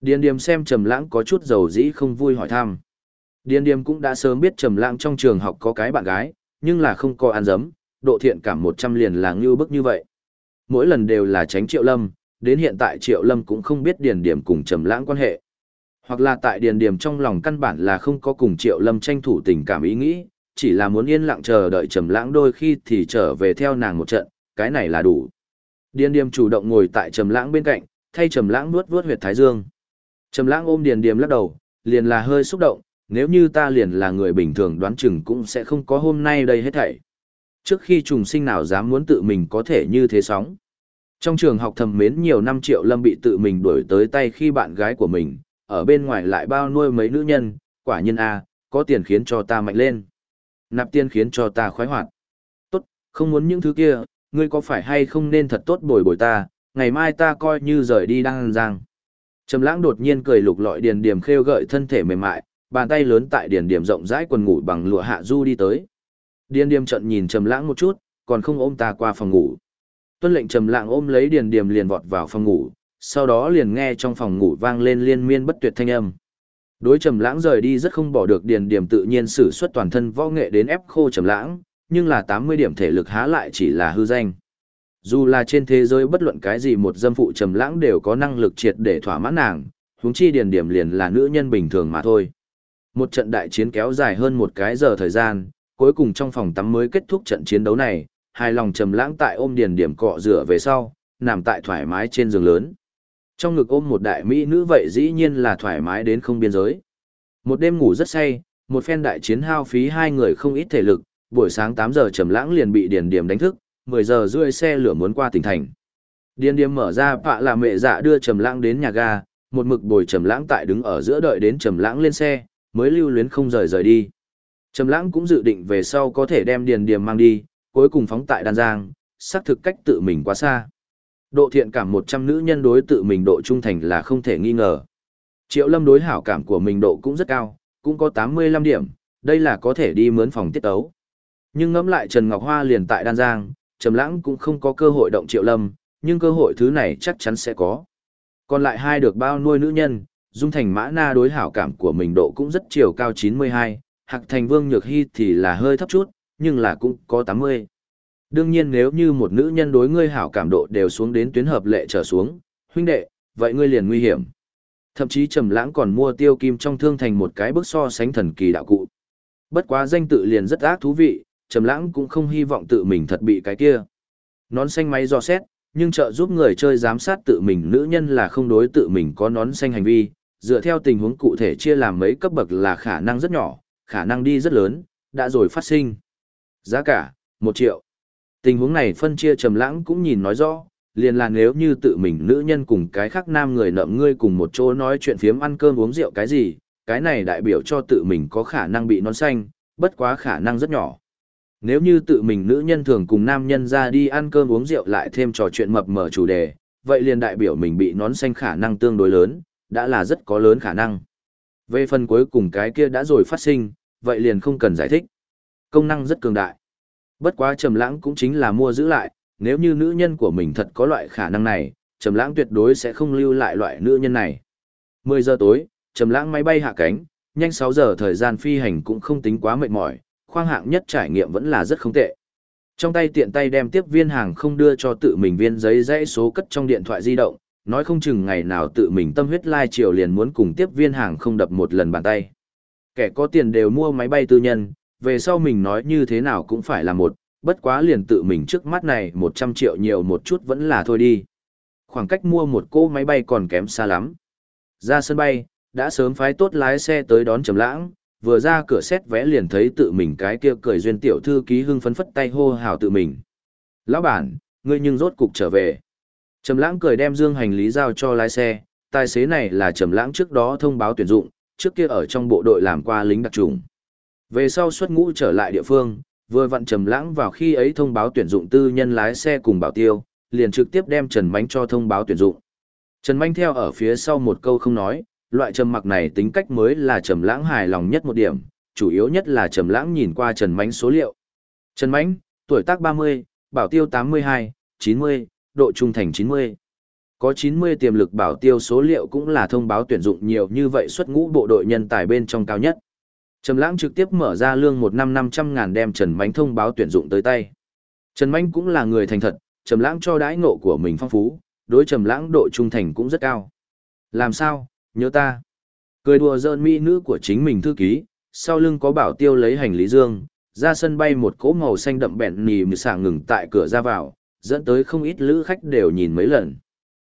Điền điềm xem trầm lãng có chút dầu dĩ không vui hỏi thăm. Điền Điềm cũng đã sớm biết Trầm Lãng trong trường học có cái bạn gái, nhưng là không có ăn dấm, độ thiện cảm 100 liền là như bức như vậy. Mỗi lần đều là tránh Triệu Lâm, đến hiện tại Triệu Lâm cũng không biết Điền điểm cùng Trầm Lãng quan hệ. Hoặc là tại Điền điểm trong lòng căn bản là không có cùng Triệu Lâm tranh thủ tình cảm ý nghĩ, chỉ là muốn yên lặng chờ đợi Trầm Lãng đôi khi thì trở về theo nàng một trận, cái này là đủ. Điền Điềm chủ động ngồi tại Trầm Lãng bên cạnh, thay Trầm Lãng nuốt nuốt huyệt thái dương. Trầm Lãng ôm Điền Điềm lắc đầu, liền là hơi xúc động, nếu như ta liền là người bình thường đoán chừng cũng sẽ không có hôm nay đây hết thảy. Trước khi trùng sinh nào dám muốn tự mình có thể như thế sóng. Trong trường học thầm mến nhiều năm triệu lâm bị tự mình đuổi tới tay khi bạn gái của mình, ở bên ngoài lại bao nuôi mấy nữ nhân, quả nhân A, có tiền khiến cho ta mạnh lên. Nạp tiền khiến cho ta khoái hoạt. Tốt, không muốn những thứ kia, ngươi có phải hay không nên thật tốt bồi bồi ta, ngày mai ta coi như rời đi đang giang. Trầm lãng đột nhiên cười lục lọi điền điểm khêu gợi thân thể mềm mại, bàn tay lớn tại điền điểm rộng rãi quần ngủ bằng lụa hạ du đi tới. Điền điểm trận nhìn trầm lãng một chút, còn không ôm ta qua phòng ngủ. Tuân lệnh trầm lãng ôm lấy điền điểm liền vọt vào phòng ngủ, sau đó liền nghe trong phòng ngủ vang lên liên miên bất tuyệt thanh âm. Đối trầm lãng rời đi rất không bỏ được điền điểm tự nhiên sử xuất toàn thân võ nghệ đến ép khô trầm lãng, nhưng là 80 điểm thể lực há lại chỉ là hư danh. Dù là trên thế giới bất luận cái gì một dâm phụ trầm lãng đều có năng lực triệt để thỏa mãn nàng, huống chi điền điểm liền là nữ nhân bình thường mà thôi. Một trận đại chiến kéo dài hơn một cái giờ thời gian, cuối cùng trong phòng tắm mới kết thúc trận chiến đấu này, hai lòng trầm lãng tại ôm điền điểm cọ rửa về sau, nằm tại thoải mái trên giường lớn. Trong ngực ôm một đại mỹ nữ vậy dĩ nhiên là thoải mái đến không biên giới. Một đêm ngủ rất say, một phen đại chiến hao phí hai người không ít thể lực, buổi sáng 8 giờ trầm lãng liền bị điền điểm đánh thức, 10 giờ rưỡi xe lửa muốn qua tỉnh thành. Điền điểm mở ra vạ là mẹ dạ đưa trầm lãng đến nhà ga, một mực bồi trầm lãng tại đứng ở giữa đợi đến trầm lãng lên xe, mới lưu luyến không rời rời đi. Trầm lãng cũng dự định về sau có thể đem điền điểm mang đi, cuối cùng phóng tại đan giang, xác thực cách tự mình quá xa. Độ thiện cảm 100 nữ nhân đối tự mình độ trung thành là không thể nghi ngờ. Triệu Lâm đối hảo cảm của mình độ cũng rất cao, cũng có 85 điểm, đây là có thể đi mướn phòng tiết tấu. Nhưng ngẫm lại Trần Ngọc Hoa liền tại Đan Giang, Trầm Lãng cũng không có cơ hội động Triệu Lâm, nhưng cơ hội thứ này chắc chắn sẽ có. Còn lại hai được bao nuôi nữ nhân, Dung Thành Mã Na đối hảo cảm của mình độ cũng rất chiều cao 92, Hạc Thành Vương Nhược Hy thì là hơi thấp chút, nhưng là cũng có 80. Đương nhiên nếu như một nữ nhân đối ngươi hảo cảm độ đều xuống đến tuyến hợp lệ trở xuống, huynh đệ, vậy ngươi liền nguy hiểm. Thậm chí Trầm Lãng còn mua tiêu kim trong thương thành một cái bức so sánh thần kỳ đạo cụ. Bất quá danh tự liền rất ác thú vị, Trầm Lãng cũng không hy vọng tự mình thật bị cái kia. Nón xanh máy dò xét, nhưng trợ giúp người chơi giám sát tự mình nữ nhân là không đối tự mình có nón xanh hành vi, dựa theo tình huống cụ thể chia làm mấy cấp bậc là khả năng rất nhỏ, khả năng đi rất lớn, đã rồi phát sinh. Giá cả, 1 triệu. Tình huống này phân chia trầm lãng cũng nhìn nói rõ, liền là nếu như tự mình nữ nhân cùng cái khác nam người nợ ngươi cùng một chỗ nói chuyện phiếm ăn cơm uống rượu cái gì, cái này đại biểu cho tự mình có khả năng bị nón xanh, bất quá khả năng rất nhỏ. Nếu như tự mình nữ nhân thường cùng nam nhân ra đi ăn cơm uống rượu lại thêm trò chuyện mập mờ chủ đề, vậy liền đại biểu mình bị nón xanh khả năng tương đối lớn, đã là rất có lớn khả năng. Về phần cuối cùng cái kia đã rồi phát sinh, vậy liền không cần giải thích. Công năng rất cường đại. Bất quá Trầm Lãng cũng chính là mua giữ lại, nếu như nữ nhân của mình thật có loại khả năng này, Trầm Lãng tuyệt đối sẽ không lưu lại loại nữ nhân này. 10 giờ tối, Trầm Lãng máy bay hạ cánh, nhanh 6 giờ thời gian phi hành cũng không tính quá mệt mỏi, khoang hạng nhất trải nghiệm vẫn là rất không tệ. Trong tay tiện tay đem tiếp viên hàng không đưa cho tự mình viên giấy dãy số cất trong điện thoại di động, nói không chừng ngày nào tự mình tâm huyết lai triều liền muốn cùng tiếp viên hàng không đập một lần bàn tay. Kẻ có tiền đều mua máy bay tư nhân, về sau mình nói như thế nào cũng phải là một, bất quá liền tự mình trước mắt này 100 triệu nhiều một chút vẫn là thôi đi. Khoảng cách mua một cô máy bay còn kém xa lắm. Ra sân bay, đã sớm phái tốt lái xe tới đón Trầm Lãng, vừa ra cửa xét vé liền thấy tự mình cái kia cười duyên tiểu thư ký hưng phấn phất tay hô hào tự mình. Lão bản, ngươi nhưng rốt cục trở về. Trầm lãng cười đem dương hành lý giao cho lái xe, tài xế này là trầm lãng trước đó thông báo tuyển dụng, trước kia ở trong bộ đội làm qua lính đặc trùng. Về sau xuất ngũ trở lại địa phương, vừa vặn trầm lãng vào khi ấy thông báo tuyển dụng tư nhân lái xe cùng bảo tiêu, liền trực tiếp đem Trần Mánh cho thông báo tuyển dụng. Trần Mánh theo ở phía sau một câu không nói, loại trầm mặc này tính cách mới là trầm lãng hài lòng nhất một điểm, chủ yếu nhất là trầm lãng nhìn qua Trần Mánh số liệu. Trần Mánh, tuổi tác 30, bảo tiêu 82, 90, độ trung thành 90. Có 90 tiềm lực bảo tiêu số liệu cũng là thông báo tuyển dụng nhiều như vậy xuất ngũ bộ đội nhân tài bên trong cao nhất. Trầm Lãng trực tiếp mở ra lương một năm năm trăm ngàn đem Trần Mạnh thông báo tuyển dụng tới tay. Trần Mạnh cũng là người thành thật, Trầm Lãng cho đãi ngộ của mình phong phú, đối Trầm Lãng độ trung thành cũng rất cao. Làm sao? Nhớ ta. Cười đùa giỡn mỹ nữ của chính mình thư ký, sau lưng có bảo tiêu lấy hành lý dương, ra sân bay một cỗ màu xanh đậm bẹn nì mì sảng ngừng tại cửa ra vào, dẫn tới không ít lữ khách đều nhìn mấy lần.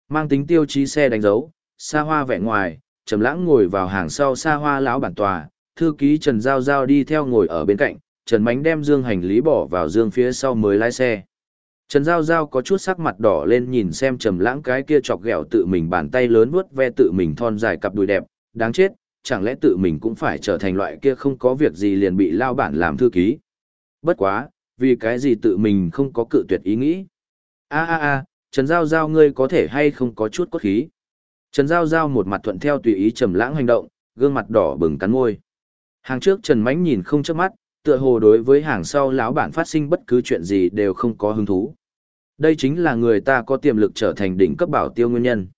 Mang tính tiêu chí xe đánh dấu, xa hoa vẻ ngoài, trầm lãng ngồi vào hàng sau xa hoa lão bản tòa, thư ký Trần Giao Giao đi theo ngồi ở bên cạnh, Trần Mánh đem dương hành lý bỏ vào dương phía sau mới lái xe. Trần Giao Giao có chút sắc mặt đỏ lên nhìn xem trầm lãng cái kia chọc ghẹo tự mình bàn tay lớn vuốt ve tự mình thon dài cặp đùi đẹp, đáng chết, chẳng lẽ tự mình cũng phải trở thành loại kia không có việc gì liền bị lao bản làm thư ký. Bất quá, vì cái gì tự mình không có cự tuyệt ý nghĩ a a a Trần Giao Giao ngươi có thể hay không có chút cốt khí. Trần Giao Giao một mặt thuận theo tùy ý trầm lãng hành động, gương mặt đỏ bừng cắn môi. Hàng trước Trần Mánh nhìn không chớp mắt, tựa hồ đối với hàng sau lão bản phát sinh bất cứ chuyện gì đều không có hứng thú. Đây chính là người ta có tiềm lực trở thành đỉnh cấp bảo tiêu nguyên nhân.